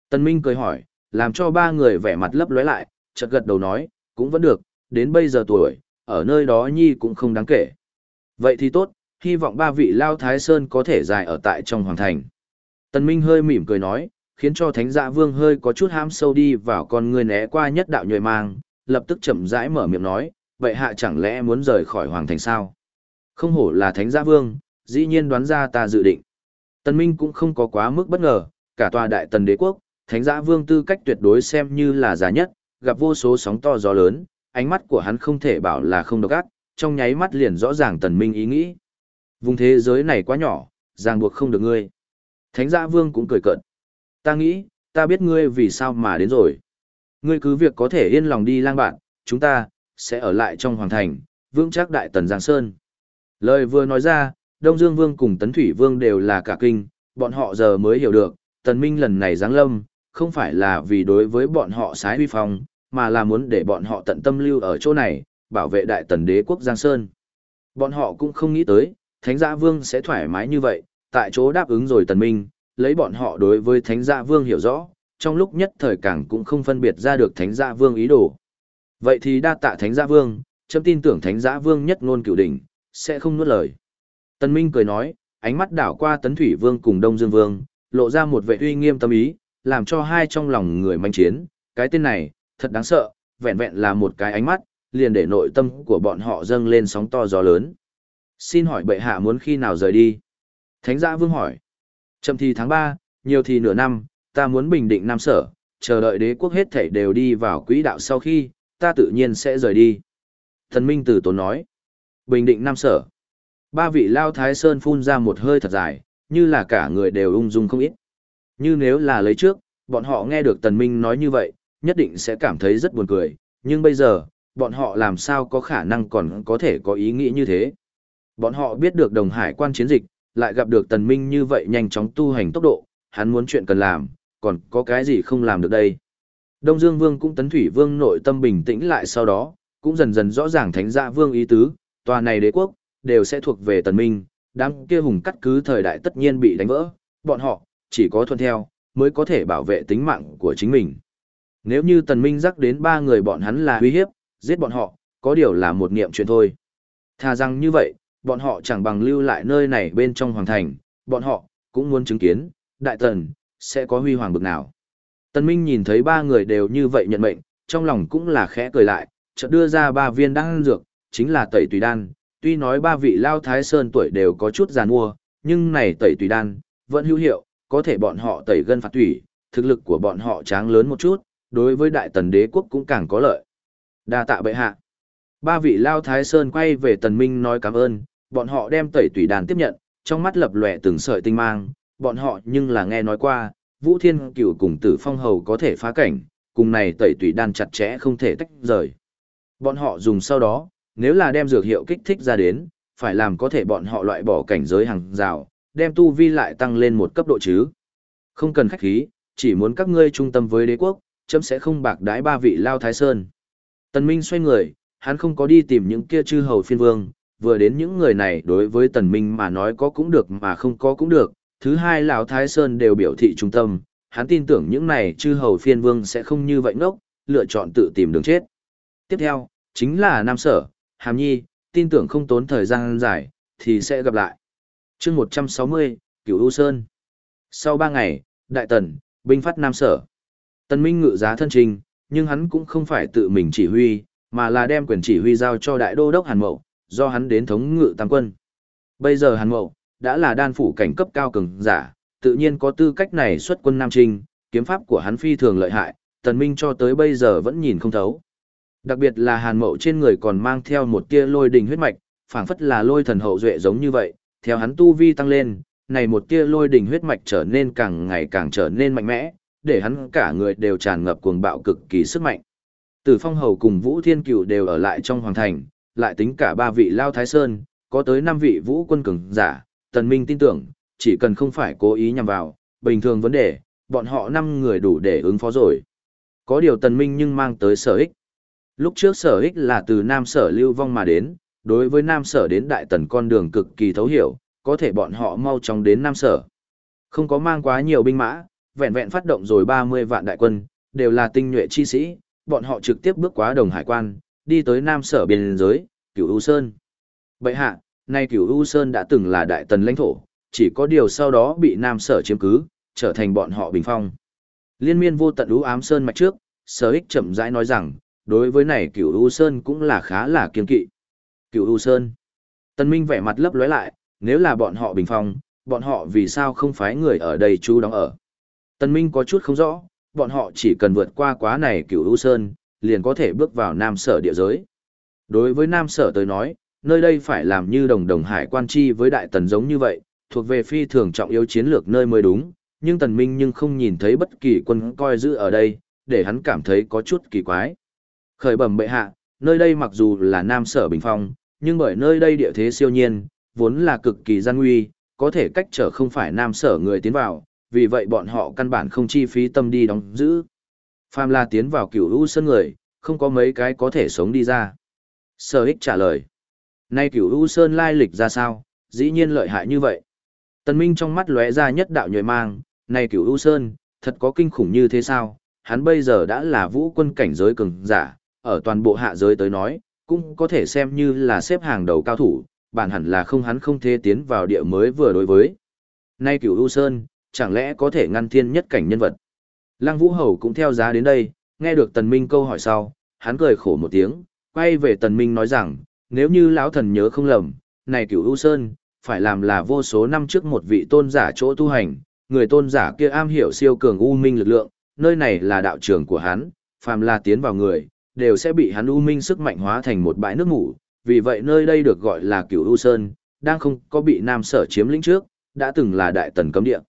Tần minh cười hỏi, làm cho ba người vẻ mặt lấp lóe lại, chợt gật đầu nói, cũng vẫn được, đến bây giờ tuổi, ở nơi đó nhi cũng không đáng kể. Vậy thì tốt, hy vọng ba vị Lao Thái Sơn có thể dài ở tại trong hoàng thành. Tần Minh hơi mỉm cười nói, khiến cho Thánh Dạ Vương hơi có chút ham sâu đi vào con người né qua nhất đạo nhồi mang, lập tức chậm rãi mở miệng nói, vậy hạ chẳng lẽ muốn rời khỏi hoàng thành sao? Không hổ là Thánh Dạ Vương, dĩ nhiên đoán ra ta dự định. Tần Minh cũng không có quá mức bất ngờ, cả tòa đại tần đế quốc, Thánh Dạ Vương tư cách tuyệt đối xem như là giá nhất, gặp vô số sóng to gió lớn, ánh mắt của hắn không thể bảo là không độc ác, trong nháy mắt liền rõ ràng tần minh ý nghĩ. Vùng thế giới này quá nhỏ, ràng buộc không được ngươi. Thánh Giã vương cũng cười cợt. Ta nghĩ, ta biết ngươi vì sao mà đến rồi. Ngươi cứ việc có thể yên lòng đi lang bạn, chúng ta, sẽ ở lại trong hoàng thành, vững chắc đại tần Giang Sơn. Lời vừa nói ra, Đông Dương Vương cùng Tấn Thủy Vương đều là cả kinh, bọn họ giờ mới hiểu được, tần minh lần này giáng lâm, không phải là vì đối với bọn họ sái huy phong, mà là muốn để bọn họ tận tâm lưu ở chỗ này, bảo vệ đại tần đế quốc Giang Sơn. Bọn họ cũng không nghĩ tới, Thánh Gia Vương sẽ thoải mái như vậy, tại chỗ đáp ứng rồi tần minh, lấy bọn họ đối với Thánh Gia Vương hiểu rõ, trong lúc nhất thời càng cũng không phân biệt ra được Thánh Gia Vương ý đồ. Vậy thì đa tạ Thánh Gia Vương, chấm tin tưởng Thánh Gia Vương nhất ngôn cửu đỉnh, sẽ không nuốt lời. Tần Minh cười nói, ánh mắt đảo qua Tấn Thủy Vương cùng Đông Dương Vương, lộ ra một vẻ uy nghiêm tâm ý, làm cho hai trong lòng người manh chiến, cái tên này, thật đáng sợ, vẹn vẹn là một cái ánh mắt, liền để nội tâm của bọn họ dâng lên sóng to gió lớn. Xin hỏi bệ hạ muốn khi nào rời đi? Thánh Giả vương hỏi. Chậm thì tháng 3, nhiều thì nửa năm, ta muốn bình định Nam Sở, chờ đợi đế quốc hết thảy đều đi vào quỹ đạo sau khi, ta tự nhiên sẽ rời đi. Thần Minh Tử Tốn nói. Bình định Nam Sở. Ba vị lao thái sơn phun ra một hơi thật dài, như là cả người đều ung dung không ít. Như nếu là lấy trước, bọn họ nghe được tần minh nói như vậy, nhất định sẽ cảm thấy rất buồn cười, nhưng bây giờ, bọn họ làm sao có khả năng còn có thể có ý nghĩ như thế. Bọn họ biết được đồng hải quan chiến dịch, lại gặp được tần minh như vậy nhanh chóng tu hành tốc độ, hắn muốn chuyện cần làm, còn có cái gì không làm được đây. Đông Dương Vương cũng tấn thủy vương nội tâm bình tĩnh lại sau đó, cũng dần dần rõ ràng thánh dạ vương ý tứ, tòa này đế quốc, đều sẽ thuộc về tần minh, đám kia hùng cắt cứ thời đại tất nhiên bị đánh vỡ, bọn họ, chỉ có thuận theo, mới có thể bảo vệ tính mạng của chính mình. Nếu như tần minh rắc đến ba người bọn hắn là uy hiếp, giết bọn họ, có điều là một niệm chuyện thôi. Thà rằng như vậy, bọn họ chẳng bằng lưu lại nơi này bên trong hoàng thành, bọn họ, cũng muốn chứng kiến, đại tần, sẽ có huy hoàng bực nào. Tần Minh nhìn thấy ba người đều như vậy nhận mệnh, trong lòng cũng là khẽ cười lại, chợt đưa ra ba viên đan dược, chính là tẩy tùy đan. Tuy nói ba vị lao thái sơn tuổi đều có chút già mua, nhưng này tẩy tùy đan, vẫn hữu hiệu, có thể bọn họ tẩy gân phạt tủy, thực lực của bọn họ tráng lớn một chút, đối với đại tần đế quốc cũng càng có lợi. Đa tạ bệ hạ. Ba vị lao thái sơn quay về tần minh nói cảm ơn, bọn họ đem tẩy tùy đan tiếp nhận, trong mắt lập lòe từng sợi tinh mang, bọn họ nhưng là nghe nói qua, Vũ Thiên Cửu cùng Tử Phong Hầu có thể phá cảnh, cùng này tẩy tùy đan chặt chẽ không thể tách rời. Bọn họ dùng sau đó, nếu là đem dược hiệu kích thích ra đến, phải làm có thể bọn họ loại bỏ cảnh giới hàng rào, đem tu vi lại tăng lên một cấp độ chứ. Không cần khách khí, chỉ muốn các ngươi trung tâm với đế quốc, chấm sẽ không bạc đái ba vị lao thái sơn. Tần Minh xoay người, hắn không có đi tìm những kia chư hầu phiên vương, vừa đến những người này đối với Tần Minh mà nói có cũng được mà không có cũng được, thứ hai lão Thái Sơn đều biểu thị trung tâm, hắn tin tưởng những này chư hầu phiên vương sẽ không như vậy ngốc, lựa chọn tự tìm đường chết. Tiếp theo, chính là Nam Sở, Hàm Nhi, tin tưởng không tốn thời gian dài, thì sẽ gặp lại. chương 160, Cửu U Sơn. Sau 3 ngày, Đại Tần, binh phát Nam Sở. Tần Minh ngự giá thân trình, nhưng hắn cũng không phải tự mình chỉ huy, mà là đem quyền chỉ huy giao cho Đại Đô Đốc Hàn Mậu, do hắn đến thống ngự tam quân. Bây giờ Hàn Mậu, đã là đan phủ cảnh cấp cao cường giả, tự nhiên có tư cách này xuất quân Nam Trinh, kiếm pháp của hắn phi thường lợi hại, tần minh cho tới bây giờ vẫn nhìn không thấu. Đặc biệt là Hàn Mậu trên người còn mang theo một tia lôi đình huyết mạch, phảng phất là lôi thần hậu duệ giống như vậy, theo hắn tu vi tăng lên, này một tia lôi đình huyết mạch trở nên càng ngày càng trở nên mạnh mẽ, để hắn cả người đều tràn ngập cuồng bạo cực kỳ sức mạnh. Tử Phong Hầu cùng Vũ Thiên Cửu đều ở lại trong hoàng thành, lại tính cả ba vị Lao Thái Sơn, có tới năm vị vũ quân cường giả, Tần Minh tin tưởng, chỉ cần không phải cố ý nhằm vào, bình thường vấn đề, bọn họ năm người đủ để ứng phó rồi. Có điều Tần Minh nhưng mang tới sở ích. Lúc trước sở ích là từ Nam Sở lưu vong mà đến, đối với Nam Sở đến Đại Tần con đường cực kỳ thấu hiểu, có thể bọn họ mau chóng đến Nam Sở. Không có mang quá nhiều binh mã, vẹn vẹn phát động rồi 30 vạn đại quân, đều là tinh nhuệ chi sĩ, bọn họ trực tiếp bước qua đồng hải quan, đi tới Nam Sở biên giới, Cửu U Sơn. Bệ hạ, nay Cửu U Sơn đã từng là đại tần lãnh thổ, chỉ có điều sau đó bị Nam Sở chiếm cứ, trở thành bọn họ bình phong. Liên miên vô tận U ám sơn mạch trước, Sở Ích chậm rãi nói rằng, đối với này Cửu U Sơn cũng là khá là kiên kỵ. Cửu U Sơn. Tần Minh vẻ mặt lấp lóe lại, nếu là bọn họ bình phong, bọn họ vì sao không phái người ở đây chú đóng ở. Tần Minh có chút không rõ, bọn họ chỉ cần vượt qua quá này Cửu U Sơn, liền có thể bước vào Nam Sở địa giới. Đối với Nam Sở tới nói, nơi đây phải làm như đồng đồng hải quan chi với đại tần giống như vậy, thuộc về phi thường trọng yếu chiến lược nơi mới đúng, nhưng tần minh nhưng không nhìn thấy bất kỳ quân coi giữ ở đây, để hắn cảm thấy có chút kỳ quái. Khởi bẩm bệ hạ, nơi đây mặc dù là Nam Sở Bình Phong, nhưng bởi nơi đây địa thế siêu nhiên, vốn là cực kỳ gian nguy, có thể cách trở không phải Nam Sở người tiến vào, vì vậy bọn họ căn bản không chi phí tâm đi đóng giữ. Phàm là tiến vào cửu u sân người, không có mấy cái có thể sống đi ra. Sở ích trả lời. Nay cửu U Sơn lai lịch ra sao, dĩ nhiên lợi hại như vậy. Tần Minh trong mắt lóe ra nhất đạo nhuệ mang, này cửu U Sơn, thật có kinh khủng như thế sao, hắn bây giờ đã là vũ quân cảnh giới cường giả, ở toàn bộ hạ giới tới nói, cũng có thể xem như là xếp hàng đầu cao thủ, bản hẳn là không hắn không thể tiến vào địa mới vừa đối với. Nay cửu U Sơn, chẳng lẽ có thể ngăn thiên nhất cảnh nhân vật. Lăng Vũ Hầu cũng theo giá đến đây, nghe được Tần Minh câu hỏi sau, hắn cười khổ một tiếng, quay về Tần Minh nói rằng, nếu như lão thần nhớ không lầm, này cửu U Sơn, phải làm là vô số năm trước một vị tôn giả chỗ tu hành, người tôn giả kia am hiểu siêu cường u minh lực lượng, nơi này là đạo trường của hắn, phàm là tiến vào người, đều sẽ bị hắn u minh sức mạnh hóa thành một bãi nước ngủ, vì vậy nơi đây được gọi là cửu U Sơn, đang không có bị Nam Sở chiếm lĩnh trước, đã từng là đại tần cấm địa.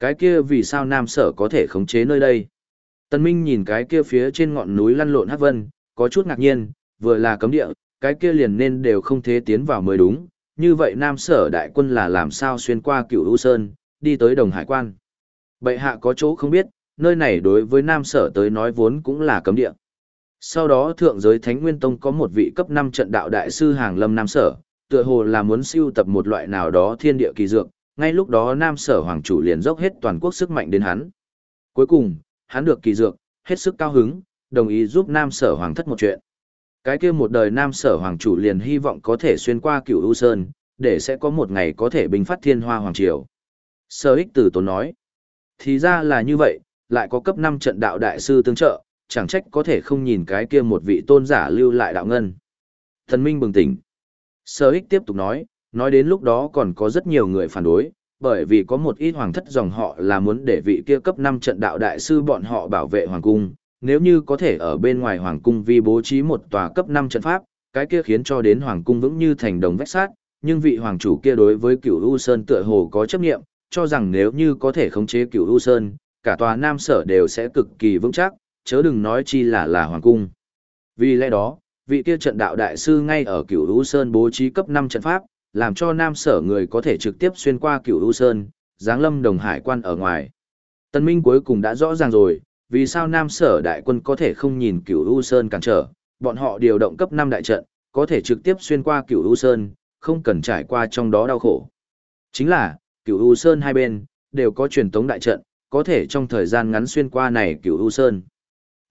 Cái kia vì sao Nam Sở có thể khống chế nơi đây? Tân Minh nhìn cái kia phía trên ngọn núi lăn lộn hắc vân, có chút ngạc nhiên, vừa là cấm địa, cái kia liền nên đều không thể tiến vào mới đúng. Như vậy Nam Sở đại quân là làm sao xuyên qua cửu U Sơn, đi tới Đồng Hải Quan. Bệ hạ có chỗ không biết, nơi này đối với Nam Sở tới nói vốn cũng là cấm địa. Sau đó thượng giới Thánh Nguyên Tông có một vị cấp 5 trận đạo đại sư hàng lâm Nam Sở, tựa hồ là muốn siêu tập một loại nào đó thiên địa kỳ dược, ngay lúc đó Nam Sở Hoàng chủ liền dốc hết toàn quốc sức mạnh đến hắn. Cuối cùng, hắn được kỳ dược, hết sức cao hứng, đồng ý giúp Nam Sở Hoàng thất một chuyện. Cái kia một đời Nam Sở Hoàng chủ liền hy vọng có thể xuyên qua cửu U Sơn, để sẽ có một ngày có thể bình phát thiên hoa hoàng triều. Sở ích tử tốn nói. Thì ra là như vậy, lại có cấp 5 trận đạo đại sư tương trợ, chẳng trách có thể không nhìn cái kia một vị tôn giả lưu lại đạo ngân. Thần Minh bừng tỉnh. Sở ích tiếp tục nói, nói đến lúc đó còn có rất nhiều người phản đối, bởi vì có một ít hoàng thất dòng họ là muốn để vị kia cấp 5 trận đạo đại sư bọn họ bảo vệ hoàng cung, nếu như có thể ở bên ngoài hoàng cung vi bố trí một tòa cấp 5 trận pháp, cái kia khiến cho đến hoàng cung vững như thành đồng vách sát, nhưng vị hoàng chủ kia đối với cửu U Sơn tựa hồ có chấp niệm, cho rằng nếu như có thể khống chế cửu U Sơn, cả tòa Nam Sở đều sẽ cực kỳ vững chắc, chớ đừng nói chi là là hoàng cung. Vì lẽ đó, vị kia trận đạo đại sư ngay ở cửu U Sơn bố trí cấp 5 trận pháp, làm cho Nam Sở người có thể trực tiếp xuyên qua cửu U Sơn, giáng lâm đồng hải quan ở ngoài. Tân Minh cuối cùng đã rõ ràng rồi, vì sao Nam Sở đại quân có thể không nhìn cửu U Sơn cản trở, bọn họ điều động cấp 5 đại trận, có thể trực tiếp xuyên qua cửu U Sơn, không cần trải qua trong đó đau khổ. Chính là, cửu U Sơn hai bên, đều có truyền tống đại trận, có thể trong thời gian ngắn xuyên qua này cửu U Sơn.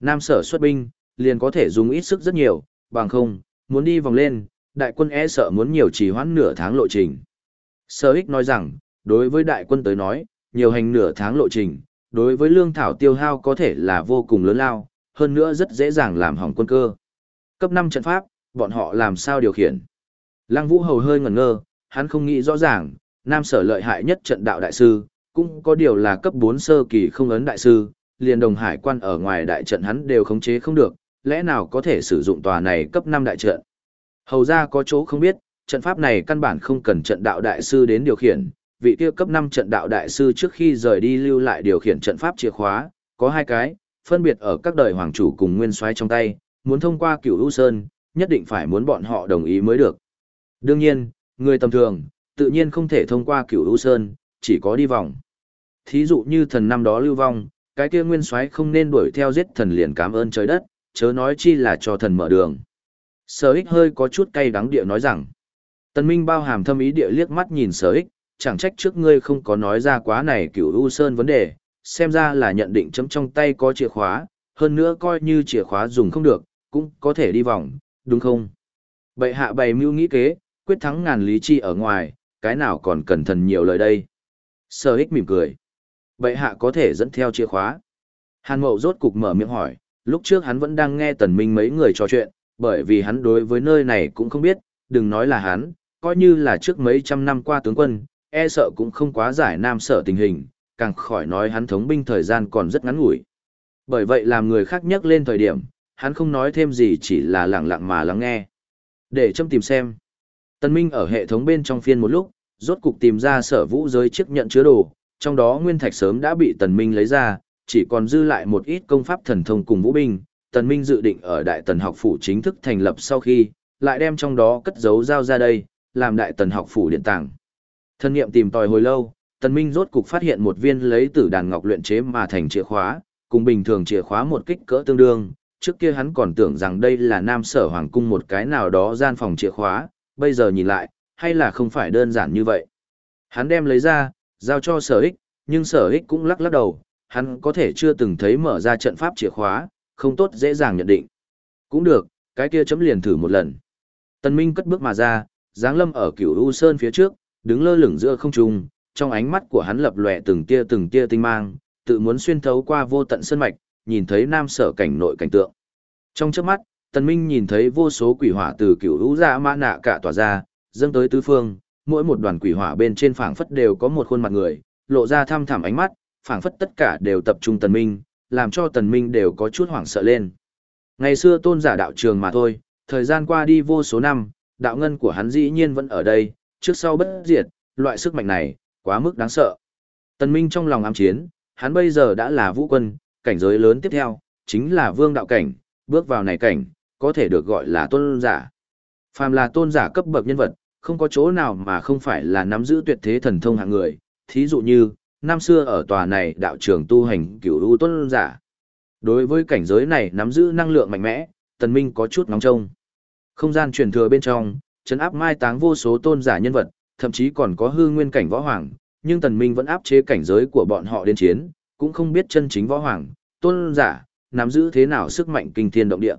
Nam Sở xuất binh, liền có thể dùng ít sức rất nhiều, bằng không, muốn đi vòng lên, đại quân e sợ muốn nhiều trì hoãn nửa tháng lộ trình. Sở ích nói rằng, đối với đại quân tới nói, nhiều hành nửa tháng lộ trình, đối với lương thảo tiêu hao có thể là vô cùng lớn lao, hơn nữa rất dễ dàng làm hỏng quân cơ. Cấp 5 trận pháp, bọn họ làm sao điều khiển? Lăng Vũ Hầu hơi ngẩn ngơ, hắn không nghĩ rõ ràng, Nam Sở lợi hại nhất trận đạo đại sư, cũng có điều là cấp 4 sơ kỳ không ấn đại sư, liền đồng hải quan ở ngoài đại trận hắn đều khống chế không được, lẽ nào có thể sử dụng tòa này cấp 5 đại trận. Hầu ra có chỗ không biết, trận pháp này căn bản không cần trận đạo đại sư đến điều khiển, vị kia cấp 5 trận đạo đại sư trước khi rời đi lưu lại điều khiển trận pháp chìa khóa, có hai cái, phân biệt ở các đời hoàng chủ cùng nguyên soái trong tay, muốn thông qua cửu U Sơn, nhất định phải muốn bọn họ đồng ý mới được. Đương nhiên, người tầm thường, tự nhiên không thể thông qua cửu U Sơn, chỉ có đi vòng. Thí dụ như thần năm đó lưu vong, cái kia nguyên soái không nên đuổi theo giết thần liền cảm ơn trời đất, chớ nói chi là cho thần mở đường. Sở ích hơi có chút cay đắng địa nói rằng, tần minh bao hàm thâm ý địa liếc mắt nhìn sở ích, chẳng trách trước ngươi không có nói ra quá này cửu U Sơn vấn đề, xem ra là nhận định chấm trong tay có chìa khóa, hơn nữa coi như chìa khóa dùng không được, cũng có thể đi vòng, đúng không? Bệ hạ bày mưu nghĩ kế, quyết thắng ngàn lý chi ở ngoài, cái nào còn cần thần nhiều lời đây. Sở ích mỉm cười. Bệ hạ có thể dẫn theo chìa khóa. Hàn mậu rốt cục mở miệng hỏi, lúc trước hắn vẫn đang nghe tần minh mấy người trò chuyện, bởi vì hắn đối với nơi này cũng không biết, đừng nói là hắn, coi như là trước mấy trăm năm qua tướng quân, e sợ cũng không quá giải nam sở tình hình, càng khỏi nói hắn thống binh thời gian còn rất ngắn ngủi. Bởi vậy làm người khác nhắc lên thời điểm, hắn không nói thêm gì chỉ là lặng lặng mà lắng nghe. Để châm tìm xem. Tân Minh ở hệ thống bên trong phiên một lúc, rốt cục tìm ra sở vũ giới chiếc nhận chứa đồ, trong đó nguyên thạch sớm đã bị Tần Minh lấy ra, chỉ còn dư lại một ít công pháp thần thông cùng vũ binh. Tần Minh dự định ở Đại Tần học phủ chính thức thành lập sau khi, lại đem trong đó cất giấu giao ra đây, làm Đại Tần học phủ điện tàng. Thân nghiệm tìm tòi hồi lâu, Tần Minh rốt cục phát hiện một viên lấy tử đàn ngọc luyện chế mà thành chìa khóa, cùng bình thường chìa khóa một kích cỡ tương đương. Trước kia hắn còn tưởng rằng đây là Nam Sở Hoàng cung một cái nào đó gian phòng chìa khóa, bây giờ nhìn lại, hay là không phải đơn giản như vậy. Hắn đem lấy ra, giao cho sở ích, nhưng sở ích cũng lắc lắc đầu, hắn có thể chưa từng thấy mở ra trận pháp chìa khóa, không tốt dễ dàng nhận định. Cũng được, cái kia chấm liền thử một lần. Tần Minh cất bước mà ra, dáng lâm ở cửu U Sơn phía trước, đứng lơ lửng giữa không trung, trong ánh mắt của hắn lập lòe từng tia từng tia tinh mang, tự muốn xuyên thấu qua vô tận sơn mạch, nhìn thấy nam sở cảnh nội cảnh tượng. Trong chớp mắt, Tần Minh nhìn thấy vô số quỷ hỏa từ cửu U ra mã nạ cả tỏa ra, dâng tới tứ phương, mỗi một đoàn quỷ hỏa bên trên phảng phất đều có một khuôn mặt người, lộ ra thâm thẳm ánh mắt, phảng phất tất cả đều tập trung Tần Minh, làm cho Tần Minh đều có chút hoảng sợ lên. Ngày xưa tôn giả đạo trường mà thôi, thời gian qua đi vô số năm, đạo ngân của hắn dĩ nhiên vẫn ở đây, trước sau bất diệt, loại sức mạnh này, quá mức đáng sợ. Tần Minh trong lòng ám chiến, hắn bây giờ đã là vũ quân, cảnh giới lớn tiếp theo, chính là vương đạo cảnh, bước vào này cảnh, có thể được gọi là tôn giả. Phàm là tôn giả cấp bậc nhân vật, không có chỗ nào mà không phải là nắm giữ tuyệt thế thần thông hạng người, thí dụ như, năm xưa ở tòa này đạo trường tu hành cửu u tôn giả. Đối với cảnh giới này nắm giữ năng lượng mạnh mẽ, tần minh có chút nóng trông. Không gian truyền thừa bên trong, chấn áp mai táng vô số tôn giả nhân vật, thậm chí còn có hư nguyên cảnh võ hoàng, nhưng tần minh vẫn áp chế cảnh giới của bọn họ đến chiến, cũng không biết chân chính võ hoàng, tôn giả, nắm giữ thế nào sức mạnh kinh thiên động địa.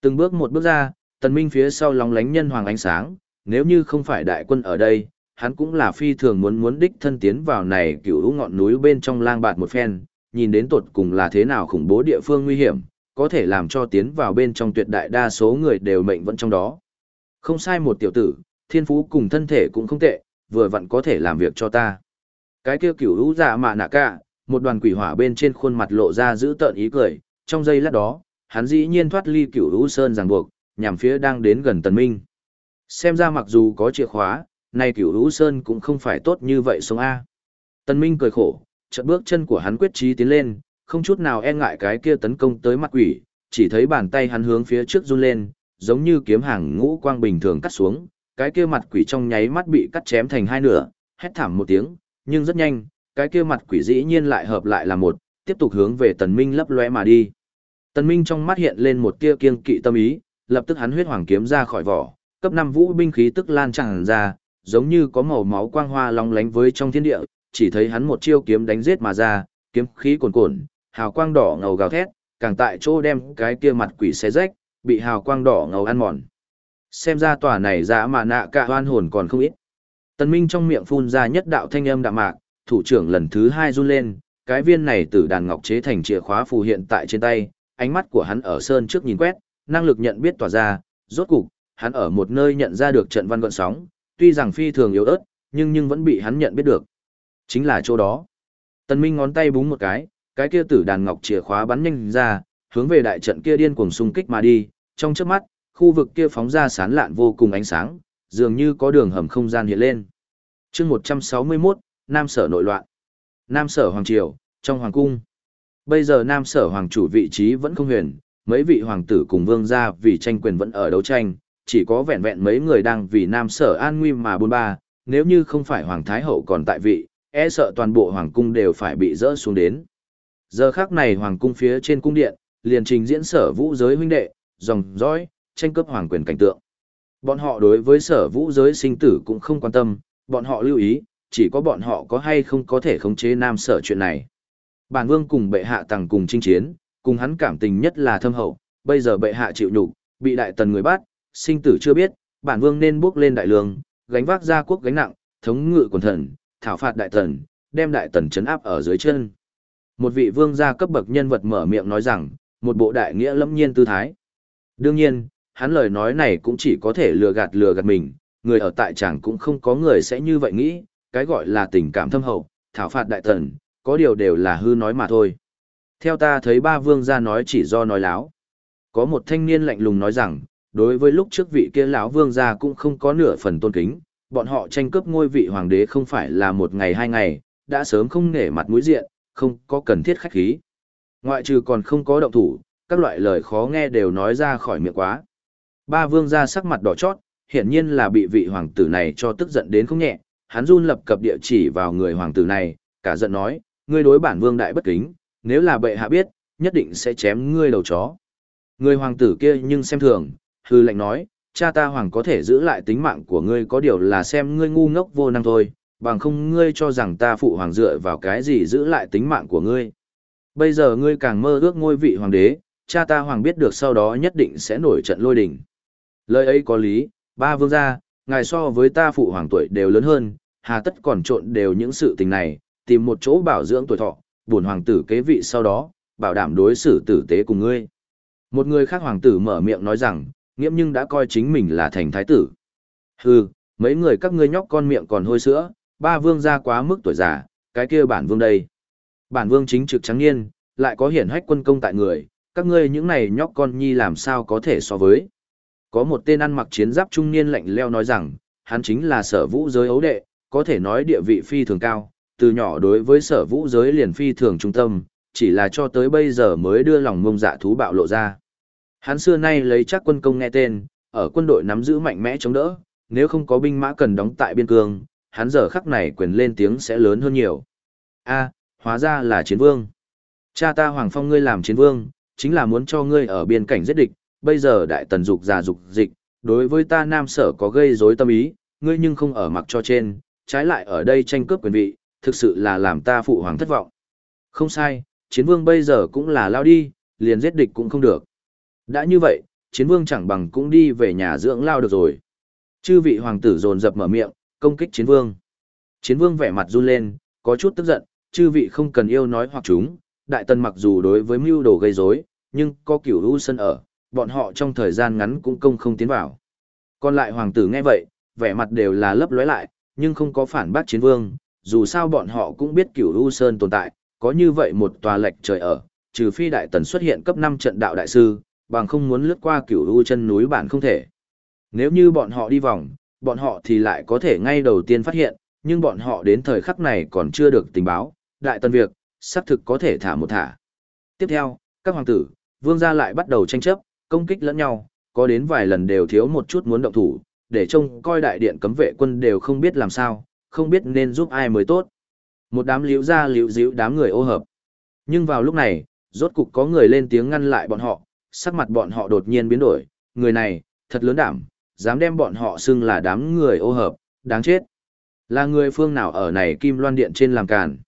Từng bước một bước ra, tần minh phía sau lóng lánh nhân hoàng ánh sáng, nếu như không phải đại quân ở đây, hắn cũng là phi thường muốn muốn đích thân tiến vào này cửu ngọn núi bên trong lang bạt một phen, nhìn đến tột cùng là thế nào khủng bố địa phương nguy hiểm, có thể làm cho tiến vào bên trong tuyệt đại đa số người đều mệnh vẫn trong đó. Không sai một tiểu tử, thiên phú cùng thân thể cũng không tệ, vừa vặn có thể làm việc cho ta. Cái kia cửu hữu dạ mạ nạ cả, một đoàn quỷ hỏa bên trên khuôn mặt lộ ra giữ tợn ý cười, trong giây lát đó, hắn dĩ nhiên thoát ly cửu hữu sơn ràng buộc, nhằm phía đang đến gần tần minh. Xem ra mặc dù có chìa khóa, nay cửu hữu sơn cũng không phải tốt như vậy sống A. Tần minh cười khổ, chợt bước chân của hắn quyết chí tiến lên, không chút nào e ngại cái kia tấn công tới mặt quỷ, chỉ thấy bàn tay hắn hướng phía trước run lên, giống như kiếm hàng ngũ quang bình thường cắt xuống, cái kia mặt quỷ trong nháy mắt bị cắt chém thành hai nửa, hét thảm một tiếng, nhưng rất nhanh, cái kia mặt quỷ dĩ nhiên lại hợp lại là một, tiếp tục hướng về tần minh lấp lóe mà đi. Tần minh trong mắt hiện lên một tia kiêng kỵ tâm ý, lập tức hắn huyết hoàng kiếm ra khỏi vỏ, cấp 5 vũ binh khí tức lan tràn ra, giống như có màu máu quang hoa long lánh với trong thiên địa, chỉ thấy hắn một chiêu kiếm đánh giết mà ra, kiếm khí cuồn cuộn, hào quang đỏ ngầu gào thét, càng tại chỗ đem cái kia mặt quỷ xé rách, bị hào quang đỏ ngầu ăn mòn. Xem ra tòa này dã mà nạ cả hoan hồn còn không ít. Tần Minh trong miệng phun ra nhất đạo thanh âm đạm mạc, thủ trưởng lần thứ hai run lên, cái viên này từ đàn ngọc chế thành chìa khóa phù hiện tại trên tay, ánh mắt của hắn ở sơn trước nhìn quét, năng lực nhận biết tỏa ra, rốt cục, hắn ở một nơi nhận ra được trận văn gọn sóng, tuy rằng phi thường yếu ớt, nhưng nhưng vẫn bị hắn nhận biết được. Chính là chỗ đó. Tần Minh ngón tay búng một cái, cái kia tử đàn ngọc chìa khóa bắn nhanh ra, hướng về đại trận kia điên cuồng xung kích mà đi, trong chớp mắt, khu vực kia phóng ra sán lạn vô cùng ánh sáng, dường như có đường hầm không gian hiện lên. Chương 161, Nam Sở nội loạn. Nam Sở hoàng triều, trong hoàng cung. Bây giờ Nam Sở hoàng chủ vị trí vẫn không huyền, mấy vị hoàng tử cùng vương gia vì tranh quyền vẫn ở đấu tranh, chỉ có vẹn vẹn mấy người đang vì Nam Sở an nguy mà bôn ba, nếu như không phải hoàng thái hậu còn tại vị, e sợ toàn bộ hoàng cung đều phải bị rỡ xuống đến. Giờ khác này hoàng cung phía trên cung điện, liền trình diễn sở vũ giới huynh đệ, dòng dõi, tranh cướp hoàng quyền cảnh tượng. Bọn họ đối với sở vũ giới sinh tử cũng không quan tâm, bọn họ lưu ý, chỉ có bọn họ có hay không có thể khống chế nam sở chuyện này. Bản vương cùng bệ hạ tàng cùng chinh chiến, cùng hắn cảm tình nhất là thâm hậu, bây giờ bệ hạ chịu nhục, bị đại tần người bắt, sinh tử chưa biết, bản vương nên bước lên đại lương, gánh vác gia quốc gánh nặng, thống ngự quần thần, thảo phạt đại thần, đem đại tần chấn áp ở dưới chân. Một vị vương gia cấp bậc nhân vật mở miệng nói rằng, một bộ đại nghĩa lâm nhiên tư thái. Đương nhiên, hắn lời nói này cũng chỉ có thể lừa gạt lừa gạt mình, người ở tại chẳng cũng không có người sẽ như vậy nghĩ, cái gọi là tình cảm thâm hậu, thảo phạt đại tần, có điều đều là hư nói mà thôi. Theo ta thấy ba vương gia nói chỉ do nói láo. Có một thanh niên lạnh lùng nói rằng, đối với lúc trước vị kia lão vương gia cũng không có nửa phần tôn kính, bọn họ tranh cướp ngôi vị hoàng đế không phải là một ngày hai ngày, đã sớm không nể mặt mũi diện, không có cần thiết khách khí. Ngoại trừ còn không có động thủ, các loại lời khó nghe đều nói ra khỏi miệng quá. Ba vương gia sắc mặt đỏ chót, hiển nhiên là bị vị hoàng tử này cho tức giận đến không nhẹ, hắn run lập cập địa chỉ vào người hoàng tử này, cả giận nói, ngươi đối bản vương đại bất kính, nếu là bệ hạ biết, nhất định sẽ chém ngươi đầu chó. Người hoàng tử kia nhưng xem thường, hư lệnh nói, cha ta hoàng có thể giữ lại tính mạng của ngươi có điều là xem ngươi ngu ngốc vô năng thôi, bằng không ngươi cho rằng ta phụ hoàng dựa vào cái gì giữ lại tính mạng của ngươi. Bây giờ ngươi càng mơ ước ngôi vị hoàng đế, cha ta hoàng biết được sau đó nhất định sẽ nổi trận lôi đình. Lời ấy có lý, ba vương gia, ngài so với ta phụ hoàng tuổi đều lớn hơn, hà tất còn trộn đều những sự tình này, tìm một chỗ bảo dưỡng tuổi thọ, buồn hoàng tử kế vị sau đó, bảo đảm đối xử tử tế cùng ngươi. Một người khác hoàng tử mở miệng nói rằng, nghiễm nhưng đã coi chính mình là thành thái tử. Hừ, mấy người các ngươi nhóc con miệng còn hôi sữa, ba vương gia quá mức tuổi già, cái kia bản vương đây. Bản vương chính trực trắng niên, lại có hiển hách quân công tại người, các ngươi những này nhóc con nhi làm sao có thể so với. Có một tên ăn mặc chiến giáp trung niên lạnh leo nói rằng, hắn chính là sở vũ giới ấu đệ, có thể nói địa vị phi thường cao, từ nhỏ đối với sở vũ giới liền phi thường trung tâm, chỉ là cho tới bây giờ mới đưa lòng ngông dạ thú bạo lộ ra. Hắn xưa nay lấy chắc quân công nghe tên, ở quân đội nắm giữ mạnh mẽ chống đỡ, nếu không có binh mã cần đóng tại biên cương, hắn giờ khắc này quyền lên tiếng sẽ lớn hơn nhiều. A, hóa ra là chiến vương. Cha ta Hoàng Phong ngươi làm chiến vương, chính là muốn cho ngươi ở biên cảnh giết địch, bây giờ đại tần dục già dục dịch, đối với ta nam sở có gây rối tâm ý, ngươi nhưng không ở mặc cho trên, trái lại ở đây tranh cướp quyền vị, thực sự là làm ta phụ hoàng thất vọng. Không sai, chiến vương bây giờ cũng là lao đi, liền giết địch cũng không được. Đã như vậy, chiến vương chẳng bằng cũng đi về nhà dưỡng lao được rồi. Chư vị hoàng tử dồn dập mở miệng, công kích chiến vương. Chiến vương vẻ mặt run lên, có chút tức giận, chư vị không cần yêu nói hoặc chúng, đại tần mặc dù đối với mưu đồ gây rối, nhưng có kiểu u sân ở, bọn họ trong thời gian ngắn cũng công không tiến vào. Còn lại hoàng tử nghe vậy, vẻ mặt đều là lấp lóe lại, nhưng không có phản bác chiến vương, dù sao bọn họ cũng biết kiểu u sơn tồn tại, có như vậy một tòa lệch trời ở, trừ phi đại tần xuất hiện cấp 5 trận đạo đại sư, bằng không muốn lướt qua cửu u chân núi bản không thể. Nếu như bọn họ đi vòng, bọn họ thì lại có thể ngay đầu tiên phát hiện, nhưng bọn họ đến thời khắc này còn chưa được tình báo, đại tân việc, xác thực có thể thả một thả. Tiếp theo, các hoàng tử, vương gia lại bắt đầu tranh chấp, công kích lẫn nhau, có đến vài lần đều thiếu một chút muốn động thủ, để trông coi đại điện cấm vệ quân đều không biết làm sao, không biết nên giúp ai mới tốt. Một đám liễu ra liễu díu đám người ô hợp. Nhưng vào lúc này, rốt cục có người lên tiếng ngăn lại bọn họ, sắc mặt bọn họ đột nhiên biến đổi, người này, thật lớn đảm, dám đem bọn họ xưng là đám người ô hợp, đáng chết. Là người phương nào ở này kim loan điện trên làm càn.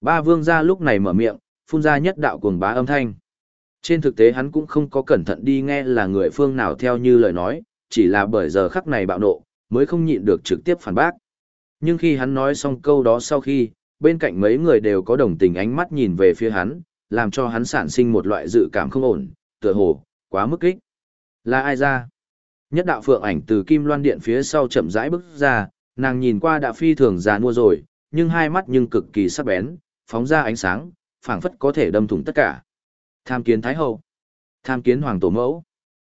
Ba vương gia lúc này mở miệng, phun ra nhất đạo cuồng bá âm thanh. Trên thực tế hắn cũng không có cẩn thận đi nghe là người phương nào theo như lời nói, chỉ là bởi giờ khắc này bạo nộ, mới không nhịn được trực tiếp phản bác. Nhưng khi hắn nói xong câu đó sau khi, bên cạnh mấy người đều có đồng tình ánh mắt nhìn về phía hắn, làm cho hắn sản sinh một loại dự cảm không ổn, tựa hồ, quá mức kích. Là ai ra? Nhất đạo phượng ảnh từ kim loan điện phía sau chậm rãi bước ra, nàng nhìn qua đã phi thường già nua rồi, nhưng hai mắt nhưng cực kỳ sắc bén, phóng ra ánh sáng, phảng phất có thể đâm thủng tất cả. Tham kiến Thái Hậu, tham kiến Hoàng Tổ Mẫu.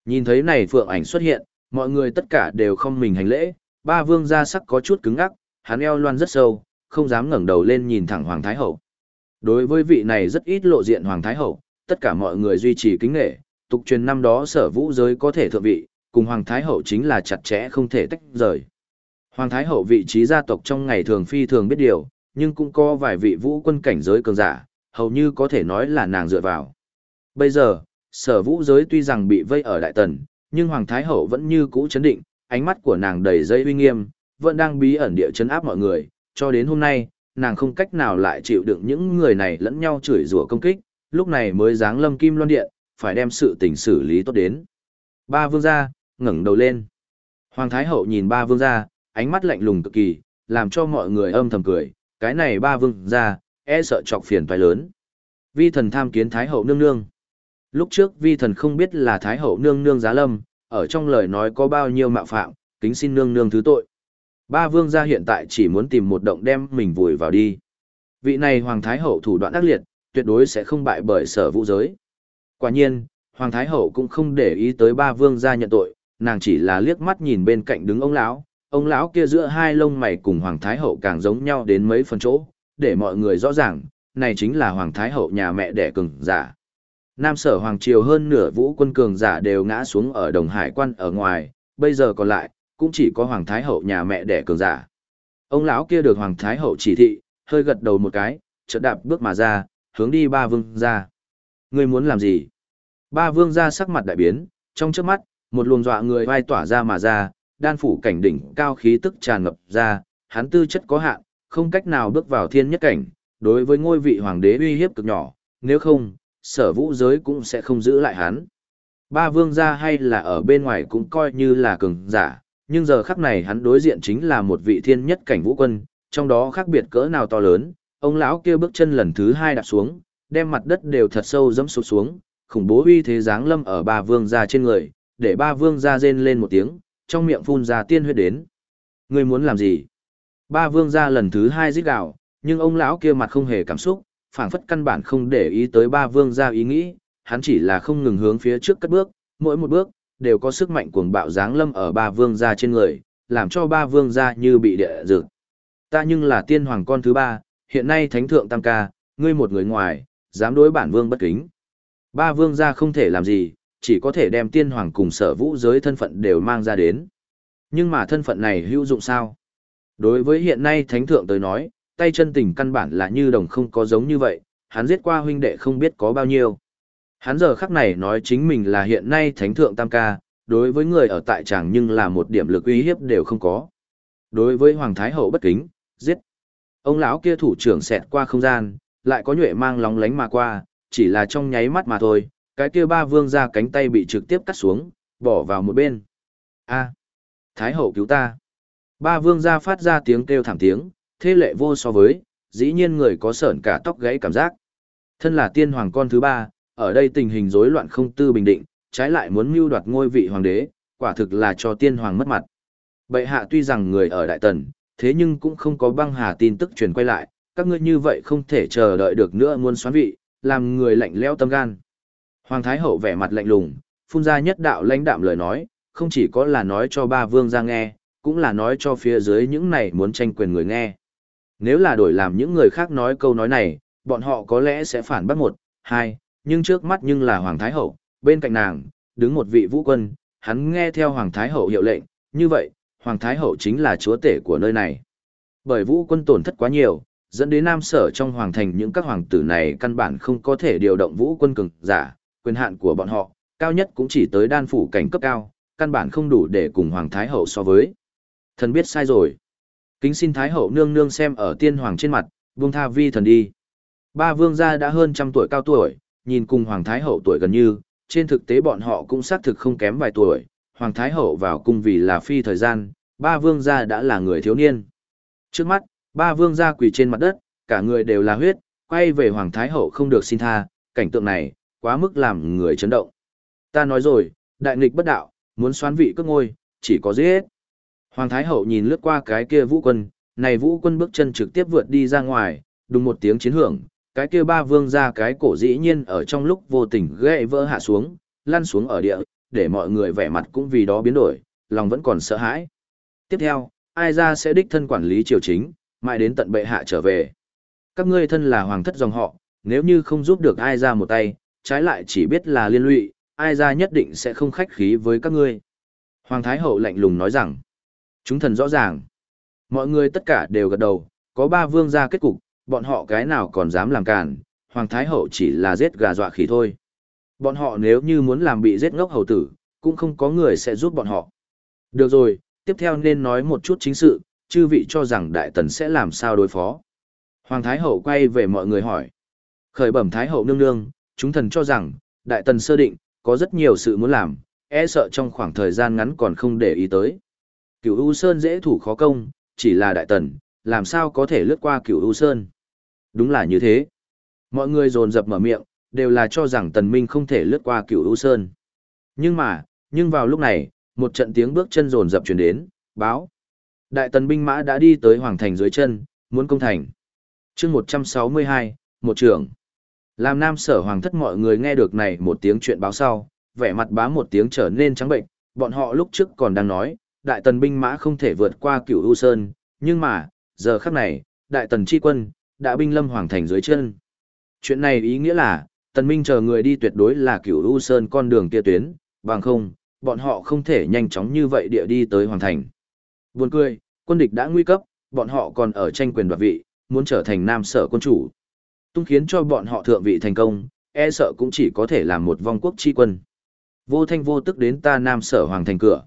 Nhìn thấy này phượng ảnh xuất hiện, mọi người tất cả đều không mình hành lễ, ba vương gia sắc có chút cứng ngắc, hắn eo loan rất sâu, không dám ngẩng đầu lên nhìn thẳng Hoàng Thái Hậu. Đối với vị này rất ít lộ diện Hoàng Thái Hậu, tất cả mọi người duy trì kính nghệ, tục truyền năm đó sở vũ giới có thể thượng vị, cùng Hoàng Thái Hậu chính là chặt chẽ không thể tách rời. Hoàng Thái Hậu vị trí gia tộc trong ngày thường phi thường biết điều, nhưng cũng có vài vị vũ quân cảnh giới cường giả, hầu như có thể nói là nàng dựa vào. Bây giờ, sở vũ giới tuy rằng bị vây ở Đại Tần, nhưng Hoàng Thái Hậu vẫn như cũ chấn định, ánh mắt của nàng đầy dây uy nghiêm, vẫn đang bí ẩn địa chấn áp mọi người, cho đến hôm nay, nàng không cách nào lại chịu đựng những người này lẫn nhau chửi rủa công kích, lúc này mới dáng lâm kim loan điện, phải đem sự tình xử lý tốt đến. Ba vương gia, ngẩng đầu lên. Hoàng Thái Hậu nhìn ba vương gia, ánh mắt lạnh lùng cực kỳ, làm cho mọi người âm thầm cười, cái này ba vương gia, e sợ chọc phiền toái lớn. Vi thần tham kiến Thái Hậu nương nương. Lúc trước vi thần không biết là Thái Hậu nương nương giá lâm, ở trong lời nói có bao nhiêu mạo phạm, kính xin nương nương thứ tội. Ba vương gia hiện tại chỉ muốn tìm một động đem mình vùi vào đi. Vị này Hoàng Thái Hậu thủ đoạn ác liệt, tuyệt đối sẽ không bại bởi sở vũ giới. Quả nhiên, Hoàng Thái Hậu cũng không để ý tới ba vương gia nhận tội, nàng chỉ là liếc mắt nhìn bên cạnh đứng ông lão, ông lão kia giữa hai lông mày cùng Hoàng Thái Hậu càng giống nhau đến mấy phần chỗ, để mọi người rõ ràng, này chính là Hoàng Thái Hậu nhà mẹ đẻ cường giả. Nam sở Hoàng Triều hơn nửa vũ quân cường giả đều ngã xuống ở Đồng Hải quan ở ngoài, bây giờ còn lại, cũng chỉ có Hoàng Thái Hậu nhà mẹ đẻ cường giả. Ông lão kia được Hoàng Thái Hậu chỉ thị, hơi gật đầu một cái, chợt đạp bước mà ra, hướng đi ba vương gia Ngươi muốn làm gì? Ba vương gia sắc mặt đại biến, trong trước mắt, một luồng dọa người vai tỏa ra mà ra, đan phủ cảnh đỉnh cao khí tức tràn ngập ra, hắn tư chất có hạn, không cách nào bước vào thiên nhất cảnh, đối với ngôi vị hoàng đế uy hiếp cực nhỏ, nếu không, sở vũ giới cũng sẽ không giữ lại hắn. Ba vương gia hay là ở bên ngoài cũng coi như là cường giả, nhưng giờ khắc này hắn đối diện chính là một vị thiên nhất cảnh vũ quân, trong đó khác biệt cỡ nào to lớn, ông lão kia bước chân lần thứ hai đạp xuống, đem mặt đất đều thật sâu dẫm sụt xuống, khủng bố uy thế giáng lâm ở ba vương gia trên người, để ba vương gia rên lên một tiếng, trong miệng phun ra tiên huyết đến. Ngươi muốn làm gì? Ba vương gia lần thứ hai rít gào, nhưng ông lão kia mặt không hề cảm xúc, phảng phất căn bản không để ý tới ba vương gia ý nghĩ, hắn chỉ là không ngừng hướng phía trước cất bước, mỗi một bước đều có sức mạnh cuồng bạo giáng lâm ở ba vương gia trên người, làm cho ba vương gia như bị địa dược. Ta nhưng là tiên hoàng con thứ ba, hiện nay thánh thượng tam ca, ngươi một người ngoài, dám đối bản vương bất kính. Ba vương gia không thể làm gì, chỉ có thể đem tiên hoàng cùng sở vũ giới thân phận đều mang ra đến. Nhưng mà thân phận này hữu dụng sao? Đối với hiện nay thánh thượng tới nói, tay chân tình căn bản là như đồng không có giống như vậy, hắn giết qua huynh đệ không biết có bao nhiêu. Hắn giờ khắc này nói chính mình là hiện nay thánh thượng tam ca, đối với người ở tại tràng nhưng là một điểm lực uy hiếp đều không có. Đối với Hoàng Thái Hậu bất kính, giết. Ông lão kia thủ trưởng xẹt qua không gian, lại có nhuệ mang lóng lánh mà qua, chỉ là trong nháy mắt mà thôi, cái kia ba vương ra cánh tay bị trực tiếp cắt xuống, bỏ vào một bên. A, Thái Hậu cứu ta. Ba vương ra phát ra tiếng kêu thảm tiếng, thế lệ vô so với, dĩ nhiên người có sởn cả tóc gãy cảm giác. Thân là tiên hoàng con thứ ba, ở đây tình hình rối loạn không tư bình định, trái lại muốn mưu đoạt ngôi vị hoàng đế, quả thực là cho tiên hoàng mất mặt. Bệ hạ tuy rằng người ở Đại Tần, thế nhưng cũng không có băng hà tin tức truyền quay lại, các ngươi như vậy không thể chờ đợi được nữa muốn xoán vị, làm người lạnh lẽo tâm gan. Hoàng Thái Hậu vẻ mặt lạnh lùng, phun ra nhất đạo lãnh đạm lời nói, không chỉ có là nói cho ba vương ra nghe, cũng là nói cho phía dưới những này muốn tranh quyền người nghe. Nếu là đổi làm những người khác nói câu nói này, bọn họ có lẽ sẽ phản bác một, hai, nhưng trước mắt nhưng là Hoàng Thái Hậu, bên cạnh nàng, đứng một vị vũ quân, hắn nghe theo Hoàng Thái Hậu hiệu lệnh, như vậy, Hoàng Thái Hậu chính là chúa tể của nơi này. Bởi vũ quân tổn thất quá nhiều, dẫn đến nam sở trong hoàng thành những các hoàng tử này căn bản không có thể điều động vũ quân cường giả, quyền hạn của bọn họ, cao nhất cũng chỉ tới đan phủ cảnh cấp cao, căn bản không đủ để cùng Hoàng Thái Hậu so với. Thần biết sai rồi. Kính xin Thái Hậu nương nương xem ở tiên hoàng trên mặt, buông tha vi thần đi. Ba vương gia đã hơn trăm tuổi cao tuổi, nhìn cùng Hoàng Thái Hậu tuổi gần như, trên thực tế bọn họ cũng xác thực không kém vài tuổi, Hoàng Thái Hậu vào cung vì là phi thời gian, ba vương gia đã là người thiếu niên. Trước mắt, ba vương gia quỳ trên mặt đất, cả người đều là huyết, quay về Hoàng Thái Hậu không được xin tha, cảnh tượng này, quá mức làm người chấn động. Ta nói rồi, đại nghịch bất đạo, muốn xoán vị cướp ngôi, chỉ có giết. Hoàng Thái Hậu nhìn lướt qua cái kia vũ quân, này vũ quân bước chân trực tiếp vượt đi ra ngoài, đùng một tiếng chiến hưởng, cái kia ba vương ra cái cổ dĩ nhiên ở trong lúc vô tình gãy vỡ hạ xuống, lăn xuống ở địa, để mọi người vẻ mặt cũng vì đó biến đổi, lòng vẫn còn sợ hãi. Tiếp theo, ai ra sẽ đích thân quản lý triều chính, mãi đến tận bệ hạ trở về. Các ngươi thân là hoàng thất dòng họ, nếu như không giúp được ai ra một tay, trái lại chỉ biết là liên lụy, ai ra nhất định sẽ không khách khí với các ngươi. Hoàng Thái Hậu lạnh lùng nói rằng, chúng thần rõ ràng. Mọi người tất cả đều gật đầu, có ba vương gia kết cục, bọn họ cái nào còn dám làm cản, Hoàng Thái Hậu chỉ là giết gà dọa khỉ thôi. Bọn họ nếu như muốn làm bị giết ngốc hầu tử, cũng không có người sẽ giúp bọn họ. Được rồi, tiếp theo nên nói một chút chính sự, chư vị cho rằng Đại Tần sẽ làm sao đối phó. Hoàng Thái Hậu quay về mọi người hỏi. Khởi bẩm Thái Hậu nương nương, chúng thần cho rằng, Đại Tần sơ định, có rất nhiều sự muốn làm, e sợ trong khoảng thời gian ngắn còn không để ý tới. Cửu U Sơn dễ thủ khó công, chỉ là Đại Tần, làm sao có thể lướt qua Cửu U Sơn. Đúng là như thế. Mọi người dồn dập mở miệng, đều là cho rằng Tần Minh không thể lướt qua Cửu U Sơn. Nhưng mà, nhưng vào lúc này, một trận tiếng bước chân rồn dập truyền đến, báo. Đại Tần binh mã đã đi tới Hoàng Thành dưới chân, muốn công thành. chương 162, một trưởng. Làm nam sở hoàng thất mọi người nghe được này một tiếng chuyện báo sau, vẻ mặt bá một tiếng trở nên trắng bệnh, bọn họ lúc trước còn đang nói, đại tần binh mã không thể vượt qua cửu U Sơn, nhưng mà, giờ khắc này, đại tần chi quân, đã binh lâm hoàng thành dưới chân. Chuyện này ý nghĩa là, tần minh chờ người đi tuyệt đối là cửu U Sơn con đường kia tuyến, bằng không, bọn họ không thể nhanh chóng như vậy địa đi tới hoàng thành. Buồn cười, quân địch đã nguy cấp, bọn họ còn ở tranh quyền đoạt vị, muốn trở thành nam sở quân chủ. Tung khiến cho bọn họ thượng vị thành công, e sợ cũng chỉ có thể làm một vong quốc chi quân. Vô thanh vô tức đến ta nam sở hoàng thành cửa.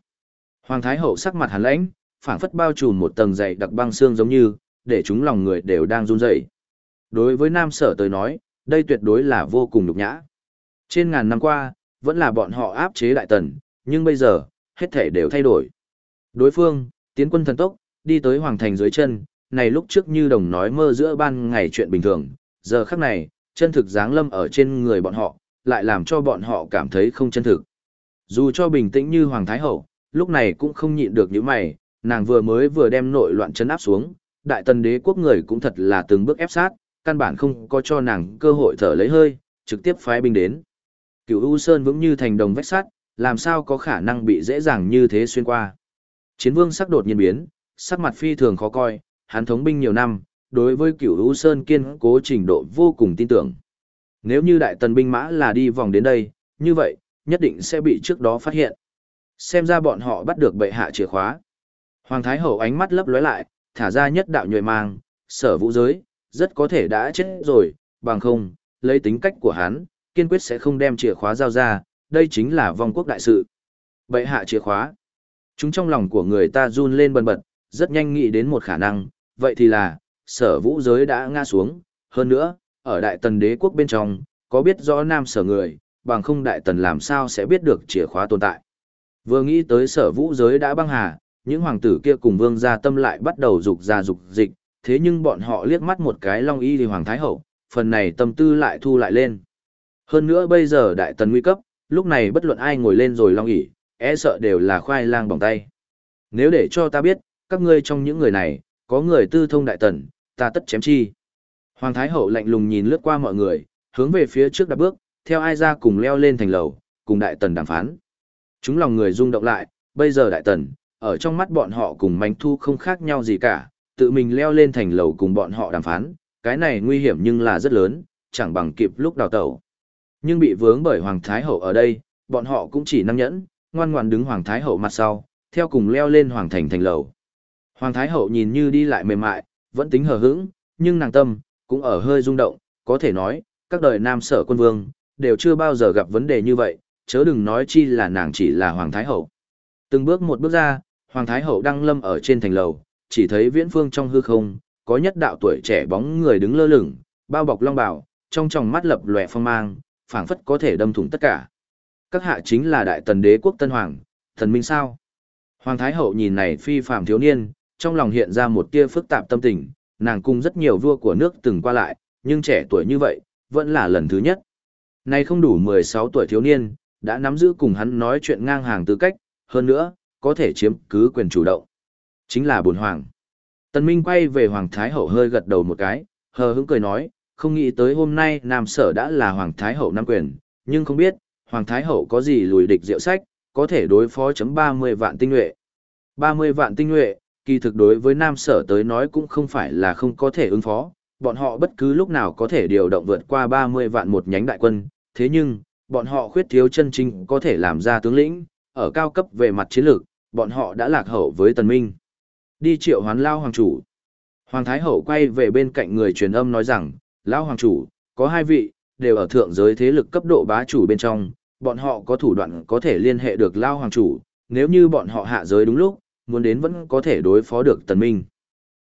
Hoàng thái hậu sắc mặt hàn lãnh, phảng phất bao trùm một tầng dày đặc băng xương giống như, để chúng lòng người đều đang run rẩy. Đối với nam sở tới nói, đây tuyệt đối là vô cùng nhục nhã. Trên ngàn năm qua, vẫn là bọn họ áp chế đại tần, nhưng bây giờ, hết thể đều thay đổi. Đối phương, tiến quân thần tốc, đi tới hoàng thành dưới chân, này lúc trước như đồng nói mơ giữa ban ngày chuyện bình thường, giờ khắc này, chân thực dáng lâm ở trên người bọn họ, lại làm cho bọn họ cảm thấy không chân thực. Dù cho bình tĩnh như Hoàng Thái Hậu, lúc này cũng không nhịn được những mày, nàng vừa mới vừa đem nội loạn chân áp xuống, đại tần đế quốc người cũng thật là từng bước ép sát, căn bản không có cho nàng cơ hội thở lấy hơi, trực tiếp phái binh đến. Cửu U Sơn vững như thành đồng vách sắt, làm sao có khả năng bị dễ dàng như thế xuyên qua. Chiến vương sắc đột nhiên biến, sắc mặt phi thường khó coi, hắn thống binh nhiều năm, đối với cửu U Sơn kiên cố trình độ vô cùng tin tưởng. Nếu như đại tần binh mã là đi vòng đến đây, như vậy, nhất định sẽ bị trước đó phát hiện. Xem ra bọn họ bắt được bệ hạ chìa khóa. Hoàng Thái Hậu ánh mắt lấp lóe lại, thả ra nhất đạo nhuệ mang, sở vũ giới, rất có thể đã chết rồi, bằng không, lấy tính cách của hắn, kiên quyết sẽ không đem chìa khóa giao ra, đây chính là vong quốc đại sự. Bệ hạ chìa khóa. Chúng trong lòng của người ta run lên bần bật, rất nhanh nghĩ đến một khả năng, vậy thì là, sở vũ giới đã ngã xuống, hơn nữa, ở đại tần đế quốc bên trong, có biết rõ nam sở người, bằng không đại tần làm sao sẽ biết được chìa khóa tồn tại. Vừa nghĩ tới sở vũ giới đã băng hà, những hoàng tử kia cùng vương gia tâm lại bắt đầu dục ra dục dịch, thế nhưng bọn họ liếc mắt một cái long y thì hoàng thái hậu, phần này tâm tư lại thu lại lên. Hơn nữa bây giờ đại tần nguy cấp, lúc này bất luận ai ngồi lên rồi long ỉ, e sợ đều là khoai lang bỏng tay. Nếu để cho ta biết, các ngươi trong những người này, có người tư thông đại tần, ta tất chém chi. Hoàng Thái Hậu lạnh lùng nhìn lướt qua mọi người, hướng về phía trước đạp bước, theo ai ra cùng leo lên thành lầu, cùng đại tần đàm phán. Chúng lòng người rung động lại, bây giờ đại tần, ở trong mắt bọn họ cùng mánh thu không khác nhau gì cả, tự mình leo lên thành lầu cùng bọn họ đàm phán, cái này nguy hiểm nhưng là rất lớn, chẳng bằng kịp lúc đào tẩu. Nhưng bị vướng bởi Hoàng Thái Hậu ở đây, bọn họ cũng chỉ năng nhẫn, ngoan ngoan đứng Hoàng Thái Hậu mặt sau, theo cùng leo lên Hoàng Thành thành lầu. Hoàng Thái Hậu nhìn như đi lại mềm mại, vẫn tính hờ hững, nhưng nàng tâm, cũng ở hơi rung động, có thể nói, các đời nam sở quân vương, đều chưa bao giờ gặp vấn đề như vậy, chớ đừng nói chi là nàng chỉ là Hoàng Thái Hậu. Từng bước một bước ra, Hoàng Thái Hậu đang lâm ở trên thành lầu, chỉ thấy viễn phương trong hư không, có nhất đạo tuổi trẻ bóng người đứng lơ lửng, bao bọc long bào, trong tròng mắt lập lòe phong mang, phảng phất có thể đâm thủng tất cả. Các hạ chính là đại tần đế quốc tân hoàng, thần minh sao? Hoàng Thái Hậu nhìn này phi phàm thiếu niên, trong lòng hiện ra một tia phức tạp tâm tình, nàng cung rất nhiều vua của nước từng qua lại, nhưng trẻ tuổi như vậy, vẫn là lần thứ nhất. Nay không đủ 16 tuổi thiếu niên, đã nắm giữ cùng hắn nói chuyện ngang hàng tư cách, hơn nữa, có thể chiếm cứ quyền chủ động. Chính là bồn hoàng. Tần Minh quay về Hoàng Thái Hậu hơi gật đầu một cái, hờ hững cười nói, không nghĩ tới hôm nay Nam Sở đã là Hoàng Thái Hậu nắm quyền, nhưng không biết, Hoàng Thái Hậu có gì lùi địch diệu sách, có thể đối phó chấm 30 vạn tinh nhuệ. 30 vạn tinh nhuệ, kỳ thực đối với Nam Sở tới nói cũng không phải là không có thể ứng phó, bọn họ bất cứ lúc nào có thể điều động vượt qua 30 vạn một nhánh đại quân, thế nhưng, bọn họ khuyết thiếu chân chính có thể làm ra tướng lĩnh, ở cao cấp về mặt chiến lược, bọn họ đã lạc hậu với Tần Minh. Đi triệu hoán lao hoàng chủ. Hoàng Thái Hậu quay về bên cạnh người truyền âm nói rằng, lao hoàng chủ, có hai vị, đều ở thượng giới thế lực cấp độ bá chủ bên trong, bọn họ có thủ đoạn có thể liên hệ được lao hoàng chủ, nếu như bọn họ hạ giới đúng lúc, muốn đến vẫn có thể đối phó được Tần Minh.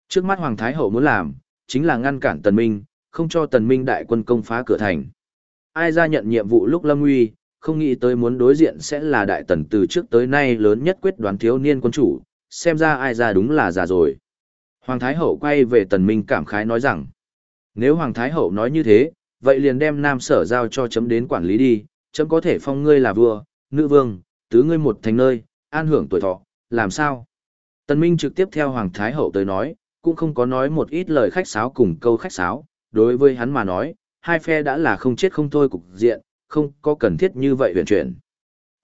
Trước mắt Hoàng Thái Hậu muốn làm, chính là ngăn cản Tần Minh, không cho Tần Minh đại quân công phá cửa thành. Ai ra nhận nhiệm vụ lúc lâm nguy, không nghĩ tới muốn đối diện sẽ là đại tần từ trước tới nay lớn nhất quyết đoán thiếu niên quân chủ, xem ra ai ra đúng là già rồi. Hoàng Thái Hậu quay về Tần Minh cảm khái nói rằng, nếu Hoàng Thái Hậu nói như thế, vậy liền đem Nam Sở giao cho chấm đến quản lý đi, chấm có thể phong ngươi là vua, nữ vương, tứ ngươi một thành nơi, an hưởng tuổi thọ, làm sao? Tần Minh trực tiếp theo Hoàng Thái Hậu tới nói, cũng không có nói một ít lời khách sáo cùng câu khách sáo, đối với hắn mà nói, hai phe đã là không chết không thôi cục diện, không có cần thiết như vậy huyền chuyển.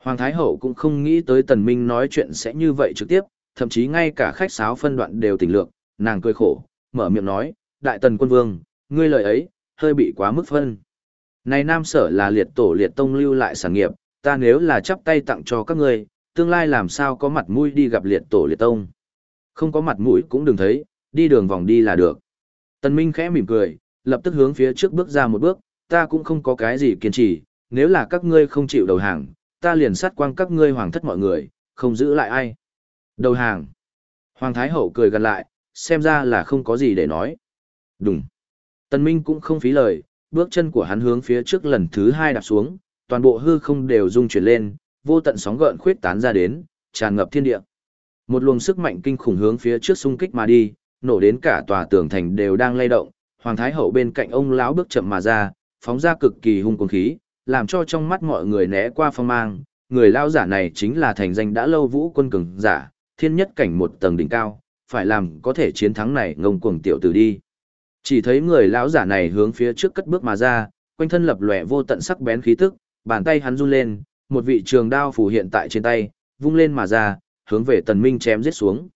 Hoàng Thái Hậu cũng không nghĩ tới Tần Minh nói chuyện sẽ như vậy trực tiếp, thậm chí ngay cả khách sáo phân đoạn đều tỉnh lược, nàng cười khổ, mở miệng nói, Đại Tần Quân Vương, ngươi lời ấy, hơi bị quá mức phân. Này Nam Sở là liệt tổ liệt tông lưu lại sản nghiệp, ta nếu là chắp tay tặng cho các ngươi, tương lai làm sao có mặt mũi đi gặp liệt tổ liệt tông. Không có mặt mũi cũng đừng thấy, đi đường vòng đi là được. Tần Minh khẽ mỉm cười, lập tức hướng phía trước bước ra một bước, ta cũng không có cái gì kiên trì, nếu là các ngươi không chịu đầu hàng, ta liền sát quang các ngươi hoàng thất mọi người, không giữ lại ai. Đầu hàng. Hoàng Thái Hậu cười gần lại, xem ra là không có gì để nói. Đúng. Tần Minh cũng không phí lời, bước chân của hắn hướng phía trước lần thứ hai đạp xuống, toàn bộ hư không đều rung chuyển lên, vô tận sóng gợn khuyết tán ra đến, tràn ngập thiên địa. Một luồng sức mạnh kinh khủng hướng phía trước xung kích mà đi, nổ đến cả tòa tường thành đều đang lay động, Hoàng Thái Hậu bên cạnh ông lão bước chậm mà ra, phóng ra cực kỳ hung cuồng khí, làm cho trong mắt mọi người né qua phong mang, người lao giả này chính là thành danh đã lâu vũ quân cường giả, thiên nhất cảnh một tầng đỉnh cao, phải làm có thể chiến thắng này ngông cuồng tiểu tử đi. Chỉ thấy người lão giả này hướng phía trước cất bước mà ra, quanh thân lập lòe vô tận sắc bén khí tức, bàn tay hắn run lên, một vị trường đao phủ hiện tại trên tay, vung lên mà ra, hướng về tần minh chém giết xuống.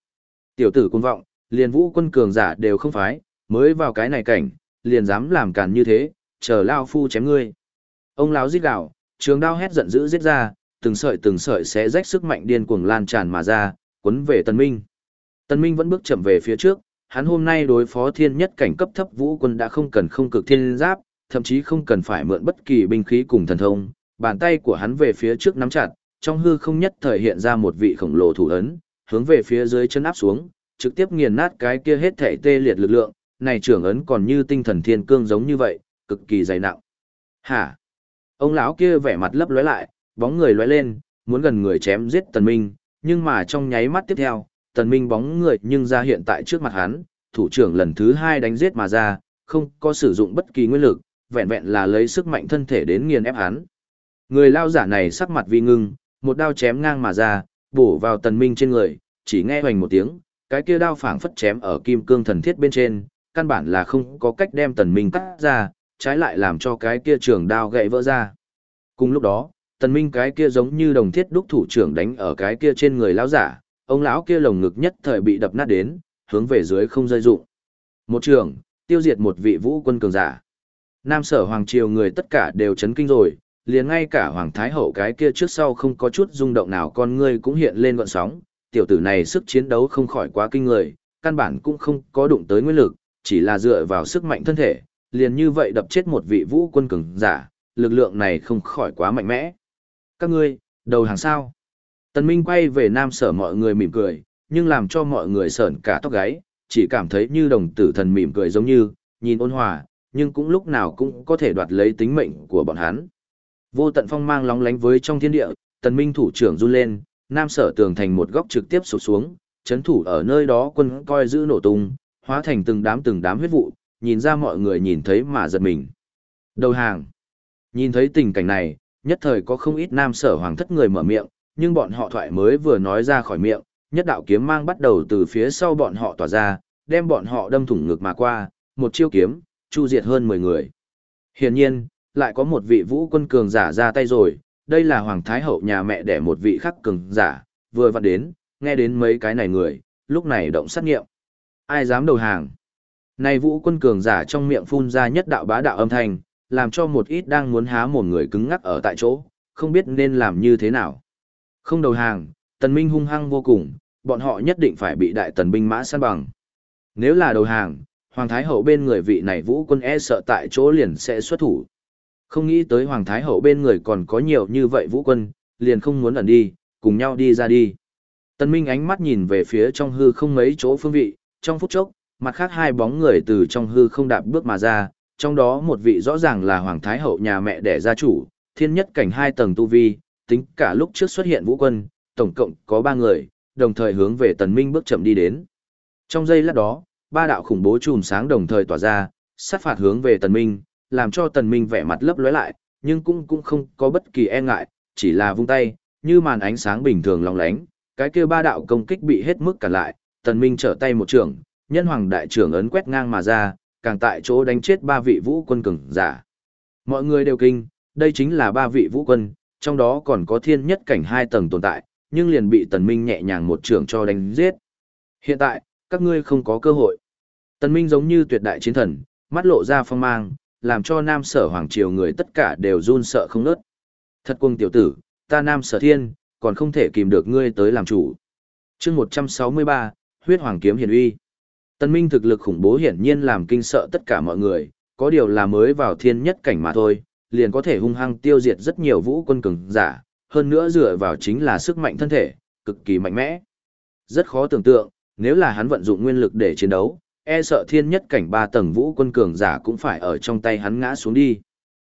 Tiểu tử cuồng vọng, liền vũ quân cường giả đều không phái, mới vào cái này cảnh, liền dám làm càn như thế, chờ lao phu chém ngươi. Ông lão giết gào, trường đao hét giận dữ giết ra, từng sợi từng sợi sẽ rách sức mạnh điên cuồng lan tràn mà ra, Quấn về tần minh. Tần minh vẫn bước chậm về phía trước, hắn hôm nay đối phó thiên nhất cảnh cấp thấp vũ quân đã không cần không cực thiên giáp, thậm chí không cần phải mượn bất kỳ binh khí cùng thần thông, bàn tay của hắn về phía trước nắm chặt, trong hư không nhất thời hiện ra một vị khổng lồ thủ ấn, hướng về phía dưới chân áp xuống, trực tiếp nghiền nát cái kia hết thảy tê liệt lực lượng, này trưởng ấn còn như tinh thần thiên cương giống như vậy, cực kỳ dày nặng. Hả? Ông lão kia vẻ mặt lấp lóe lại, bóng người lóe lên, muốn gần người chém giết Tần Minh, nhưng mà trong nháy mắt tiếp theo, Tần Minh bóng người nhưng ra hiện tại trước mặt hắn, thủ trưởng lần thứ hai đánh giết mà ra, không có sử dụng bất kỳ nguyên lực, vẹn vẹn là lấy sức mạnh thân thể đến nghiền ép hắn. Người lao giả này sắc mặt vi ngưng, một đao chém ngang mà ra, bổ vào Tần Minh trên người, chỉ nghe hoành một tiếng, cái kia đao phảng phất chém ở kim cương thần thiết bên trên, căn bản là không có cách đem Tần Minh cắt ra, trái lại làm cho cái kia trường đao gãy vỡ ra. Cùng lúc đó, Tần Minh cái kia giống như đồng thiết đúc thủ trưởng đánh ở cái kia trên người lão giả, ông lão kia lồng ngực nhất thời bị đập nát đến, hướng về dưới không rơi dụng. Một trường, tiêu diệt một vị vũ quân cường giả. Nam sở hoàng triều người tất cả đều chấn kinh rồi, liền ngay cả hoàng thái hậu cái kia trước sau không có chút rung động nào con ngươi cũng hiện lên gọn sóng, tiểu tử này sức chiến đấu không khỏi quá kinh người, căn bản cũng không có đụng tới nguyên lực, chỉ là dựa vào sức mạnh thân thể, liền như vậy đập chết một vị vũ quân cường giả, lực lượng này không khỏi quá mạnh mẽ. Các ngươi, đầu hàng sao? Tần Minh quay về nam sở mọi người mỉm cười, nhưng làm cho mọi người sởn cả tóc gáy, chỉ cảm thấy như đồng tử thần mỉm cười giống như, nhìn ôn hòa, nhưng cũng lúc nào cũng có thể đoạt lấy tính mệnh của bọn hắn. Vô tận phong mang lóng lánh với trong thiên địa, tần minh thủ trưởng run lên, nam sở tường thành một góc trực tiếp sụp xuống, chấn thủ ở nơi đó quân coi giữ nổ tung, hóa thành từng đám từng đám huyết vụ, nhìn ra mọi người nhìn thấy mà giật mình. Đầu hàng. Nhìn thấy tình cảnh này, nhất thời có không ít nam sở hoàng thất người mở miệng, nhưng bọn họ thoại mới vừa nói ra khỏi miệng, nhất đạo kiếm mang bắt đầu từ phía sau bọn họ tỏa ra, đem bọn họ đâm thủng ngực mà qua, một chiêu kiếm, chu diệt hơn 10 người. Hiển nhiên, lại có một vị vũ quân cường giả ra tay rồi, đây là Hoàng Thái Hậu nhà mẹ đẻ một vị khắc cường giả, vừa vặn đến, nghe đến mấy cái này người, lúc này động sát nghiệm. Ai dám đầu hàng? Này vũ quân cường giả trong miệng phun ra nhất đạo bá đạo âm thanh, làm cho một ít đang muốn há một người cứng ngắc ở tại chỗ, không biết nên làm như thế nào. Không đầu hàng, tần minh hung hăng vô cùng, bọn họ nhất định phải bị đại tần binh mã săn bằng. Nếu là đầu hàng, Hoàng Thái Hậu bên người vị này vũ quân e sợ tại chỗ liền sẽ xuất thủ. Không nghĩ tới Hoàng Thái Hậu bên người còn có nhiều như vậy vũ quân, liền không muốn ẩn đi, cùng nhau đi ra đi. Tần Minh ánh mắt nhìn về phía trong hư không mấy chỗ phương vị, trong phút chốc, mặt khác hai bóng người từ trong hư không đạp bước mà ra, trong đó một vị rõ ràng là Hoàng Thái Hậu nhà mẹ đẻ gia chủ, thiên nhất cảnh hai tầng tu vi, tính cả lúc trước xuất hiện vũ quân, tổng cộng có ba người, đồng thời hướng về Tần Minh bước chậm đi đến. Trong giây lát đó, ba đạo khủng bố chùm sáng đồng thời tỏa ra, sát phạt hướng về Tần Minh, làm cho Tần Minh vẻ mặt lấp lóe lại, nhưng cũng cũng không có bất kỳ e ngại, chỉ là vung tay, như màn ánh sáng bình thường long lánh, cái kia ba đạo công kích bị hết mức cản lại, Tần Minh trở tay một trường, nhân hoàng đại trưởng ấn quét ngang mà ra, càng tại chỗ đánh chết ba vị vũ quân cường giả. Mọi người đều kinh, đây chính là ba vị vũ quân, trong đó còn có thiên nhất cảnh hai tầng tồn tại, nhưng liền bị Tần Minh nhẹ nhàng một trường cho đánh giết. Hiện tại, các ngươi không có cơ hội. Tần Minh giống như tuyệt đại chiến thần, mắt lộ ra phong mang, làm cho nam sở hoàng triều người tất cả đều run sợ không nớt. Thật quân tiểu tử, ta nam sở thiên, còn không thể kìm được ngươi tới làm chủ. chương 163, huyết hoàng kiếm hiển uy. Tần Minh thực lực khủng bố hiển nhiên làm kinh sợ tất cả mọi người, có điều là mới vào thiên nhất cảnh mà thôi, liền có thể hung hăng tiêu diệt rất nhiều vũ quân cường giả, hơn nữa dựa vào chính là sức mạnh thân thể, cực kỳ mạnh mẽ. Rất khó tưởng tượng, nếu là hắn vận dụng nguyên lực để chiến đấu, e sợ thiên nhất cảnh ba tầng vũ quân cường giả cũng phải ở trong tay hắn ngã xuống đi.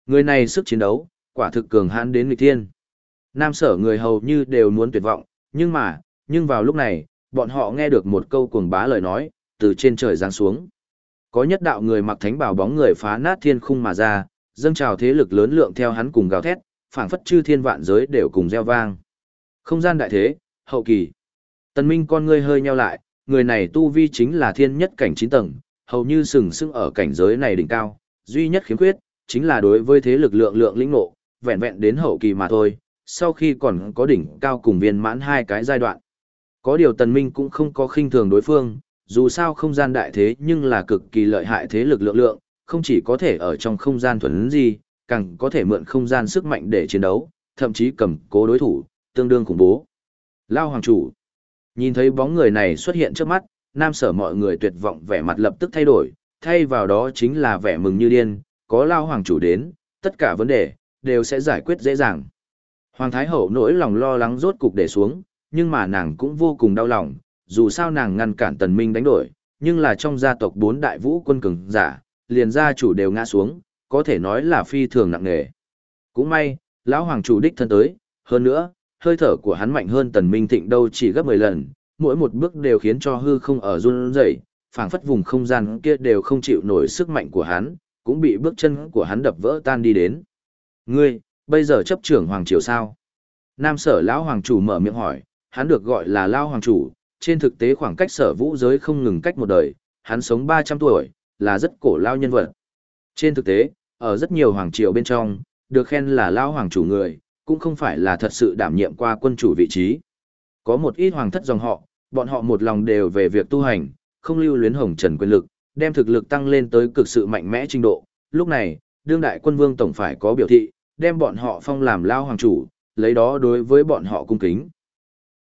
Người này sức chiến đấu, quả thực cường hãn đến nghịch thiên. Nam sở người hầu như đều muốn tuyệt vọng, nhưng mà, nhưng vào lúc này, bọn họ nghe được một câu cuồng bá lời nói, từ trên trời giáng xuống. Có nhất đạo người mặc thánh bào bóng người phá nát thiên khung mà ra, dâng trào thế lực lớn lượng theo hắn cùng gào thét, phảng phất chư thiên vạn giới đều cùng reo vang. Không gian đại thế, hậu kỳ. Tần Minh con ngươi hơi nheo lại, người này tu vi chính là thiên nhất cảnh 9 tầng, hầu như sừng sững ở cảnh giới này đỉnh cao, duy nhất khiếm khuyết, chính là đối với thế lực lượng lượng lĩnh ngộ, vẹn vẹn đến hậu kỳ mà thôi, sau khi còn có đỉnh cao cùng viên mãn hai cái giai đoạn. Có điều tần minh cũng không có khinh thường đối phương, dù sao không gian đại thế nhưng là cực kỳ lợi hại thế lực lượng lượng, không chỉ có thể ở trong không gian thuần gì, càng có thể mượn không gian sức mạnh để chiến đấu, thậm chí cầm cố đối thủ, tương đương khủng bố. Lao Hoàng Chủ Nhìn thấy bóng người này xuất hiện trước mắt, nam sở mọi người tuyệt vọng vẻ mặt lập tức thay đổi, thay vào đó chính là vẻ mừng như điên, có Lao Hoàng Chủ đến, tất cả vấn đề, đều sẽ giải quyết dễ dàng. Hoàng Thái Hậu nỗi lòng lo lắng rốt cục để xuống, nhưng mà nàng cũng vô cùng đau lòng, dù sao nàng ngăn cản tần minh đánh đổi, nhưng là trong gia tộc bốn đại vũ quân cường giả, liền gia chủ đều ngã xuống, có thể nói là phi thường nặng nề. Cũng may, lão hoàng chủ đích thân tới, hơn nữa, hơi thở của hắn mạnh hơn tần minh thịnh đâu chỉ gấp 10 lần, mỗi một bước đều khiến cho hư không ở run rẩy, phảng phất vùng không gian kia đều không chịu nổi sức mạnh của hắn, cũng bị bước chân của hắn đập vỡ tan đi đến. Ngươi, bây giờ chấp trưởng hoàng triều sao? Nam sở lão hoàng chủ mở miệng hỏi, hắn được gọi là lão hoàng chủ, trên thực tế khoảng cách sở vũ giới không ngừng cách một đời, hắn sống 300 tuổi, là rất cổ lao nhân vật. Trên thực tế, ở rất nhiều hoàng triều bên trong, được khen là lao hoàng chủ người, cũng không phải là thật sự đảm nhiệm qua quân chủ vị trí. Có một ít hoàng thất dòng họ, bọn họ một lòng đều về việc tu hành, không lưu luyến hồng trần quyền lực, đem thực lực tăng lên tới cực sự mạnh mẽ trình độ. Lúc này, đương đại quân vương tổng phải có biểu thị, đem bọn họ phong làm lao hoàng chủ, lấy đó đối với bọn họ cung kính.